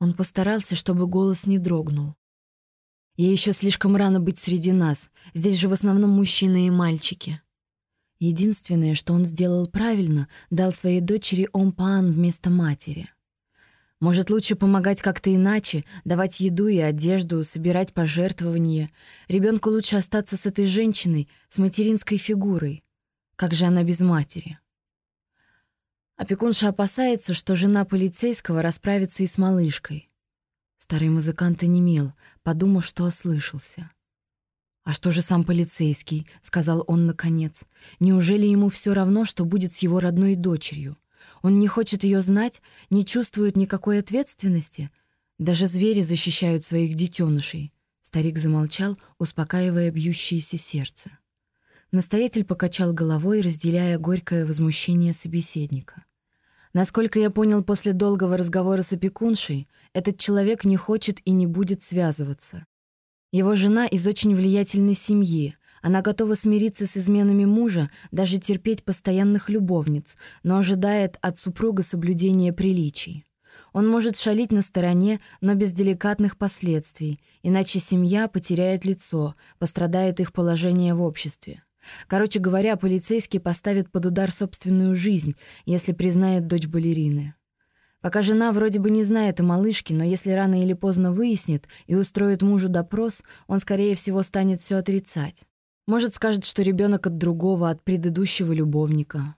Он постарался, чтобы голос не дрогнул. Ей еще слишком рано быть среди нас. Здесь же в основном мужчины и мальчики. Единственное, что он сделал правильно, дал своей дочери Омпаан вместо матери — может, лучше помогать как-то иначе, давать еду и одежду, собирать пожертвования. Ребенку лучше остаться с этой женщиной, с материнской фигурой. Как же она без матери? Опекунша опасается, что жена полицейского расправится и с малышкой. Старый музыкант онемел, подумав, что ослышался. «А что же сам полицейский?» — сказал он наконец. «Неужели ему все равно, что будет с его родной дочерью?» Он не хочет ее знать, не чувствует никакой ответственности. Даже звери защищают своих детенышей. Старик замолчал, успокаивая бьющееся сердце. Настоятель покачал головой, разделяя горькое возмущение собеседника. Насколько я понял после долгого разговора с опекуншей, этот человек не хочет и не будет связываться. Его жена из очень влиятельной семьи, она готова смириться с изменами мужа, даже терпеть постоянных любовниц, но ожидает от супруга соблюдения приличий. Он может шалить на стороне, но без деликатных последствий, иначе семья потеряет лицо, пострадает их положение в обществе. Короче говоря, полицейский поставит под удар собственную жизнь, если признает дочь балерины. Пока жена вроде бы не знает о малышке, но если рано или поздно выяснит и устроит мужу допрос, он, скорее всего, станет все отрицать. Может, скажет, что ребенок от другого, от предыдущего любовника.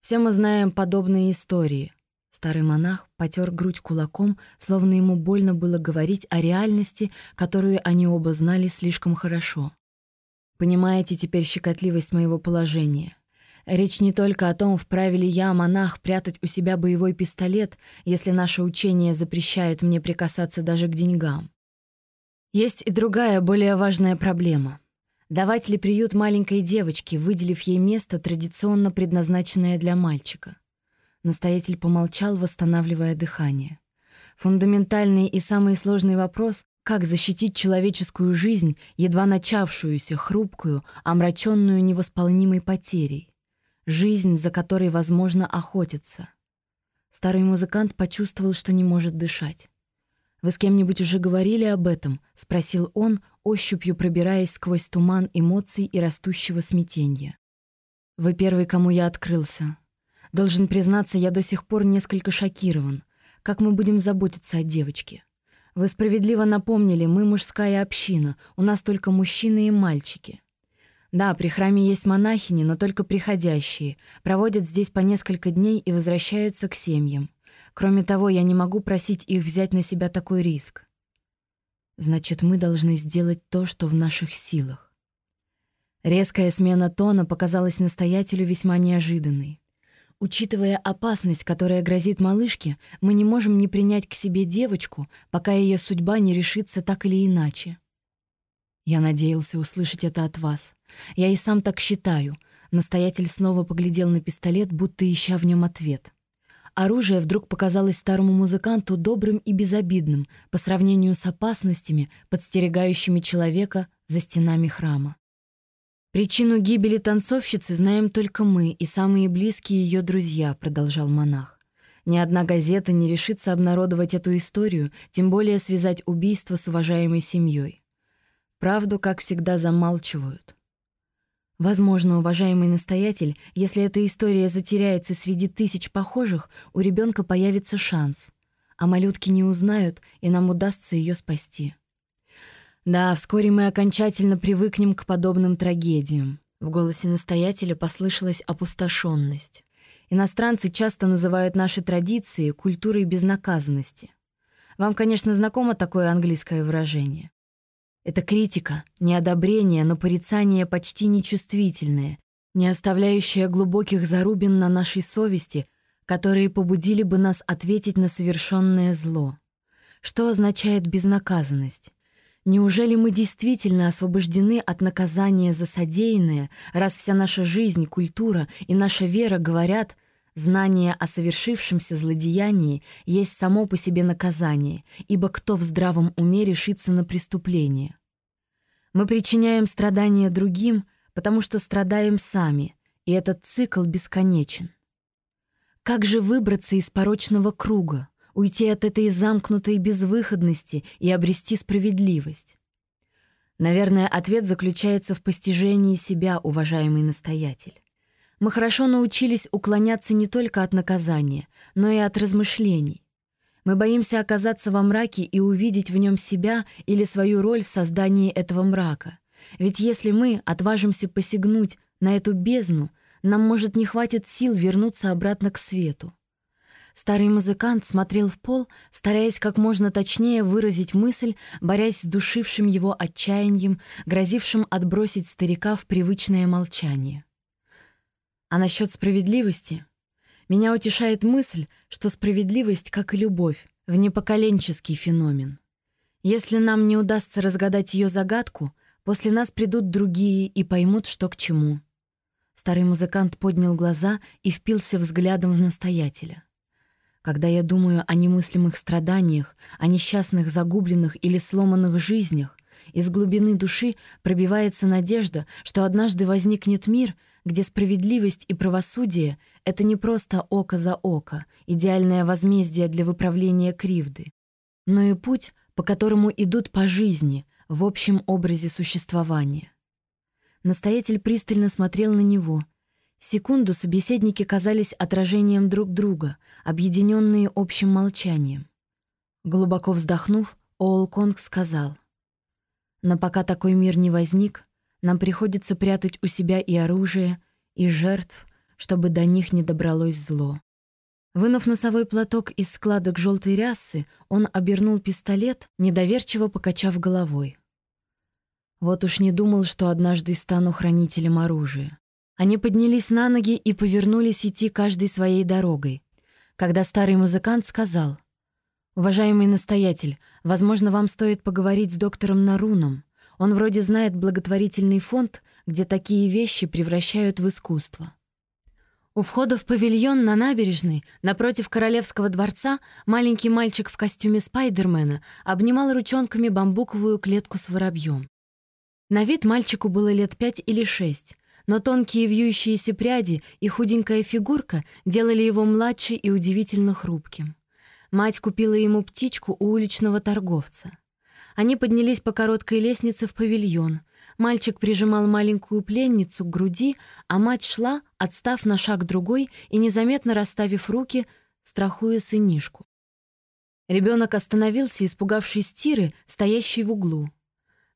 Все мы знаем подобные истории. Старый монах потер грудь кулаком, словно ему больно было говорить о реальности, которую они оба знали слишком хорошо. Понимаете теперь щекотливость моего положения? Речь не только о том, вправе ли я, монах, прятать у себя боевой пистолет, если наше учение запрещает мне прикасаться даже к деньгам. Есть и другая, более важная проблема. Давать ли приют маленькой девочке, выделив ей место, традиционно предназначенное для мальчика? Настоятель помолчал, восстанавливая дыхание. Фундаментальный и самый сложный вопрос — как защитить человеческую жизнь, едва начавшуюся, хрупкую, омраченную невосполнимой потерей? Жизнь, за которой возможно охотиться. Старый музыкант почувствовал, что не может дышать. «Вы с кем-нибудь уже говорили об этом?» — спросил он, ощупью пробираясь сквозь туман эмоций и растущего смятения. «Вы первый, кому я открылся. Должен признаться, я до сих пор несколько шокирован. Как мы будем заботиться о девочке? Вы справедливо напомнили, мы мужская община, у нас только мужчины и мальчики. Да, при храме есть монахини, но только приходящие, проводят здесь по несколько дней и возвращаются к семьям. Кроме того, я не могу просить их взять на себя такой риск. Значит, мы должны сделать то, что в наших силах. Резкая смена тона показалась настоятелю весьма неожиданной. Учитывая опасность, которая грозит малышке, мы не можем не принять к себе девочку, пока ее судьба не решится так или иначе. Я надеялся услышать это от вас. Я и сам так считаю. Настоятель снова поглядел на пистолет, будто ища в нем ответ. Оружие вдруг показалось старому музыканту добрым и безобидным по сравнению с опасностями, подстерегающими человека за стенами храма. «Причину гибели танцовщицы знаем только мы и самые близкие ее друзья», — продолжал монах. «Ни одна газета не решится обнародовать эту историю, тем более связать убийство с уважаемой семьей. Правду, как всегда, замалчивают. Возможно, уважаемый настоятель, если эта история затеряется среди тысяч похожих, у ребенка появится шанс. А малютки не узнают, и нам удастся ее спасти. Да, вскоре мы окончательно привыкнем к подобным трагедиям. В голосе настоятеля послышалась опустошенность. Иностранцы часто называют наши традиции культурой безнаказанности. Вам, конечно, знакомо такое английское выражение. Это критика, не одобрение, но порицание почти нечувствительное, не оставляющее глубоких зарубин на нашей совести, которые побудили бы нас ответить на совершенное зло. Что означает безнаказанность? Неужели мы действительно освобождены от наказания за содеянное, раз вся наша жизнь, культура и наша вера говорят, знание о совершившемся злодеянии есть само по себе наказание, ибо кто в здравом уме решится на преступление? Мы причиняем страдания другим, потому что страдаем сами, и этот цикл бесконечен. Как же выбраться из порочного круга, уйти от этой замкнутой безвыходности и обрести справедливость? Наверное, ответ заключается в постижении себя, уважаемый настоятель. Мы хорошо научились уклоняться не только от наказания, но и от размышлений. Мы боимся оказаться во мраке и увидеть в нем себя или свою роль в создании этого мрака. Ведь если мы отважимся посягнуть на эту бездну, нам, может, не хватит сил вернуться обратно к свету. Старый музыкант смотрел в пол, стараясь как можно точнее выразить мысль, борясь с душившим его отчаянием, грозившим отбросить старика в привычное молчание. А насчет справедливости меня утешает мысль, что справедливость, как и любовь, внепоколенческий феномен. Если нам не удастся разгадать ее загадку, после нас придут другие и поймут, что к чему. Старый музыкант поднял глаза и впился взглядом в настоятеля. Когда я думаю о немыслимых страданиях, о несчастных загубленных или сломанных жизнях, из глубины души пробивается надежда, что однажды возникнет мир, где справедливость и правосудие — это не просто око за око, идеальное возмездие для выправления кривды, но и путь, по которому идут по жизни, в общем образе существования. Настоятель пристально смотрел на него. Секунду собеседники казались отражением друг друга, объединенные общим молчанием. Глубоко вздохнув, Оолконг сказал, «Но пока такой мир не возник, нам приходится прятать у себя и оружие, и жертв, чтобы до них не добралось зло». Вынув носовой платок из складок желтой рясы, он обернул пистолет, недоверчиво покачав головой. Вот уж не думал, что однажды стану хранителем оружия. Они поднялись на ноги и повернулись идти каждой своей дорогой, когда старый музыкант сказал — «Уважаемый настоятель, возможно, вам стоит поговорить с доктором Наруном. Он вроде знает благотворительный фонд, где такие вещи превращают в искусство». У входа в павильон на набережной, напротив Королевского дворца, маленький мальчик в костюме Спайдермена обнимал ручонками бамбуковую клетку с воробьем. На вид мальчику было лет пять или шесть, но тонкие вьющиеся пряди и худенькая фигурка делали его младше и удивительно хрупким. Мать купила ему птичку у уличного торговца. Они поднялись по короткой лестнице в павильон. Мальчик прижимал маленькую пленницу к груди, а мать шла, отстав на шаг другой и незаметно расставив руки, страхуя сынишку. Ребенок остановился, испугавшись Тиры, стоящей в углу.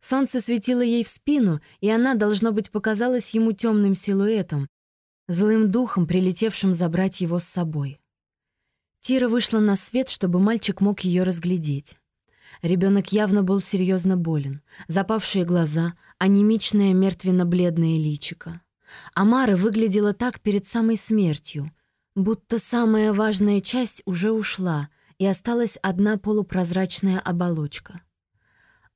Солнце светило ей в спину, и она, должно быть, показалась ему темным силуэтом, злым духом, прилетевшим забрать его с собой. Тира вышла на свет, чтобы мальчик мог ее разглядеть. Ребенок явно был серьезно болен. Запавшие глаза, анемичное мертвенно-бледное личико. Амара выглядела так перед самой смертью, будто самая важная часть уже ушла, и осталась одна полупрозрачная оболочка.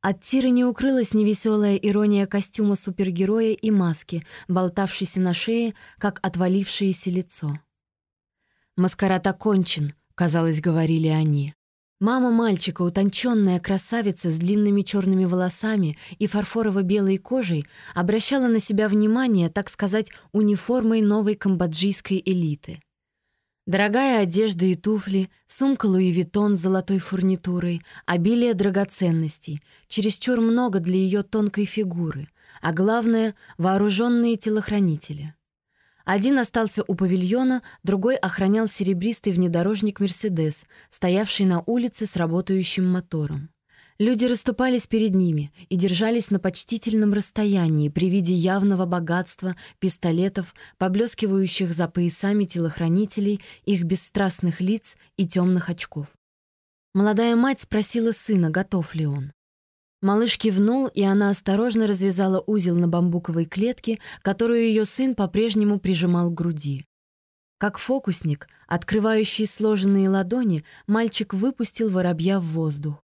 От Тиры не укрылась невеселая ирония костюма супергероя и маски, болтавшейся на шее, как отвалившееся лицо. «Маскарад окончен», — казалось, говорили они. Мама мальчика, утонченная красавица с длинными черными волосами и фарфорово-белой кожей, обращала на себя внимание, так сказать, униформой новой камбоджийской элиты. Дорогая одежда и туфли, сумка Луи Виттон с золотой фурнитурой, обилие драгоценностей, чересчур много для ее тонкой фигуры, а главное — вооруженные телохранители. Один остался у павильона, другой охранял серебристый внедорожник «Мерседес», стоявший на улице с работающим мотором. Люди расступались перед ними и держались на почтительном расстоянии при виде явного богатства, пистолетов, поблескивающих за поясами телохранителей, их бесстрастных лиц и темных очков. Молодая мать спросила сына, готов ли он. Малыш кивнул, и она осторожно развязала узел на бамбуковой клетке, которую ее сын по-прежнему прижимал к груди. Как фокусник, открывающий сложенные ладони, мальчик выпустил воробья в воздух.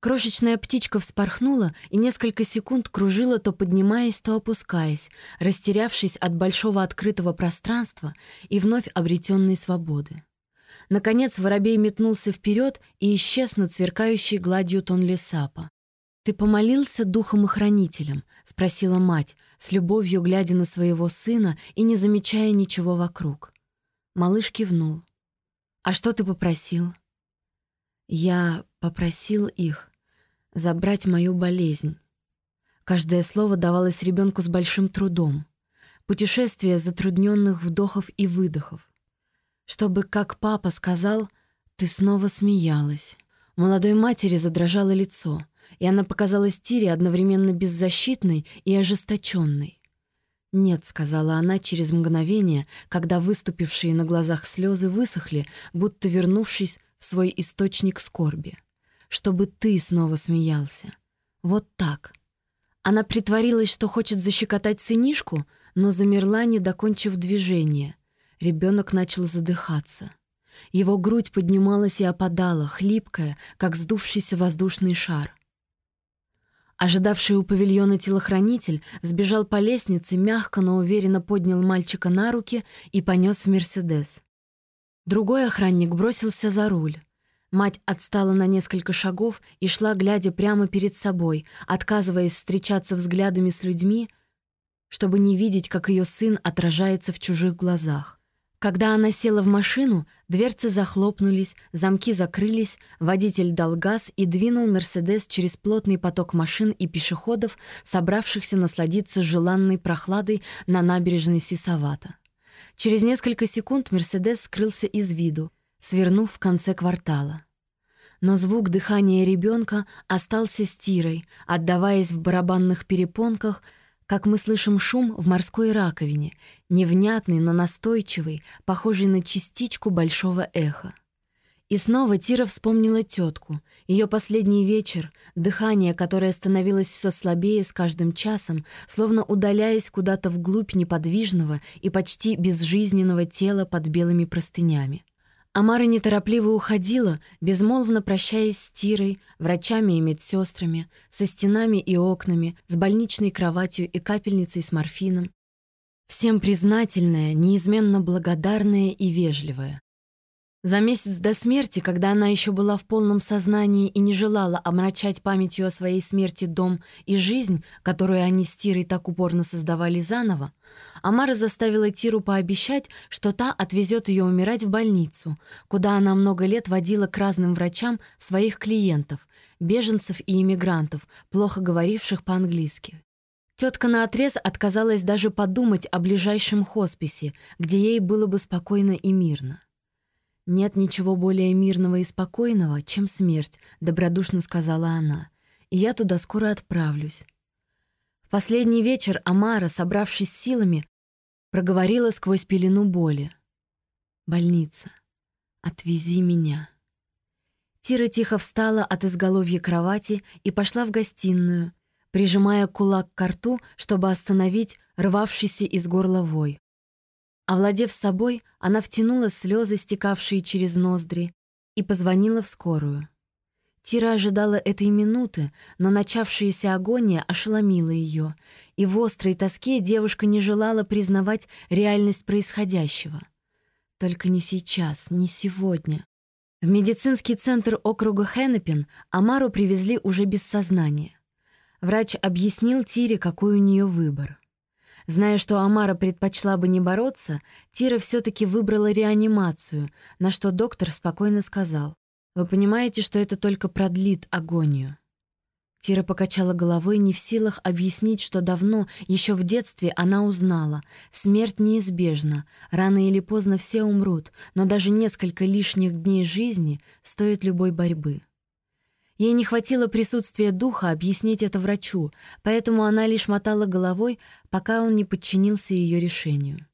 Крошечная птичка вспорхнула и несколько секунд кружила, то поднимаясь, то опускаясь, растерявшись от большого открытого пространства и вновь обретенной свободы. Наконец воробей метнулся вперед и исчез над сверкающей гладью тонлесапа. «Ты помолился духом и хранителем?» — спросила мать, с любовью глядя на своего сына и не замечая ничего вокруг. Малыш кивнул. «А что ты попросил?» «Я попросил их забрать мою болезнь». Каждое слово давалось ребенку с большим трудом. Путешествие затрудненных вдохов и выдохов. Чтобы, как папа сказал, ты снова смеялась. Молодой матери задрожало лицо — и она показалась Тире одновременно беззащитной и ожесточенной. «Нет», — сказала она через мгновение, когда выступившие на глазах слезы высохли, будто вернувшись в свой источник скорби. «Чтобы ты снова смеялся. Вот так». Она притворилась, что хочет защекотать сынишку, но замерла, не докончив движение. Ребенок начал задыхаться. Его грудь поднималась и опадала, хлипкая, как сдувшийся воздушный шар. Ожидавший у павильона телохранитель сбежал по лестнице, мягко, но уверенно поднял мальчика на руки и понес в «Мерседес». Другой охранник бросился за руль. Мать отстала на несколько шагов и шла, глядя прямо перед собой, отказываясь встречаться взглядами с людьми, чтобы не видеть, как ее сын отражается в чужих глазах. Когда она села в машину, дверцы захлопнулись, замки закрылись, водитель дал газ и двинул «Мерседес» через плотный поток машин и пешеходов, собравшихся насладиться желанной прохладой на набережной Сисавата. Через несколько секунд «Мерседес» скрылся из виду, свернув в конце квартала. Но звук дыхания ребенка остался стирой, отдаваясь в барабанных перепонках, как мы слышим шум в морской раковине, невнятный, но настойчивый, похожий на частичку большого эха. И снова Тира вспомнила тетку, ее последний вечер, дыхание, которое становилось все слабее с каждым часом, словно удаляясь куда-то вглубь неподвижного и почти безжизненного тела под белыми простынями. Амара неторопливо уходила, безмолвно прощаясь с Тирой, врачами и медсестрами, со стенами и окнами, с больничной кроватью и капельницей с морфином. Всем признательная, неизменно благодарная и вежливая. За месяц до смерти, когда она еще была в полном сознании и не желала омрачать памятью о своей смерти дом и жизнь, которую они с Тирой так упорно создавали заново, Амара заставила Тиру пообещать, что та отвезет ее умирать в больницу, куда она много лет водила к разным врачам своих клиентов, беженцев и иммигрантов, плохо говоривших по-английски. Тетка наотрез отказалась даже подумать о ближайшем хосписе, где ей было бы спокойно и мирно. «Нет ничего более мирного и спокойного, чем смерть», — добродушно сказала она. «И я туда скоро отправлюсь». В последний вечер Амара, собравшись силами, проговорила сквозь пелену боли. «Больница. Отвези меня». Тира тихо встала от изголовья кровати и пошла в гостиную, прижимая кулак к рту, чтобы остановить рвавшийся из горла вой. Овладев собой, она втянула слезы, стекавшие через ноздри, и позвонила в скорую. Тира ожидала этой минуты, но начавшаяся агония ошеломила ее, и в острой тоске девушка не желала признавать реальность происходящего. Только не сейчас, не сегодня. В медицинский центр округа Хеннепин Амару привезли уже без сознания. Врач объяснил Тире, какой у нее выбор. Зная, что Амара предпочла бы не бороться, Тира все-таки выбрала реанимацию, на что доктор спокойно сказал. «Вы понимаете, что это только продлит агонию?» Тира покачала головой, не в силах объяснить, что давно, еще в детстве, она узнала. Смерть неизбежна. Рано или поздно все умрут, но даже несколько лишних дней жизни стоят любой борьбы. Ей не хватило присутствия духа объяснить это врачу, поэтому она лишь мотала головой, пока он не подчинился ее решению.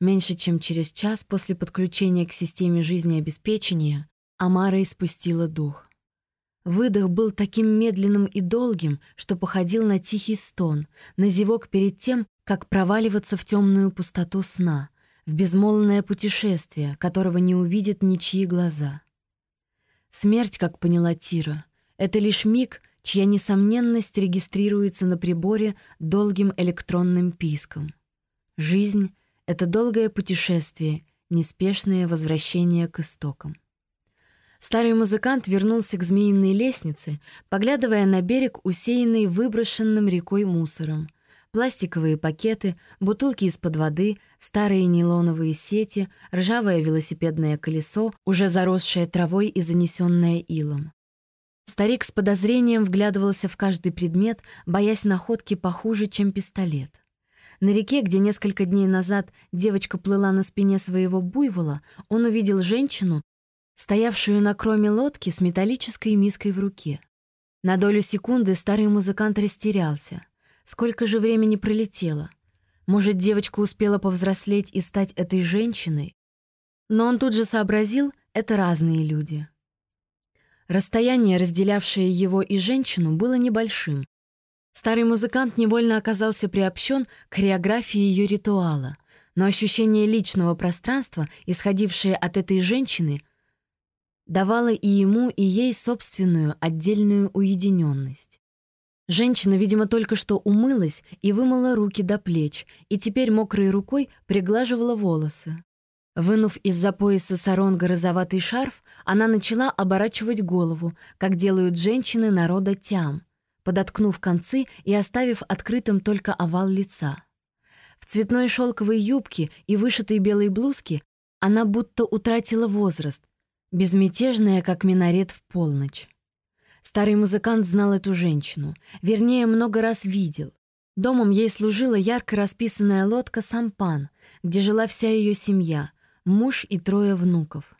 Меньше чем через час после подключения к системе жизнеобеспечения Амара испустила дух. Выдох был таким медленным и долгим, что походил на тихий стон, на зевок перед тем, как проваливаться в темную пустоту сна, в безмолвное путешествие, которого не увидят ничьи глаза. Смерть, как поняла Тира, это лишь миг, чья несомненность регистрируется на приборе долгим электронным писком. Жизнь — это долгое путешествие, неспешное возвращение к истокам. Старый музыкант вернулся к змеиной лестнице, поглядывая на берег, усеянный выброшенным рекой мусором, пластиковые пакеты, бутылки из-под воды, старые нейлоновые сети, ржавое велосипедное колесо, уже заросшее травой и занесенное илом. Старик с подозрением вглядывался в каждый предмет, боясь находки похуже, чем пистолет. На реке, где несколько дней назад девочка плыла на спине своего буйвола, он увидел женщину, стоявшую на кроме лодки с металлической миской в руке. На долю секунды старый музыкант растерялся — Сколько же времени пролетело? Может, девочка успела повзрослеть и стать этой женщиной? Но он тут же сообразил, это разные люди. Расстояние, разделявшее его и женщину, было небольшим. Старый музыкант невольно оказался приобщен к хореографии ее ритуала, но ощущение личного пространства, исходившее от этой женщины, давало и ему, и ей собственную отдельную уединенность. Женщина, видимо, только что умылась и вымыла руки до плеч, и теперь мокрой рукой приглаживала волосы. Вынув из-за пояса саронга розоватый шарф, она начала оборачивать голову, как делают женщины народа тям, подоткнув концы и оставив открытым только овал лица. В цветной шелковой юбке и вышитой белой блузке она будто утратила возраст, безмятежная, как минарет в полночь. Старый музыкант знал эту женщину, вернее, много раз видел. Домом ей служила ярко расписанная лодка «Сампан», где жила вся ее семья — муж и трое внуков.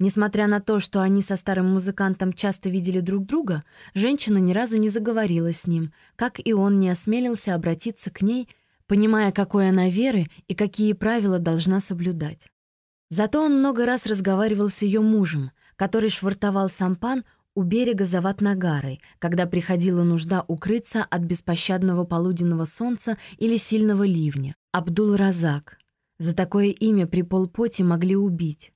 Несмотря на то, что они со старым музыкантом часто видели друг друга, женщина ни разу не заговорила с ним, как и он не осмелился обратиться к ней, понимая, какой она веры и какие правила должна соблюдать. Зато он много раз разговаривал с ее мужем, который швартовал сампан у берега за Ватнагарой, когда приходила нужда укрыться от беспощадного полуденного солнца или сильного ливня. Абдул-Разак. За такое имя при полпоте могли убить.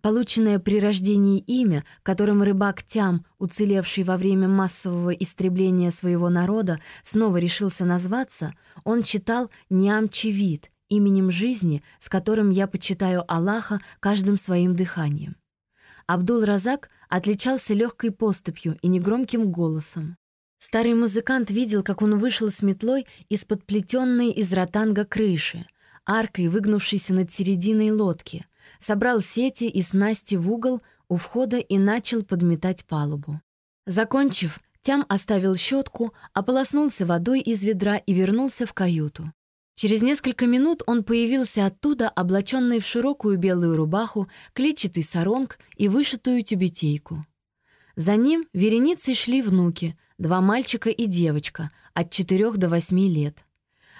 Полученное при рождении имя, которым рыбак Тям, уцелевший во время массового истребления своего народа, снова решился назваться, он читал Нямчевид, именем жизни, с которым я почитаю Аллаха каждым своим дыханием. Абдул-Разак отличался легкой поступью и негромким голосом. Старый музыкант видел, как он вышел с метлой из-под плетенной из ротанга крыши — аркой, выгнувшейся над серединой лодки, собрал сети и снасти в угол у входа и начал подметать палубу. Закончив, Тям оставил щетку, ополоснулся водой из ведра и вернулся в каюту. Через несколько минут он появился оттуда, облаченный в широкую белую рубаху, клетчатый саронг и вышитую тюбетейку. За ним вереницей шли внуки, два мальчика и девочка, от четырех до восьми лет.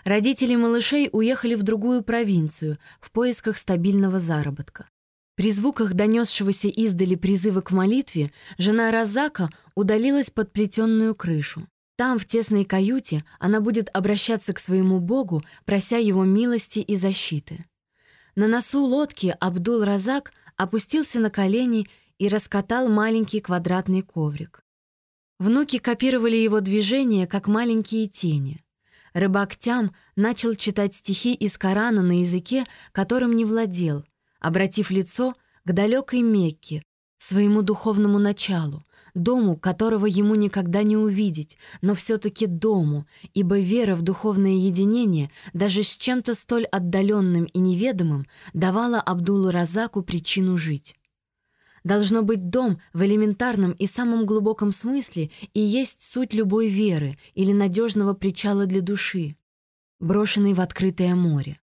Родители малышей уехали в другую провинцию в поисках стабильного заработка. При звуках донесшегося издали призыва к молитве жена Розака удалилась под плетенную крышу. Там, в тесной каюте, она будет обращаться к своему богу, прося его милости и защиты. На носу лодки Абдул-Разак опустился на колени и раскатал маленький квадратный коврик. Внуки копировали его движения, как маленькие тени. Рыбак Тям начал читать стихи из Корана на языке, которым не владел, обратив лицо к далекой Мекке, своему духовному началу, дому, которого ему никогда не увидеть, но все-таки дому, ибо вера в духовное единение даже с чем-то столь отдаленным и неведомым давала Абдулу Разаку причину жить. Должно быть, дом в элементарном и самом глубоком смысле и есть суть любой веры или надежного причала для души, брошенный в открытое море.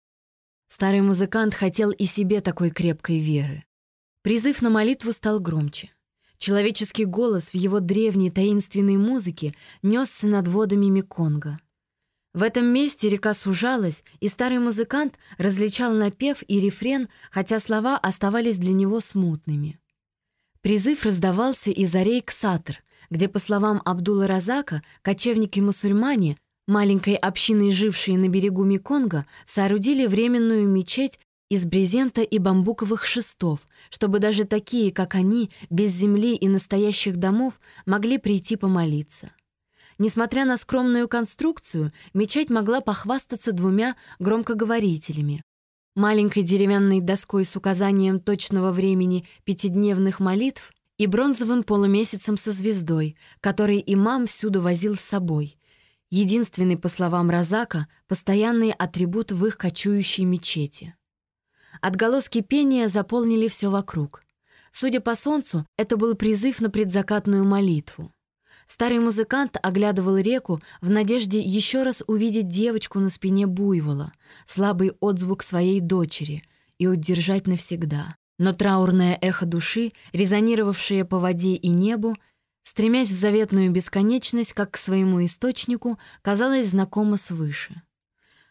Старый музыкант хотел и себе такой крепкой веры. Призыв на молитву стал громче. Человеческий голос в его древней таинственной музыке несся над водами Меконга. В этом месте река сужалась, и старый музыкант различал напев и рефрен, хотя слова оставались для него смутными. Призыв раздавался из Арей-Ксатр, где, по словам Абдула Разака, кочевники-мусульмане, маленькой общиной, жившие на берегу Меконга, соорудили временную мечеть из брезента и бамбуковых шестов, чтобы даже такие, как они, без земли и настоящих домов, могли прийти помолиться. Несмотря на скромную конструкцию, мечеть могла похвастаться двумя громкоговорителями, маленькой деревянной доской с указанием точного времени пятидневных молитв и бронзовым полумесяцем со звездой, который имам всюду возил с собой. Единственный, по словам Розака, постоянный атрибут в их кочующей мечети. Отголоски пения заполнили все вокруг. Судя по солнцу, это был призыв на предзакатную молитву. Старый музыкант оглядывал реку в надежде еще раз увидеть девочку на спине буйвола, слабый отзвук своей дочери, и удержать навсегда. Но траурное эхо души, резонировавшее по воде и небу, стремясь в заветную бесконечность, как к своему источнику, казалось знакомо свыше.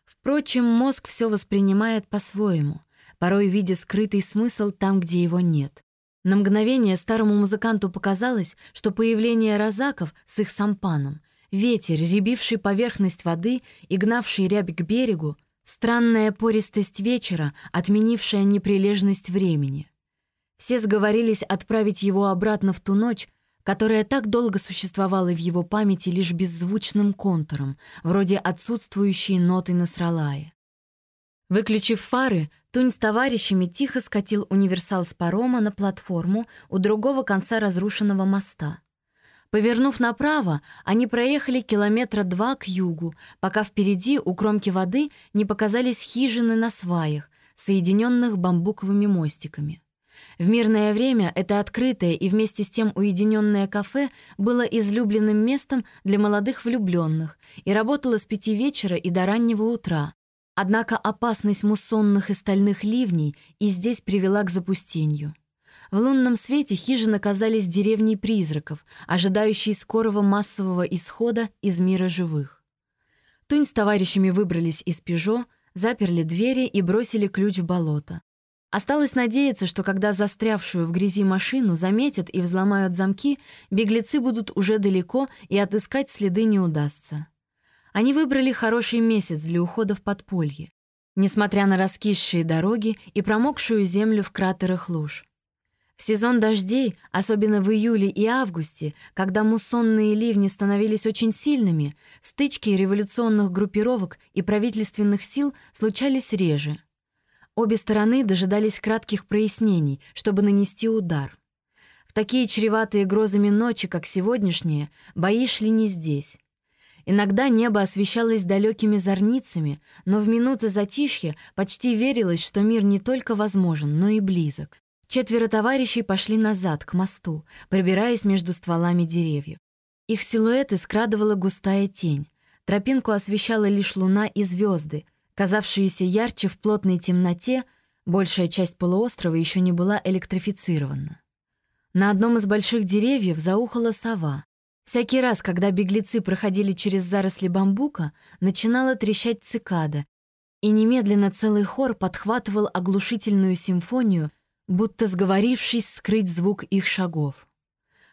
Впрочем, мозг все воспринимает по-своему, порой видя скрытый смысл там, где его нет. На мгновение старому музыканту показалось, что появление розаков с их сампаном, ветер, ребивший поверхность воды и гнавший рябь к берегу, странная пористость вечера, отменившая неприлежность времени. Все сговорились отправить его обратно в ту ночь, которая так долго существовала в его памяти лишь беззвучным контуром, вроде отсутствующей ноты Насралая. Выключив фары, Тунь с товарищами тихо скатил универсал с парома на платформу у другого конца разрушенного моста. Повернув направо, они проехали километра два к югу, пока впереди, у кромки воды, не показались хижины на сваях, соединенных бамбуковыми мостиками. В мирное время это открытое и вместе с тем уединенное кафе было излюбленным местом для молодых влюбленных и работало с пяти вечера и до раннего утра. Однако опасность муссонных и стальных ливней и здесь привела к запустению. В лунном свете хижины казались деревней призраков, ожидающей скорого массового исхода из мира живых. Тунь с товарищами выбрались из «Пежо», заперли двери и бросили ключ в болото. Осталось надеяться, что когда застрявшую в грязи машину заметят и взломают замки, беглецы будут уже далеко и отыскать следы не удастся. Они выбрали хороший месяц для ухода в подполье, несмотря на раскисшие дороги и промокшую землю в кратерах луж. В сезон дождей, особенно в июле и августе, когда муссонные ливни становились очень сильными, стычки революционных группировок и правительственных сил случались реже. Обе стороны дожидались кратких прояснений, чтобы нанести удар. В такие чреватые грозами ночи, как сегодняшние, бои шли не здесь. Иногда небо освещалось далекими зорницами, но в минуты затишья почти верилось, что мир не только возможен, но и близок. Четверо товарищей пошли назад, к мосту, пробираясь между стволами деревьев. Их силуэты скрадывала густая тень. Тропинку освещала лишь луна и звезды, казавшиеся ярче в плотной темноте, большая часть полуострова еще не была электрифицирована. На одном из больших деревьев заухала сова. Всякий раз, когда беглецы проходили через заросли бамбука, начинала трещать цикада, и немедленно целый хор подхватывал оглушительную симфонию, будто сговорившись скрыть звук их шагов.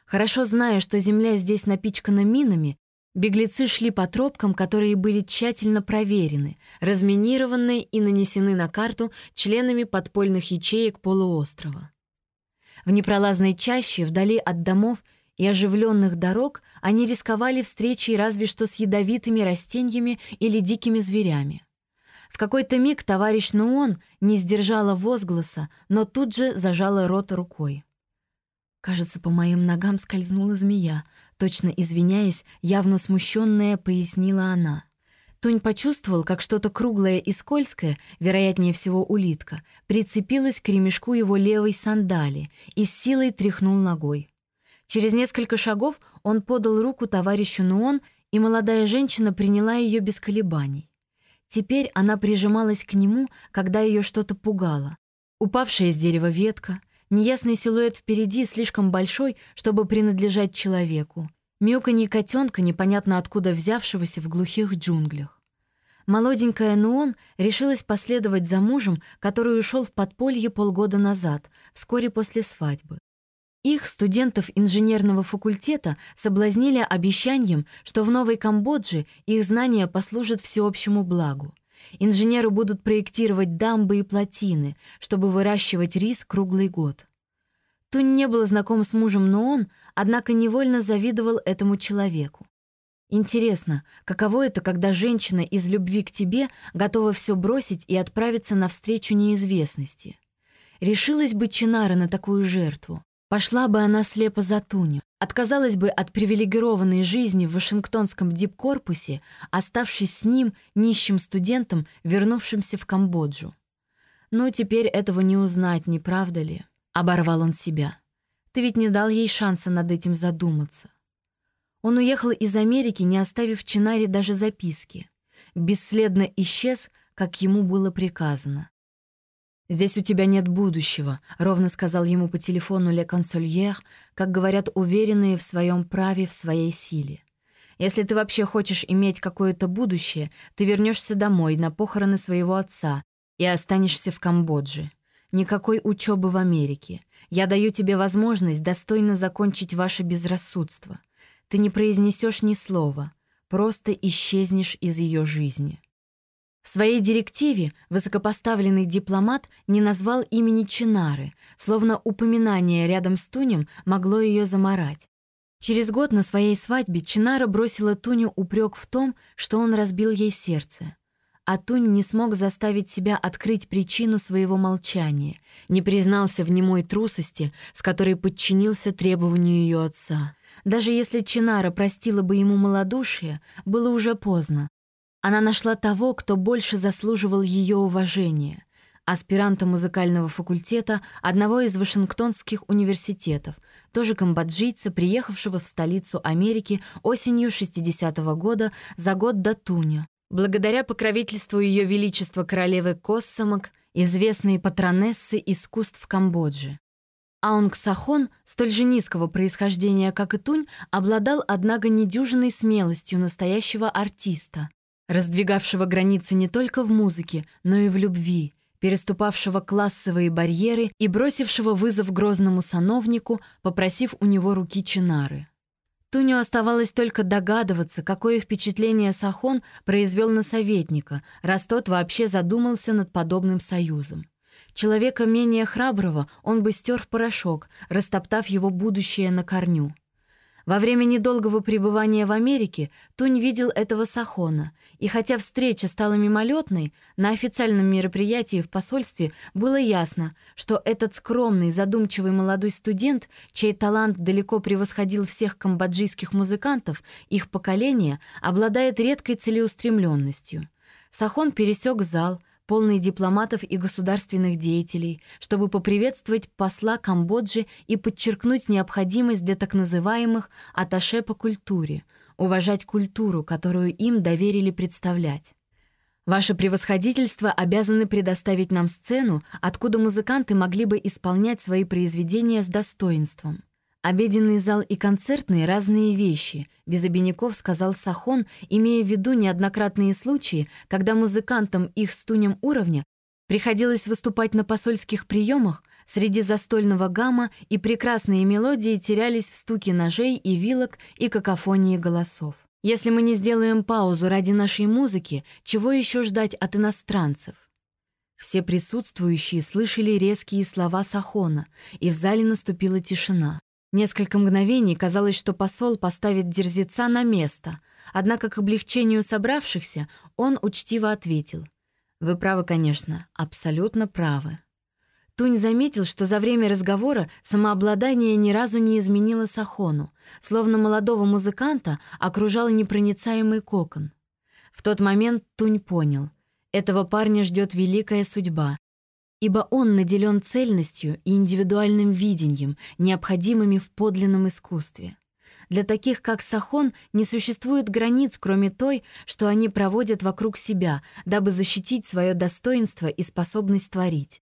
Хорошо зная, что земля здесь напичкана минами, беглецы шли по тропкам, которые были тщательно проверены, разминированы и нанесены на карту членами подпольных ячеек полуострова. В непролазной чаще, вдали от домов и оживленных дорог, они рисковали встречей разве что с ядовитыми растениями или дикими зверями. В какой-то миг товарищ Нуон не сдержала возгласа, но тут же зажала рот рукой. Кажется, по моим ногам скользнула змея. Точно извиняясь, явно смущенная, пояснила она. Тунь почувствовал, как что-то круглое и скользкое, вероятнее всего улитка, прицепилась к ремешку его левой сандали и с силой тряхнул ногой. Через несколько шагов он подал руку товарищу Нуон, и молодая женщина приняла ее без колебаний. Теперь она прижималась к нему, когда ее что-то пугало. Упавшая с дерева ветка, неясный силуэт впереди слишком большой, чтобы принадлежать человеку. Мяуканье котенка, непонятно откуда взявшегося в глухих джунглях. Молоденькая Нуон решилась последовать за мужем, который ушел в подполье полгода назад, вскоре после свадьбы. Их, студентов инженерного факультета, соблазнили обещанием, что в Новой Камбодже их знания послужат всеобщему благу. Инженеры будут проектировать дамбы и плотины, чтобы выращивать рис круглый год. Тунь не был знаком с мужем, но он, однако, невольно завидовал этому человеку. Интересно, каково это, когда женщина из любви к тебе готова все бросить и отправиться навстречу неизвестности? Решилась бы Чинара на такую жертву? Пошла бы она слепо за Туню, отказалась бы от привилегированной жизни в Вашингтонском дипкорпусе, оставшись с ним, нищим студентом, вернувшимся в Камбоджу. «Ну, теперь этого не узнать, не правда ли?» — оборвал он себя. «Ты ведь не дал ей шанса над этим задуматься». Он уехал из Америки, не оставив Чинаре даже записки. Бесследно исчез, как ему было приказано. «Здесь у тебя нет будущего», — ровно сказал ему по телефону Ле Консольер, как говорят уверенные в своем праве, в своей силе. «Если ты вообще хочешь иметь какое-то будущее, ты вернешься домой на похороны своего отца и останешься в Камбодже. Никакой учебы в Америке. Я даю тебе возможность достойно закончить ваше безрассудство. Ты не произнесешь ни слова, просто исчезнешь из ее жизни». В своей директиве высокопоставленный дипломат не назвал имени Чинары, словно упоминание рядом с Тунем могло ее заморать. Через год на своей свадьбе Чинара бросила Туню упрек в том, что он разбил ей сердце. а Тунь не смог заставить себя открыть причину своего молчания, не признался в немой трусости, с которой подчинился требованию ее отца. Даже если Чинара простила бы ему малодушие, было уже поздно. Она нашла того, кто больше заслуживал ее уважения аспиранта музыкального факультета одного из Вашингтонских университетов, тоже камбоджийца, приехавшего в столицу Америки осенью 60-го года за год до Туня. Благодаря покровительству Ее Величества королевы Коссамок, известной патронессы искусств Камбоджи. Аунг Сахон, столь же низкого происхождения, как и Тунь, обладал, однако, недюжинной смелостью настоящего артиста, раздвигавшего границы не только в музыке, но и в любви, переступавшего классовые барьеры и бросившего вызов грозному сановнику, попросив у него руки Чинары. Туню оставалось только догадываться, какое впечатление Сахон произвел на советника, раз тот вообще задумался над подобным союзом. Человека менее храброго он бы стер в порошок, растоптав его будущее на корню. Во время недолгого пребывания в Америке Тунь видел этого Сахона, и хотя встреча стала мимолетной, на официальном мероприятии в посольстве было ясно, что этот скромный, задумчивый молодой студент, чей талант далеко превосходил всех камбоджийских музыкантов, их поколения, обладает редкой целеустремленностью. Сахон пересек зал, полный дипломатов и государственных деятелей, чтобы поприветствовать посла Камбоджи и подчеркнуть необходимость для так называемых «аташе по культуре», уважать культуру, которую им доверили представлять. Ваше превосходительство обязаны предоставить нам сцену, откуда музыканты могли бы исполнять свои произведения с достоинством. Обеденный зал и концертный — разные вещи, без обиняков сказал Сахон, имея в виду неоднократные случаи, когда музыкантам их стунем уровня приходилось выступать на посольских приемах среди застольного гамма, и прекрасные мелодии терялись в стуке ножей и вилок и какофонии голосов. Если мы не сделаем паузу ради нашей музыки, чего еще ждать от иностранцев? Все присутствующие слышали резкие слова Сахона, и в зале наступила тишина. Несколько мгновений казалось, что посол поставит дерзеца на место, однако к облегчению собравшихся он учтиво ответил. «Вы правы, конечно, абсолютно правы». Тунь заметил, что за время разговора самообладание ни разу не изменило Сахону, словно молодого музыканта окружал непроницаемый кокон. В тот момент Тунь понял — этого парня ждет великая судьба, ибо он наделен цельностью и индивидуальным видением, необходимыми в подлинном искусстве. Для таких, как Сахон, не существует границ, кроме той, что они проводят вокруг себя, дабы защитить свое достоинство и способность творить.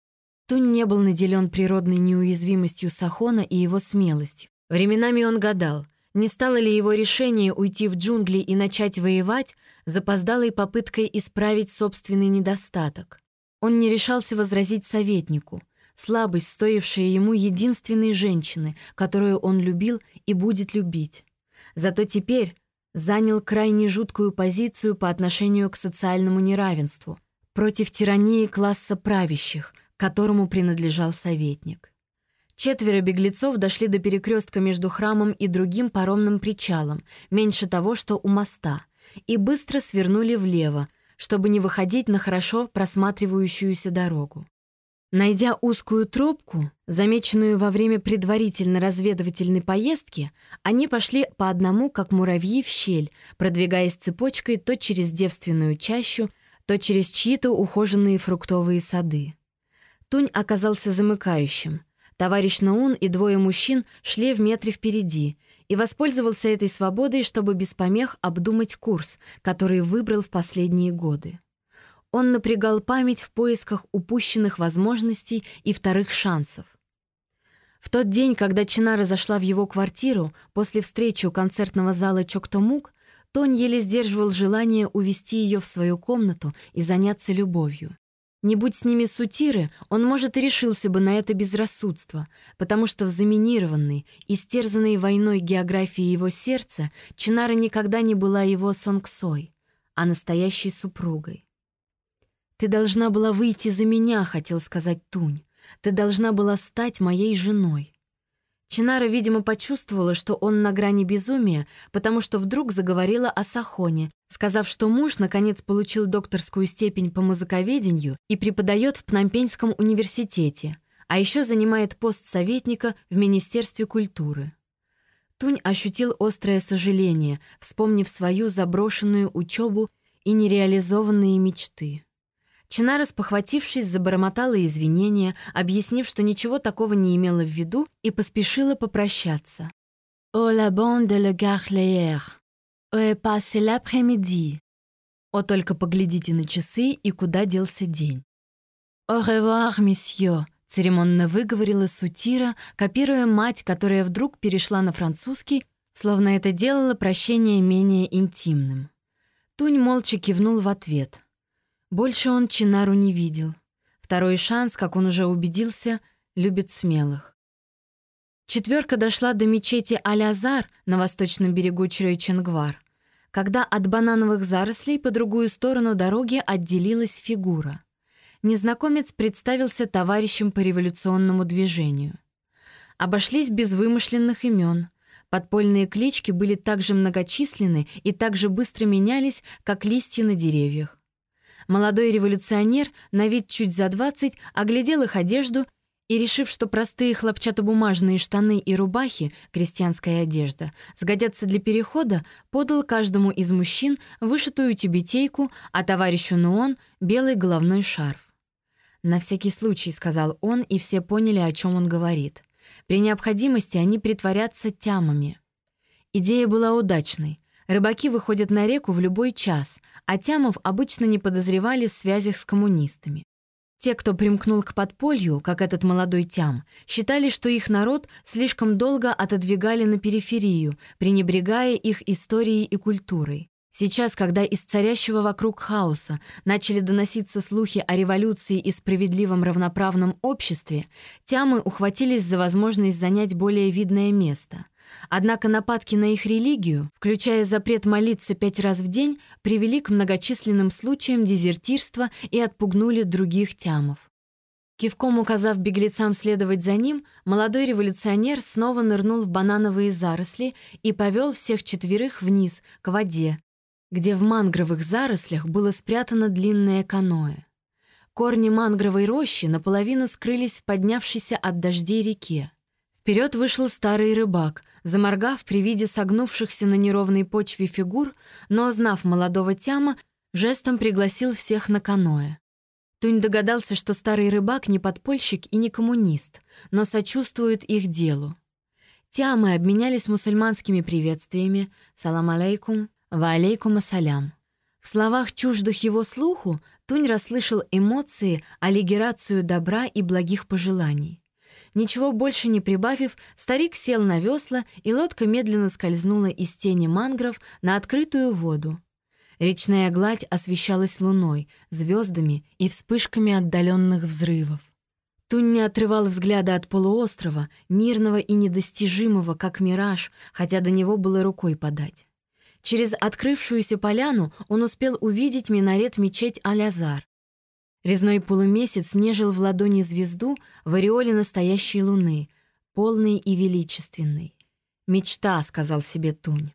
Тунь не был наделен природной неуязвимостью Сахона и его смелостью. Временами он гадал, не стало ли его решение уйти в джунгли и начать воевать запоздалой попыткой исправить собственный недостаток. Он не решался возразить советнику. Слабость, стоившая ему единственной женщины, которую он любил и будет любить. Зато теперь занял крайне жуткую позицию по отношению к социальному неравенству, против тирании класса правящих, которому принадлежал советник. Четверо беглецов дошли до перекрестка между храмом и другим паромным причалом, меньше того, что у моста, и быстро свернули влево, чтобы не выходить на хорошо просматривающуюся дорогу. Найдя узкую тропку, замеченную во время предварительно-разведывательной поездки, они пошли по одному, как муравьи, в щель, продвигаясь цепочкой то через девственную чащу, то через чьи-то ухоженные фруктовые сады. Тунь оказался замыкающим. Товарищ Наун и двое мужчин шли в метре впереди, и воспользовался этой свободой, чтобы без помех обдумать курс, который выбрал в последние годы. Он напрягал память в поисках упущенных возможностей и вторых шансов. В тот день, когда Чинара зашла в его квартиру после встречи у концертного зала Чоктомук, Тонь еле сдерживал желание увести ее в свою комнату и заняться любовью. Не будь с ними сутиры, он, может, и решился бы на это безрассудство, потому что в заминированной, истерзанной войной географии его сердца Чинара никогда не была его сонгсой, а настоящей супругой. «Ты должна была выйти за меня», — хотел сказать Тунь. «Ты должна была стать моей женой». Чинара, видимо, почувствовала, что он на грани безумия, потому что вдруг заговорила о Сахоне, сказав, что муж наконец получил докторскую степень по музыковедению и преподает в Пномпеньском университете, а еще занимает пост советника в Министерстве культуры. Тунь ощутил острое сожаление, вспомнив свою заброшенную учебу и нереализованные мечты. Чинара, спохватившись, забормотала извинения, объяснив, что ничего такого не имела в виду, и поспешила попрощаться. «О la bonne de le garlière! О passé l'après-midi!» «О, только поглядите на часы и куда делся день!» «Au revoir, monsieur!» — церемонно выговорила Сутира, копируя мать, которая вдруг перешла на французский, словно это делало прощение менее интимным. Тунь молча кивнул в ответ — больше он Чинару не видел. Второй шанс, как он уже убедился, любит смелых. Четверка дошла до мечети Алязар на восточном берегу Чрой-Ченгвар, когда от банановых зарослей по другую сторону дороги отделилась фигура. Незнакомец представился товарищем по революционному движению. Обошлись без вымышленных имен. Подпольные клички были так же многочисленны и так же быстро менялись, как листья на деревьях. Молодой революционер, на вид чуть за 20, оглядел их одежду и, решив, что простые хлопчатобумажные штаны и рубахи, крестьянская одежда, сгодятся для перехода, подал каждому из мужчин вышитую тюбетейку, а товарищу Нуон — белый головной шарф. «На всякий случай», — сказал он, и все поняли, о чем он говорит. При необходимости они притворятся тямами. Идея была удачной. Рыбаки выходят на реку в любой час, а тямов обычно не подозревали в связях с коммунистами. Те, кто примкнул к подполью, как этот молодой тям, считали, что их народ слишком долго отодвигали на периферию, пренебрегая их историей и культурой. Сейчас, когда из царящего вокруг хаоса начали доноситься слухи о революции и справедливом равноправном обществе, тямы ухватились за возможность занять более видное место — Однако нападки на их религию, включая запрет молиться пять раз в день, привели к многочисленным случаям дезертирства и отпугнули других тямов. Кивком указав беглецам следовать за ним, молодой революционер снова нырнул в банановые заросли и повел всех четверых вниз, к воде, где в мангровых зарослях было спрятано длинное каноэ. Корни мангровой рощи наполовину скрылись в поднявшейся от дождей реке. Вперед вышел старый рыбак, заморгав при виде согнувшихся на неровной почве фигур, но, знав молодого тяма, жестом пригласил всех на каноэ. Тунь догадался, что старый рыбак не подпольщик и не коммунист, но сочувствует их делу. Тямы обменялись мусульманскими приветствиями «Салам алейкум», «Ва алейкум ассалям». В словах чуждых его слуху Тунь расслышал эмоции, аллигерацию добра и благих пожеланий. Ничего больше не прибавив, старик сел на весла, и лодка медленно скользнула из тени мангров на открытую воду. Речная гладь освещалась луной, звездами и вспышками отдаленных взрывов. Тунь не отрывал взгляда от полуострова, мирного и недостижимого, как мираж, хотя до него было рукой подать. Через открывшуюся поляну он успел увидеть минарет мечеть Алязар. Резной полумесяц нежил в ладони звезду в ореоле настоящей луны, полной и величественной. «Мечта», — сказал себе Тунь.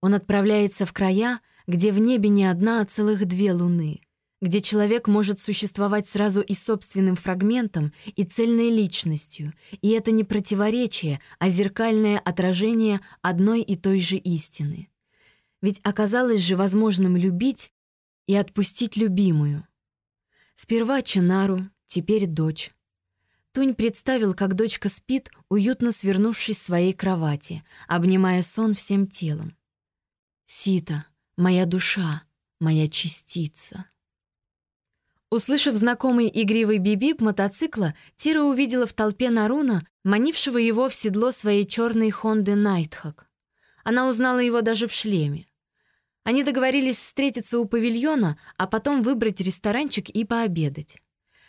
Он отправляется в края, где в небе не одна, а целых две луны, где человек может существовать сразу и собственным фрагментом, и цельной личностью, и это не противоречие, а зеркальное отражение одной и той же истины. Ведь оказалось же возможным любить и отпустить любимую — Сперва Чинару, теперь дочь. Тунь представил, как дочка спит, уютно свернувшись в своей кровати, обнимая сон всем телом. «Сита, моя душа, моя частица». Услышав знакомый игривый бибип мотоцикла, Тира увидела в толпе Наруна, манившего его в седло своей черной Хонды Найтхак. Она узнала его даже в шлеме. Они договорились встретиться у павильона, а потом выбрать ресторанчик и пообедать.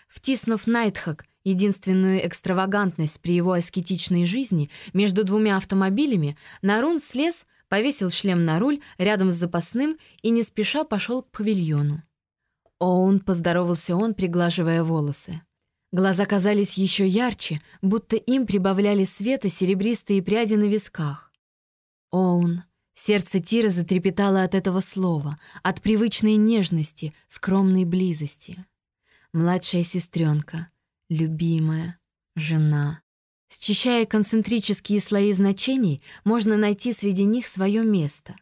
Втиснув Найтхак, единственную экстравагантность при его аскетичной жизни, между двумя автомобилями, Нарун слез, повесил шлем на руль рядом с запасным и не спеша пошел к павильону. «Оун», — поздоровался он, приглаживая волосы. Глаза казались еще ярче, будто им прибавляли света серебристые пряди на висках. «Оун». Сердце Тира затрепетало от этого слова, от привычной нежности, скромной близости. Младшая сестренка, любимая, жена. Счищая концентрические слои значений, можно найти среди них свое место.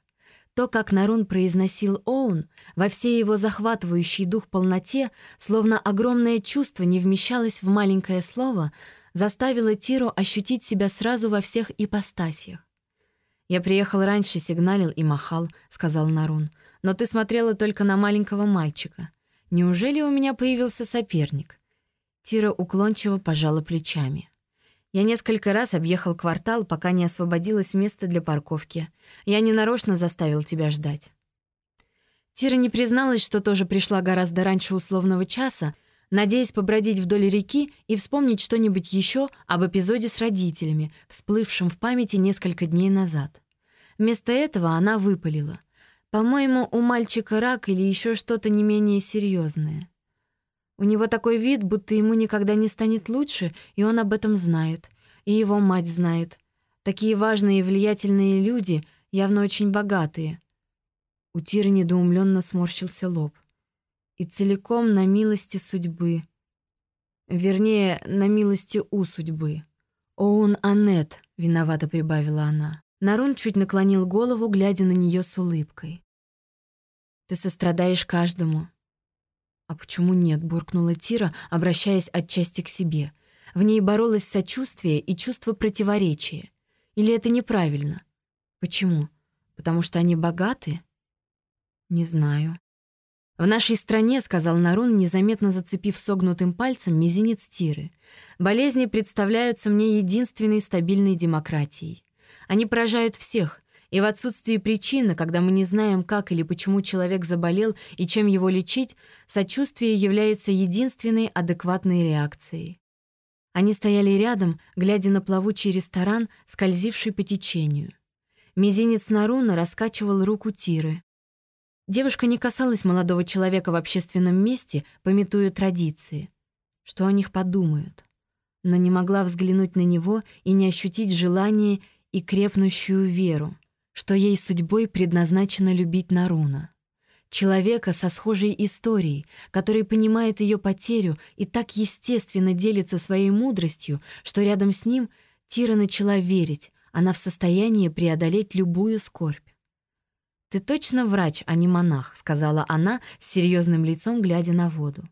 То, как Нарун произносил Оун, во всей его захватывающей дух полноте, словно огромное чувство не вмещалось в маленькое слово, заставило Тиру ощутить себя сразу во всех ипостасиях. «Я приехал раньше, сигналил и махал», — сказал Нарун. «Но ты смотрела только на маленького мальчика. Неужели у меня появился соперник?» Тира уклончиво пожала плечами. Я несколько раз объехал квартал, пока не освободилось место для парковки. Я ненарочно заставил тебя ждать. Тира не призналась, что тоже пришла гораздо раньше условного часа, надеясь побродить вдоль реки и вспомнить что-нибудь еще об эпизоде с родителями, всплывшем в памяти несколько дней назад. Вместо этого она выпалила. «По-моему, у мальчика рак или еще что-то не менее серьезное. У него такой вид, будто ему никогда не станет лучше, и он об этом знает. И его мать знает. Такие важные и влиятельные люди, явно очень богатые. У недоумленно сморщился лоб. И целиком на милости судьбы. Вернее, на милости у судьбы. «Оун Аннет», — виновато прибавила она. Нарун чуть наклонил голову, глядя на нее с улыбкой. «Ты сострадаешь каждому, «А почему нет?» — буркнула Тира, обращаясь отчасти к себе. В ней боролось сочувствие и чувство противоречия. Или это неправильно? Почему? Потому что они богаты? Не знаю. «В нашей стране, — сказал Нарун, незаметно зацепив согнутым пальцем мизинец Тиры, — болезни представляются мне единственной стабильной демократией. Они поражают всех, и в отсутствии причины, когда мы не знаем, как или почему человек заболел и чем его лечить, сочувствие является единственной адекватной реакцией. Они стояли рядом, глядя на плавучий ресторан, скользивший по течению. Мизинец Наруна раскачивал руку Тиры. Девушка не касалась молодого человека в общественном месте, пометуя традиции. Что о них подумают? Но не могла взглянуть на него и не ощутить желание и крепнущую веру что ей судьбой предназначено любить Наруна. Человека со схожей историей, который понимает ее потерю и так естественно делится своей мудростью, что рядом с ним Тира начала верить, она в состоянии преодолеть любую скорбь. «Ты точно врач, а не монах», — сказала она с серьезным лицом, глядя на воду.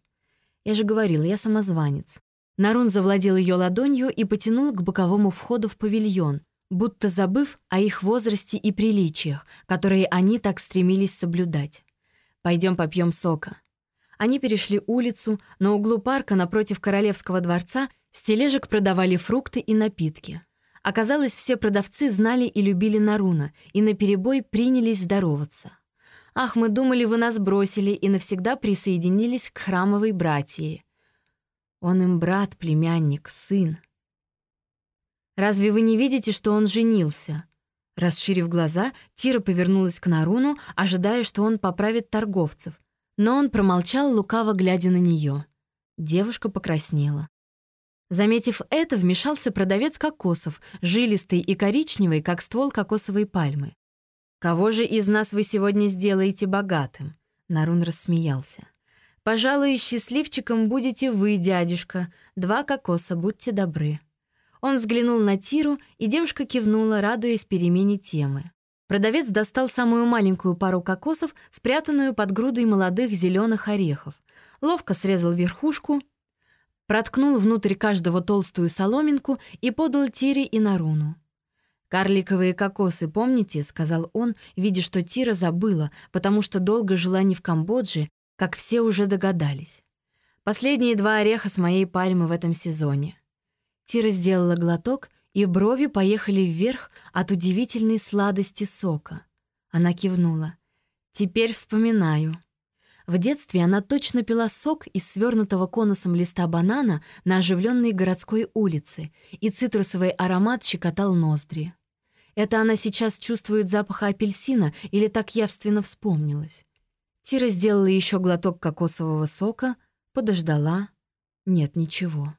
«Я же говорила, я самозванец». Нарун завладел ее ладонью и потянул к боковому входу в павильон, будто забыв о их возрасте и приличиях, которые они так стремились соблюдать. «Пойдем попьем сока». Они перешли улицу, на углу парка напротив Королевского дворца с тележек продавали фрукты и напитки. Оказалось, все продавцы знали и любили Наруна, и наперебой принялись здороваться. «Ах, мы думали, вы нас бросили и навсегда присоединились к храмовой братьи». Он им брат, племянник, сын. Разве вы не видите, что он женился?» Расширив глаза, Тира повернулась к Наруну, ожидая, что он поправит торговцев. Но он промолчал, лукаво глядя на нее. Девушка покраснела. Заметив это, вмешался продавец кокосов, жилистый и коричневый, как ствол кокосовой пальмы. «Кого же из нас вы сегодня сделаете богатым?» Нарун рассмеялся. «Пожалуй, счастливчиком будете вы, дядюшка. Два кокоса, будьте добры». Он взглянул на Тиру, и девушка кивнула, радуясь перемене темы. Продавец достал самую маленькую пару кокосов, спрятанную под грудой молодых зеленых орехов. Ловко срезал верхушку, проткнул внутрь каждого толстую соломинку и подал Тире и Наруну. «Карликовые кокосы, помните?» — сказал он, видя, что Тира забыла, потому что долго жила не в Камбодже, как все уже догадались. Последние два ореха с моей пальмы в этом сезоне. Тира сделала глоток, и брови поехали вверх от удивительной сладости сока. Она кивнула. «Теперь вспоминаю». В детстве она точно пила сок из свернутого конусом листа банана на оживленной городской улице, и цитрусовый аромат щекотал ноздри. Это она сейчас чувствует запах апельсина или так явственно вспомнилась. Тира сделала еще глоток кокосового сока, подождала, Нет, ничего.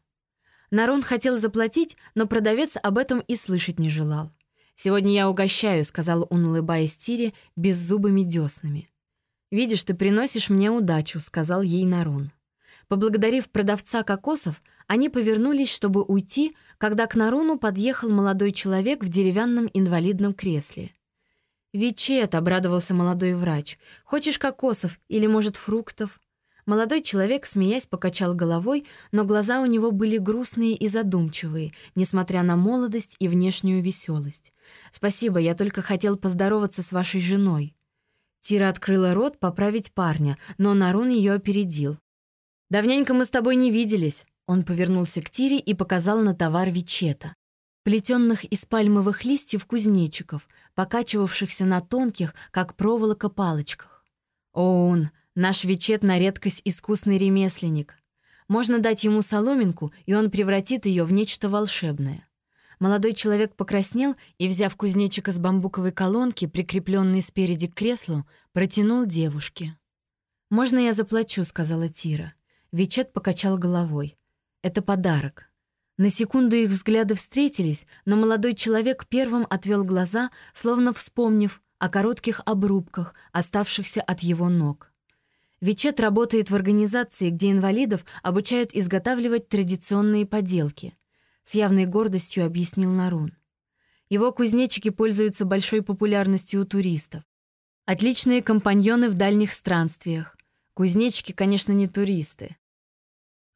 Нарон хотел заплатить, но продавец об этом и слышать не желал. «Сегодня я угощаю», — сказал он, улыбаясь Тире беззубыми деснами. «Видишь, ты приносишь мне удачу», — сказал ей Нарон. Поблагодарив продавца кокосов, они повернулись, чтобы уйти, когда к Наруну подъехал молодой человек в деревянном инвалидном кресле. «Вичет», — обрадовался молодой врач, — «хочешь кокосов или, может, фруктов?» Молодой человек, смеясь, покачал головой, но глаза у него были грустные и задумчивые, несмотря на молодость и внешнюю веселость. «Спасибо, я только хотел поздороваться с вашей женой». Тира открыла рот поправить парня, но Нарун ее опередил. «Давненько мы с тобой не виделись». Он повернулся к Тире и показал на товар Вичета. Плетенных из пальмовых листьев кузнечиков, покачивавшихся на тонких, как проволока, палочках. «Он, Наш Вичет на редкость искусный ремесленник. Можно дать ему соломинку, и он превратит ее в нечто волшебное. Молодой человек покраснел и, взяв кузнечика с бамбуковой колонки, прикрепленной спереди к креслу, протянул девушке. «Можно я заплачу?» — сказала Тира. Вичет покачал головой. «Это подарок». На секунду их взгляды встретились, но молодой человек первым отвел глаза, словно вспомнив о коротких обрубках, оставшихся от его ног. Вичет работает в организации, где инвалидов обучают изготавливать традиционные поделки. С явной гордостью объяснил Нарун. Его кузнечики пользуются большой популярностью у туристов. Отличные компаньоны в дальних странствиях. Кузнечики, конечно, не туристы.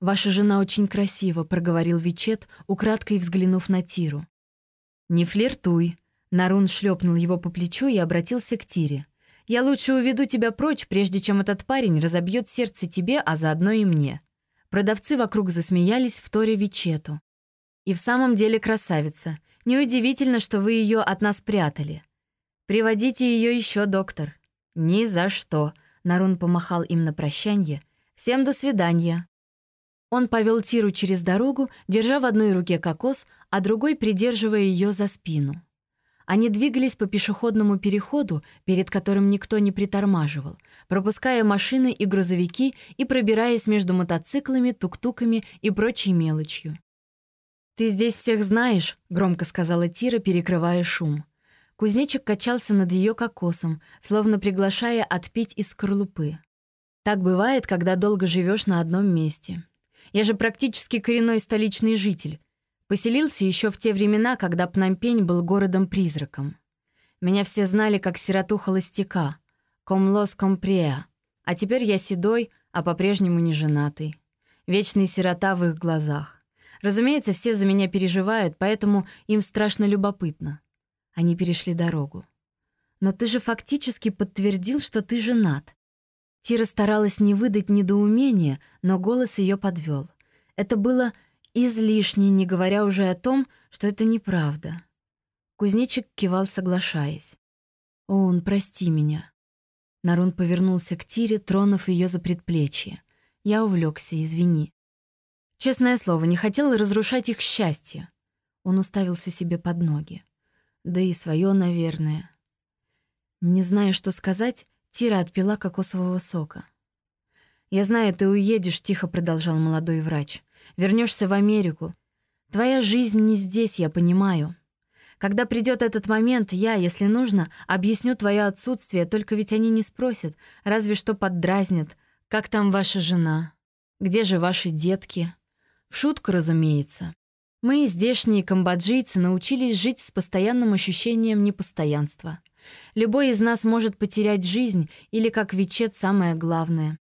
«Ваша жена очень красива», — проговорил Вичет, украдкой взглянув на Тиру. «Не флиртуй», — Нарун шлепнул его по плечу и обратился к Тире. Я лучше уведу тебя прочь, прежде чем этот парень разобьет сердце тебе, а заодно и мне». Продавцы вокруг засмеялись в Торе Вичету. «И в самом деле красавица. Неудивительно, что вы ее от нас прятали. Приводите ее еще, доктор». «Ни за что», — Нарун помахал им на прощанье. «Всем до свидания». Он повел Тиру через дорогу, держа в одной руке кокос, а другой придерживая ее за спину. Они двигались по пешеходному переходу, перед которым никто не притормаживал, пропуская машины и грузовики и пробираясь между мотоциклами, тук-туками и прочей мелочью. «Ты здесь всех знаешь», — громко сказала Тира, перекрывая шум. Кузнечик качался над ее кокосом, словно приглашая отпить из скорлупы. Так бывает, когда долго живешь на одном месте. Я же практически коренной столичный житель. Поселился еще в те времена, когда Пномпень был городом-призраком. Меня все знали как сироту-холостяка, комлос компреа. А теперь я седой, а по-прежнему не женатый. Вечный сирота в их глазах. Разумеется, все за меня переживают, поэтому им страшно любопытно. Они перешли дорогу. «Но ты же фактически подтвердил, что ты женат». Тира старалась не выдать недоумения, но голос ее подвел. Это было Излишне, не говоря уже о том, что это неправда. Кузнечик кивал, соглашаясь. «Он, прости меня». Нарун повернулся к Тире, тронув ее за предплечье. «Я увлекся, извини». Честное слово, не хотел разрушать их счастье. Он уставился себе под ноги. Да и свое, наверное. Не зная, что сказать, Тира отпила кокосового сока. «Я знаю, ты уедешь», — тихо продолжал молодой врач. Вернешься в Америку. Твоя жизнь не здесь, я понимаю. Когда придет этот момент, я, если нужно, объясню твое отсутствие, только ведь они не спросят, разве что поддразнят. Как там ваша жена? Где же ваши детки? В шутку, разумеется. Мы, здешние камбоджийцы, научились жить с постоянным ощущением непостоянства. Любой из нас может потерять жизнь или, как Вичет, самое главное.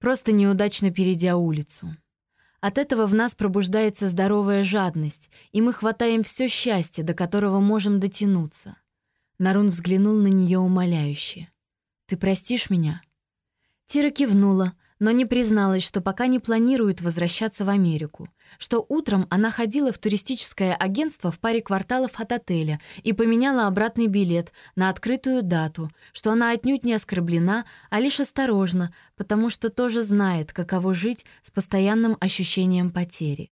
Просто неудачно перейдя улицу. От этого в нас пробуждается здоровая жадность, и мы хватаем все счастье, до которого можем дотянуться. Нарун взглянул на нее умоляюще. «Ты простишь меня?» Тира кивнула, но не призналась, что пока не планирует возвращаться в Америку, что утром она ходила в туристическое агентство в паре кварталов от отеля и поменяла обратный билет на открытую дату, что она отнюдь не оскорблена, а лишь осторожна, потому что тоже знает, каково жить с постоянным ощущением потери.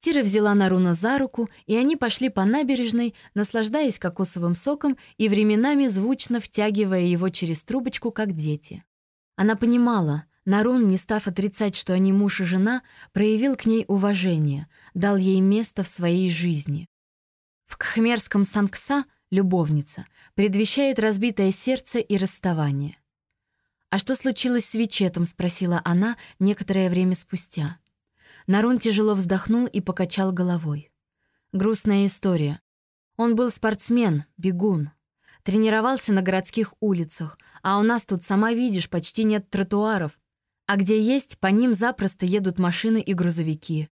Тира взяла Наруна за руку, и они пошли по набережной, наслаждаясь кокосовым соком и временами звучно втягивая его через трубочку, как дети. Она понимала, Нарун, не став отрицать, что они муж и жена, проявил к ней уважение, дал ей место в своей жизни. В кхмерском Санкса любовница предвещает разбитое сердце и расставание. «А что случилось с Вичетом?» — спросила она некоторое время спустя. Нарун тяжело вздохнул и покачал головой. Грустная история. Он был спортсмен, бегун. Тренировался на городских улицах, а у нас тут, сама видишь, почти нет тротуаров, а где есть, по ним запросто едут машины и грузовики.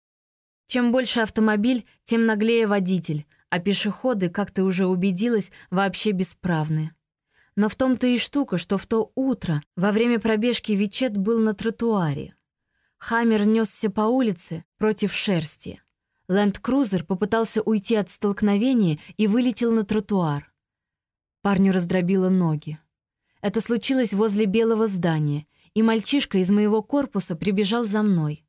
Чем больше автомобиль, тем наглее водитель, а пешеходы, как ты уже убедилась, вообще бесправны. Но в том-то и штука, что в то утро, во время пробежки Вичет был на тротуаре. Хаммер несся по улице против шерсти. Ленд-крузер попытался уйти от столкновения и вылетел на тротуар. Парню раздробило ноги. Это случилось возле белого здания, и мальчишка из моего корпуса прибежал за мной.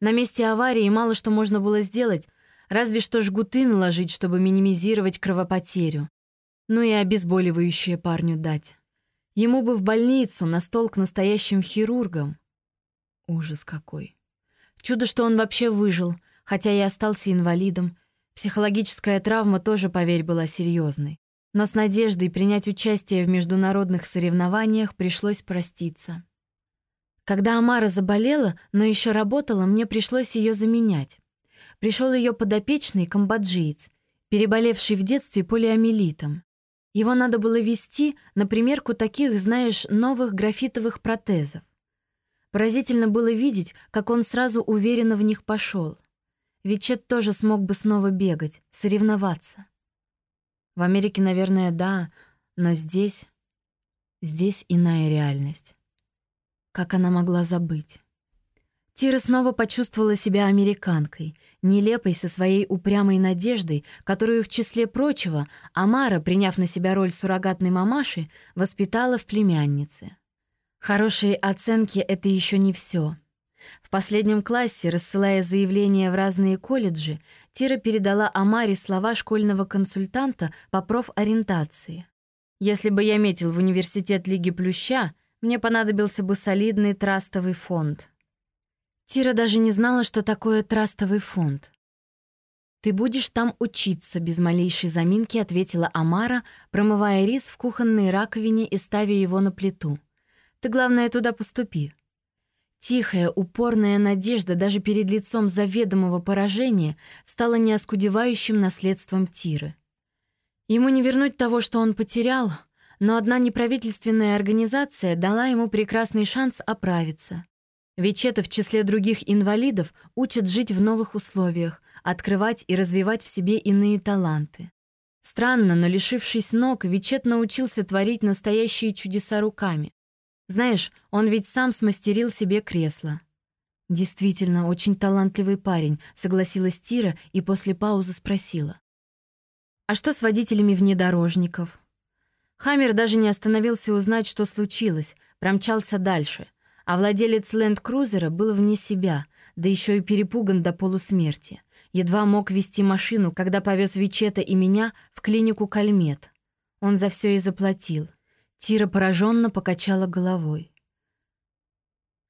На месте аварии мало что можно было сделать, разве что жгуты наложить, чтобы минимизировать кровопотерю. Ну и обезболивающее парню дать. Ему бы в больницу, на стол к настоящим хирургам. Ужас какой. Чудо, что он вообще выжил, хотя и остался инвалидом. Психологическая травма тоже, поверь, была серьезной. Но с надеждой принять участие в международных соревнованиях пришлось проститься. Когда Амара заболела, но еще работала, мне пришлось ее заменять. Пришел ее подопечный камбоджиец, переболевший в детстве полиомиелитом. Его надо было вести на примерку таких, знаешь, новых графитовых протезов. Поразительно было видеть, как он сразу уверенно в них пошел. Ведь Чет тоже смог бы снова бегать, соревноваться. В Америке, наверное, да, но здесь... Здесь иная реальность. Как она могла забыть? Тира снова почувствовала себя американкой, нелепой со своей упрямой надеждой, которую, в числе прочего, Амара, приняв на себя роль суррогатной мамаши, воспитала в племяннице. Хорошие оценки — это еще не все. В последнем классе, рассылая заявления в разные колледжи, Тира передала Амаре слова школьного консультанта по профориентации. «Если бы я метил в университет Лиги Плюща, мне понадобился бы солидный трастовый фонд. Тира даже не знала, что такое трастовый фонд. «Ты будешь там учиться», — без малейшей заминки ответила Амара, промывая рис в кухонной раковине и ставя его на плиту. «Ты, главное, туда поступи». Тихая, упорная надежда даже перед лицом заведомого поражения стала неоскудевающим наследством Тиры. Ему не вернуть того, что он потерял, но одна неправительственная организация дала ему прекрасный шанс оправиться. Это в числе других инвалидов учат жить в новых условиях, открывать и развивать в себе иные таланты. Странно, но лишившись ног, Вичет научился творить настоящие чудеса руками. Знаешь, он ведь сам смастерил себе кресло. «Действительно, очень талантливый парень», — согласилась Тира и после паузы спросила. «А что с водителями внедорожников?» Хаммер даже не остановился узнать, что случилось, промчался дальше. А владелец ленд-крузера был вне себя, да еще и перепуган до полусмерти. Едва мог вести машину, когда повез Вичета и меня в клинику Кальмет. Он за все и заплатил. Тира пораженно покачала головой.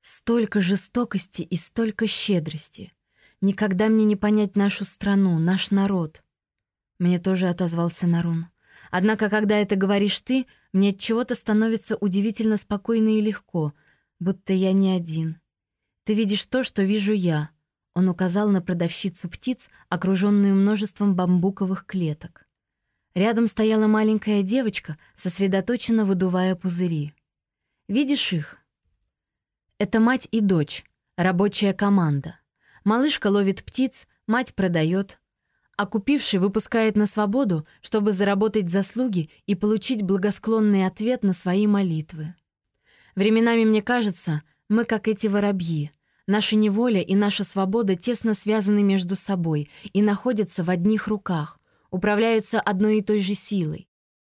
Столько жестокости и столько щедрости. Никогда мне не понять нашу страну, наш народ. Мне тоже отозвался Нарун. Однако, когда это говоришь ты, мне от чего-то становится удивительно спокойно и легко, будто я не один. Ты видишь то, что вижу я. Он указал на продавщицу птиц, окруженную множеством бамбуковых клеток. Рядом стояла маленькая девочка, сосредоточенно выдувая пузыри. Видишь их? Это мать и дочь, рабочая команда. Малышка ловит птиц, мать продает, а купивший выпускает на свободу, чтобы заработать заслуги и получить благосклонный ответ на свои молитвы. Временами мне кажется, мы как эти воробьи. Наша неволя и наша свобода тесно связаны между собой и находятся в одних руках, управляются одной и той же силой.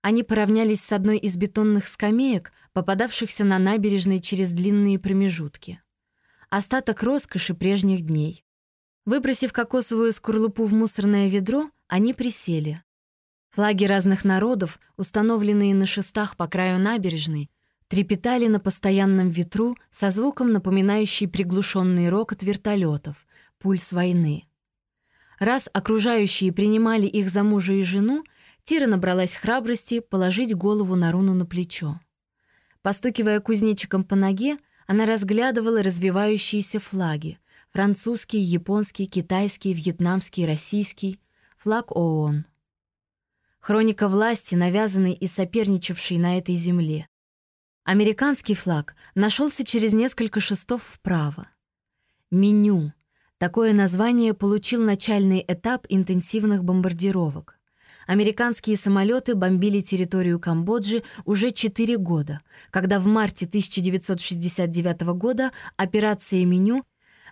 Они поравнялись с одной из бетонных скамеек, попадавшихся на набережной через длинные промежутки. Остаток роскоши прежних дней. Выбросив кокосовую скорлупу в мусорное ведро, они присели. Флаги разных народов, установленные на шестах по краю набережной, трепетали на постоянном ветру со звуком, напоминающий приглушенный рокот вертолетов, пульс войны. Раз окружающие принимали их за мужа и жену, Тира набралась храбрости положить голову на руну на плечо. Постукивая кузнечиком по ноге, она разглядывала развивающиеся флаги — французский, японский, китайский, вьетнамский, российский, флаг ООН. Хроника власти, навязанной и соперничавшей на этой земле. Американский флаг нашелся через несколько шестов вправо. Меню. Такое название получил начальный этап интенсивных бомбардировок. Американские самолеты бомбили территорию Камбоджи уже 4 года, когда в марте 1969 года операция «Меню»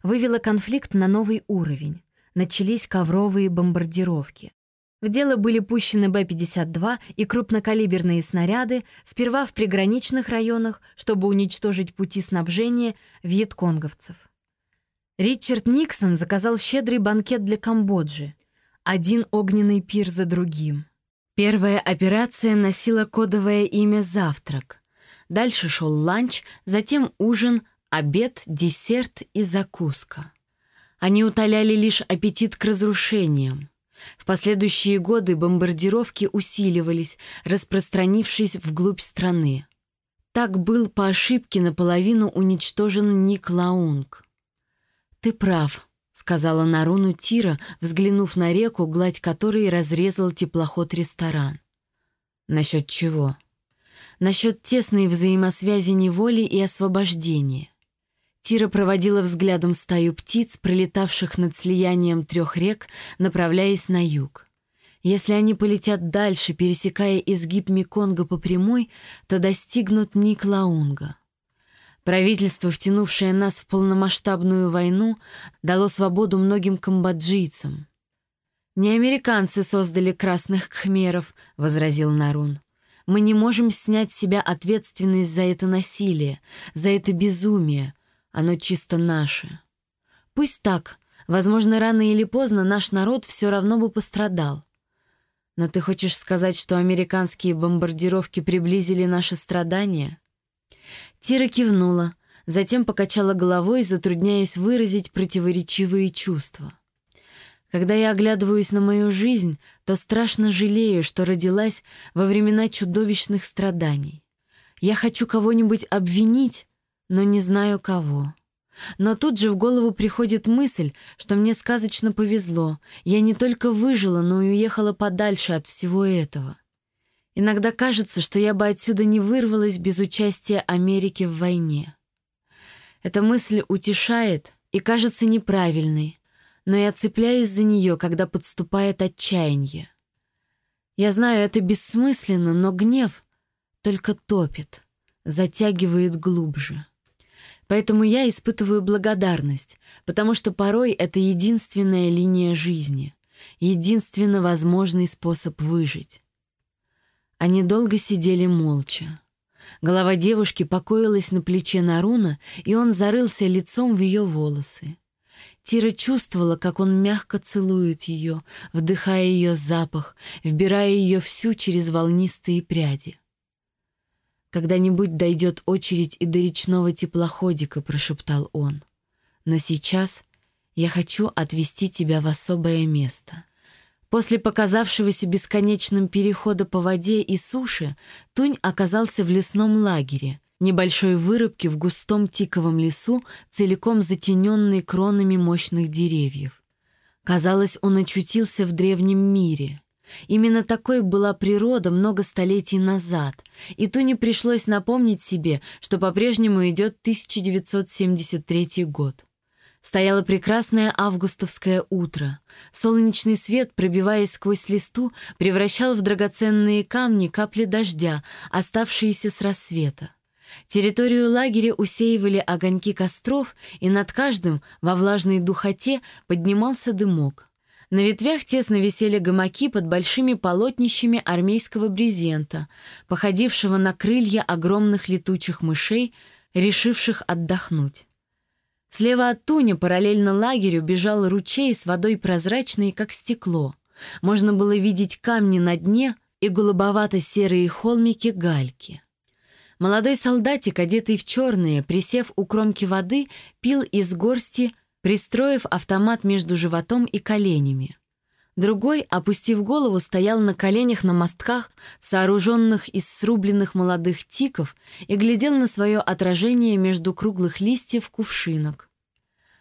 вывела конфликт на новый уровень. Начались ковровые бомбардировки. В дело были пущены Б-52 и крупнокалиберные снаряды, сперва в приграничных районах, чтобы уничтожить пути снабжения вьетконговцев. Ричард Никсон заказал щедрый банкет для Камбоджи. Один огненный пир за другим. Первая операция носила кодовое имя «Завтрак». Дальше шел ланч, затем ужин, обед, десерт и закуска. Они утоляли лишь аппетит к разрушениям. В последующие годы бомбардировки усиливались, распространившись вглубь страны. Так был по ошибке наполовину уничтожен Неак Луонг. «Ты прав», — сказала Наруну Тира, взглянув на реку, гладь которой разрезал теплоход-ресторан. «Насчет чего?» «Насчет тесной взаимосвязи неволи и освобождения. Тира проводила взглядом стаю птиц, пролетавших над слиянием трех рек, направляясь на юг. Если они полетят дальше, пересекая изгиб Меконга по прямой, то достигнут Никлаунга. Правительство, втянувшее нас в полномасштабную войну, дало свободу многим камбоджийцам. «Не американцы создали красных кхмеров», — возразил Нарун. «Мы не можем снять с себя ответственность за это насилие, за это безумие, оно чисто наше. Пусть так. Возможно, рано или поздно наш народ все равно бы пострадал. Но ты хочешь сказать, что американские бомбардировки приблизили наши страдания? Тира кивнула, затем покачала головой, затрудняясь выразить противоречивые чувства. Когда я оглядываюсь на мою жизнь, то страшно жалею, что родилась во времена чудовищных страданий. Я хочу кого-нибудь обвинить, но не знаю кого. Но тут же в голову приходит мысль, что мне сказочно повезло. Я не только выжила, но и уехала подальше от всего этого. Иногда кажется, что я бы отсюда не вырвалась без участия Америки в войне. Эта мысль утешает и кажется неправильной, но я цепляюсь за нее, когда подступает отчаяние. Я знаю, это бессмысленно, но гнев только топит, затягивает глубже. Поэтому я испытываю благодарность, потому что порой это единственная линия жизни, единственно возможный способ выжить. Они долго сидели молча. Голова девушки покоилась на плече Наруна, и он зарылся лицом в ее волосы. Тира чувствовала, как он мягко целует ее, вдыхая ее запах, вбирая ее всю через волнистые пряди. «Когда-нибудь дойдет очередь и до речного теплоходика», — прошептал он. «Но сейчас я хочу отвезти тебя в особое место». После показавшегося бесконечным перехода по воде и суше, Тунь оказался в лесном лагере, небольшой вырубке в густом тиковом лесу, целиком затененной кронами мощных деревьев. Казалось, он очутился в древнем мире. Именно такой была природа много столетий назад, и Туне пришлось напомнить себе, что по-прежнему идет 1973 год. Стояло прекрасное августовское утро. Солнечный свет, пробиваясь сквозь листу, превращал в драгоценные камни капли дождя, оставшиеся с рассвета. Территорию лагеря усеивали огоньки костров, и над каждым во влажной духоте поднимался дымок. На ветвях тесно висели гамаки под большими полотнищами армейского брезента, походившего на крылья огромных летучих мышей, решивших отдохнуть. Слева от Туня параллельно лагерю бежал ручей с водой прозрачной, как стекло. Можно было видеть камни на дне и голубовато-серые холмики гальки. Молодой солдатик, одетый в черное, присев у кромки воды, пил из горсти, пристроив автомат между животом и коленями. Другой, опустив голову, стоял на коленях на мостках, сооруженных из срубленных молодых тиков, и глядел на свое отражение между круглых листьев кувшинок.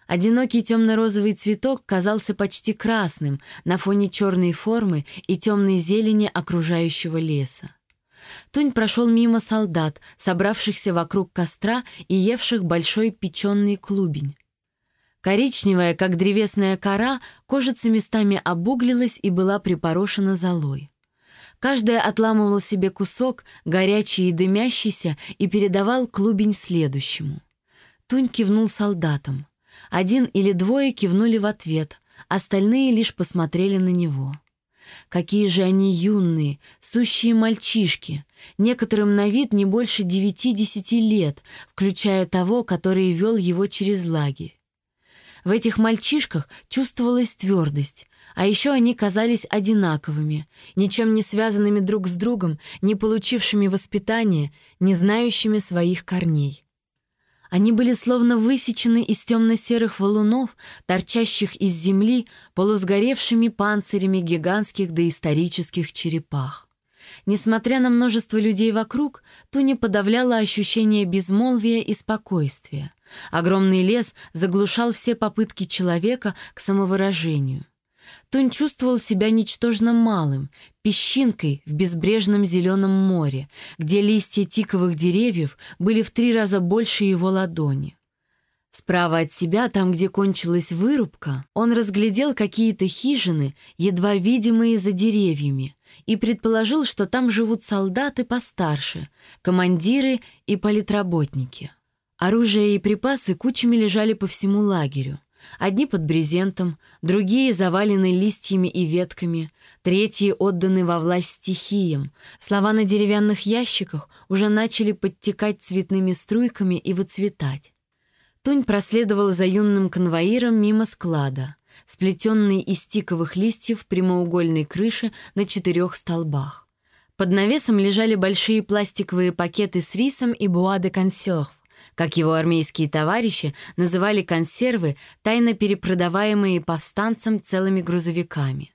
Одинокий темно-розовый цветок казался почти красным на фоне черной формы и темной зелени окружающего леса. Тунь прошел мимо солдат, собравшихся вокруг костра и евших большой печеный клубень. Коричневая, как древесная кора, кожица местами обуглилась и была припорошена золой. Каждая отламывал себе кусок, горячий и дымящийся, и передавал клубень следующему. Тунь кивнул солдатам. Один или двое кивнули в ответ, остальные лишь посмотрели на него. Какие же они юные, сущие мальчишки, некоторым на вид не больше девяти-десяти лет, включая того, который вел его через лагерь. В этих мальчишках чувствовалась твердость, а еще они казались одинаковыми, ничем не связанными друг с другом, не получившими воспитания, не знающими своих корней. Они были словно высечены из темно-серых валунов, торчащих из земли, полусгоревшими панцирями гигантских доисторических черепах. Несмотря на множество людей вокруг, Туни подавляла ощущение безмолвия и спокойствия. Огромный лес заглушал все попытки человека к самовыражению. Тунь чувствовал себя ничтожно малым, песчинкой в безбрежном зеленом море, где листья тиковых деревьев были в три раза больше его ладони. Справа от себя, там, где кончилась вырубка, он разглядел какие-то хижины, едва видимые за деревьями, и предположил, что там живут солдаты постарше, командиры и политработники. Оружие и припасы кучами лежали по всему лагерю. Одни под брезентом, другие завалены листьями и ветками, третьи отданы во власть стихиям. Слова на деревянных ящиках уже начали подтекать цветными струйками и выцветать. Тунь проследовал за юным конвоиром мимо склада, сплетенный из тиковых листьев прямоугольной крыши на четырех столбах. Под навесом лежали большие пластиковые пакеты с рисом и буа де консерв, как его армейские товарищи называли консервы, тайно перепродаваемые повстанцам целыми грузовиками.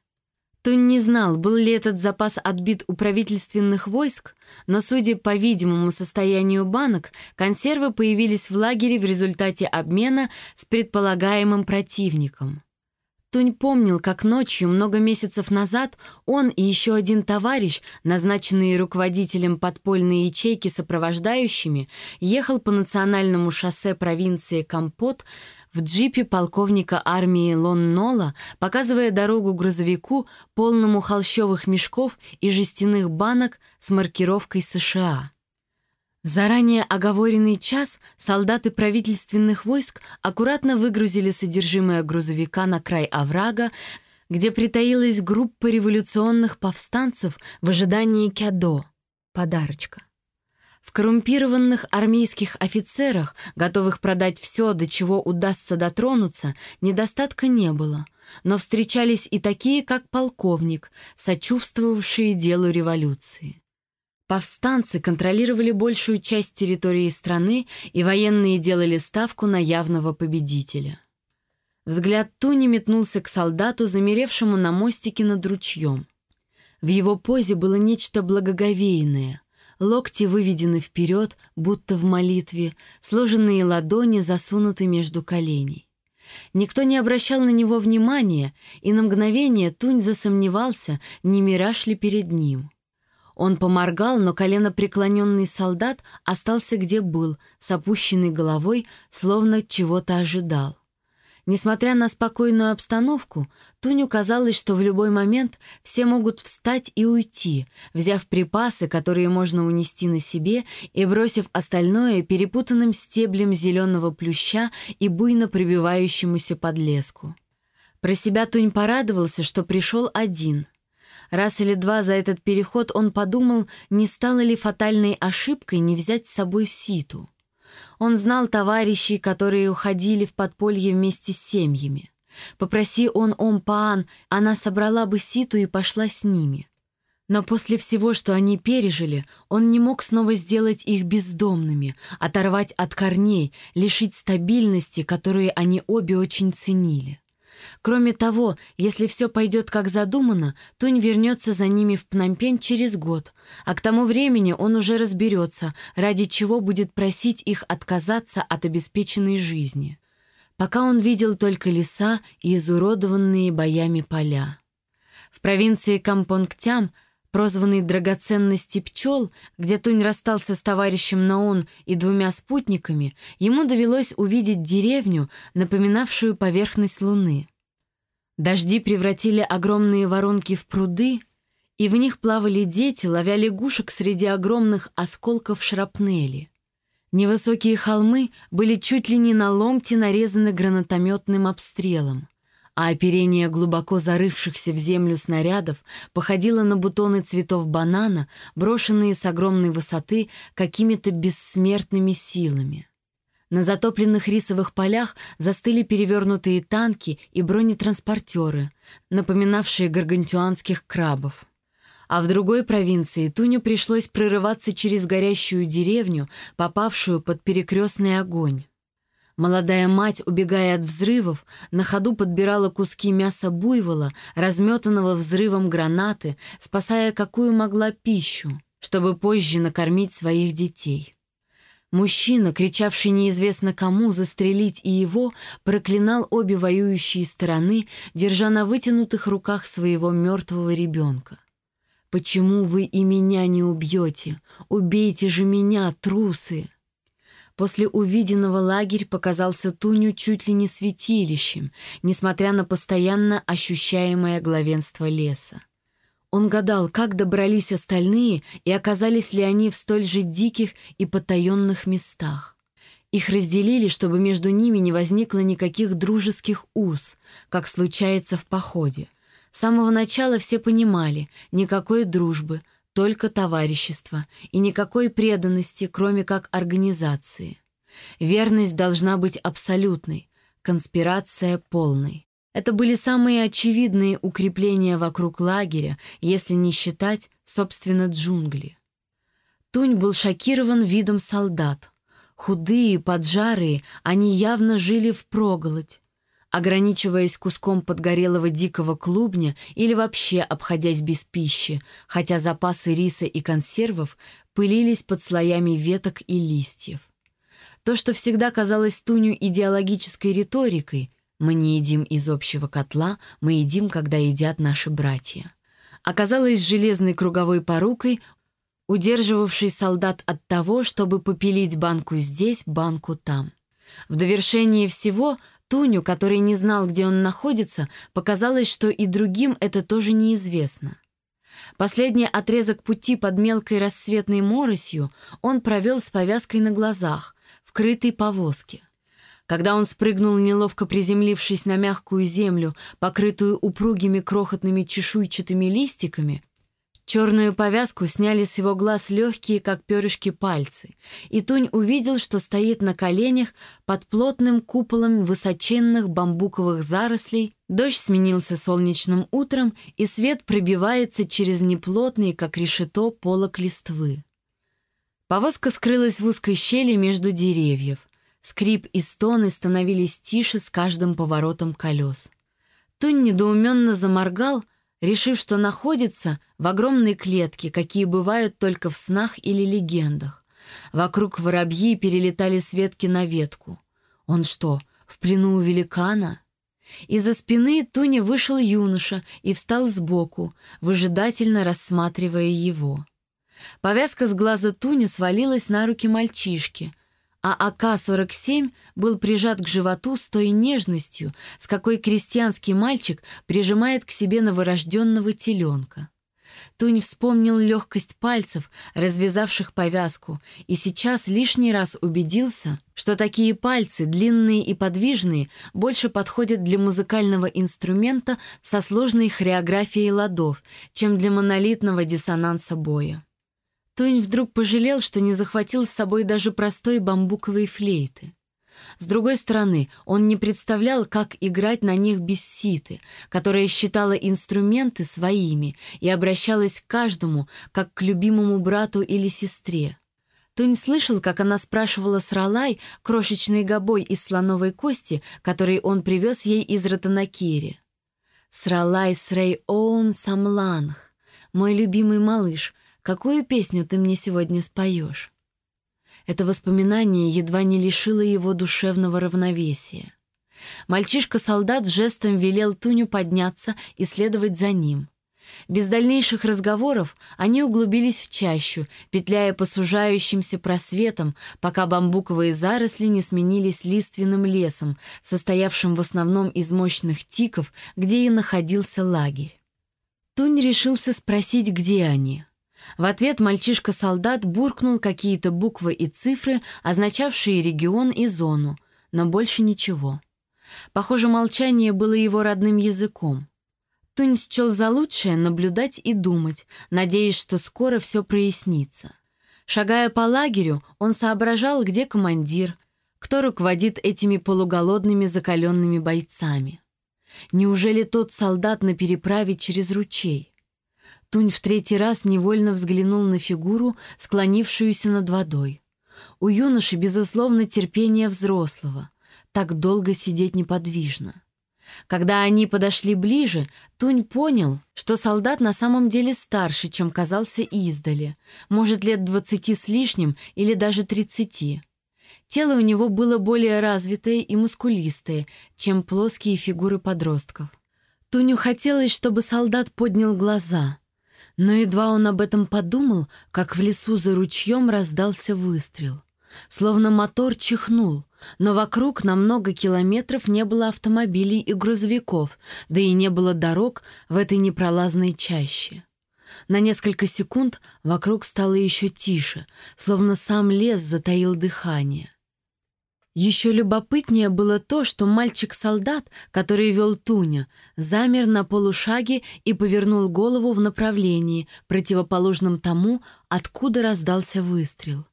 Тунь не знал, был ли этот запас отбит у правительственных войск, но, судя по видимому состоянию банок, консервы появились в лагере в результате обмена с предполагаемым противником. Тунь помнил, как ночью, много месяцев назад, он и еще один товарищ, назначенные руководителем подпольной ячейки сопровождающими, ехал по национальному шоссе провинции Кампот в джипе полковника армии Лон Нола, показывая дорогу грузовику, полному холщовых мешков и жестяных банок с маркировкой США. В заранее оговоренный час солдаты правительственных войск аккуратно выгрузили содержимое грузовика на край оврага, где притаилась группа революционных повстанцев в ожидании кядо — подарочка. В коррумпированных армейских офицерах, готовых продать все, до чего удастся дотронуться, недостатка не было, но встречались и такие, как полковник, сочувствовавшие делу революции. Повстанцы контролировали большую часть территории страны, и военные делали ставку на явного победителя. Взгляд Туни метнулся к солдату, замеревшему на мостике над ручьем. В его позе было нечто благоговейное. Локти выведены вперед, будто в молитве, сложенные ладони засунуты между коленей. Никто не обращал на него внимания, и на мгновение Тунь засомневался, не мираж ли перед ним. Он поморгал, но колено преклоненный солдат остался где был, с опущенной головой, словно чего-то ожидал. Несмотря на спокойную обстановку, Туню казалось, что в любой момент все могут встать и уйти, взяв припасы, которые можно унести на себе, и бросив остальное перепутанным стеблем зеленого плюща и буйно пробивающемуся под леску. Про себя Тунь порадовался, что пришел один — Раз или два за этот переход он подумал, не стало ли фатальной ошибкой не взять с собой Ситу. Он знал товарищей, которые уходили в подполье вместе с семьями. Попроси он Омпаан, она собрала бы Ситу и пошла с ними. Но после всего, что они пережили, он не мог снова сделать их бездомными, оторвать от корней, лишить стабильности, которую они обе очень ценили. Кроме того, если все пойдет как задумано, Тунь вернется за ними в Пномпень через год, а к тому времени он уже разберется, ради чего будет просить их отказаться от обеспеченной жизни. Пока он видел только леса и изуродованные боями поля. В провинции Кампонгтям – прозванный «Драгоценности пчел», где Тунь расстался с товарищем Наон и двумя спутниками, ему довелось увидеть деревню, напоминавшую поверхность луны. Дожди превратили огромные воронки в пруды, и в них плавали дети, ловя лягушек среди огромных осколков шрапнели. Невысокие холмы были чуть ли не на ломте нарезаны гранатометным обстрелом а оперение глубоко зарывшихся в землю снарядов походило на бутоны цветов банана, брошенные с огромной высоты какими-то бессмертными силами. На затопленных рисовых полях застыли перевернутые танки и бронетранспортеры, напоминавшие гаргантюанских крабов. А в другой провинции Туню пришлось прорываться через горящую деревню, попавшую под перекрестный огонь. Молодая мать, убегая от взрывов, на ходу подбирала куски мяса буйвола, разметанного взрывом гранаты, спасая какую могла пищу, чтобы позже накормить своих детей. Мужчина, кричавший неизвестно кому застрелить и его, проклинал обе воюющие стороны, держа на вытянутых руках своего мертвого ребенка. «Почему вы и меня не убьете? Убейте же меня, трусы!» После увиденного лагерь показался Туню чуть ли не святилищем, несмотря на постоянно ощущаемое главенство леса. Он гадал, как добрались остальные и оказались ли они в столь же диких и потаенных местах. Их разделили, чтобы между ними не возникло никаких дружеских уз, как случается в походе. С самого начала все понимали, никакой дружбы — только товарищество и никакой преданности, кроме как организации. Верность должна быть абсолютной, конспирация полной. Это были самые очевидные укрепления вокруг лагеря, если не считать, собственно, джунгли. Тунь был шокирован видом солдат. Худые, поджарые, они явно жили впроголодь ограничиваясь куском подгорелого дикого клубня или вообще обходясь без пищи, хотя запасы риса и консервов пылились под слоями веток и листьев. То, что всегда казалось Туню идеологической риторикой «мы не едим из общего котла, мы едим, когда едят наши братья», оказалось железной круговой порукой, удерживавшей солдат от того, чтобы попилить банку здесь, банку там. В довершение всего – Туню, который не знал, где он находится, показалось, что и другим это тоже неизвестно. Последний отрезок пути под мелкой рассветной моросью он провел с повязкой на глазах, в крытой повозке. Когда он спрыгнул, неловко приземлившись на мягкую землю, покрытую упругими крохотными чешуйчатыми листиками, Черную повязку сняли с его глаз легкие, как перышки, пальцы, и Тунь увидел, что стоит на коленях под плотным куполом высоченных бамбуковых зарослей, дождь сменился солнечным утром, и свет пробивается через неплотные, как решето, полок листвы. Повозка скрылась в узкой щели между деревьев. Скрип и стоны становились тише с каждым поворотом колес. Тунь недоуменно заморгал — решив, что находится в огромной клетке, какие бывают только в снах или легендах. Вокруг воробьи перелетали с ветки на ветку. Он что, в плену у великана? Из-за спины Туни вышел юноша и встал сбоку, выжидательно рассматривая его. Повязка с глаза Туни свалилась на руки мальчишки — а АК-47 был прижат к животу с той нежностью, с какой крестьянский мальчик прижимает к себе новорожденного теленка. Тунь вспомнил легкость пальцев, развязавших повязку, и сейчас лишний раз убедился, что такие пальцы, длинные и подвижные, больше подходят для музыкального инструмента со сложной хореографией ладов, чем для монолитного диссонанса боя. Тунь вдруг пожалел, что не захватил с собой даже простой бамбуковой флейты. С другой стороны, он не представлял, как играть на них без ситы, которая считала инструменты своими и обращалась к каждому, как к любимому брату или сестре. Тунь слышал, как она спрашивала Сралай крошечный гобой из слоновой кости, который он привез ей из Ратанакири. «Сралай Срей Оун Самланг, мой любимый малыш, какую песню ты мне сегодня споешь?» Это воспоминание едва не лишило его душевного равновесия. Мальчишка-солдат жестом велел Туню подняться и следовать за ним. Без дальнейших разговоров они углубились в чащу, петляя по сужающимся просветам, пока бамбуковые заросли не сменились лиственным лесом, состоявшим в основном из мощных тиков, где и находился лагерь. Тунь решился спросить, где они. В ответ мальчишка-солдат буркнул какие-то буквы и цифры, означавшие регион и зону, но больше ничего. Похоже, молчание было его родным языком. Тунь счел за лучшее наблюдать и думать, надеясь, что скоро все прояснится. Шагая по лагерю, он соображал, где командир, кто руководит этими полуголодными закаленными бойцами. Неужели тот солдат на переправе через ручей? Тунь в третий раз невольно взглянул на фигуру, склонившуюся над водой. У юноши, безусловно, терпение взрослого. Так долго сидеть неподвижно. Когда они подошли ближе, Тунь понял, что солдат на самом деле старше, чем казался издали. Может, лет двадцати с лишним или даже тридцати. Тело у него было более развитое и мускулистое, чем плоские фигуры подростков. Туню хотелось, чтобы солдат поднял глаза — но едва он об этом подумал, как в лесу за ручьем раздался выстрел. Словно мотор чихнул, но вокруг на много километров не было автомобилей и грузовиков, да и не было дорог в этой непролазной чаще. На несколько секунд вокруг стало еще тише, словно сам лес затаил дыхание. Еще любопытнее было то, что мальчик-солдат, который вел Туня, замер на полушаге и повернул голову в направлении, противоположном тому, откуда раздался выстрел.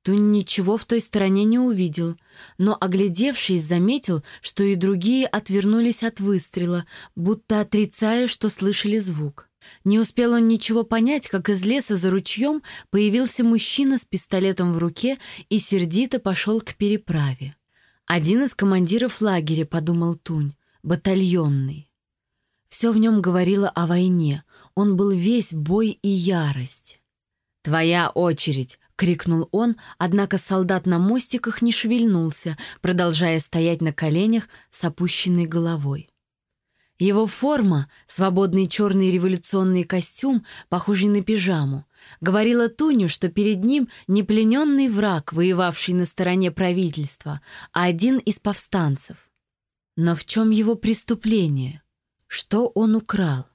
Тунь ничего в той стороне не увидел, но, оглядевшись, заметил, что и другие отвернулись от выстрела, будто отрицая, что слышали звук. Не успел он ничего понять, как из леса за ручьем появился мужчина с пистолетом в руке и сердито пошел к переправе. «Один из командиров лагеря», — подумал Тунь, — «батальонный». Все в нем говорило о войне. Он был весь бой и ярость. «Твоя очередь!» — крикнул он, однако солдат на мостиках не шевельнулся, продолжая стоять на коленях с опущенной головой. Его форма, свободный черный революционный костюм, похожий на пижаму, говорила Туню, что перед ним не плененный враг, воевавший на стороне правительства, а один из повстанцев. Но в чем его преступление? Что он украл?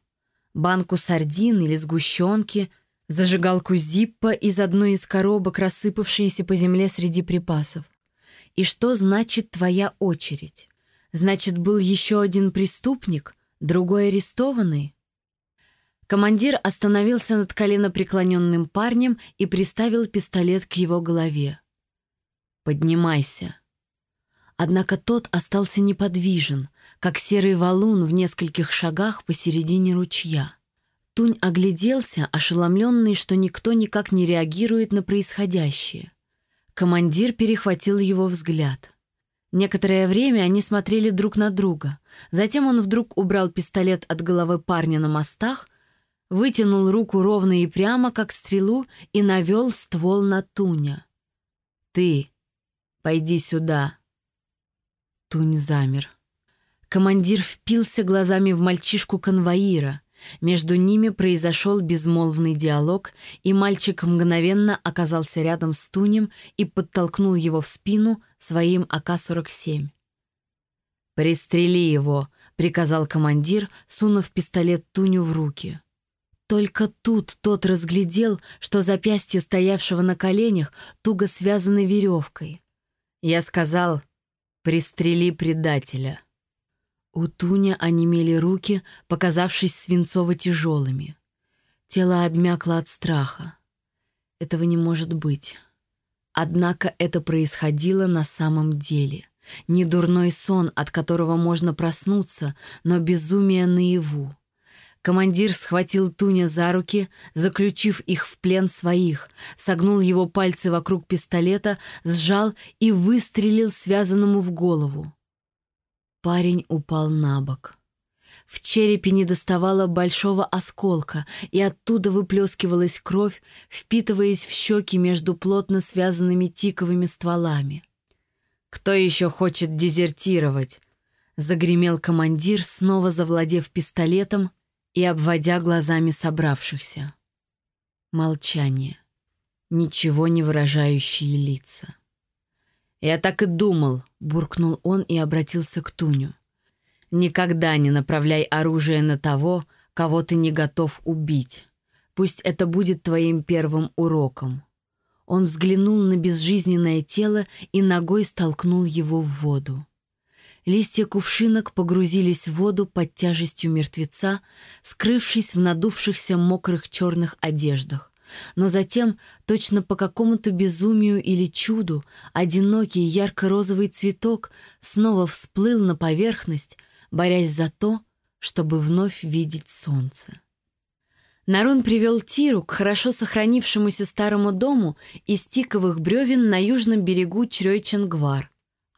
Банку сардин или сгущенки, зажигалку Зиппа из одной из коробок, рассыпавшиеся по земле среди припасов. И что значит твоя очередь? Значит, был еще один преступник, другой арестованный? Командир остановился над коленопреклоненным парнем и приставил пистолет к его голове. «Поднимайся». Однако тот остался неподвижен, как серый валун в нескольких шагах посередине ручья. Тунь огляделся, ошеломленный, что никто никак не реагирует на происходящее. Командир перехватил его взгляд. Некоторое время они смотрели друг на друга. Затем он вдруг убрал пистолет от головы парня на мостах, вытянул руку ровно и прямо, как стрелу, и навел ствол на Туня. «Ты, пойди сюда». Тунь замер. Командир впился глазами в мальчишку конвоира. Между ними произошел безмолвный диалог, и мальчик мгновенно оказался рядом с Тунем и подтолкнул его в спину своим АК-47. «Пристрели его», — приказал командир, сунув пистолет Туню в руки. Только тут тот разглядел, что запястье стоявшего на коленях туго связаны веревкой. Я сказал «Пристрели предателя». У Туня онемели руки, показавшись свинцово-тяжелыми. Тело обмякло от страха. Этого не может быть. Однако это происходило на самом деле. Не дурной сон, от которого можно проснуться, но безумие наяву. Командир схватил Туня за руки, заключив их в плен своих, согнул его пальцы вокруг пистолета, сжал и выстрелил связанному в голову. Парень упал на бок. В черепе недоставало большого осколка, и оттуда выплескивалась кровь, впитываясь в щеки между плотно связанными тиковыми стволами. «Кто еще хочет дезертировать?» — загремел командир, снова завладев пистолетом и обводя глазами собравшихся. Молчание. Ничего не выражающие лица. «Я так и думал», — буркнул он и обратился к Туню. «Никогда не направляй оружие на того, кого ты не готов убить. Пусть это будет твоим первым уроком». Он взглянул на безжизненное тело и ногой столкнул его в воду. Листья кувшинок погрузились в воду под тяжестью мертвеца, скрывшись в надувшихся мокрых черных одеждах. Но затем, точно по какому-то безумию или чуду, одинокий ярко-розовый цветок снова всплыл на поверхность, борясь за то, чтобы вновь видеть солнце. Нарун привел Тиру к хорошо сохранившемуся старому дому из тиковых бревен на южном берегу Чрёй-Чангвар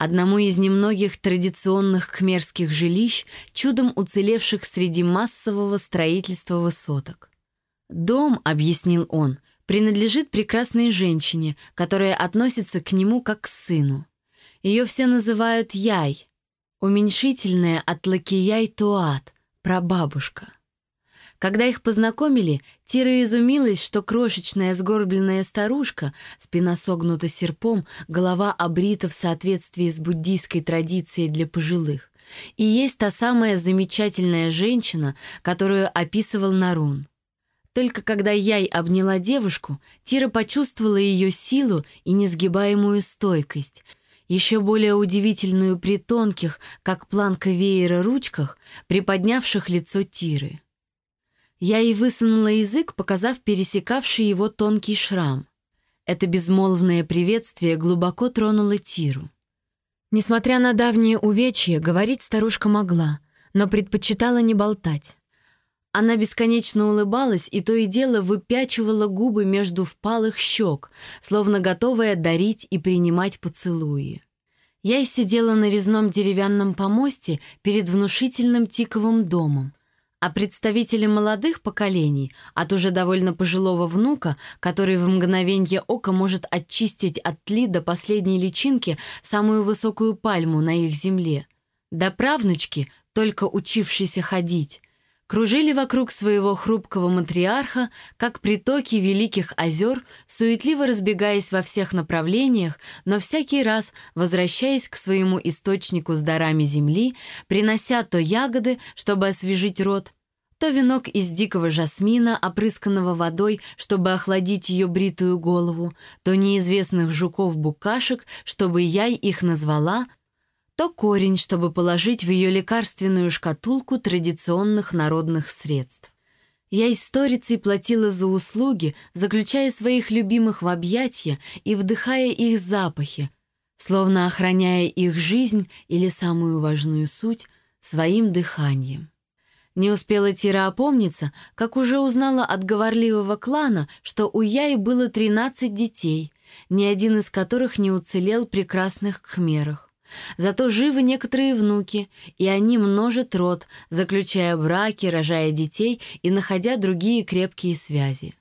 одному из немногих традиционных кхмерских жилищ, чудом уцелевших среди массового строительства высоток. «Дом», — объяснил он, — принадлежит прекрасной женщине, которая относится к нему как к сыну. Ее все называют Яй, уменьшительное от Лакияй Туат, прабабушка. Когда их познакомили, Тира изумилась, что крошечная сгорбленная старушка, спина согнута серпом, голова обрита в соответствии с буддийской традицией для пожилых, и есть та самая замечательная женщина, которую описывал Нарун. Только когда Яй обняла девушку, Тира почувствовала ее силу и несгибаемую стойкость — еще более удивительную при тонких, как планка веера, ручках, приподнявших лицо Тиры. Я и высунула язык, показав пересекавший его тонкий шрам. Это безмолвное приветствие глубоко тронуло Тиру. Несмотря на давнее увечье, говорить старушка могла, но предпочитала не болтать. Она бесконечно улыбалась и то и дело выпячивала губы между впалых щек, словно готовая дарить и принимать поцелуи. Я и сидела на резном деревянном помосте перед внушительным тиковым домом, а представители молодых поколений, от уже довольно пожилого внука, который в мгновенье ока может очистить от тли до последней личинки самую высокую пальму на их земле, до правнучки, только учившейся ходить, кружили вокруг своего хрупкого матриарха, как притоки великих озер, суетливо разбегаясь во всех направлениях, но всякий раз возвращаясь к своему источнику с дарами земли, принося то ягоды, чтобы освежить рот, то венок из дикого жасмина, опрысканного водой, чтобы охладить ее бритую голову, то неизвестных жуков-букашек, чтобы я их назвала — то корень, чтобы положить в ее лекарственную шкатулку традиционных народных средств. Я историцей платила за услуги, заключая своих любимых в объятия и вдыхая их запахи, словно охраняя их жизнь или самую важную суть своим дыханием. Не успела Тира опомниться, как уже узнала от говорливого клана, что у Яи было 13 детей, ни один из которых не уцелел при красных кхмерах. Зато живы некоторые внуки, и они множат род, заключая браки, рожая детей и находя другие крепкие связи.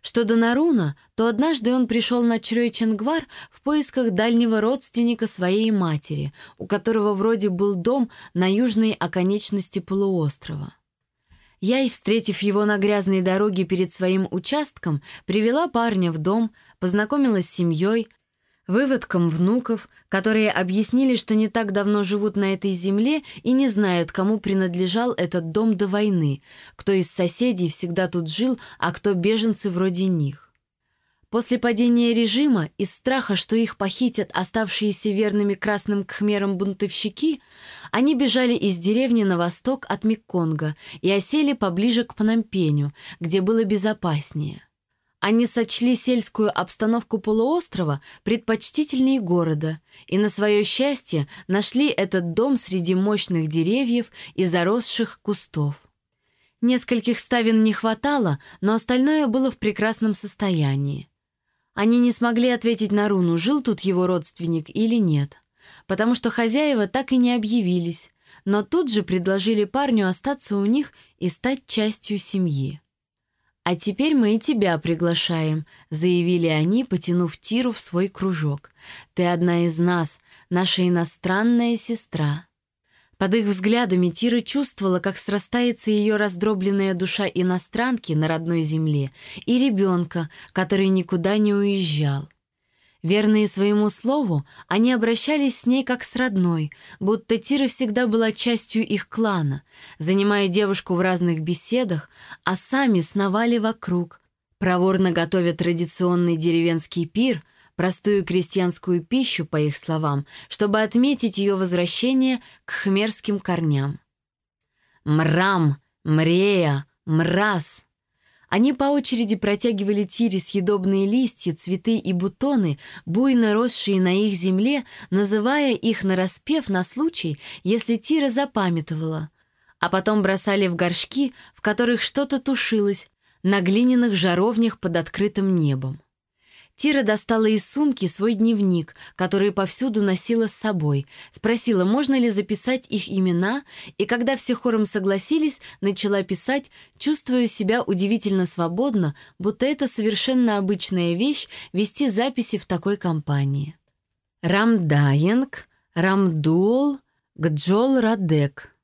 Что до Наруна, то однажды он пришел на Чрой-Ченгвар в поисках дальнего родственника своей матери, у которого вроде был дом на южной оконечности полуострова. Я и, встретив его на грязной дороге перед своим участком, привела парня в дом, познакомилась с семьей, выводкам внуков, которые объяснили, что не так давно живут на этой земле и не знают, кому принадлежал этот дом до войны, кто из соседей всегда тут жил, а кто беженцы вроде них. После падения режима, из страха, что их похитят оставшиеся верными красным кхмерам бунтовщики, они бежали из деревни на восток от Мекконга и осели поближе к Пномпеню, где было безопаснее. Они сочли сельскую обстановку полуострова предпочтительнее города и на свое счастье нашли этот дом среди мощных деревьев и заросших кустов. Нескольких ставен не хватало, но остальное было в прекрасном состоянии. Они не смогли ответить на руну, жил тут его родственник или нет, потому что хозяева так и не объявились, но тут же предложили парню остаться у них и стать частью семьи. «А теперь мы и тебя приглашаем», — заявили они, потянув Тиру в свой кружок. «Ты одна из нас, наша иностранная сестра». Под их взглядами Тира чувствовала, как срастается ее раздробленная душа иностранки на родной земле и ребенка, который никуда не уезжал. Верные своему слову, они обращались с ней как с родной, будто Тира всегда была частью их клана, занимая девушку в разных беседах, а сами сновали вокруг, проворно готовя традиционный деревенский пир, простую крестьянскую пищу, по их словам, чтобы отметить ее возвращение к хмерским корням. «Мрам! Мрея! Мраз!» Они по очереди протягивали Тире съедобные листья, цветы и бутоны, буйно росшие на их земле, называя их нараспев на случай, если Тира запамятовала. А потом бросали в горшки, в которых что-то тушилось, на глиняных жаровнях под открытым небом. Тира достала из сумки свой дневник, который повсюду носила с собой, спросила, можно ли записать их имена, и когда все хором согласились, начала писать, чувствуя себя удивительно свободно, будто это совершенно обычная вещь вести записи в такой компании. Рамдаянг, Рамдуол, Гджол Радек.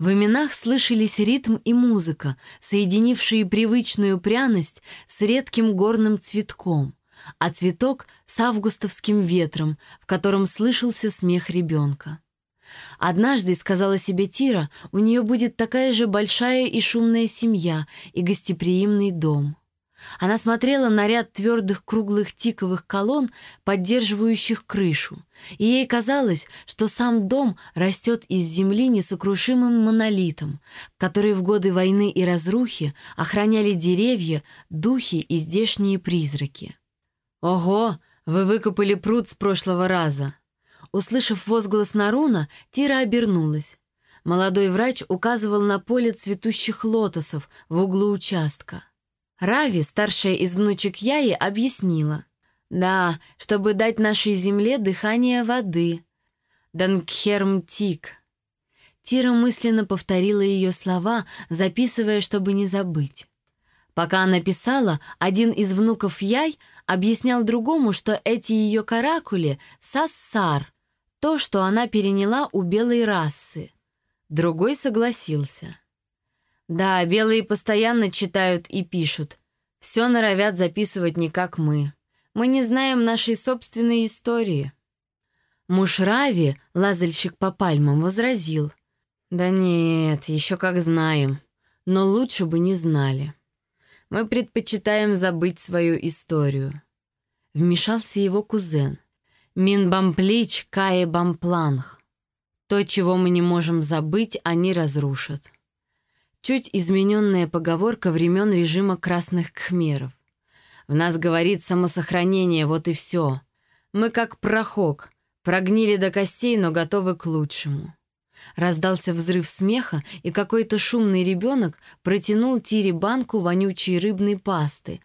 В именах слышались ритм и музыка, соединившие привычную пряность с редким горным цветком а цветок с августовским ветром, в котором слышался смех ребенка. Однажды, сказала себе Тира, у нее будет такая же большая и шумная семья и гостеприимный дом. Она смотрела на ряд твердых круглых тиковых колонн, поддерживающих крышу, и ей казалось, что сам дом растет из земли несокрушимым монолитом, который в годы войны и разрухи охраняли деревья, духи и здешние призраки. «Ого, вы выкопали пруд с прошлого раза!» Услышав возглас Наруна, Тира обернулась. Молодой врач указывал на поле цветущих лотосов в углу участка. Рави, старшая из внучек Яи, объяснила. «Да, чтобы дать нашей земле дыхание воды. Данкхерм-тик». Тира мысленно повторила ее слова, записывая, чтобы не забыть. Пока она писала, один из внуков Яй объяснял другому, что эти ее каракули — сассар, то, что она переняла у белой расы. Другой согласился. Да, белые постоянно читают и пишут. Все норовят записывать не как мы. Мы не знаем нашей собственной истории. Муж Рави, лазальщик по пальмам, возразил. Да нет, еще как знаем. Но лучше бы не знали. Мы предпочитаем забыть свою историю. Вмешался его кузен. Мин бамплич кае бампланх. То, чего мы не можем забыть, они разрушат. Чуть измененная поговорка времен режима красных кхмеров. В нас говорит самосохранение, вот и все. Мы как прохок, прогнили до костей, но готовы к лучшему. Раздался взрыв смеха, и какой-то шумный ребенок протянул Тире банку вонючей рыбной пасты,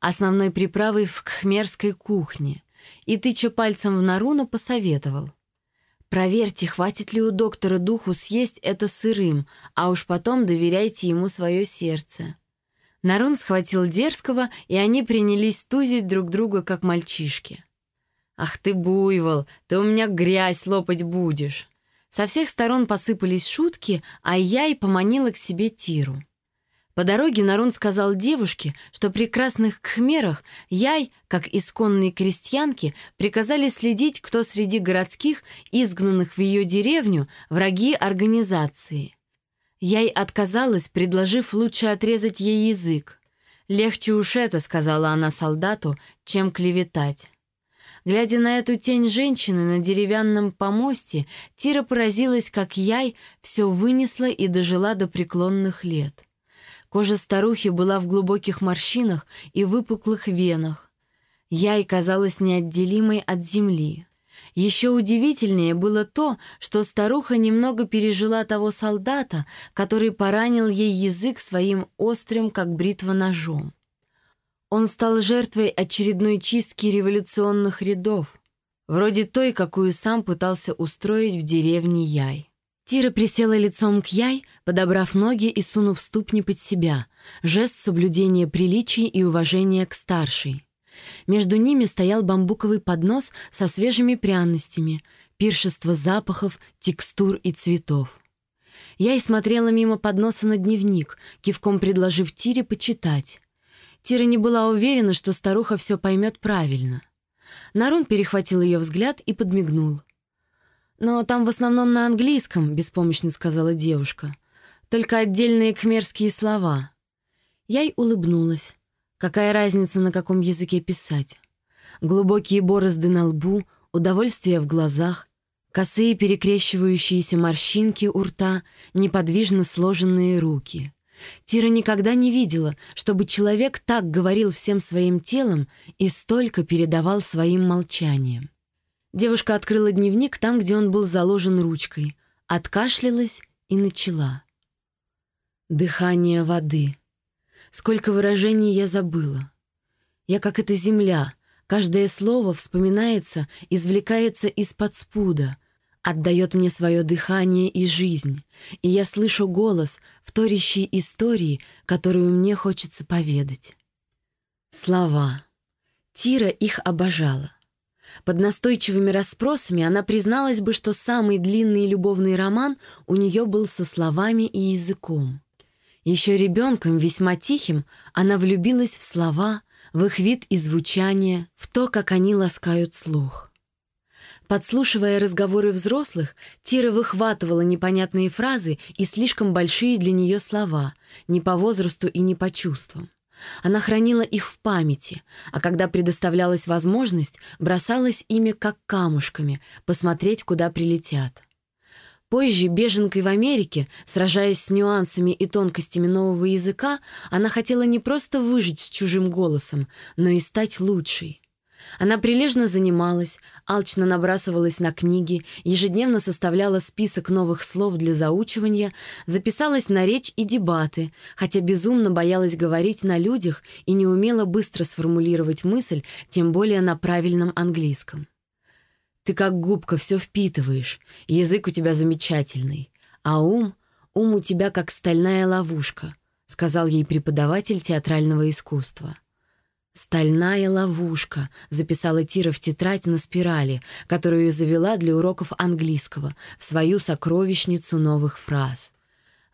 основной приправой в кхмерской кухне, и, тыча пальцем в Наруна, посоветовал. «Проверьте, хватит ли у доктора духу съесть это сырым, а уж потом доверяйте ему свое сердце». Нарун схватил дерзкого, и они принялись тузить друг друга, как мальчишки. «Ах ты, буйвол, ты у меня грязь лопать будешь!» Со всех сторон посыпались шутки, а я и поманила к себе Тиру. По дороге Нарун сказал девушке, что при красных кхмерах Яй, как исконные крестьянки, приказали следить, кто среди городских, изгнанных в ее деревню, враги организации. Яй отказалась, предложив лучше отрезать ей язык. «Легче уж это», — сказала она солдату, — «чем клеветать». Глядя на эту тень женщины на деревянном помосте, Тира поразилась, как Яй все вынесла и дожила до преклонных лет. Кожа старухи была в глубоких морщинах и выпуклых венах. Яй казалась неотделимой от земли. Еще удивительнее было то, что старуха немного пережила того солдата, который поранил ей язык своим острым, как бритва, ножом. Он стал жертвой очередной чистки революционных рядов, вроде той, какую сам пытался устроить в деревне Яй. Тира присела лицом к Яй, подобрав ноги и сунув ступни под себя, жест соблюдения приличий и уважения к старшей. Между ними стоял бамбуковый поднос со свежими пряностями, пиршество запахов, текстур и цветов. Я и смотрела мимо подноса на дневник, кивком предложив Тире почитать. Тира не была уверена, что старуха все поймет правильно. Нарун перехватил ее взгляд и подмигнул. «Но там в основном на английском», — беспомощно сказала девушка. «Только отдельные кхмерские слова». Я и улыбнулась. Какая разница, на каком языке писать? Глубокие борозды на лбу, удовольствие в глазах, косые перекрещивающиеся морщинки у рта, неподвижно сложенные руки. Тира никогда не видела, чтобы человек так говорил всем своим телом и столько передавал своим молчанием. Девушка открыла дневник там, где он был заложен ручкой, откашлялась и начала. Дыхание воды — Сколько выражений я забыла. Я как эта земля. Каждое слово вспоминается, извлекается из-под спуда, отдает мне свое дыхание и жизнь, и я слышу голос, вторящий истории, которую мне хочется поведать. Слова. Тира их обожала. Под настойчивыми расспросами она призналась бы, что самый длинный любовный роман у нее был со словами и языком. Еще ребенком, весьма тихим, она влюбилась в слова, в их вид и звучание, в то, как они ласкают слух. Подслушивая разговоры взрослых, Тира выхватывала непонятные фразы и слишком большие для нее слова, не по возрасту и не по чувствам. Она хранила их в памяти, а когда предоставлялась возможность, бросалась ими как камушками, посмотреть, куда прилетят. Позже, беженкой в Америке, сражаясь с нюансами и тонкостями нового языка, она хотела не просто выжить с чужим голосом, но и стать лучшей. Она прилежно занималась, алчно набрасывалась на книги, ежедневно составляла список новых слов для заучивания, записалась на речь и дебаты, хотя безумно боялась говорить на людях и не умела быстро сформулировать мысль, тем более на правильном английском. Ты как губка все впитываешь, язык у тебя замечательный, а ум, ум у тебя как стальная ловушка», — сказал ей преподаватель театрального искусства. «Стальная ловушка», — записала Тира в тетрадь на спирали, которую завела для уроков английского, в свою сокровищницу новых фраз.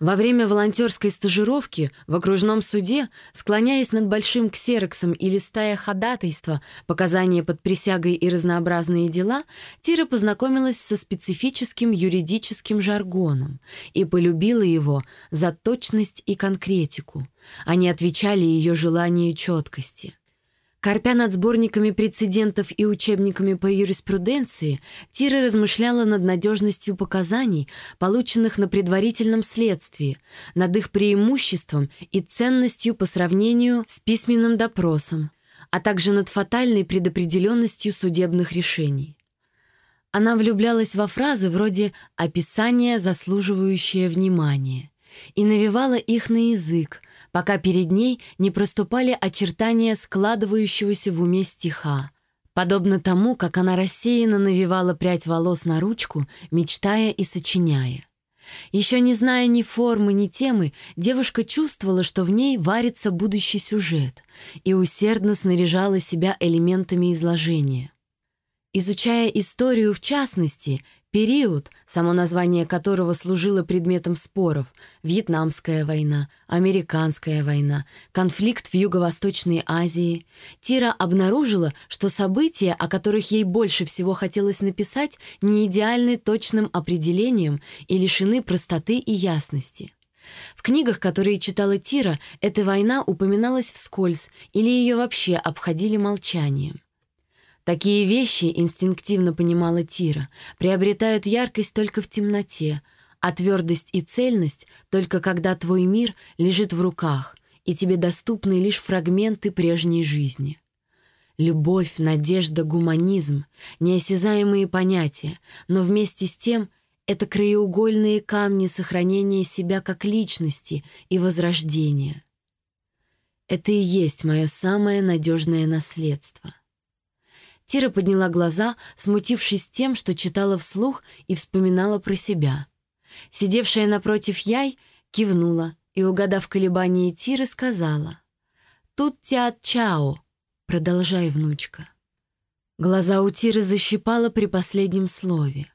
Во время волонтерской стажировки в окружном суде, склоняясь над большим ксероксом и листая ходатайства, показания под присягой и разнообразные дела, Тира познакомилась со специфическим юридическим жаргоном и полюбила его за точность и конкретику. Они отвечали ее желанию четкости. Корпя над сборниками прецедентов и учебниками по юриспруденции, Тира размышляла над надежностью показаний, полученных на предварительном следствии, над их преимуществом и ценностью по сравнению с письменным допросом, а также над фатальной предопределенностью судебных решений. Она влюблялась во фразы вроде «описание, заслуживающее внимания» и навевала их на язык, пока перед ней не проступали очертания складывающегося в уме стиха, подобно тому, как она рассеянно навивала прядь волос на ручку, мечтая и сочиняя. Еще не зная ни формы, ни темы, девушка чувствовала, что в ней варится будущий сюжет, и усердно снаряжала себя элементами изложения. Изучая историю в частности, Период, само название которого служило предметом споров, Вьетнамская война, Американская война, конфликт в Юго-Восточной Азии, Тира обнаружила, что события, о которых ей больше всего хотелось написать, не идеальны точным определением и лишены простоты и ясности. В книгах, которые читала Тира, эта война упоминалась вскользь или ее вообще обходили молчанием. Такие вещи, инстинктивно понимала Тира, приобретают яркость только в темноте, а твердость и цельность только когда твой мир лежит в руках, и тебе доступны лишь фрагменты прежней жизни. Любовь, надежда, гуманизм — неосязаемые понятия, но вместе с тем это краеугольные камни сохранения себя как личности и возрождения. Это и есть мое самое надежное наследство. Тира подняла глаза, смутившись тем, что читала вслух и вспоминала про себя. Сидевшая напротив Яй кивнула и, угадав колебания Тиры, сказала «Тут тя чао, продолжай, внучка». Глаза у Тиры защипала при последнем слове.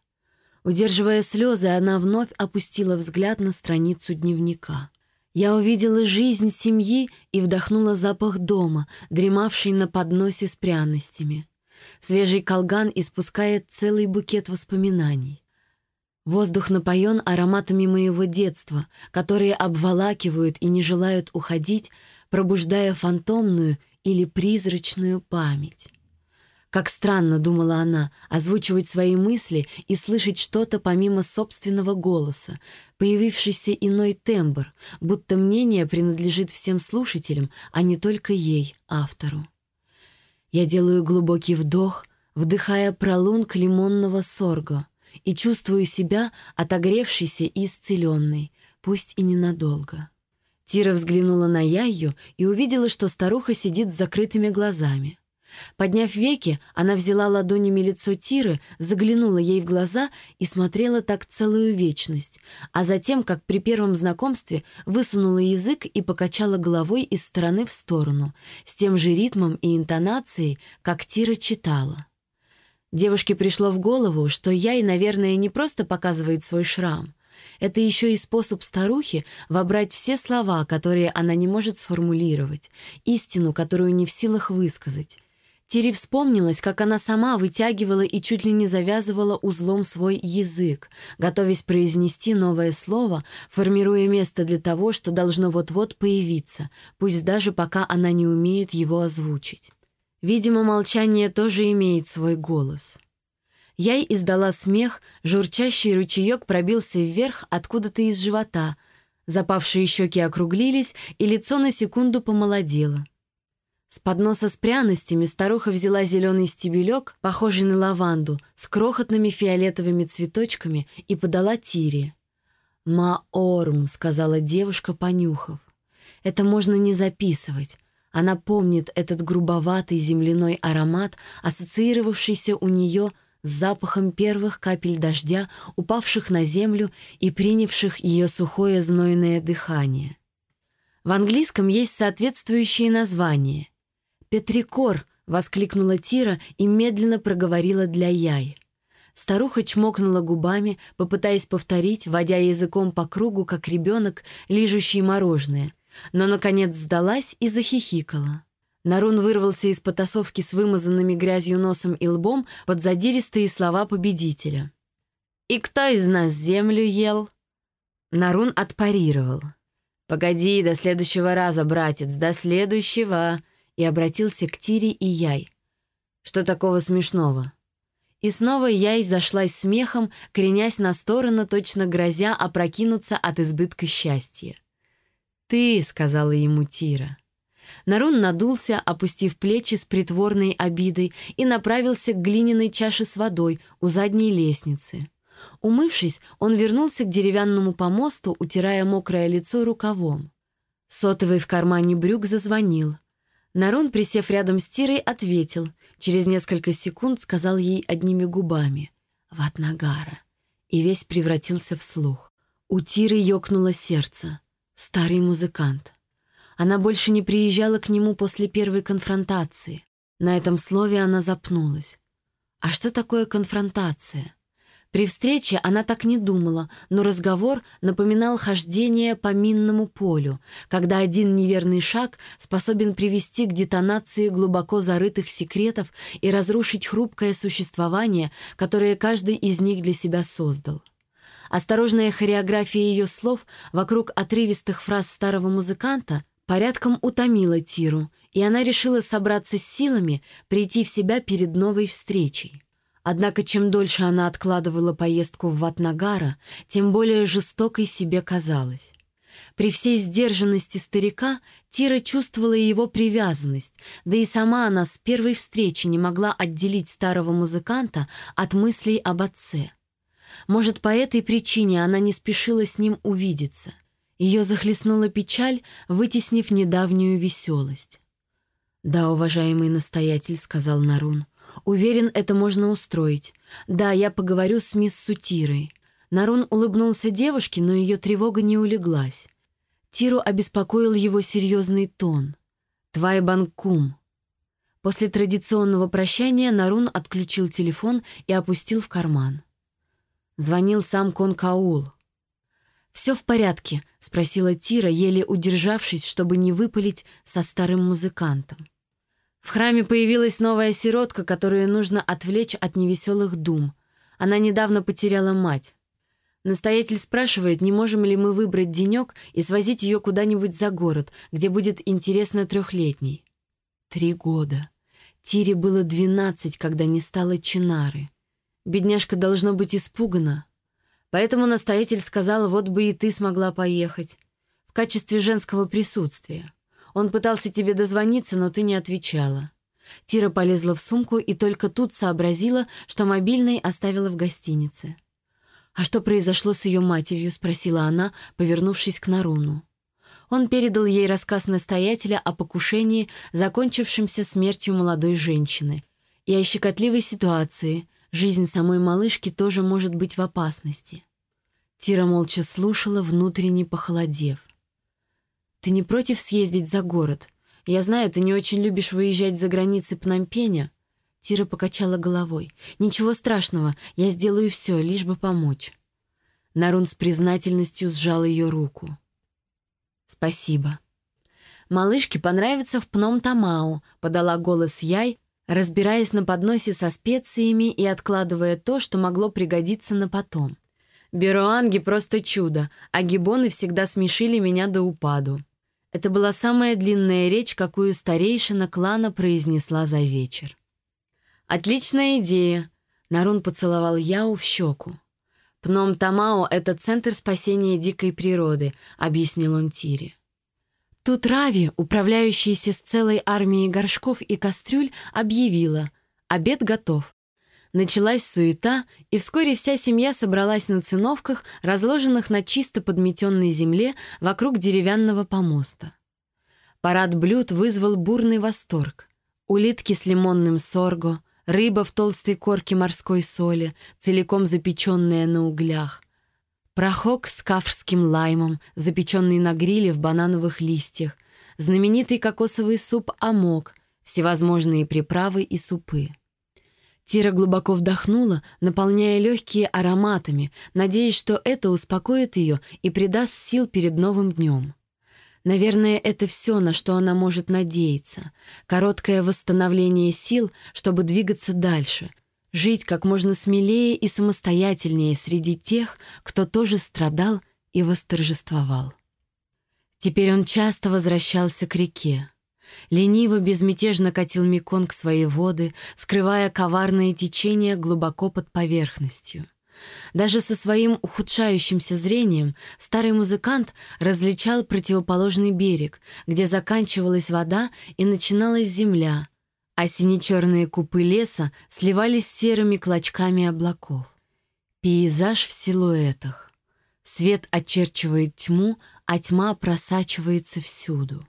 Удерживая слезы, она вновь опустила взгляд на страницу дневника. Я увидела жизнь семьи и вдохнула запах дома, дремавший на подносе с пряностями. Свежий колган испускает целый букет воспоминаний. Воздух напоен ароматами моего детства, которые обволакивают и не желают уходить, пробуждая фантомную или призрачную память. Как странно, думала она, озвучивать свои мысли и слышать что-то помимо собственного голоса, появившийся иной тембр, будто мнение принадлежит всем слушателям, а не только ей, автору. Я делаю глубокий вдох, вдыхая пролунг лимонного сорга, и чувствую себя отогревшейся и исцеленной, пусть и ненадолго. Тира взглянула на Яю и увидела, что старуха сидит с закрытыми глазами — Подняв веки, она взяла ладонями лицо Тиры, заглянула ей в глаза и смотрела так целую вечность, а затем, как при первом знакомстве, высунула язык и покачала головой из стороны в сторону, с тем же ритмом и интонацией, как Тира читала. Девушке пришло в голову, что Яй, наверное, не просто показывает свой шрам. Это еще и способ старухи вобрать все слова, которые она не может сформулировать, истину, которую не в силах высказать. Тири вспомнилась, как она сама вытягивала и чуть ли не завязывала узлом свой язык, готовясь произнести новое слово, формируя место для того, что должно вот-вот появиться, пусть даже пока она не умеет его озвучить. Видимо, молчание тоже имеет свой голос. Яй издала смех, журчащий ручеек пробился вверх откуда-то из живота, запавшие щеки округлились, и лицо на секунду помолодело — с подноса с пряностями старуха взяла зеленый стебелек, похожий на лаванду, с крохотными фиолетовыми цветочками и подала Тире. «Маорм», — сказала девушка, понюхав. «Это можно не записывать. Она помнит этот грубоватый земляной аромат, ассоциировавшийся у нее с запахом первых капель дождя, упавших на землю и принявших ее сухое знойное дыхание. В английском есть соответствующие названия — «Петрикор!» — воскликнула Тира и медленно проговорила для Яй. Старуха чмокнула губами, попытаясь повторить, водя языком по кругу, как ребенок, лижущий мороженое, но, наконец, сдалась и захихикала. Нарун вырвался из потасовки с вымазанными грязью носом и лбом под задиристые слова победителя. «И кто из нас землю ел?» Нарун отпарировал. «Погоди, до следующего раза, братец, до следующего!» И обратился к Тире и Яй. «Что такого смешного?» И снова Яй зашлась смехом, кренясь на сторону, точно грозя опрокинуться от избытка счастья. «Ты», — сказала ему Тира. Нарун надулся, опустив плечи с притворной обидой, и направился к глиняной чаше с водой у задней лестницы. Умывшись, он вернулся к деревянному помосту, утирая мокрое лицо рукавом. Сотовый в кармане брюк зазвонил. Нарон, присев рядом с Тирой, ответил. Через несколько секунд сказал ей одними губами «Ватнагара» и весь превратился в слух. У Тиры ёкнуло сердце. Старый музыкант. Она больше не приезжала к нему после первой конфронтации. На этом слове она запнулась. А что такое конфронтация? При встрече она так не думала, но разговор напоминал хождение по минному полю, когда один неверный шаг способен привести к детонации глубоко зарытых секретов и разрушить хрупкое существование, которое каждый из них для себя создал. Осторожная хореография ее слов вокруг отрывистых фраз старого музыканта порядком утомила Тиру, и она решила собраться с силами, прийти в себя перед новой встречей. Однако чем дольше она откладывала поездку в Ватнагара, тем более жестокой себе казалось. При всей сдержанности старика Тира чувствовала его привязанность, да и сама она с первой встречи не могла отделить старого музыканта от мыслей об отце. Может, по этой причине она не спешила с ним увидеться. Ее захлестнула печаль, вытеснив недавнюю веселость. «Да, уважаемый настоятель», — сказал Нарун, — «уверен, это можно устроить. Да, я поговорю с мисс Сутирой». Нарун улыбнулся девушке, но ее тревога не улеглась. Тиру обеспокоил его серьезный тон. «Твай банкум». После традиционного прощания Нарун отключил телефон и опустил в карман. Звонил сам Конкаул. «Все в порядке?» — спросила Тира, еле удержавшись, чтобы не выпалить со старым музыкантом. В храме появилась новая сиротка, которую нужно отвлечь от невеселых дум. Она недавно потеряла мать. Настоятель спрашивает, не можем ли мы выбрать денек и свозить ее куда-нибудь за город, где будет интересно трехлетней. Три года. Тире было двенадцать, когда не стало Чинары. Бедняжка должно быть испугана. Поэтому настоятель сказал, вот бы и ты смогла поехать. В качестве женского присутствия. Он пытался тебе дозвониться, но ты не отвечала. Тира полезла в сумку и только тут сообразила, что мобильный оставила в гостинице. «А что произошло с ее матерью?» — спросила она, повернувшись к Наруну. Он передал ей рассказ настоятеля о покушении, закончившемся смертью молодой женщины, и о щекотливой ситуации. Жизнь самой малышки тоже может быть в опасности. Тира молча слушала, внутренне похолодев. «Ты не против съездить за город? Я знаю, ты не очень любишь выезжать за границы Пномпеня, Тира покачала головой. «Ничего страшного, я сделаю все, лишь бы помочь». Нарун с признательностью сжал ее руку. «Спасибо». «Малышке понравится в Пном-Тамау», — подала голос Яй, разбираясь на подносе со специями и откладывая то, что могло пригодиться на потом. «Беруанги просто чудо, а гибоны всегда смешили меня до упаду». Это была самая длинная речь, какую старейшина клана произнесла за вечер. «Отличная идея!» Нарун поцеловал Яу в щеку. «Пном Тамао — это центр спасения дикой природы», — объяснил он Тире. Тут Рави, управляющаяся с целой армией горшков и кастрюль, объявила «Обед готов». Началась суета, и вскоре вся семья собралась на циновках, разложенных на чисто подметенной земле вокруг деревянного помоста. Парад блюд вызвал бурный восторг. Улитки с лимонным сорго — рыба в толстой корке морской соли, целиком запеченная на углях, прохок с кафрским лаймом, запеченный на гриле в банановых листьях, знаменитый кокосовый суп амок, всевозможные приправы и супы. Тира глубоко вдохнула, наполняя легкие ароматами, надеясь, что это успокоит ее и придаст сил перед новым днем. Наверное, это все, на что она может надеяться. Короткое восстановление сил, чтобы двигаться дальше. Жить как можно смелее и самостоятельнее среди тех, кто тоже страдал и восторжествовал. Теперь он часто возвращался к реке. Лениво, безмятежно катил Меконг свои воды, скрывая коварные течения глубоко под поверхностью. Даже со своим ухудшающимся зрением старый музыкант различал противоположный берег, где заканчивалась вода и начиналась земля, а сине-черные купы леса сливались с серыми клочками облаков. Пейзаж в силуэтах. Свет очерчивает тьму, а тьма просачивается всюду.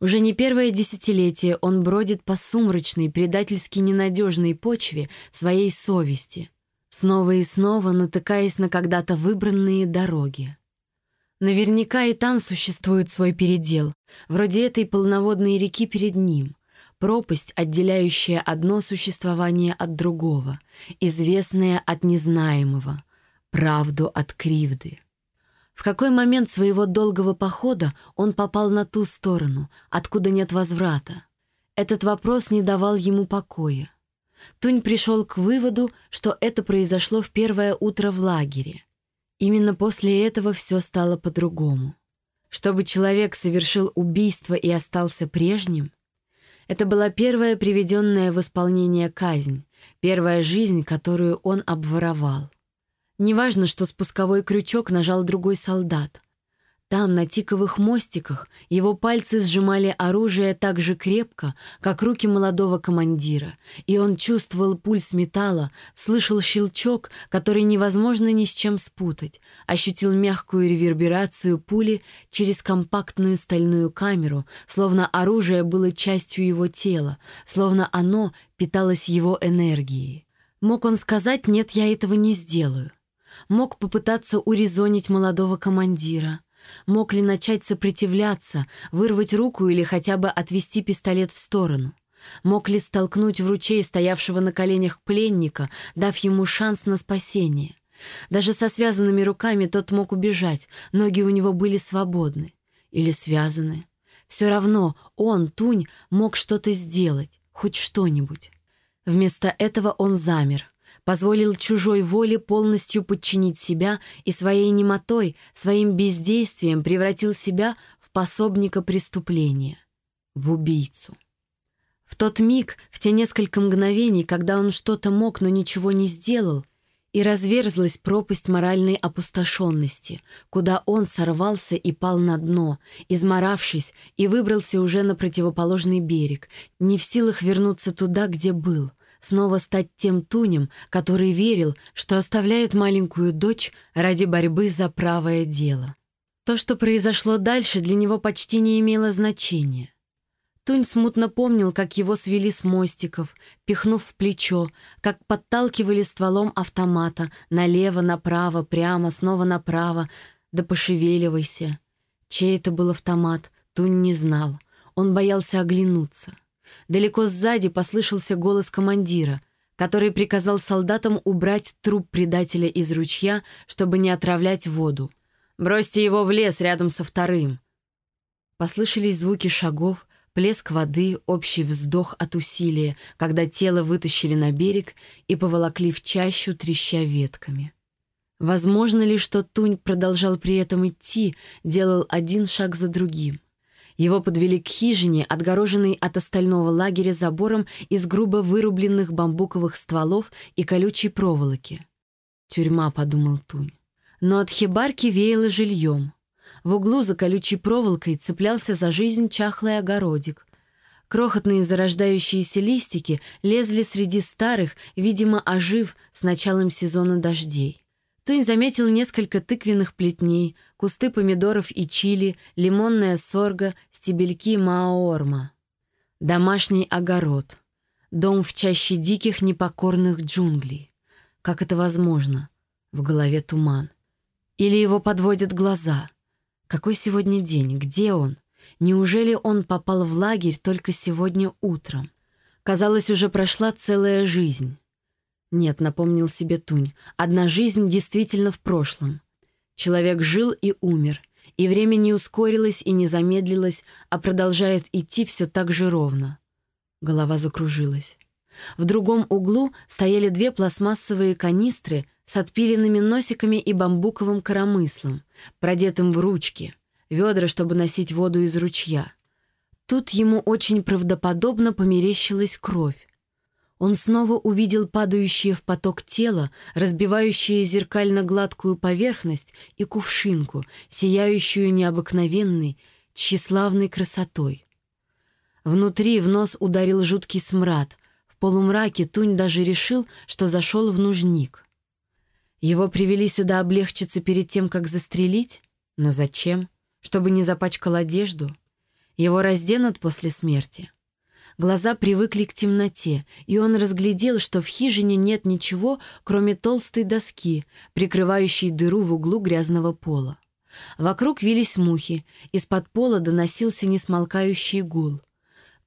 Уже не первое десятилетие он бродит по сумрачной, предательски ненадежной почве своей совести — снова и снова натыкаясь на когда-то выбранные дороги. Наверняка и там существует свой передел, вроде этой полноводной реки перед ним, пропасть, отделяющая одно существование от другого, известное от незнаемого, правду от кривды. В какой момент своего долгого похода он попал на ту сторону, откуда нет возврата? Этот вопрос не давал ему покоя. Тунь пришел к выводу, что это произошло в первое утро в лагере. Именно после этого все стало по-другому. Чтобы человек совершил убийство и остался прежним, Это была первая приведенная в исполнение казнь, первая жизнь, которую он обворовал. Неважно, что спусковой крючок нажал другой солдат. Там, на тиковых мостиках, его пальцы сжимали оружие так же крепко, как руки молодого командира, и он чувствовал пульс металла, слышал щелчок, который невозможно ни с чем спутать, ощутил мягкую реверберацию пули через компактную стальную камеру, словно оружие было частью его тела, словно оно питалось его энергией. Мог он сказать «нет, я этого не сделаю». Мог попытаться урезонить молодого командира — Мог ли начать сопротивляться, вырвать руку или хотя бы отвести пистолет в сторону? Мог ли столкнуть в ручей стоявшего на коленях пленника, дав ему шанс на спасение? Даже со связанными руками тот мог убежать, ноги у него были свободны. Или связаны. Все равно он, Тунь, мог что-то сделать, хоть что-нибудь. Вместо этого он замер, позволил чужой воле полностью подчинить себя и своей немотой, своим бездействием превратил себя в пособника преступления, в убийцу. В тот миг, в те несколько мгновений, когда он что-то мог, но ничего не сделал, и разверзлась пропасть моральной опустошенности, куда он сорвался и пал на дно, изморавшись, и выбрался уже на противоположный берег, не в силах вернуться туда, где был, снова стать тем Тунем, который верил, что оставляет маленькую дочь ради борьбы за правое дело. То, что произошло дальше, для него почти не имело значения. Тунь смутно помнил, как его свели с мостиков, пихнув в плечо, как подталкивали стволом автомата налево, направо, прямо, снова направо, да пошевеливайся. Чей это был автомат, Тунь не знал. Он боялся оглянуться. Далеко сзади послышался голос командира, который приказал солдатам убрать труп предателя из ручья, чтобы не отравлять воду. «Бросьте его в лес рядом со вторым». Послышались звуки шагов, плеск воды, общий вздох от усилия, когда тело вытащили на берег и поволокли в чащу, треща ветками. Возможно ли, что Тунь продолжал при этом идти, делал один шаг за другим? Его подвели к хижине, отгороженной от остального лагеря забором из грубо вырубленных бамбуковых стволов и колючей проволоки. «Тюрьма», — подумал Тунь. Но от хибарки веяло жильем. В углу за колючей проволокой цеплялся за жизнь чахлый огородик. Крохотные зарождающиеся листики лезли среди старых, видимо, ожив с началом сезона дождей. Тунь заметил несколько тыквенных плетней, кусты помидоров и чили, лимонная сорга, стебельки маорма. Домашний огород. Дом в чаще диких непокорных джунглей. Как это возможно? В голове туман. Или его подводят глаза? Какой сегодня день? Где он? Неужели он попал в лагерь только сегодня утром? Казалось, уже прошла целая жизнь. Нет, напомнил себе Тунь, одна жизнь действительно в прошлом. Человек жил и умер, и время не ускорилось и не замедлилось, а продолжает идти все так же ровно. Голова закружилась. В другом углу стояли две пластмассовые канистры с отпиленными носиками и бамбуковым коромыслом, продетым в ручки, ведра, чтобы носить воду из ручья. Тут ему очень правдоподобно померещилась кровь. Он снова увидел падающее в поток тело, разбивающее зеркально-гладкую поверхность и кувшинку, сияющую необыкновенной, тщеславной красотой. Внутри в нос ударил жуткий смрад. В полумраке Тунь даже решил, что зашел в нужник. Его привели сюда облегчиться перед тем, как застрелить? Но зачем? Чтобы не запачкал одежду? Его разденут после смерти? Глаза привыкли к темноте, и он разглядел, что в хижине нет ничего, кроме толстой доски, прикрывающей дыру в углу грязного пола. Вокруг вились мухи, из-под пола доносился несмолкающий гул.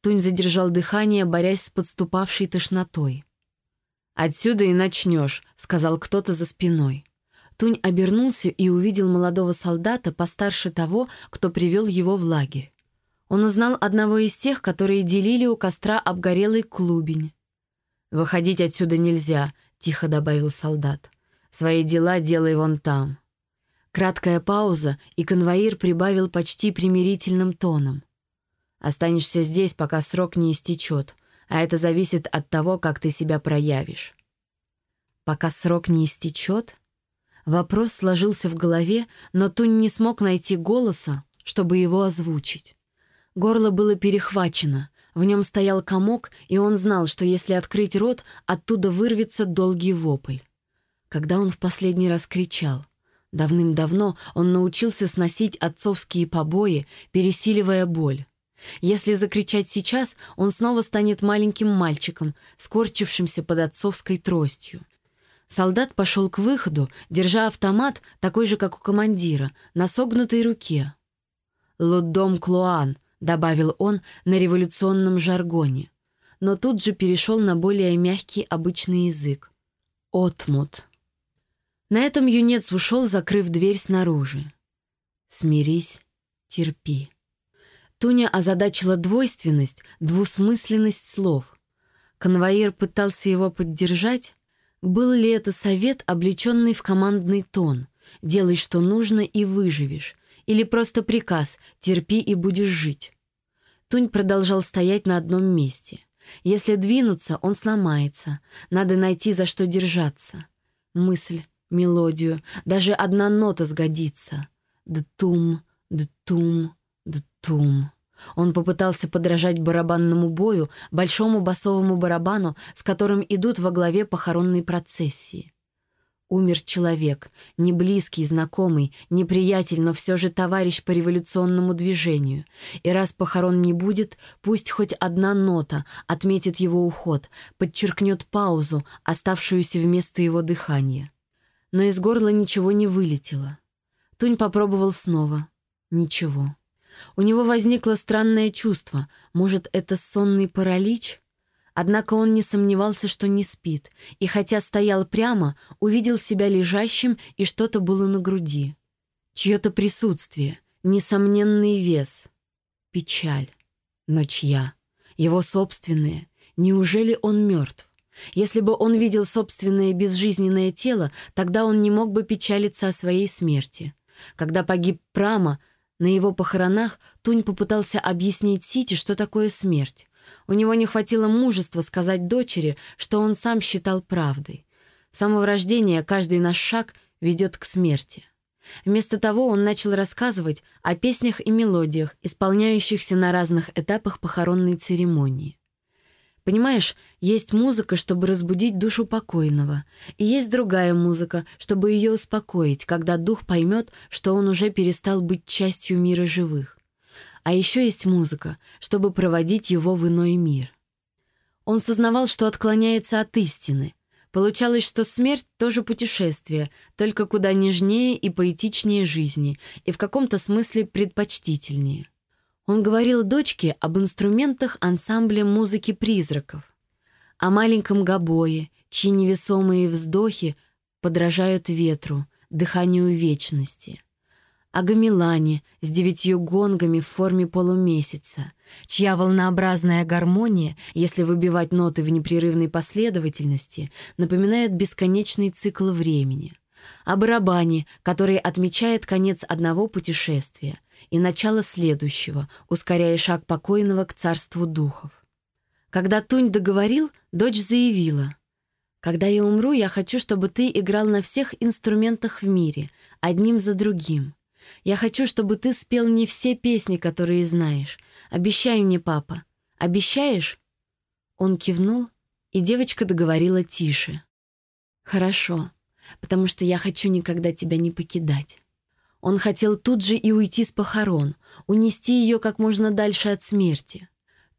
Тунь задержал дыхание, борясь с подступавшей тошнотой. «Отсюда и начнешь», — сказал кто-то за спиной. Тунь обернулся и увидел молодого солдата постарше того, кто привел его в лагерь. Он узнал одного из тех, которые делили у костра обгорелый клубень. «Выходить отсюда нельзя», — тихо добавил солдат. «Свои дела делай вон там». Краткая пауза, и конвоир прибавил почти примирительным тоном. Останешься здесь, пока срок не истечет, а это зависит от того, как ты себя проявишь. Пока срок не истечет? Вопрос сложился в голове, но Тунь не смог найти голоса, чтобы его озвучить. Горло было перехвачено, в нем стоял комок, и он знал, что если открыть рот, оттуда вырвется долгий вопль. Когда он в последний раз кричал? Давным-давно он научился сносить отцовские побои, пересиливая боль. Если закричать сейчас, он снова станет маленьким мальчиком, скорчившимся под отцовской тростью. Солдат пошел к выходу, держа автомат, такой же, как у командира, на согнутой руке. «Лудом Клуан», — добавил он на революционном жаргоне, но тут же перешел на более мягкий обычный язык. «Отмут». На этом юнец ушел, закрыв дверь снаружи. «Смирись, терпи». Туня озадачила двойственность, двусмысленность слов. Конвоир пытался его поддержать. Был ли это совет, облеченный в командный тон? «Делай, что нужно, и выживешь». Или просто приказ «терпи и будешь жить». Тунь продолжал стоять на одном месте. Если двинуться, он сломается. Надо найти, за что держаться. Мысль, мелодию, даже одна нота сгодится. Дтум, дтум, дтум. Он попытался подражать барабанному бою, большому басовому барабану, с которым идут во главе похоронной процессии. Умер человек, не близкий, знакомый, не приятель, но все же товарищ по революционному движению. И раз похорон не будет, пусть хоть одна нота отметит его уход, подчеркнет паузу, оставшуюся вместо его дыхания но из горла ничего не вылетело. Тунь попробовал снова. Ничего. У него возникло странное чувство. Может, это сонный паралич? Однако он не сомневался, что не спит, и хотя стоял прямо, увидел себя лежащим, и что-то было на груди. Чье-то присутствие, несомненный вес. Печаль. Но чья? Его собственное. Неужели он мертв? Если бы он видел собственное безжизненное тело, тогда он не мог бы печалиться о своей смерти. Когда погиб Прама, на его похоронах Тунь попытался объяснить Сити, что такое смерть. У него не хватило мужества сказать дочери, что он сам считал правдой. С самого рождения каждый наш шаг ведет к смерти. Вместо того он начал рассказывать о песнях и мелодиях, исполняющихся на разных этапах похоронной церемонии. Понимаешь, есть музыка, чтобы разбудить душу покойного, и есть другая музыка, чтобы ее успокоить, когда дух поймет, что он уже перестал быть частью мира живых. А еще есть музыка, чтобы проводить его в иной мир. Он сознавал, что отклоняется от истины. Получалось, что смерть тоже путешествие, только куда нежнее и поэтичнее жизни, и в каком-то смысле предпочтительнее. Он говорил дочке об инструментах ансамбля музыки призраков, о маленьком гобое, чьи невесомые вздохи подражают ветру, дыханию вечности, о гамелане с девятью гонгами в форме полумесяца, чья волнообразная гармония, если выбивать ноты в непрерывной последовательности, напоминает бесконечный цикл времени, о барабане, который отмечает конец одного путешествия — и начало следующего, ускоряя шаг покойного к царству духов. Когда Тунь договорил, дочь заявила, «Когда я умру, я хочу, чтобы ты играл на всех инструментах в мире, одним за другим. Я хочу, чтобы ты спел не все песни, которые знаешь. Обещай мне, папа. Обещаешь?» Он кивнул, и девочка договорила тише. «Хорошо, потому что я хочу никогда тебя не покидать». Он хотел тут же и уйти с похорон, унести ее как можно дальше от смерти.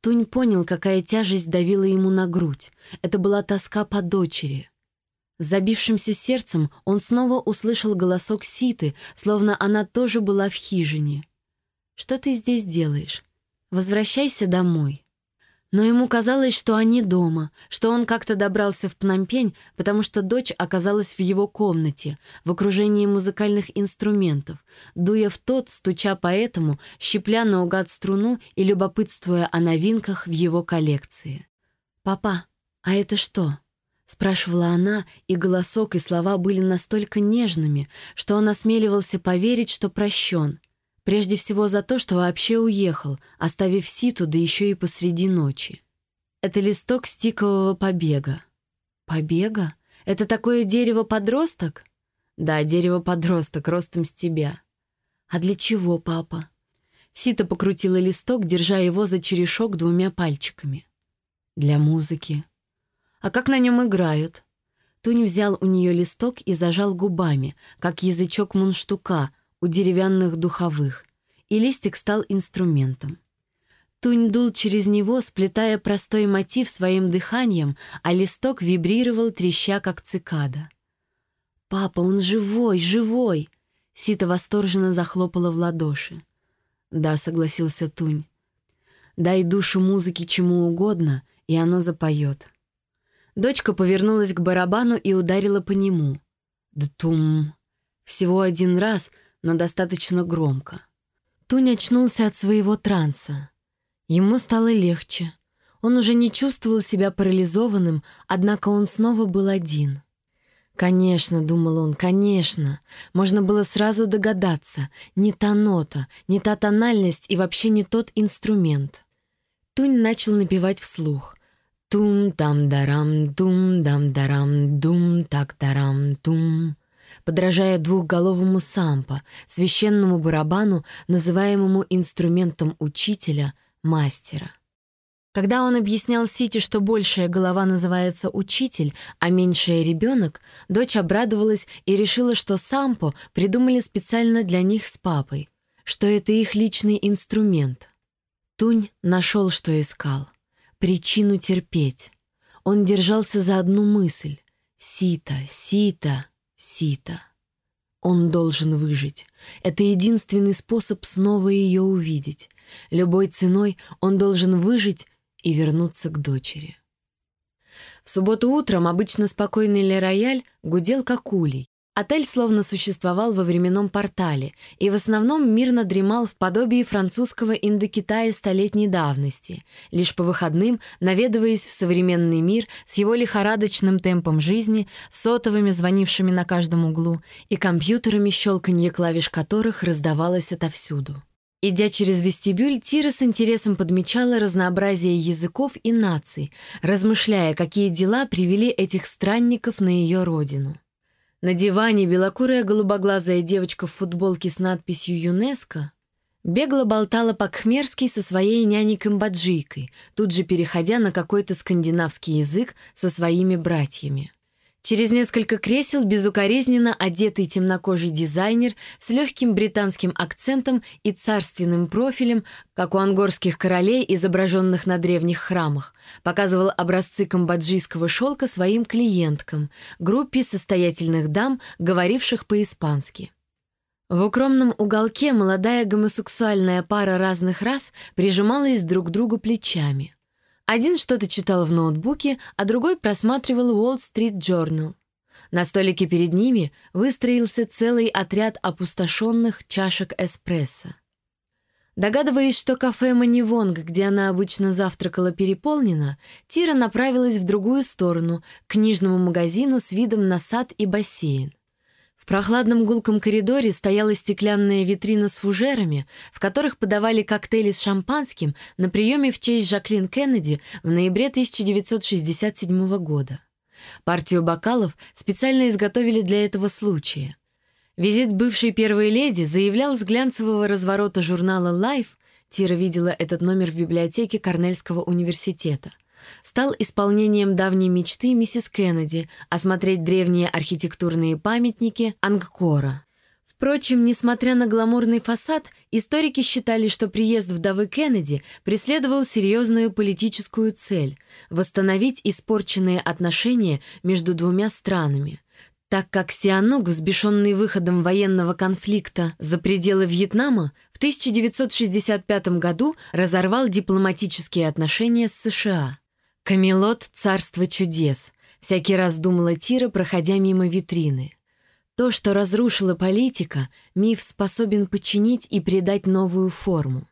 Тунь понял, какая тяжесть давила ему на грудь. Это была тоска по дочери. Забившимся сердцем он снова услышал голосок Ситы, словно она тоже была в хижине. «Что ты здесь делаешь? Возвращайся домой». Но ему казалось, что они дома, что он как-то добрался в Пномпень, потому что дочь оказалась в его комнате, в окружении музыкальных инструментов, дуя в тот, стуча по этому, щипля наугад струну и любопытствуя о новинках в его коллекции. «Папа, а это что?» — спрашивала она, и голосок и слова были настолько нежными, что он осмеливался поверить, что прощен. Прежде всего за то, что вообще уехал, оставив Ситу, да еще и посреди ночи. Это листок стикового побега. Побега? Это такое дерево-подросток? Да, дерево-подросток, ростом с тебя. А для чего, папа? Сита покрутила листок, держа его за черешок двумя пальчиками. Для музыки. А как на нем играют? Тунь взял у нее листок и зажал губами, как язычок мунштука у деревянных духовых, и листик стал инструментом. Тунь дул через него, сплетая простой мотив своим дыханием, а листок вибрировал, треща, как цикада. «Папа, он живой, живой!» Сита восторженно захлопала в ладоши. «Да», — согласился Тунь. «Дай душу музыке чему угодно, и оно запоет». Дочка повернулась к барабану и ударила по нему. Дтум. Всего один раз, но достаточно громко. Тунь очнулся от своего транса. Ему стало легче. Он уже не чувствовал себя парализованным, однако он снова был один. «Конечно», — думал он, — «конечно». Можно было сразу догадаться. Не та нота, не та тональность и вообще не тот инструмент. Тунь начал напевать вслух — Тум-там-дарам, тум-дам-дарам, дум-так-дарам, подражая двухголовому сампа, священному барабану, называемому инструментом учителя, мастера. Когда он объяснял Сити, что большая голова называется учитель, а меньшая — ребенок, дочь обрадовалась и решила, что сампо придумали специально для них с папой, что это их личный инструмент. Тунь нашел, что искал причину терпеть. Он держался за одну мысль — Сита, Сита, Сита. Он должен выжить. Это единственный способ снова ее увидеть. Любой ценой он должен выжить и вернуться к дочери. В субботу утром обычно спокойный Ле-Рояль гудел как улей. Отель словно существовал во временном портале и в основном мирно дремал в подобии французского Индокитая столетней давности, лишь по выходным наведываясь в современный мир с его лихорадочным темпом жизни, сотовыми, звонившими на каждом углу, и компьютерами, щелканье клавиш которых раздавалось отовсюду. Идя через вестибюль, Тира с интересом подмечала разнообразие языков и наций, размышляя, какие дела привели этих странников на ее родину. На диване белокурая голубоглазая девочка в футболке с надписью «ЮНЕСКО» бегло болтала по-кхмерски со своей няней-камбоджийкой, тут же переходя на какой-то скандинавский язык со своими братьями. Через несколько кресел безукоризненно одетый темнокожий дизайнер с легким британским акцентом и царственным профилем, как у ангорских королей, изображенных на древних храмах, показывал образцы камбоджийского шелка своим клиенткам, группе состоятельных дам, говоривших по-испански. В укромном уголке молодая гомосексуальная пара разных рас прижималась друг к другу плечами. Один что-то читал в ноутбуке, а другой просматривал Wall Street Journal. На столике перед ними выстроился целый отряд опустошенных чашек эспрессо. Догадываясь, что кафе «Манивонг», где она обычно завтракала, переполнено, Тира направилась в другую сторону, к книжному магазину с видом на сад и бассейн. В прохладном гулком коридоре стояла стеклянная витрина с фужерами, в которых подавали коктейли с шампанским на приеме в честь Жаклин Кеннеди в ноябре 1967 года. Партию бокалов специально изготовили для этого случая. Визит бывшей первой леди заявлял с глянцевого разворота журнала Life, Тира видела этот номер в библиотеке Корнельского университета — стал исполнением давней мечты миссис Кеннеди осмотреть древние архитектурные памятники Ангкора. Впрочем, несмотря на гламурный фасад, историки считали, что приезд вдовы Кеннеди преследовал серьезную политическую цель — восстановить испорченные отношения между двумя странами так как Сианук, взбешенный выходом военного конфликта за пределы Вьетнама, в 1965 году разорвал дипломатические отношения с США. «Камелот — царство чудес», — всякий раз думала Тира, проходя мимо витрины. То, что разрушила политика, миф способен починить и придать новую форму.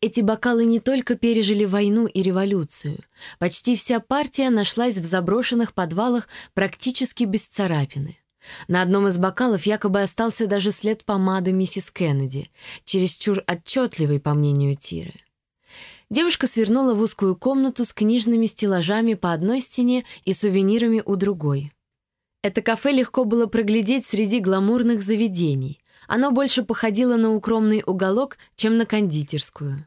Эти бокалы не только пережили войну и революцию. Почти вся партия нашлась в заброшенных подвалах практически без царапины. На одном из бокалов якобы остался даже след помады миссис Кеннеди, чересчур отчетливый, по мнению Тиры. Девушка свернула в узкую комнату с книжными стеллажами по одной стене и сувенирами у другой. Это кафе легко было проглядеть среди гламурных заведений. Оно больше походило на укромный уголок, чем на кондитерскую.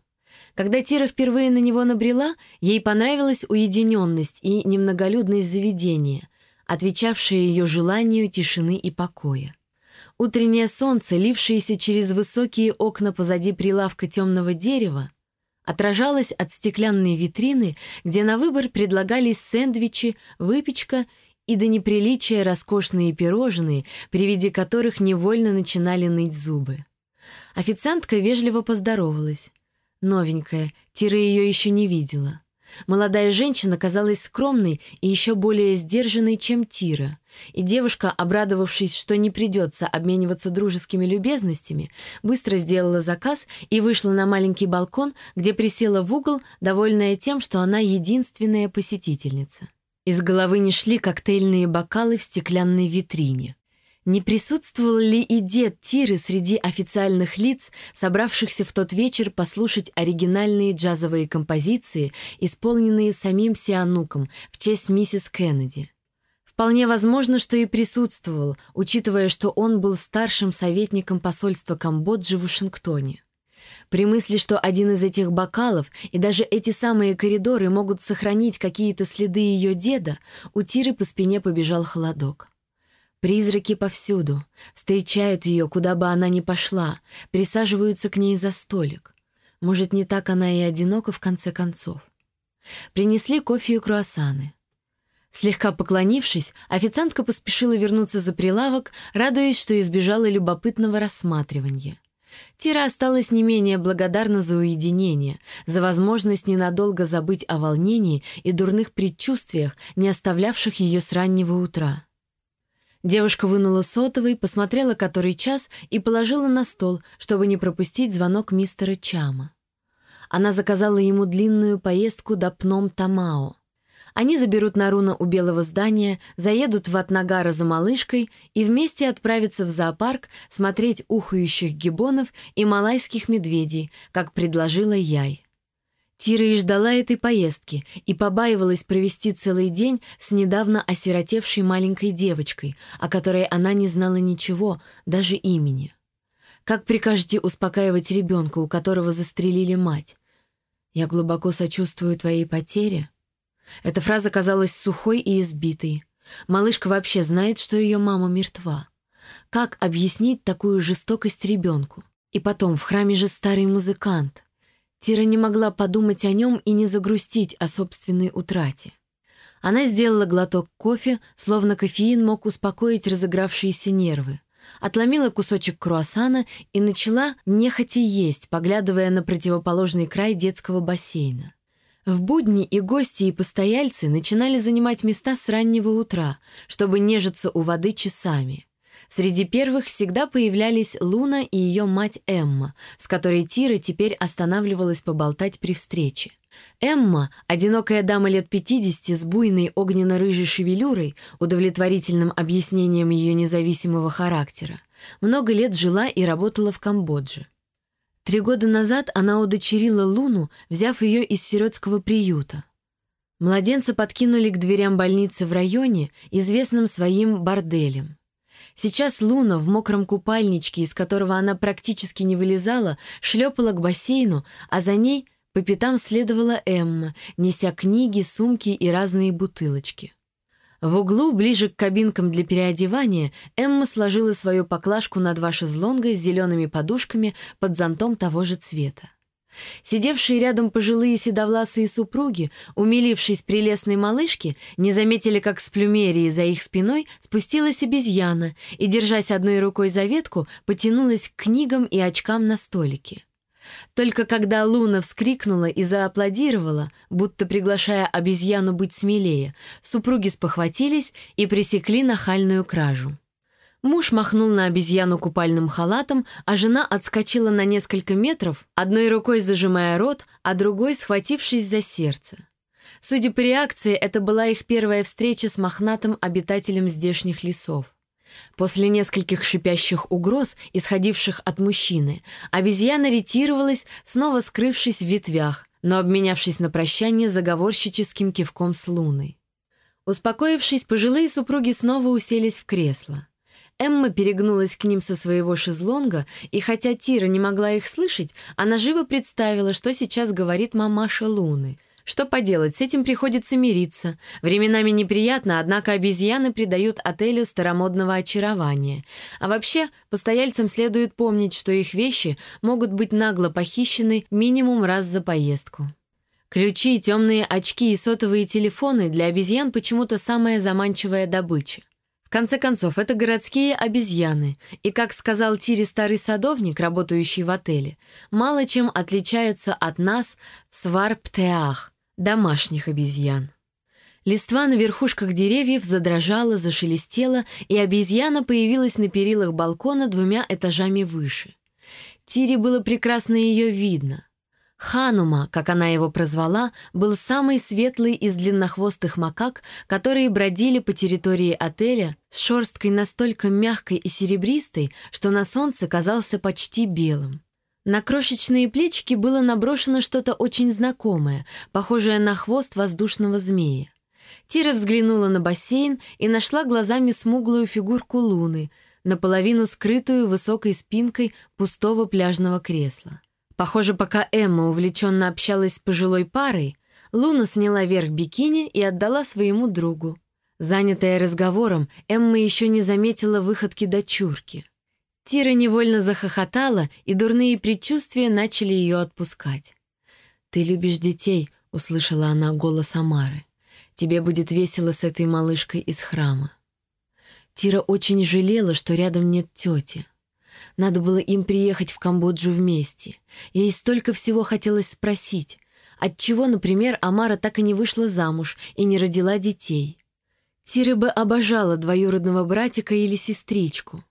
Когда Тира впервые на него набрела, ей понравилась уединенность и немноголюдность заведения, отвечавшее ее желанию тишины и покоя. Утреннее солнце, лившееся через высокие окна позади прилавка темного дерева, отражалось от стеклянной витрины, где на выбор предлагались сэндвичи, выпечка и до неприличия роскошные пирожные, при виде которых невольно начинали ныть зубы. Официантка вежливо поздоровалась. Новенькая, Тира ее еще не видела. Молодая женщина казалась скромной и еще более сдержанной, чем Тира. И девушка, обрадовавшись, что не придется обмениваться дружескими любезностями, быстро сделала заказ и вышла на маленький балкон, где присела в угол, довольная тем, что она единственная посетительница. Из головы не шли коктейльные бокалы в стеклянной витрине. Не присутствовал ли и дед Тиры среди официальных лиц, собравшихся в тот вечер послушать оригинальные джазовые композиции, исполненные самим Сиануком в честь миссис Кеннеди? Вполне возможно, что и присутствовал, учитывая, что он был старшим советником посольства Камбоджи в Вашингтоне. При мысли, что один из этих бокалов и даже эти самые коридоры могут сохранить какие-то следы ее деда, у Тиры по спине побежал холодок. Призраки повсюду, встречают ее, куда бы она ни пошла, присаживаются к ней за столик. Может, не так она и одинока в конце концов. Принесли кофе и круассаны. Слегка поклонившись, официантка поспешила вернуться за прилавок, радуясь, что избежала любопытного рассматривания. Тира осталась не менее благодарна за уединение, за возможность ненадолго забыть о волнении и дурных предчувствиях, не оставлявших ее с раннего утра. Девушка вынула сотовый, посмотрела который час и положила на стол, чтобы не пропустить звонок мистера Чама. Она заказала ему длинную поездку до Пном-Тамао. Они заберут Наруна у белого здания, заедут в Атнагара за малышкой и вместе отправятся в зоопарк смотреть ухающих гибонов и малайских медведей, как предложила Яй. Тира и ждала этой поездки и побаивалась провести целый день с недавно осиротевшей маленькой девочкой, о которой она не знала ничего, даже имени. Как прикажете успокаивать ребенка, у которого застрелили мать? «Я глубоко сочувствую твоей потере». Эта фраза казалась сухой и избитой. Малышка вообще знает, что ее мама мертва. Как объяснить такую жестокость ребенку? И потом, в храме же старый музыкант. Тира не могла подумать о нем и не загрустить о собственной утрате. Она сделала глоток кофе, словно кофеин мог успокоить разыгравшиеся нервы. Отломила кусочек круассана и начала нехотя есть, поглядывая на противоположный край детского бассейна. В будни и гости, и постояльцы начинали занимать места с раннего утра, чтобы нежиться у воды часами. Среди первых всегда появлялись Луна и ее мать Эмма, с которой Тира теперь останавливалась поболтать при встрече. Эмма, одинокая дама лет 50 с буйной огненно-рыжей шевелюрой, удовлетворительным объяснением ее независимого характера, много лет жила и работала в Камбодже. Три года назад она удочерила Луну, взяв ее из сиротского приюта. Младенца подкинули к дверям больницы в районе, известным своим борделем. Сейчас Луна в мокром купальничке, из которого она практически не вылезала, шлепала к бассейну, а за ней по пятам следовала Эмма, неся книги, сумки и разные бутылочки. В углу, ближе к кабинкам для переодевания, Эмма сложила свою поклажку на два шезлонга с зелеными подушками под зонтом того же цвета. Сидевшие рядом пожилые седовласые супруги, умилившись прелестной малышке, не заметили, как с плюмерии за их спиной спустилась обезьяна и, держась одной рукой за ветку, потянулась к книгам и очкам на столике. Только когда Луна вскрикнула и зааплодировала, будто приглашая обезьяну быть смелее, супруги спохватились и пресекли нахальную кражу. Муж махнул на обезьяну купальным халатом, а жена отскочила на несколько метров, одной рукой зажимая рот, а другой схватившись за сердце. Судя по реакции, это была их первая встреча с мохнатым обитателем здешних лесов. После нескольких шипящих угроз, исходивших от мужчины, обезьяна ретировалась, снова скрывшись в ветвях, но обменявшись на прощание заговорщическим кивком с Луной. Успокоившись, пожилые супруги снова уселись в кресло. Эмма перегнулась к ним со своего шезлонга, и хотя Тира не могла их слышать, она живо представила, что сейчас говорит мамаша Луны. Что поделать, с этим приходится мириться. Временами неприятно, однако обезьяны придают отелю старомодного очарования. А вообще, постояльцам следует помнить, что их вещи могут быть нагло похищены минимум раз за поездку. Ключи, темные очки и сотовые телефоны для обезьян почему-то самая заманчивая добыча. В конце концов, это городские обезьяны, и, как сказал Тири старый садовник, работающий в отеле, мало чем отличаются от нас сварптеах, домашних обезьян. Листва на верхушках деревьев задрожала, зашелестела, и обезьяна появилась на перилах балкона двумя этажами выше. Тире было прекрасно ее видно. Ханума, как она его прозвала, был самый светлый из длиннохвостых макак, которые бродили по территории отеля с шерсткой настолько мягкой и серебристой, что на солнце казался почти белым. На крошечные плечики было наброшено что-то очень знакомое, похожее на хвост воздушного змея. Тира взглянула на бассейн и нашла глазами смуглую фигурку луны, наполовину скрытую высокой спинкой пустого пляжного кресла. Похоже, пока Эмма увлеченно общалась с пожилой парой, Луна сняла верх бикини и отдала своему другу. Занятая разговором, Эмма еще не заметила выходки дочурки. Тира невольно захохотала, и дурные предчувствия начали ее отпускать. «Ты любишь детей», — услышала она голос Амары. «Тебе будет весело с этой малышкой из храма». Тира очень жалела, что рядом нет тети. Надо было им приехать в Камбоджу вместе. Ей столько всего хотелось спросить. Отчего, например, Амара так и не вышла замуж и не родила детей? Тира бы обожала двоюродного братика или сестричку.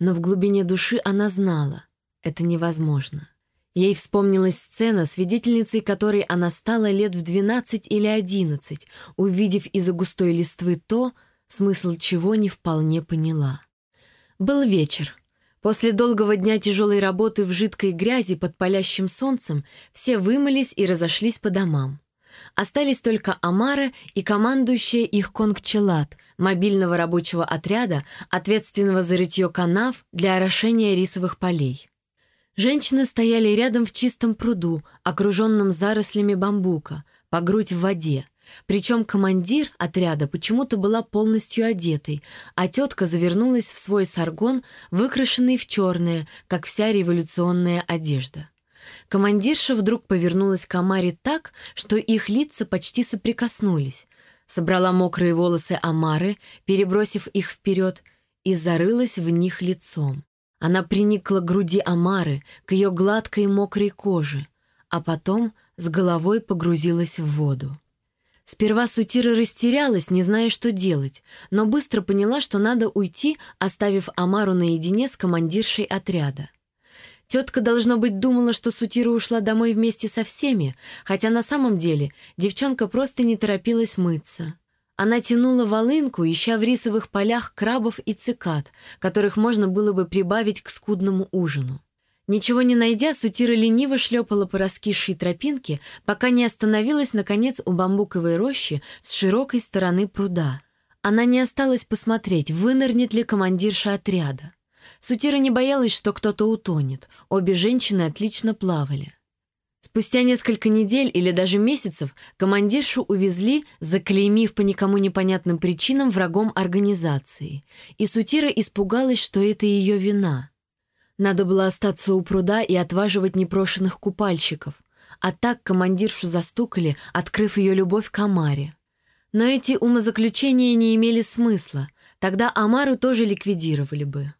Но в глубине души она знала — это невозможно. Ей вспомнилась сцена, свидетельницей которой она стала лет в 12 или 11, увидев из-за густой листвы то, смысл чего не вполне поняла. Был вечер. После долгого дня тяжелой работы в жидкой грязи под палящим солнцем все вымылись и разошлись по домам. Остались только Амара и командующая их Конгчелат, мобильного рабочего отряда, ответственного за рытье канав для орошения рисовых полей. Женщины стояли рядом в чистом пруду, окруженном зарослями бамбука, по грудь в воде, причем командир отряда почему-то была полностью одетой, а тетка завернулась в свой саргон, выкрашенный в черное, как вся революционная одежда. Командирша вдруг повернулась к Амаре так, что их лица почти соприкоснулись, собрала мокрые волосы Амары, перебросив их вперед, и зарылась в них лицом. Она приникла к груди Амары, к ее гладкой мокрой коже, а потом с головой погрузилась в воду. Сперва Сутира растерялась, не зная, что делать, но быстро поняла, что надо уйти, оставив Амару наедине с командиршей отряда. Тетка, должно быть, думала, что Сутира ушла домой вместе со всеми, хотя на самом деле девчонка просто не торопилась мыться. Она тянула волынку, ища в рисовых полях крабов и цикад, которых можно было бы прибавить к скудному ужину. Ничего не найдя, Сутира лениво шлепала по раскисшей тропинке, пока не остановилась, наконец, у бамбуковой рощи с широкой стороны пруда. Она не осталась посмотреть, вынырнет ли командирша отряда. Сутира не боялась, что кто-то утонет. Обе женщины отлично плавали. Спустя несколько недель или даже месяцев командиршу увезли, заклеймив по никому непонятным причинам врагом организации. И Сутира испугалась, что это ее вина. Надо было остаться у пруда и отваживать непрошенных купальщиков. А так командиршу застукали, открыв ее любовь к Амаре. Но эти умозаключения не имели смысла. Тогда Амару тоже ликвидировали бы.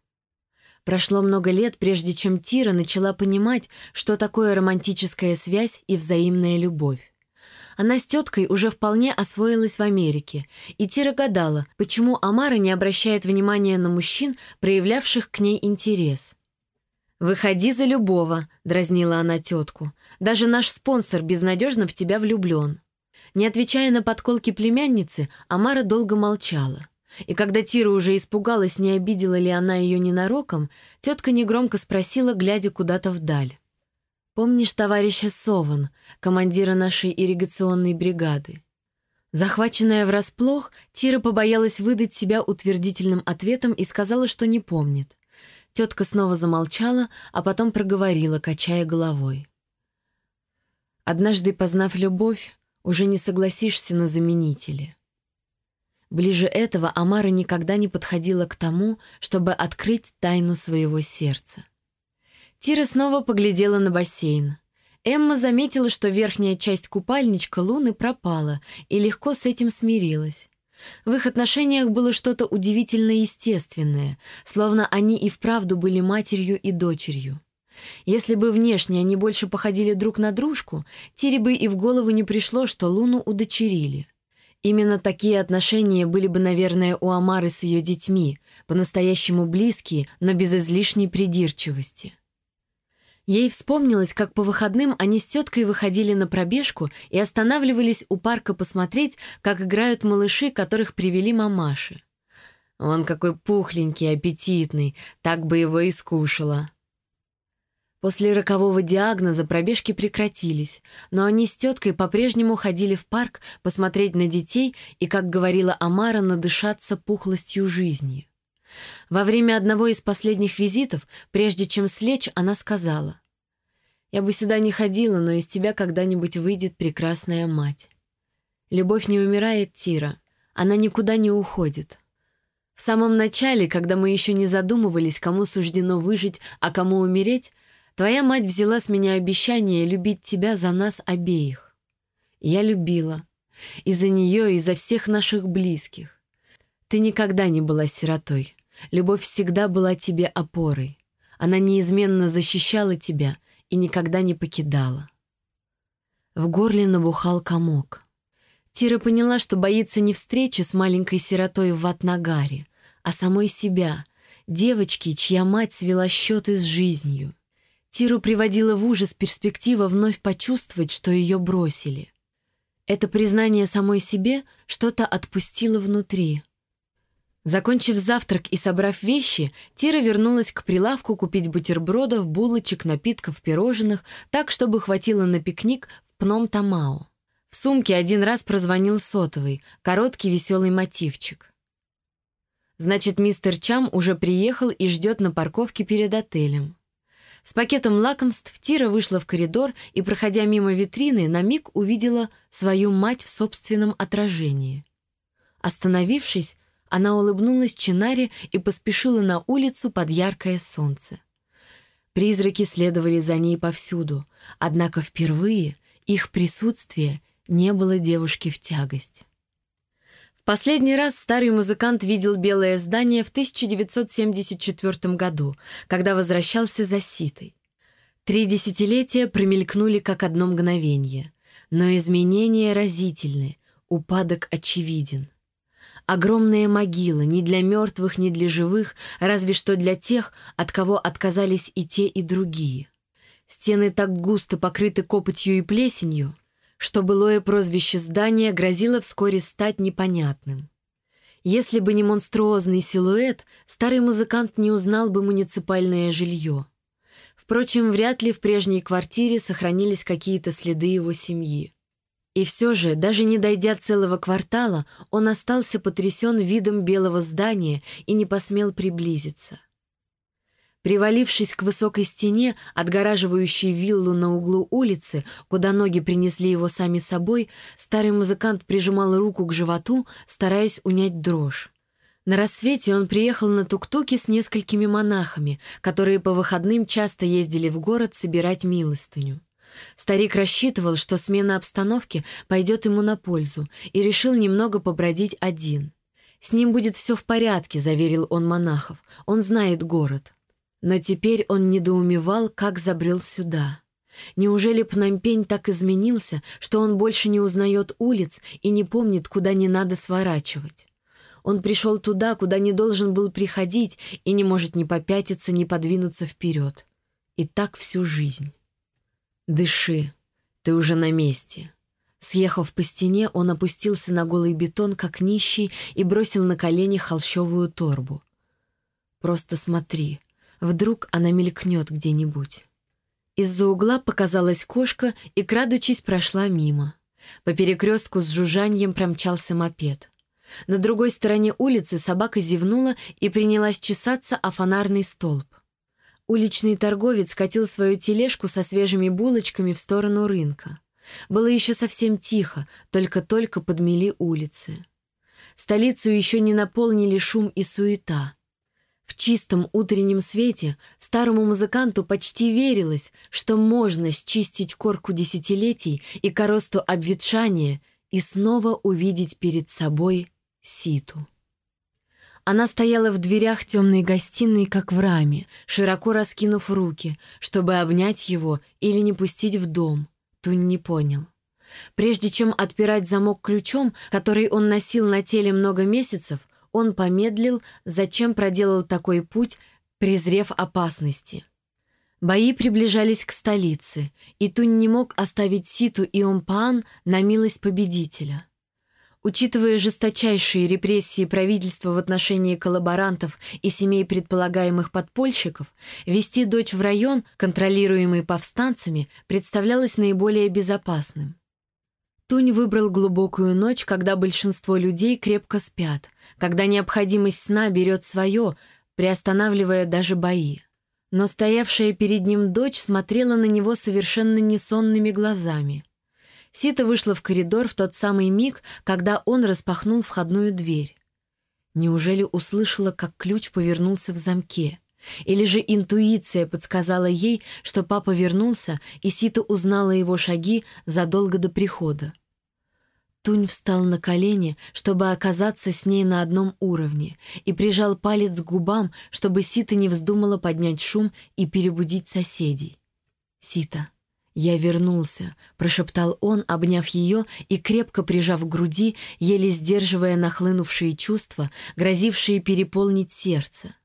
Прошло много лет, прежде чем Тира начала понимать, что такое романтическая связь и взаимная любовь. Она с теткой уже вполне освоилась в Америке, и Тира гадала, почему Амара не обращает внимания на мужчин, проявлявших к ней интерес. «Выходи за любого», — дразнила она тетку. «Даже наш спонсор безнадежно в тебя влюблен». Не отвечая на подколки племянницы, Амара долго молчала. И когда Тира уже испугалась, не обидела ли она ее ненароком, тетка негромко спросила, глядя куда-то вдаль. «Помнишь товарища Сован, командира нашей ирригационной бригады?» Захваченная врасплох, Тира побоялась выдать себя утвердительным ответом и сказала, что не помнит. Тетка снова замолчала, а потом проговорила, качая головой. «Однажды, познав любовь, уже не согласишься на заменители. Ближе этого Амара никогда не подходила к тому, чтобы открыть тайну своего сердца. Тира снова поглядела на бассейн. Эмма заметила, что верхняя часть купальничка Луны пропала, и легко с этим смирилась. В их отношениях было что-то удивительно естественное, словно они и вправду были матерью и дочерью. Если бы внешне они больше походили друг на дружку, Тире бы и в голову не пришло, что Луну удочерили. Именно такие отношения были бы, наверное, у Амары с ее детьми, по-настоящему близкие, но без излишней придирчивости. Ей вспомнилось, как по выходным они с теткой выходили на пробежку и останавливались у парка посмотреть, как играют малыши, которых привели мамаши. «Он какой пухленький, аппетитный, так бы его и скушала», После рокового диагноза пробежки прекратились, но они с теткой по-прежнему ходили в парк посмотреть на детей и, как говорила Амара, надышаться пухлостью жизни. Во время одного из последних визитов, прежде чем слечь, она сказала, «Я бы сюда не ходила, но из тебя когда-нибудь выйдет прекрасная мать. Любовь не умирает, Тира, она никуда не уходит». В самом начале, когда мы еще не задумывались, кому суждено выжить, а кому умереть, Твоя мать взяла с меня обещание любить тебя за нас обеих. Я любила. И за нее, и за всех наших близких. Ты никогда не была сиротой. Любовь всегда была тебе опорой. Она неизменно защищала тебя и никогда не покидала. В горле набухал комок. Тира поняла, что боится не встречи с маленькой сиротой в Ватнагаре, а самой себя, девочки, чья мать свела счеты с жизнью. Тиру приводила в ужас перспектива вновь почувствовать, что ее бросили. Это признание самой себе что-то отпустило внутри. Закончив завтрак и собрав вещи, Тира вернулась к прилавку купить бутербродов, булочек, напитков, пирожных, так, чтобы хватило на пикник в Пном-Тамао. В сумке один раз прозвонил сотовый, короткий веселый мотивчик. Значит, мистер Чам уже приехал и ждет на парковке перед отелем. С пакетом лакомств Тира вышла в коридор и, проходя мимо витрины, на миг увидела свою мать в собственном отражении. Остановившись, она улыбнулась Чинаре и поспешила на улицу под яркое солнце. Призраки следовали за ней повсюду, однако впервые их присутствие не было девушке в тягость. Последний раз старый музыкант видел белое здание в 1974 году, когда возвращался за Ситой. Три десятилетия промелькнули как одно мгновение. Но изменения разительны, упадок очевиден. Огромная могила ни для мертвых, ни для живых, разве что для тех, от кого отказались и те, и другие. Стены так густо покрыты копотью и плесенью, что былое прозвище здания грозило вскоре стать непонятным. Если бы не монструозный силуэт, старый музыкант не узнал бы муниципальное жилье. Впрочем, вряд ли в прежней квартире сохранились какие-то следы его семьи. И все же, даже не дойдя целого квартала, он остался потрясен видом белого здания и не посмел приблизиться. Привалившись к высокой стене, отгораживающей виллу на углу улицы, куда ноги принесли его сами собой, старый музыкант прижимал руку к животу, стараясь унять дрожь. На рассвете он приехал на тук-туке с несколькими монахами, которые по выходным часто ездили в город собирать милостыню. Старик рассчитывал, что смена обстановки пойдет ему на пользу, и решил немного побродить один. «С ним будет все в порядке», — заверил он монахов. «Он знает город». Но теперь он недоумевал, как забрел сюда. Неужели Пномпень так изменился, что он больше не узнает улиц и не помнит, куда не надо сворачивать? Он пришел туда, куда не должен был приходить, и не может ни попятиться, ни подвинуться вперед. И так всю жизнь. «Дыши, ты уже на месте. Съехав по стене, он опустился на голый бетон, как нищий, и бросил на колени холщовую торбу. «Просто смотри, вдруг она мелькнет где-нибудь». Из-за угла показалась кошка и, крадучись, прошла мимо. По перекрестку с жужжанием промчался мопед. На другой стороне улицы собака зевнула и принялась чесаться о фонарный столб. Уличный торговец катил свою тележку со свежими булочками в сторону рынка. Было еще совсем тихо, только-только подмели улицы. Столицу еще не наполнили шум и суета. В чистом утреннем свете старому музыканту почти верилось, что можно счистить корку десятилетий и коросту обветшания и снова увидеть перед собой Ситу. Она стояла в дверях темной гостиной, как в раме, широко раскинув руки, чтобы обнять его или не пустить в дом. Тунь не понял. Прежде чем отпирать замок ключом, который он носил на теле много месяцев, он помедлил, зачем проделал такой путь, презрев опасности. Бои приближались к столице, и Тунь не мог оставить Ситу и Омпаан на милость победителя. Учитывая жесточайшие репрессии правительства в отношении коллаборантов и семей предполагаемых подпольщиков, вести дочь в район, контролируемый повстанцами, представлялось наиболее безопасным. Тунь выбрал глубокую ночь, когда большинство людей крепко спят, когда необходимость сна берет свое, приостанавливая даже бои. Но стоявшая перед ним дочь смотрела на него совершенно несонными глазами. Сита вышла в коридор в тот самый миг, когда он распахнул входную дверь. Неужели услышала, как ключ повернулся в замке? Или же интуиция подсказала ей, что папа вернулся, и Сита узнала его шаги задолго до прихода? Тунь встал на колени, чтобы оказаться с ней на одном уровне, и прижал палец к губам, чтобы Сита не вздумала поднять шум и перебудить соседей. «Сита, я вернулся», — прошептал он, обняв ее и крепко прижав к груди, еле сдерживая нахлынувшие чувства, грозившие переполнить сердце.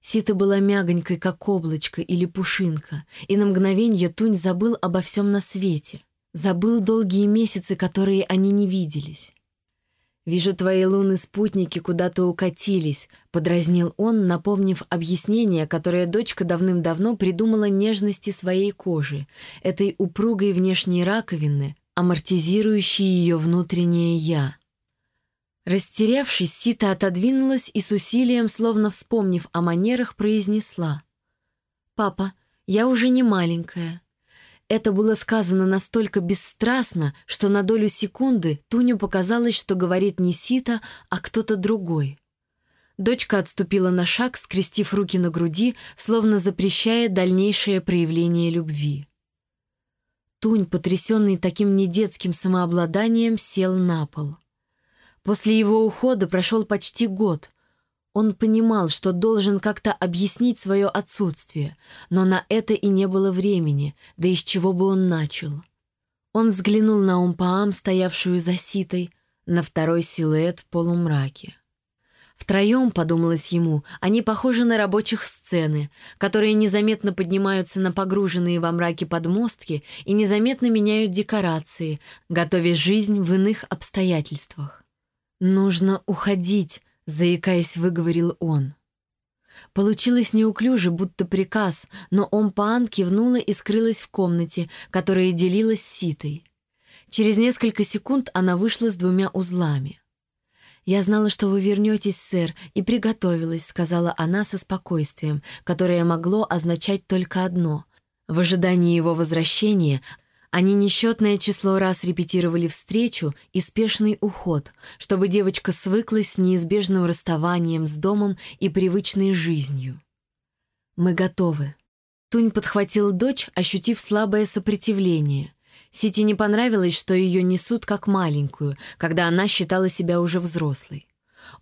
Сита была мягонькой, как облачко или пушинка, и на мгновенье Тунь забыл обо всем на свете. Забыл долгие месяцы, которые они не виделись. «Вижу, твои луны-спутники куда-то укатились», — подразнил он, напомнив объяснение, которое дочка давным-давно придумала нежности своей кожи, этой упругой внешней раковины, амортизирующей ее внутреннее «я». Растерявшись, Сита отодвинулась и с усилием, словно вспомнив о манерах, произнесла. «Папа, я уже не маленькая. Это было сказано настолько бесстрастно, что на долю секунды Туню показалось, что говорит не Сита, а кто-то другой. Дочка отступила на шаг, скрестив руки на груди, словно запрещая дальнейшее проявление любви. Тунь, потрясенный таким недетским самообладанием, сел на пол. После его ухода прошел почти год, он понимал, что должен как-то объяснить свое отсутствие, но на это и не было времени, да из чего бы он начал. Он взглянул на Умпаам, стоявшую за ситой, на второй силуэт в полумраке. Втроем, подумалось ему, они похожи на рабочих сцены, которые незаметно поднимаются на погруженные во мраке подмостки и незаметно меняют декорации, готовя жизнь в иных обстоятельствах. «Нужно уходить», заикаясь, выговорил он. Получилось неуклюже, будто приказ, но Омпаан кивнула и скрылась в комнате, которая делилась Ситой. Через несколько секунд она вышла с двумя узлами. «Я знала, что вы вернетесь, сэр, и приготовилась», — сказала она со спокойствием, которое могло означать только одно. В ожидании его возвращения они несчетное число раз репетировали встречу и спешный уход, чтобы девочка свыклась с неизбежным расставанием с домом и привычной жизнью. «Мы готовы». Тунь подхватил дочь, ощутив слабое сопротивление. Сити не понравилось, что ее несут как маленькую, когда она считала себя уже взрослой.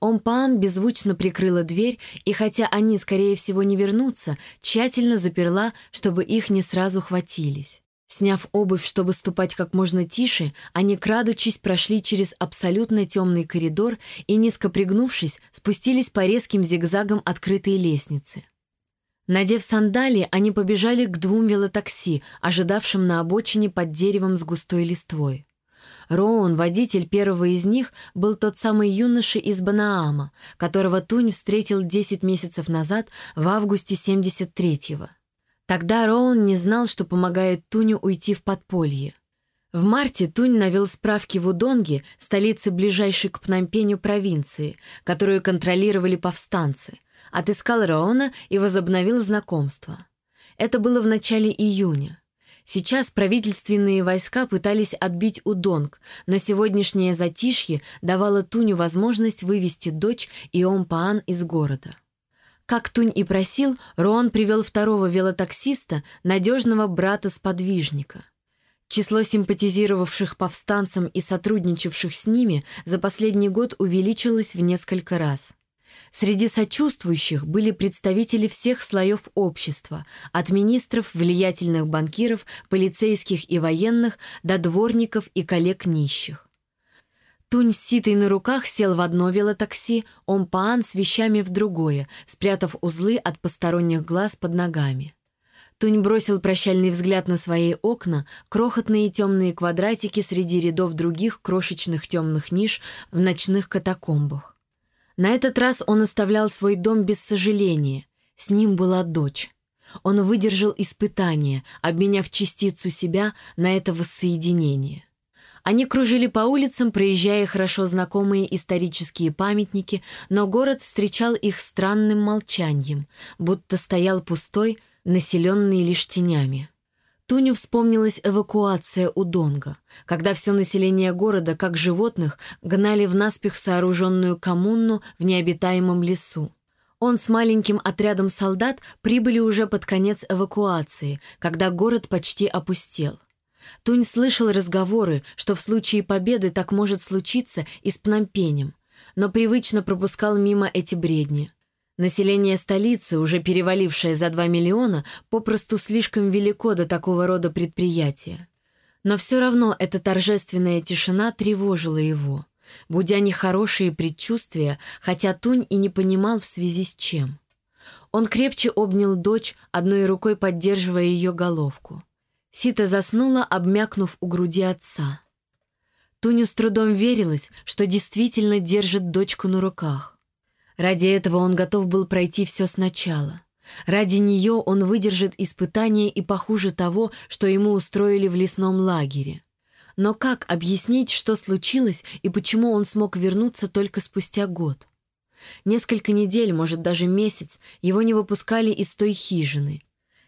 Омпам беззвучно прикрыла дверь, и хотя они, скорее всего, не вернутся, тщательно заперла, чтобы их не сразу хватились. Сняв обувь, чтобы ступать как можно тише, они, крадучись, прошли через абсолютно темный коридор и, низко пригнувшись, спустились по резким зигзагам открытой лестницы. Надев сандалии, они побежали к двум велотакси, ожидавшим на обочине под деревом с густой листвой. Роун, водитель первого из них, был тот самый юноша из Банаама, которого Тунь встретил 10 месяцев назад в августе 73-го. Тогда Роун не знал, что помогает Туню уйти в подполье. В марте Тунь навел справки в Удонге, столице ближайшей к Пномпеню провинции, которую контролировали повстанцы, отыскал Роуна и возобновил знакомство. Это было в начале июня. Сейчас правительственные войска пытались отбить Удонг, но сегодняшнее затишье давало Туню возможность вывести дочь и Омпаан из города. Как Тунь и просил, Роон привел второго велотаксиста, надежного брата-сподвижника. Число симпатизировавших повстанцам и сотрудничавших с ними за последний год увеличилось в несколько раз – Среди сочувствующих были представители всех слоев общества, от министров, влиятельных банкиров, полицейских и военных до дворников и коллег нищих. Тунь с ситой на руках сел в одно велотакси, Омпаан с вещами в другое, спрятав узлы от посторонних глаз под ногами. Тунь бросил прощальный взгляд на свои окна, крохотные темные квадратики среди рядов других крошечных темных ниш в ночных катакомбах. На этот раз он оставлял свой дом без сожаления. С ним была дочь. Он выдержал испытание, обменяв частицу себя на это воссоединение. Они кружили по улицам, проезжая хорошо знакомые исторические памятники, но город встречал их странным молчанием, будто стоял пустой, населенный лишь тенями. Туню вспомнилась эвакуация у Донга, когда все население города, как животных, гнали в наспех сооруженную коммуну в необитаемом лесу. Он с маленьким отрядом солдат прибыли уже под конец эвакуации, когда город почти опустел. Тунь слышал разговоры, что в случае победы так может случиться и с Пномпенем, но привычно пропускал мимо эти бредни. Население столицы, уже перевалившее за 2 миллиона, попросту слишком велико до такого рода предприятия. Но все равно эта торжественная тишина тревожила его, будя нехорошие предчувствия, хотя Тунь и не понимал в связи с чем. Он крепче обнял дочь, одной рукой поддерживая ее головку. Сита заснула, обмякнув у груди отца. Туню с трудом верилось, что действительно держит дочку на руках. Ради этого он готов был пройти все сначала. Ради нее он выдержит испытание и похуже того, что ему устроили в лесном лагере. Но как объяснить, что случилось и почему он смог вернуться только спустя год? Несколько недель, может даже месяц, его не выпускали из той хижины.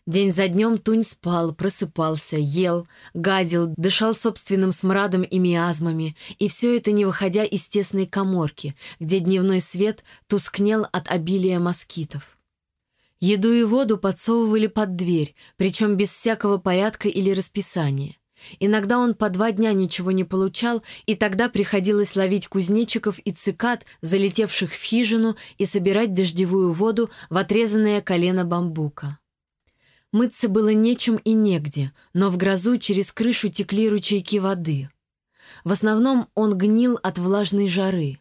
День за днем Тунь спал, просыпался, ел, гадил, дышал собственным смрадом и миазмами, и все это не выходя из тесной коморки, где дневной свет тускнел от обилия москитов. Еду и воду подсовывали под дверь, причем без всякого порядка или расписания. Иногда он по два дня ничего не получал, и тогда приходилось ловить кузнечиков и цикад, залетевших в хижину, и собирать дождевую воду в отрезанное колено бамбука. Мыться было нечем и негде, но в грозу через крышу текли ручейки воды. В основном он гнил от влажной жары.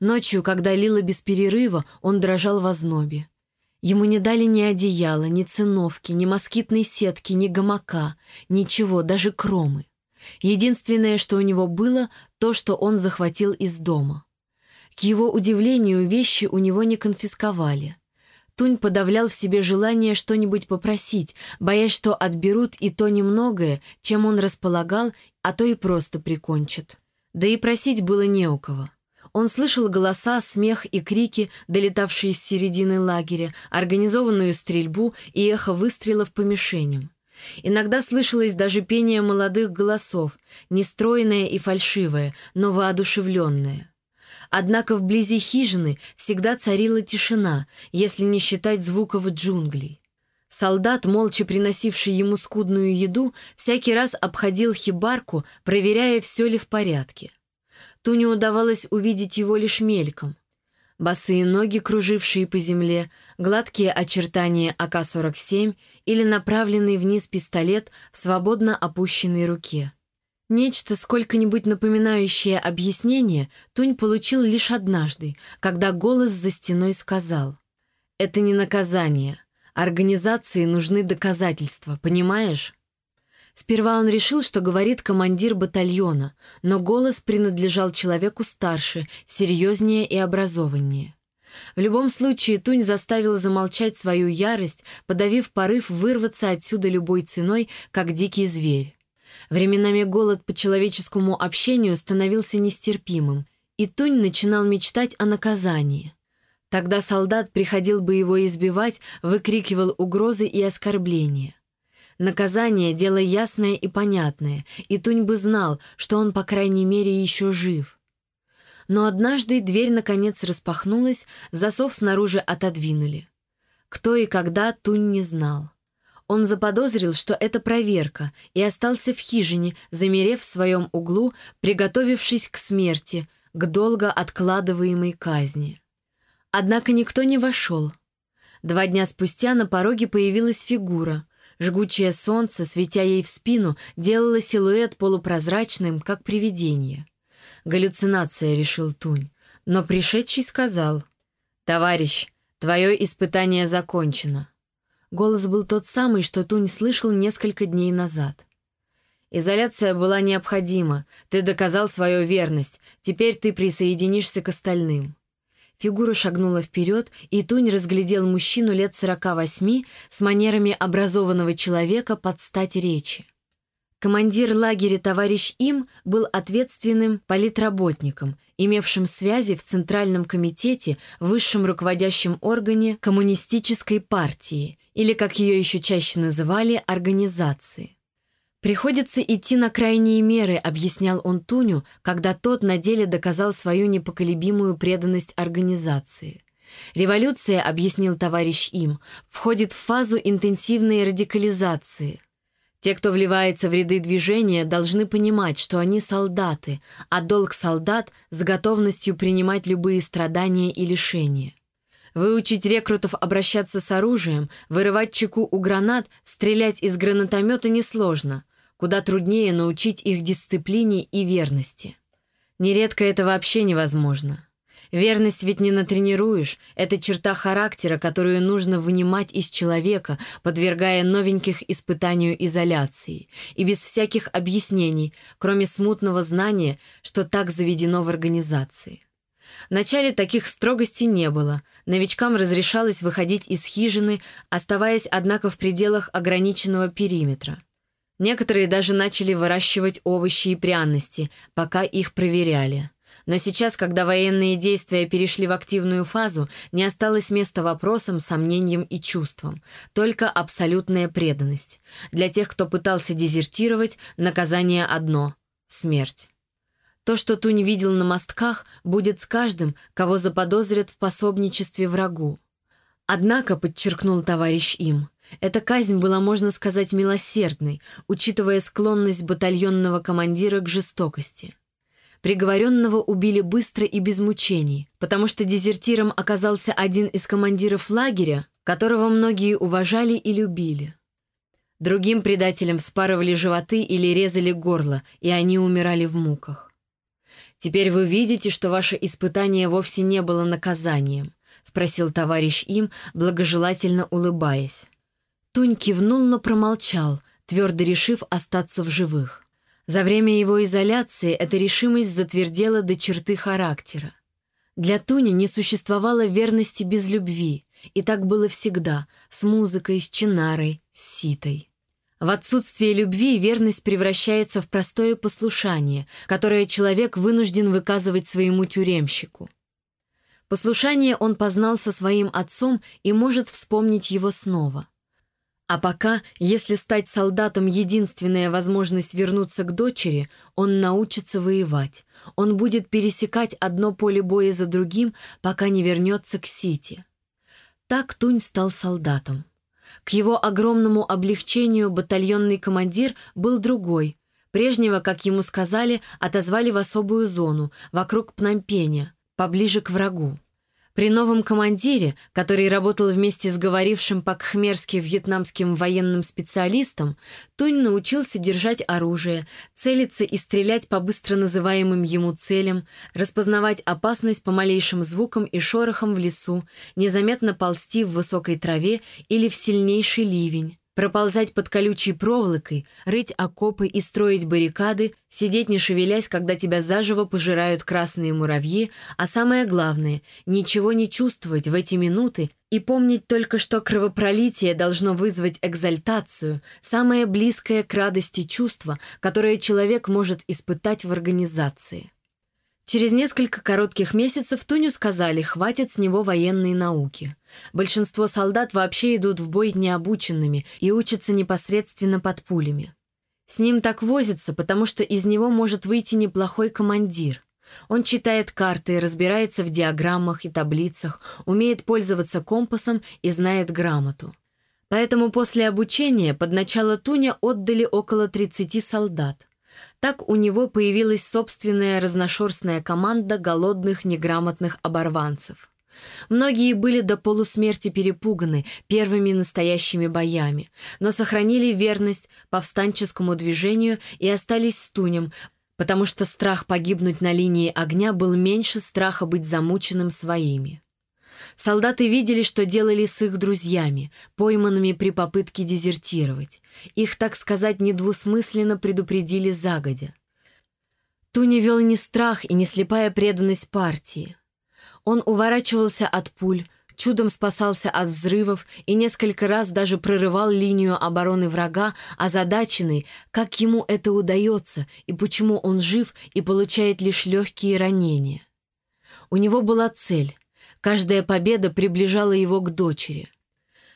Ночью, когда лило без перерыва, он дрожал в ознобе. Ему не дали ни одеяла, ни циновки, ни москитной сетки, ни гамака, ничего, даже кромы. Единственное, что у него было, то, что он захватил из дома. К его удивлению, вещи у него не конфисковали. Тунь подавлял в себе желание что-нибудь попросить, боясь, что отберут и то немногое, чем он располагал, а то и просто прикончат. Да и просить было не у кого. Он слышал голоса, смех и крики, долетавшие с середины лагеря, организованную стрельбу и эхо выстрелов по мишеням. Иногда слышалось даже пение молодых голосов, нестройное и фальшивое, но воодушевленное. Однако вблизи хижины всегда царила тишина, если не считать звуков джунглей. Солдат, молча приносивший ему скудную еду, всякий раз обходил хибарку, проверяя, все ли в порядке. Туне удавалось увидеть его лишь мельком. Босые ноги, кружившие по земле, гладкие очертания АК-47 или направленный вниз пистолет в свободно опущенной руке. Нечто, сколько-нибудь напоминающее объяснение, Тунь получил лишь однажды, когда голос за стеной сказал. «Это не наказание. Организации нужны доказательства, понимаешь?» Сперва он решил, что говорит командир батальона, но голос принадлежал человеку старше, серьезнее и образованнее. В любом случае, Тунь заставил замолчать свою ярость, подавив порыв вырваться отсюда любой ценой, как дикий зверь. Временами голод по человеческому общению становился нестерпимым, и Тунь начинал мечтать о наказании. Тогда солдат приходил бы его избивать, выкрикивал угрозы и оскорбления. Наказание — дело ясное и понятное, и Тунь бы знал, что он, по крайней мере, еще жив. Но однажды дверь наконец распахнулась, засов снаружи отодвинули. Кто и когда Тунь не знал. Он заподозрил, что это проверка, и остался в хижине, замерев в своем углу, приготовившись к смерти, к долго откладываемой казни. Однако никто не вошел. Два дня спустя на пороге появилась фигура. Жгучее солнце, светя ей в спину, делало силуэт полупрозрачным, как привидение. Галлюцинация, решил Тунь. Но пришедший сказал, «Товарищ, твое испытание закончено». Голос был тот самый, что Тунь слышал несколько дней назад. «Изоляция была необходима. Ты доказал свою верность. Теперь ты присоединишься к остальным». Фигура шагнула вперед, и Тунь разглядел мужчину лет сорока восьми с манерами образованного человека под стать речи. Командир лагеря товарищ Им был ответственным политработником, имевшим связи в Центральном комитете, высшем руководящем органе Коммунистической партии, или, как ее еще чаще называли, организации. «Приходится идти на крайние меры», — объяснял он Туню, когда тот на деле доказал свою непоколебимую преданность организации. «Революция», — объяснил товарищ им, — «входит в фазу интенсивной радикализации». Те, кто вливается в ряды движения, должны понимать, что они солдаты, а долг солдат — с готовностью принимать любые страдания и лишения. Выучить рекрутов обращаться с оружием, вырывать чеку у гранат, стрелять из гранатомета несложно. Куда труднее научить их дисциплине и верности. Нередко это вообще невозможно. Верность ведь не натренируешь, это черта характера, которую нужно вынимать из человека, подвергая новеньких испытанию изоляции, и без всяких объяснений, кроме смутного знания, что так заведено в организации. Вначале таких строгостей не было. Новичкам разрешалось выходить из хижины, оставаясь, однако, в пределах ограниченного периметра. Некоторые даже начали выращивать овощи и пряности, пока их проверяли. Но сейчас, когда военные действия перешли в активную фазу, не осталось места вопросам, сомнениям и чувствам. Только абсолютная преданность. Для тех, кто пытался дезертировать, наказание одно — смерть. То, что Тунь видел на мостках, будет с каждым, кого заподозрят в пособничестве врагу. Однако, подчеркнул товарищ им, эта казнь была, можно сказать, милосердной, учитывая склонность батальонного командира к жестокости. Приговоренного убили быстро и без мучений, потому что дезертиром оказался один из командиров лагеря, которого многие уважали и любили. Другим предателям спарывали животы или резали горло, и они умирали в муках. «Теперь вы видите, что ваше испытание вовсе не было наказанием», — спросил товарищ им, благожелательно улыбаясь. Тунь кивнул, но промолчал, твердо решив остаться в живых. За время его изоляции эта решимость затвердела до черты характера. Для Туни не существовало верности без любви, и так было всегда, с музыкой, с чинарой, с ситой. В отсутствие любви верность превращается в простое послушание, которое человек вынужден выказывать своему тюремщику. Послушание он познал со своим отцом и может вспомнить его снова. А пока, если стать солдатом единственная возможность вернуться к дочери, он научится воевать. Он будет пересекать одно поле боя за другим, пока не вернется к Сити. Так Тунь стал солдатом. К его огромному облегчению батальонный командир был другой. Прежнего, как ему сказали, отозвали в особую зону, вокруг Пномпеня, поближе к врагу. При новом командире, который работал вместе с говорившим по-кхмерски вьетнамским военным специалистом, Тунь научился держать оружие, целиться и стрелять по быстро называемым ему целям, распознавать опасность по малейшим звукам и шорохам в лесу, незаметно ползти в высокой траве или в сильнейший ливень, проползать под колючей проволокой, рыть окопы и строить баррикады, сидеть не шевелясь, когда тебя заживо пожирают красные муравьи, а самое главное — ничего не чувствовать в эти минуты и помнить только, что кровопролитие должно вызвать экзальтацию, самое близкое к радости чувство, которое человек может испытать в организации. Через несколько коротких месяцев Туню сказали, хватит с него военной науки. Большинство солдат вообще идут в бой необученными и учатся непосредственно под пулями. С ним так возится, потому что из него может выйти неплохой командир. Он читает карты, разбирается в диаграммах и таблицах, умеет пользоваться компасом и знает грамоту. Поэтому после обучения под начало Туня отдали около 30 солдат. Так у него появилась собственная разношерстная команда голодных неграмотных оборванцев. Многие были до полусмерти перепуганы первыми настоящими боями, но сохранили верность повстанческому движению и остались с Тунем, потому что страх погибнуть на линии огня был меньше страха быть замученным своими. Солдаты видели, что делали с их друзьями, пойманными при попытке дезертировать. Их, так сказать, недвусмысленно предупредили загодя. Туни вел не страх и не слепая преданность партии. Он уворачивался от пуль, чудом спасался от взрывов и несколько раз даже прорывал линию обороны врага, озадаченный, как ему это удается и почему он жив и получает лишь легкие ранения. У него была цель Каждая победа приближала его к дочери.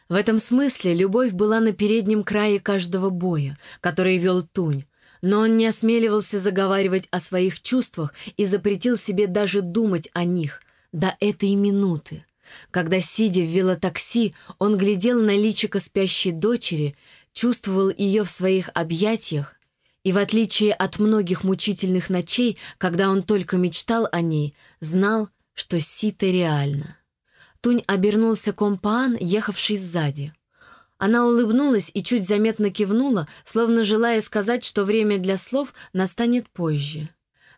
В этом смысле любовь была на переднем крае каждого боя, который вел Тунь, но он не осмеливался заговаривать о своих чувствах и запретил себе даже думать о них до этой минуты. Когда, сидя в велотакси, он глядел на личико спящей дочери, чувствовал ее в своих объятиях, и, в отличие от многих мучительных ночей, когда он только мечтал о ней, знал, что Сита реально. Тунь обернулся компаан, ехавший сзади. Она улыбнулась и чуть заметно кивнула, словно желая сказать, что время для слов настанет позже.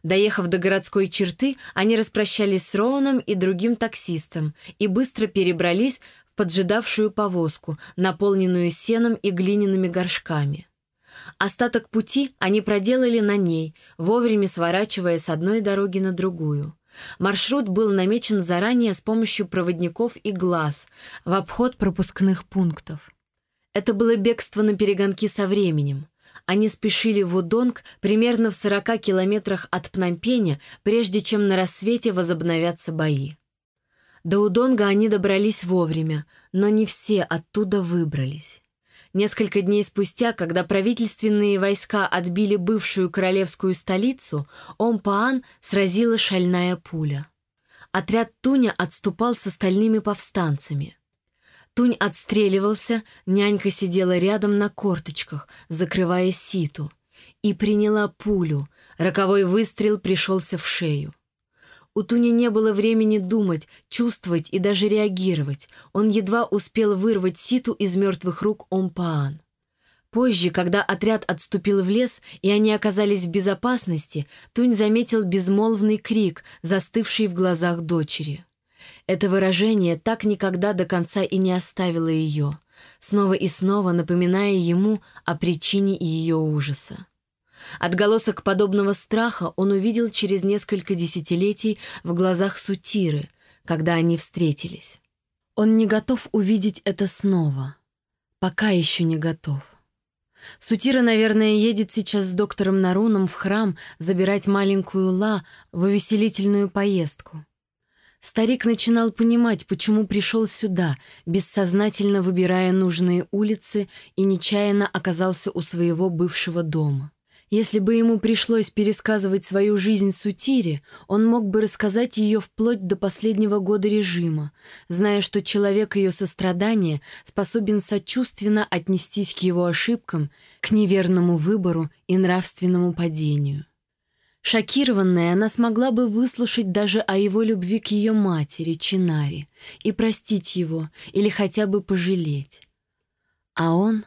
Доехав до городской черты, они распрощались с Роуном и другим таксистом и быстро перебрались в поджидавшую повозку, наполненную сеном и глиняными горшками. Остаток пути они проделали на ней, вовремя сворачивая с одной дороги на другую. Маршрут был намечен заранее с помощью проводников и глаз в обход пропускных пунктов. Это было бегство на перегонки со временем. Они спешили в Удонг примерно в 40 километрах от Пномпеня, прежде чем на рассвете возобновятся бои. До Удонга они добрались вовремя, но не все оттуда выбрались. Несколько дней спустя, когда правительственные войска отбили бывшую королевскую столицу, Омпаан сразила шальная пуля. Отряд Туня отступал с остальными повстанцами. Тунь отстреливался, нянька сидела рядом на корточках, закрывая ситу, и приняла пулю, роковой выстрел пришелся в шею. У Туни не было времени думать, чувствовать и даже реагировать. Он едва успел вырвать ситу из мертвых рук Омпаан. Позже, когда отряд отступил в лес, и они оказались в безопасности, Тунь заметил безмолвный крик, застывший в глазах дочери. Это выражение так никогда до конца и не оставило ее, снова и снова напоминая ему о причине ее ужаса. Отголосок подобного страха он увидел через несколько десятилетий в глазах Сутиры, когда они встретились. Он не готов увидеть это снова. Пока еще не готов. Сутира, наверное, едет сейчас с доктором Наруном в храм забирать маленькую Ла в увеселительную поездку. Старик начинал понимать, почему пришел сюда, бессознательно выбирая нужные улицы и нечаянно оказался у своего бывшего дома. Если бы ему пришлось пересказывать свою жизнь Сутире, он мог бы рассказать ее вплоть до последнего года режима, зная, что человек ее сострадания способен сочувственно отнестись к его ошибкам, к неверному выбору и нравственному падению. Шокированная, она смогла бы выслушать даже о его любви к ее матери, Чинаре, и простить его, или хотя бы пожалеть. А он...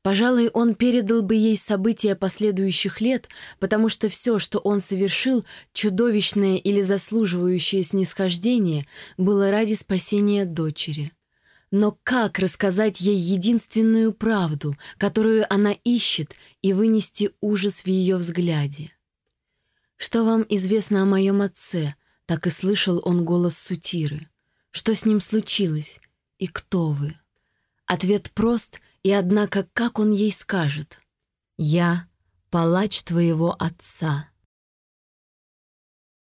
Пожалуй, он передал бы ей события последующих лет, потому что все, что он совершил, чудовищное или заслуживающее снисхождение, было ради спасения дочери. Но как рассказать ей единственную правду, которую она ищет, и вынести ужас в ее взгляде? «Что вам известно о моем отце?» — так и слышал он голос Сутиры. «Что с ним случилось? И кто вы?» Ответ прост, и однако как он ей скажет? «Я — палач твоего отца».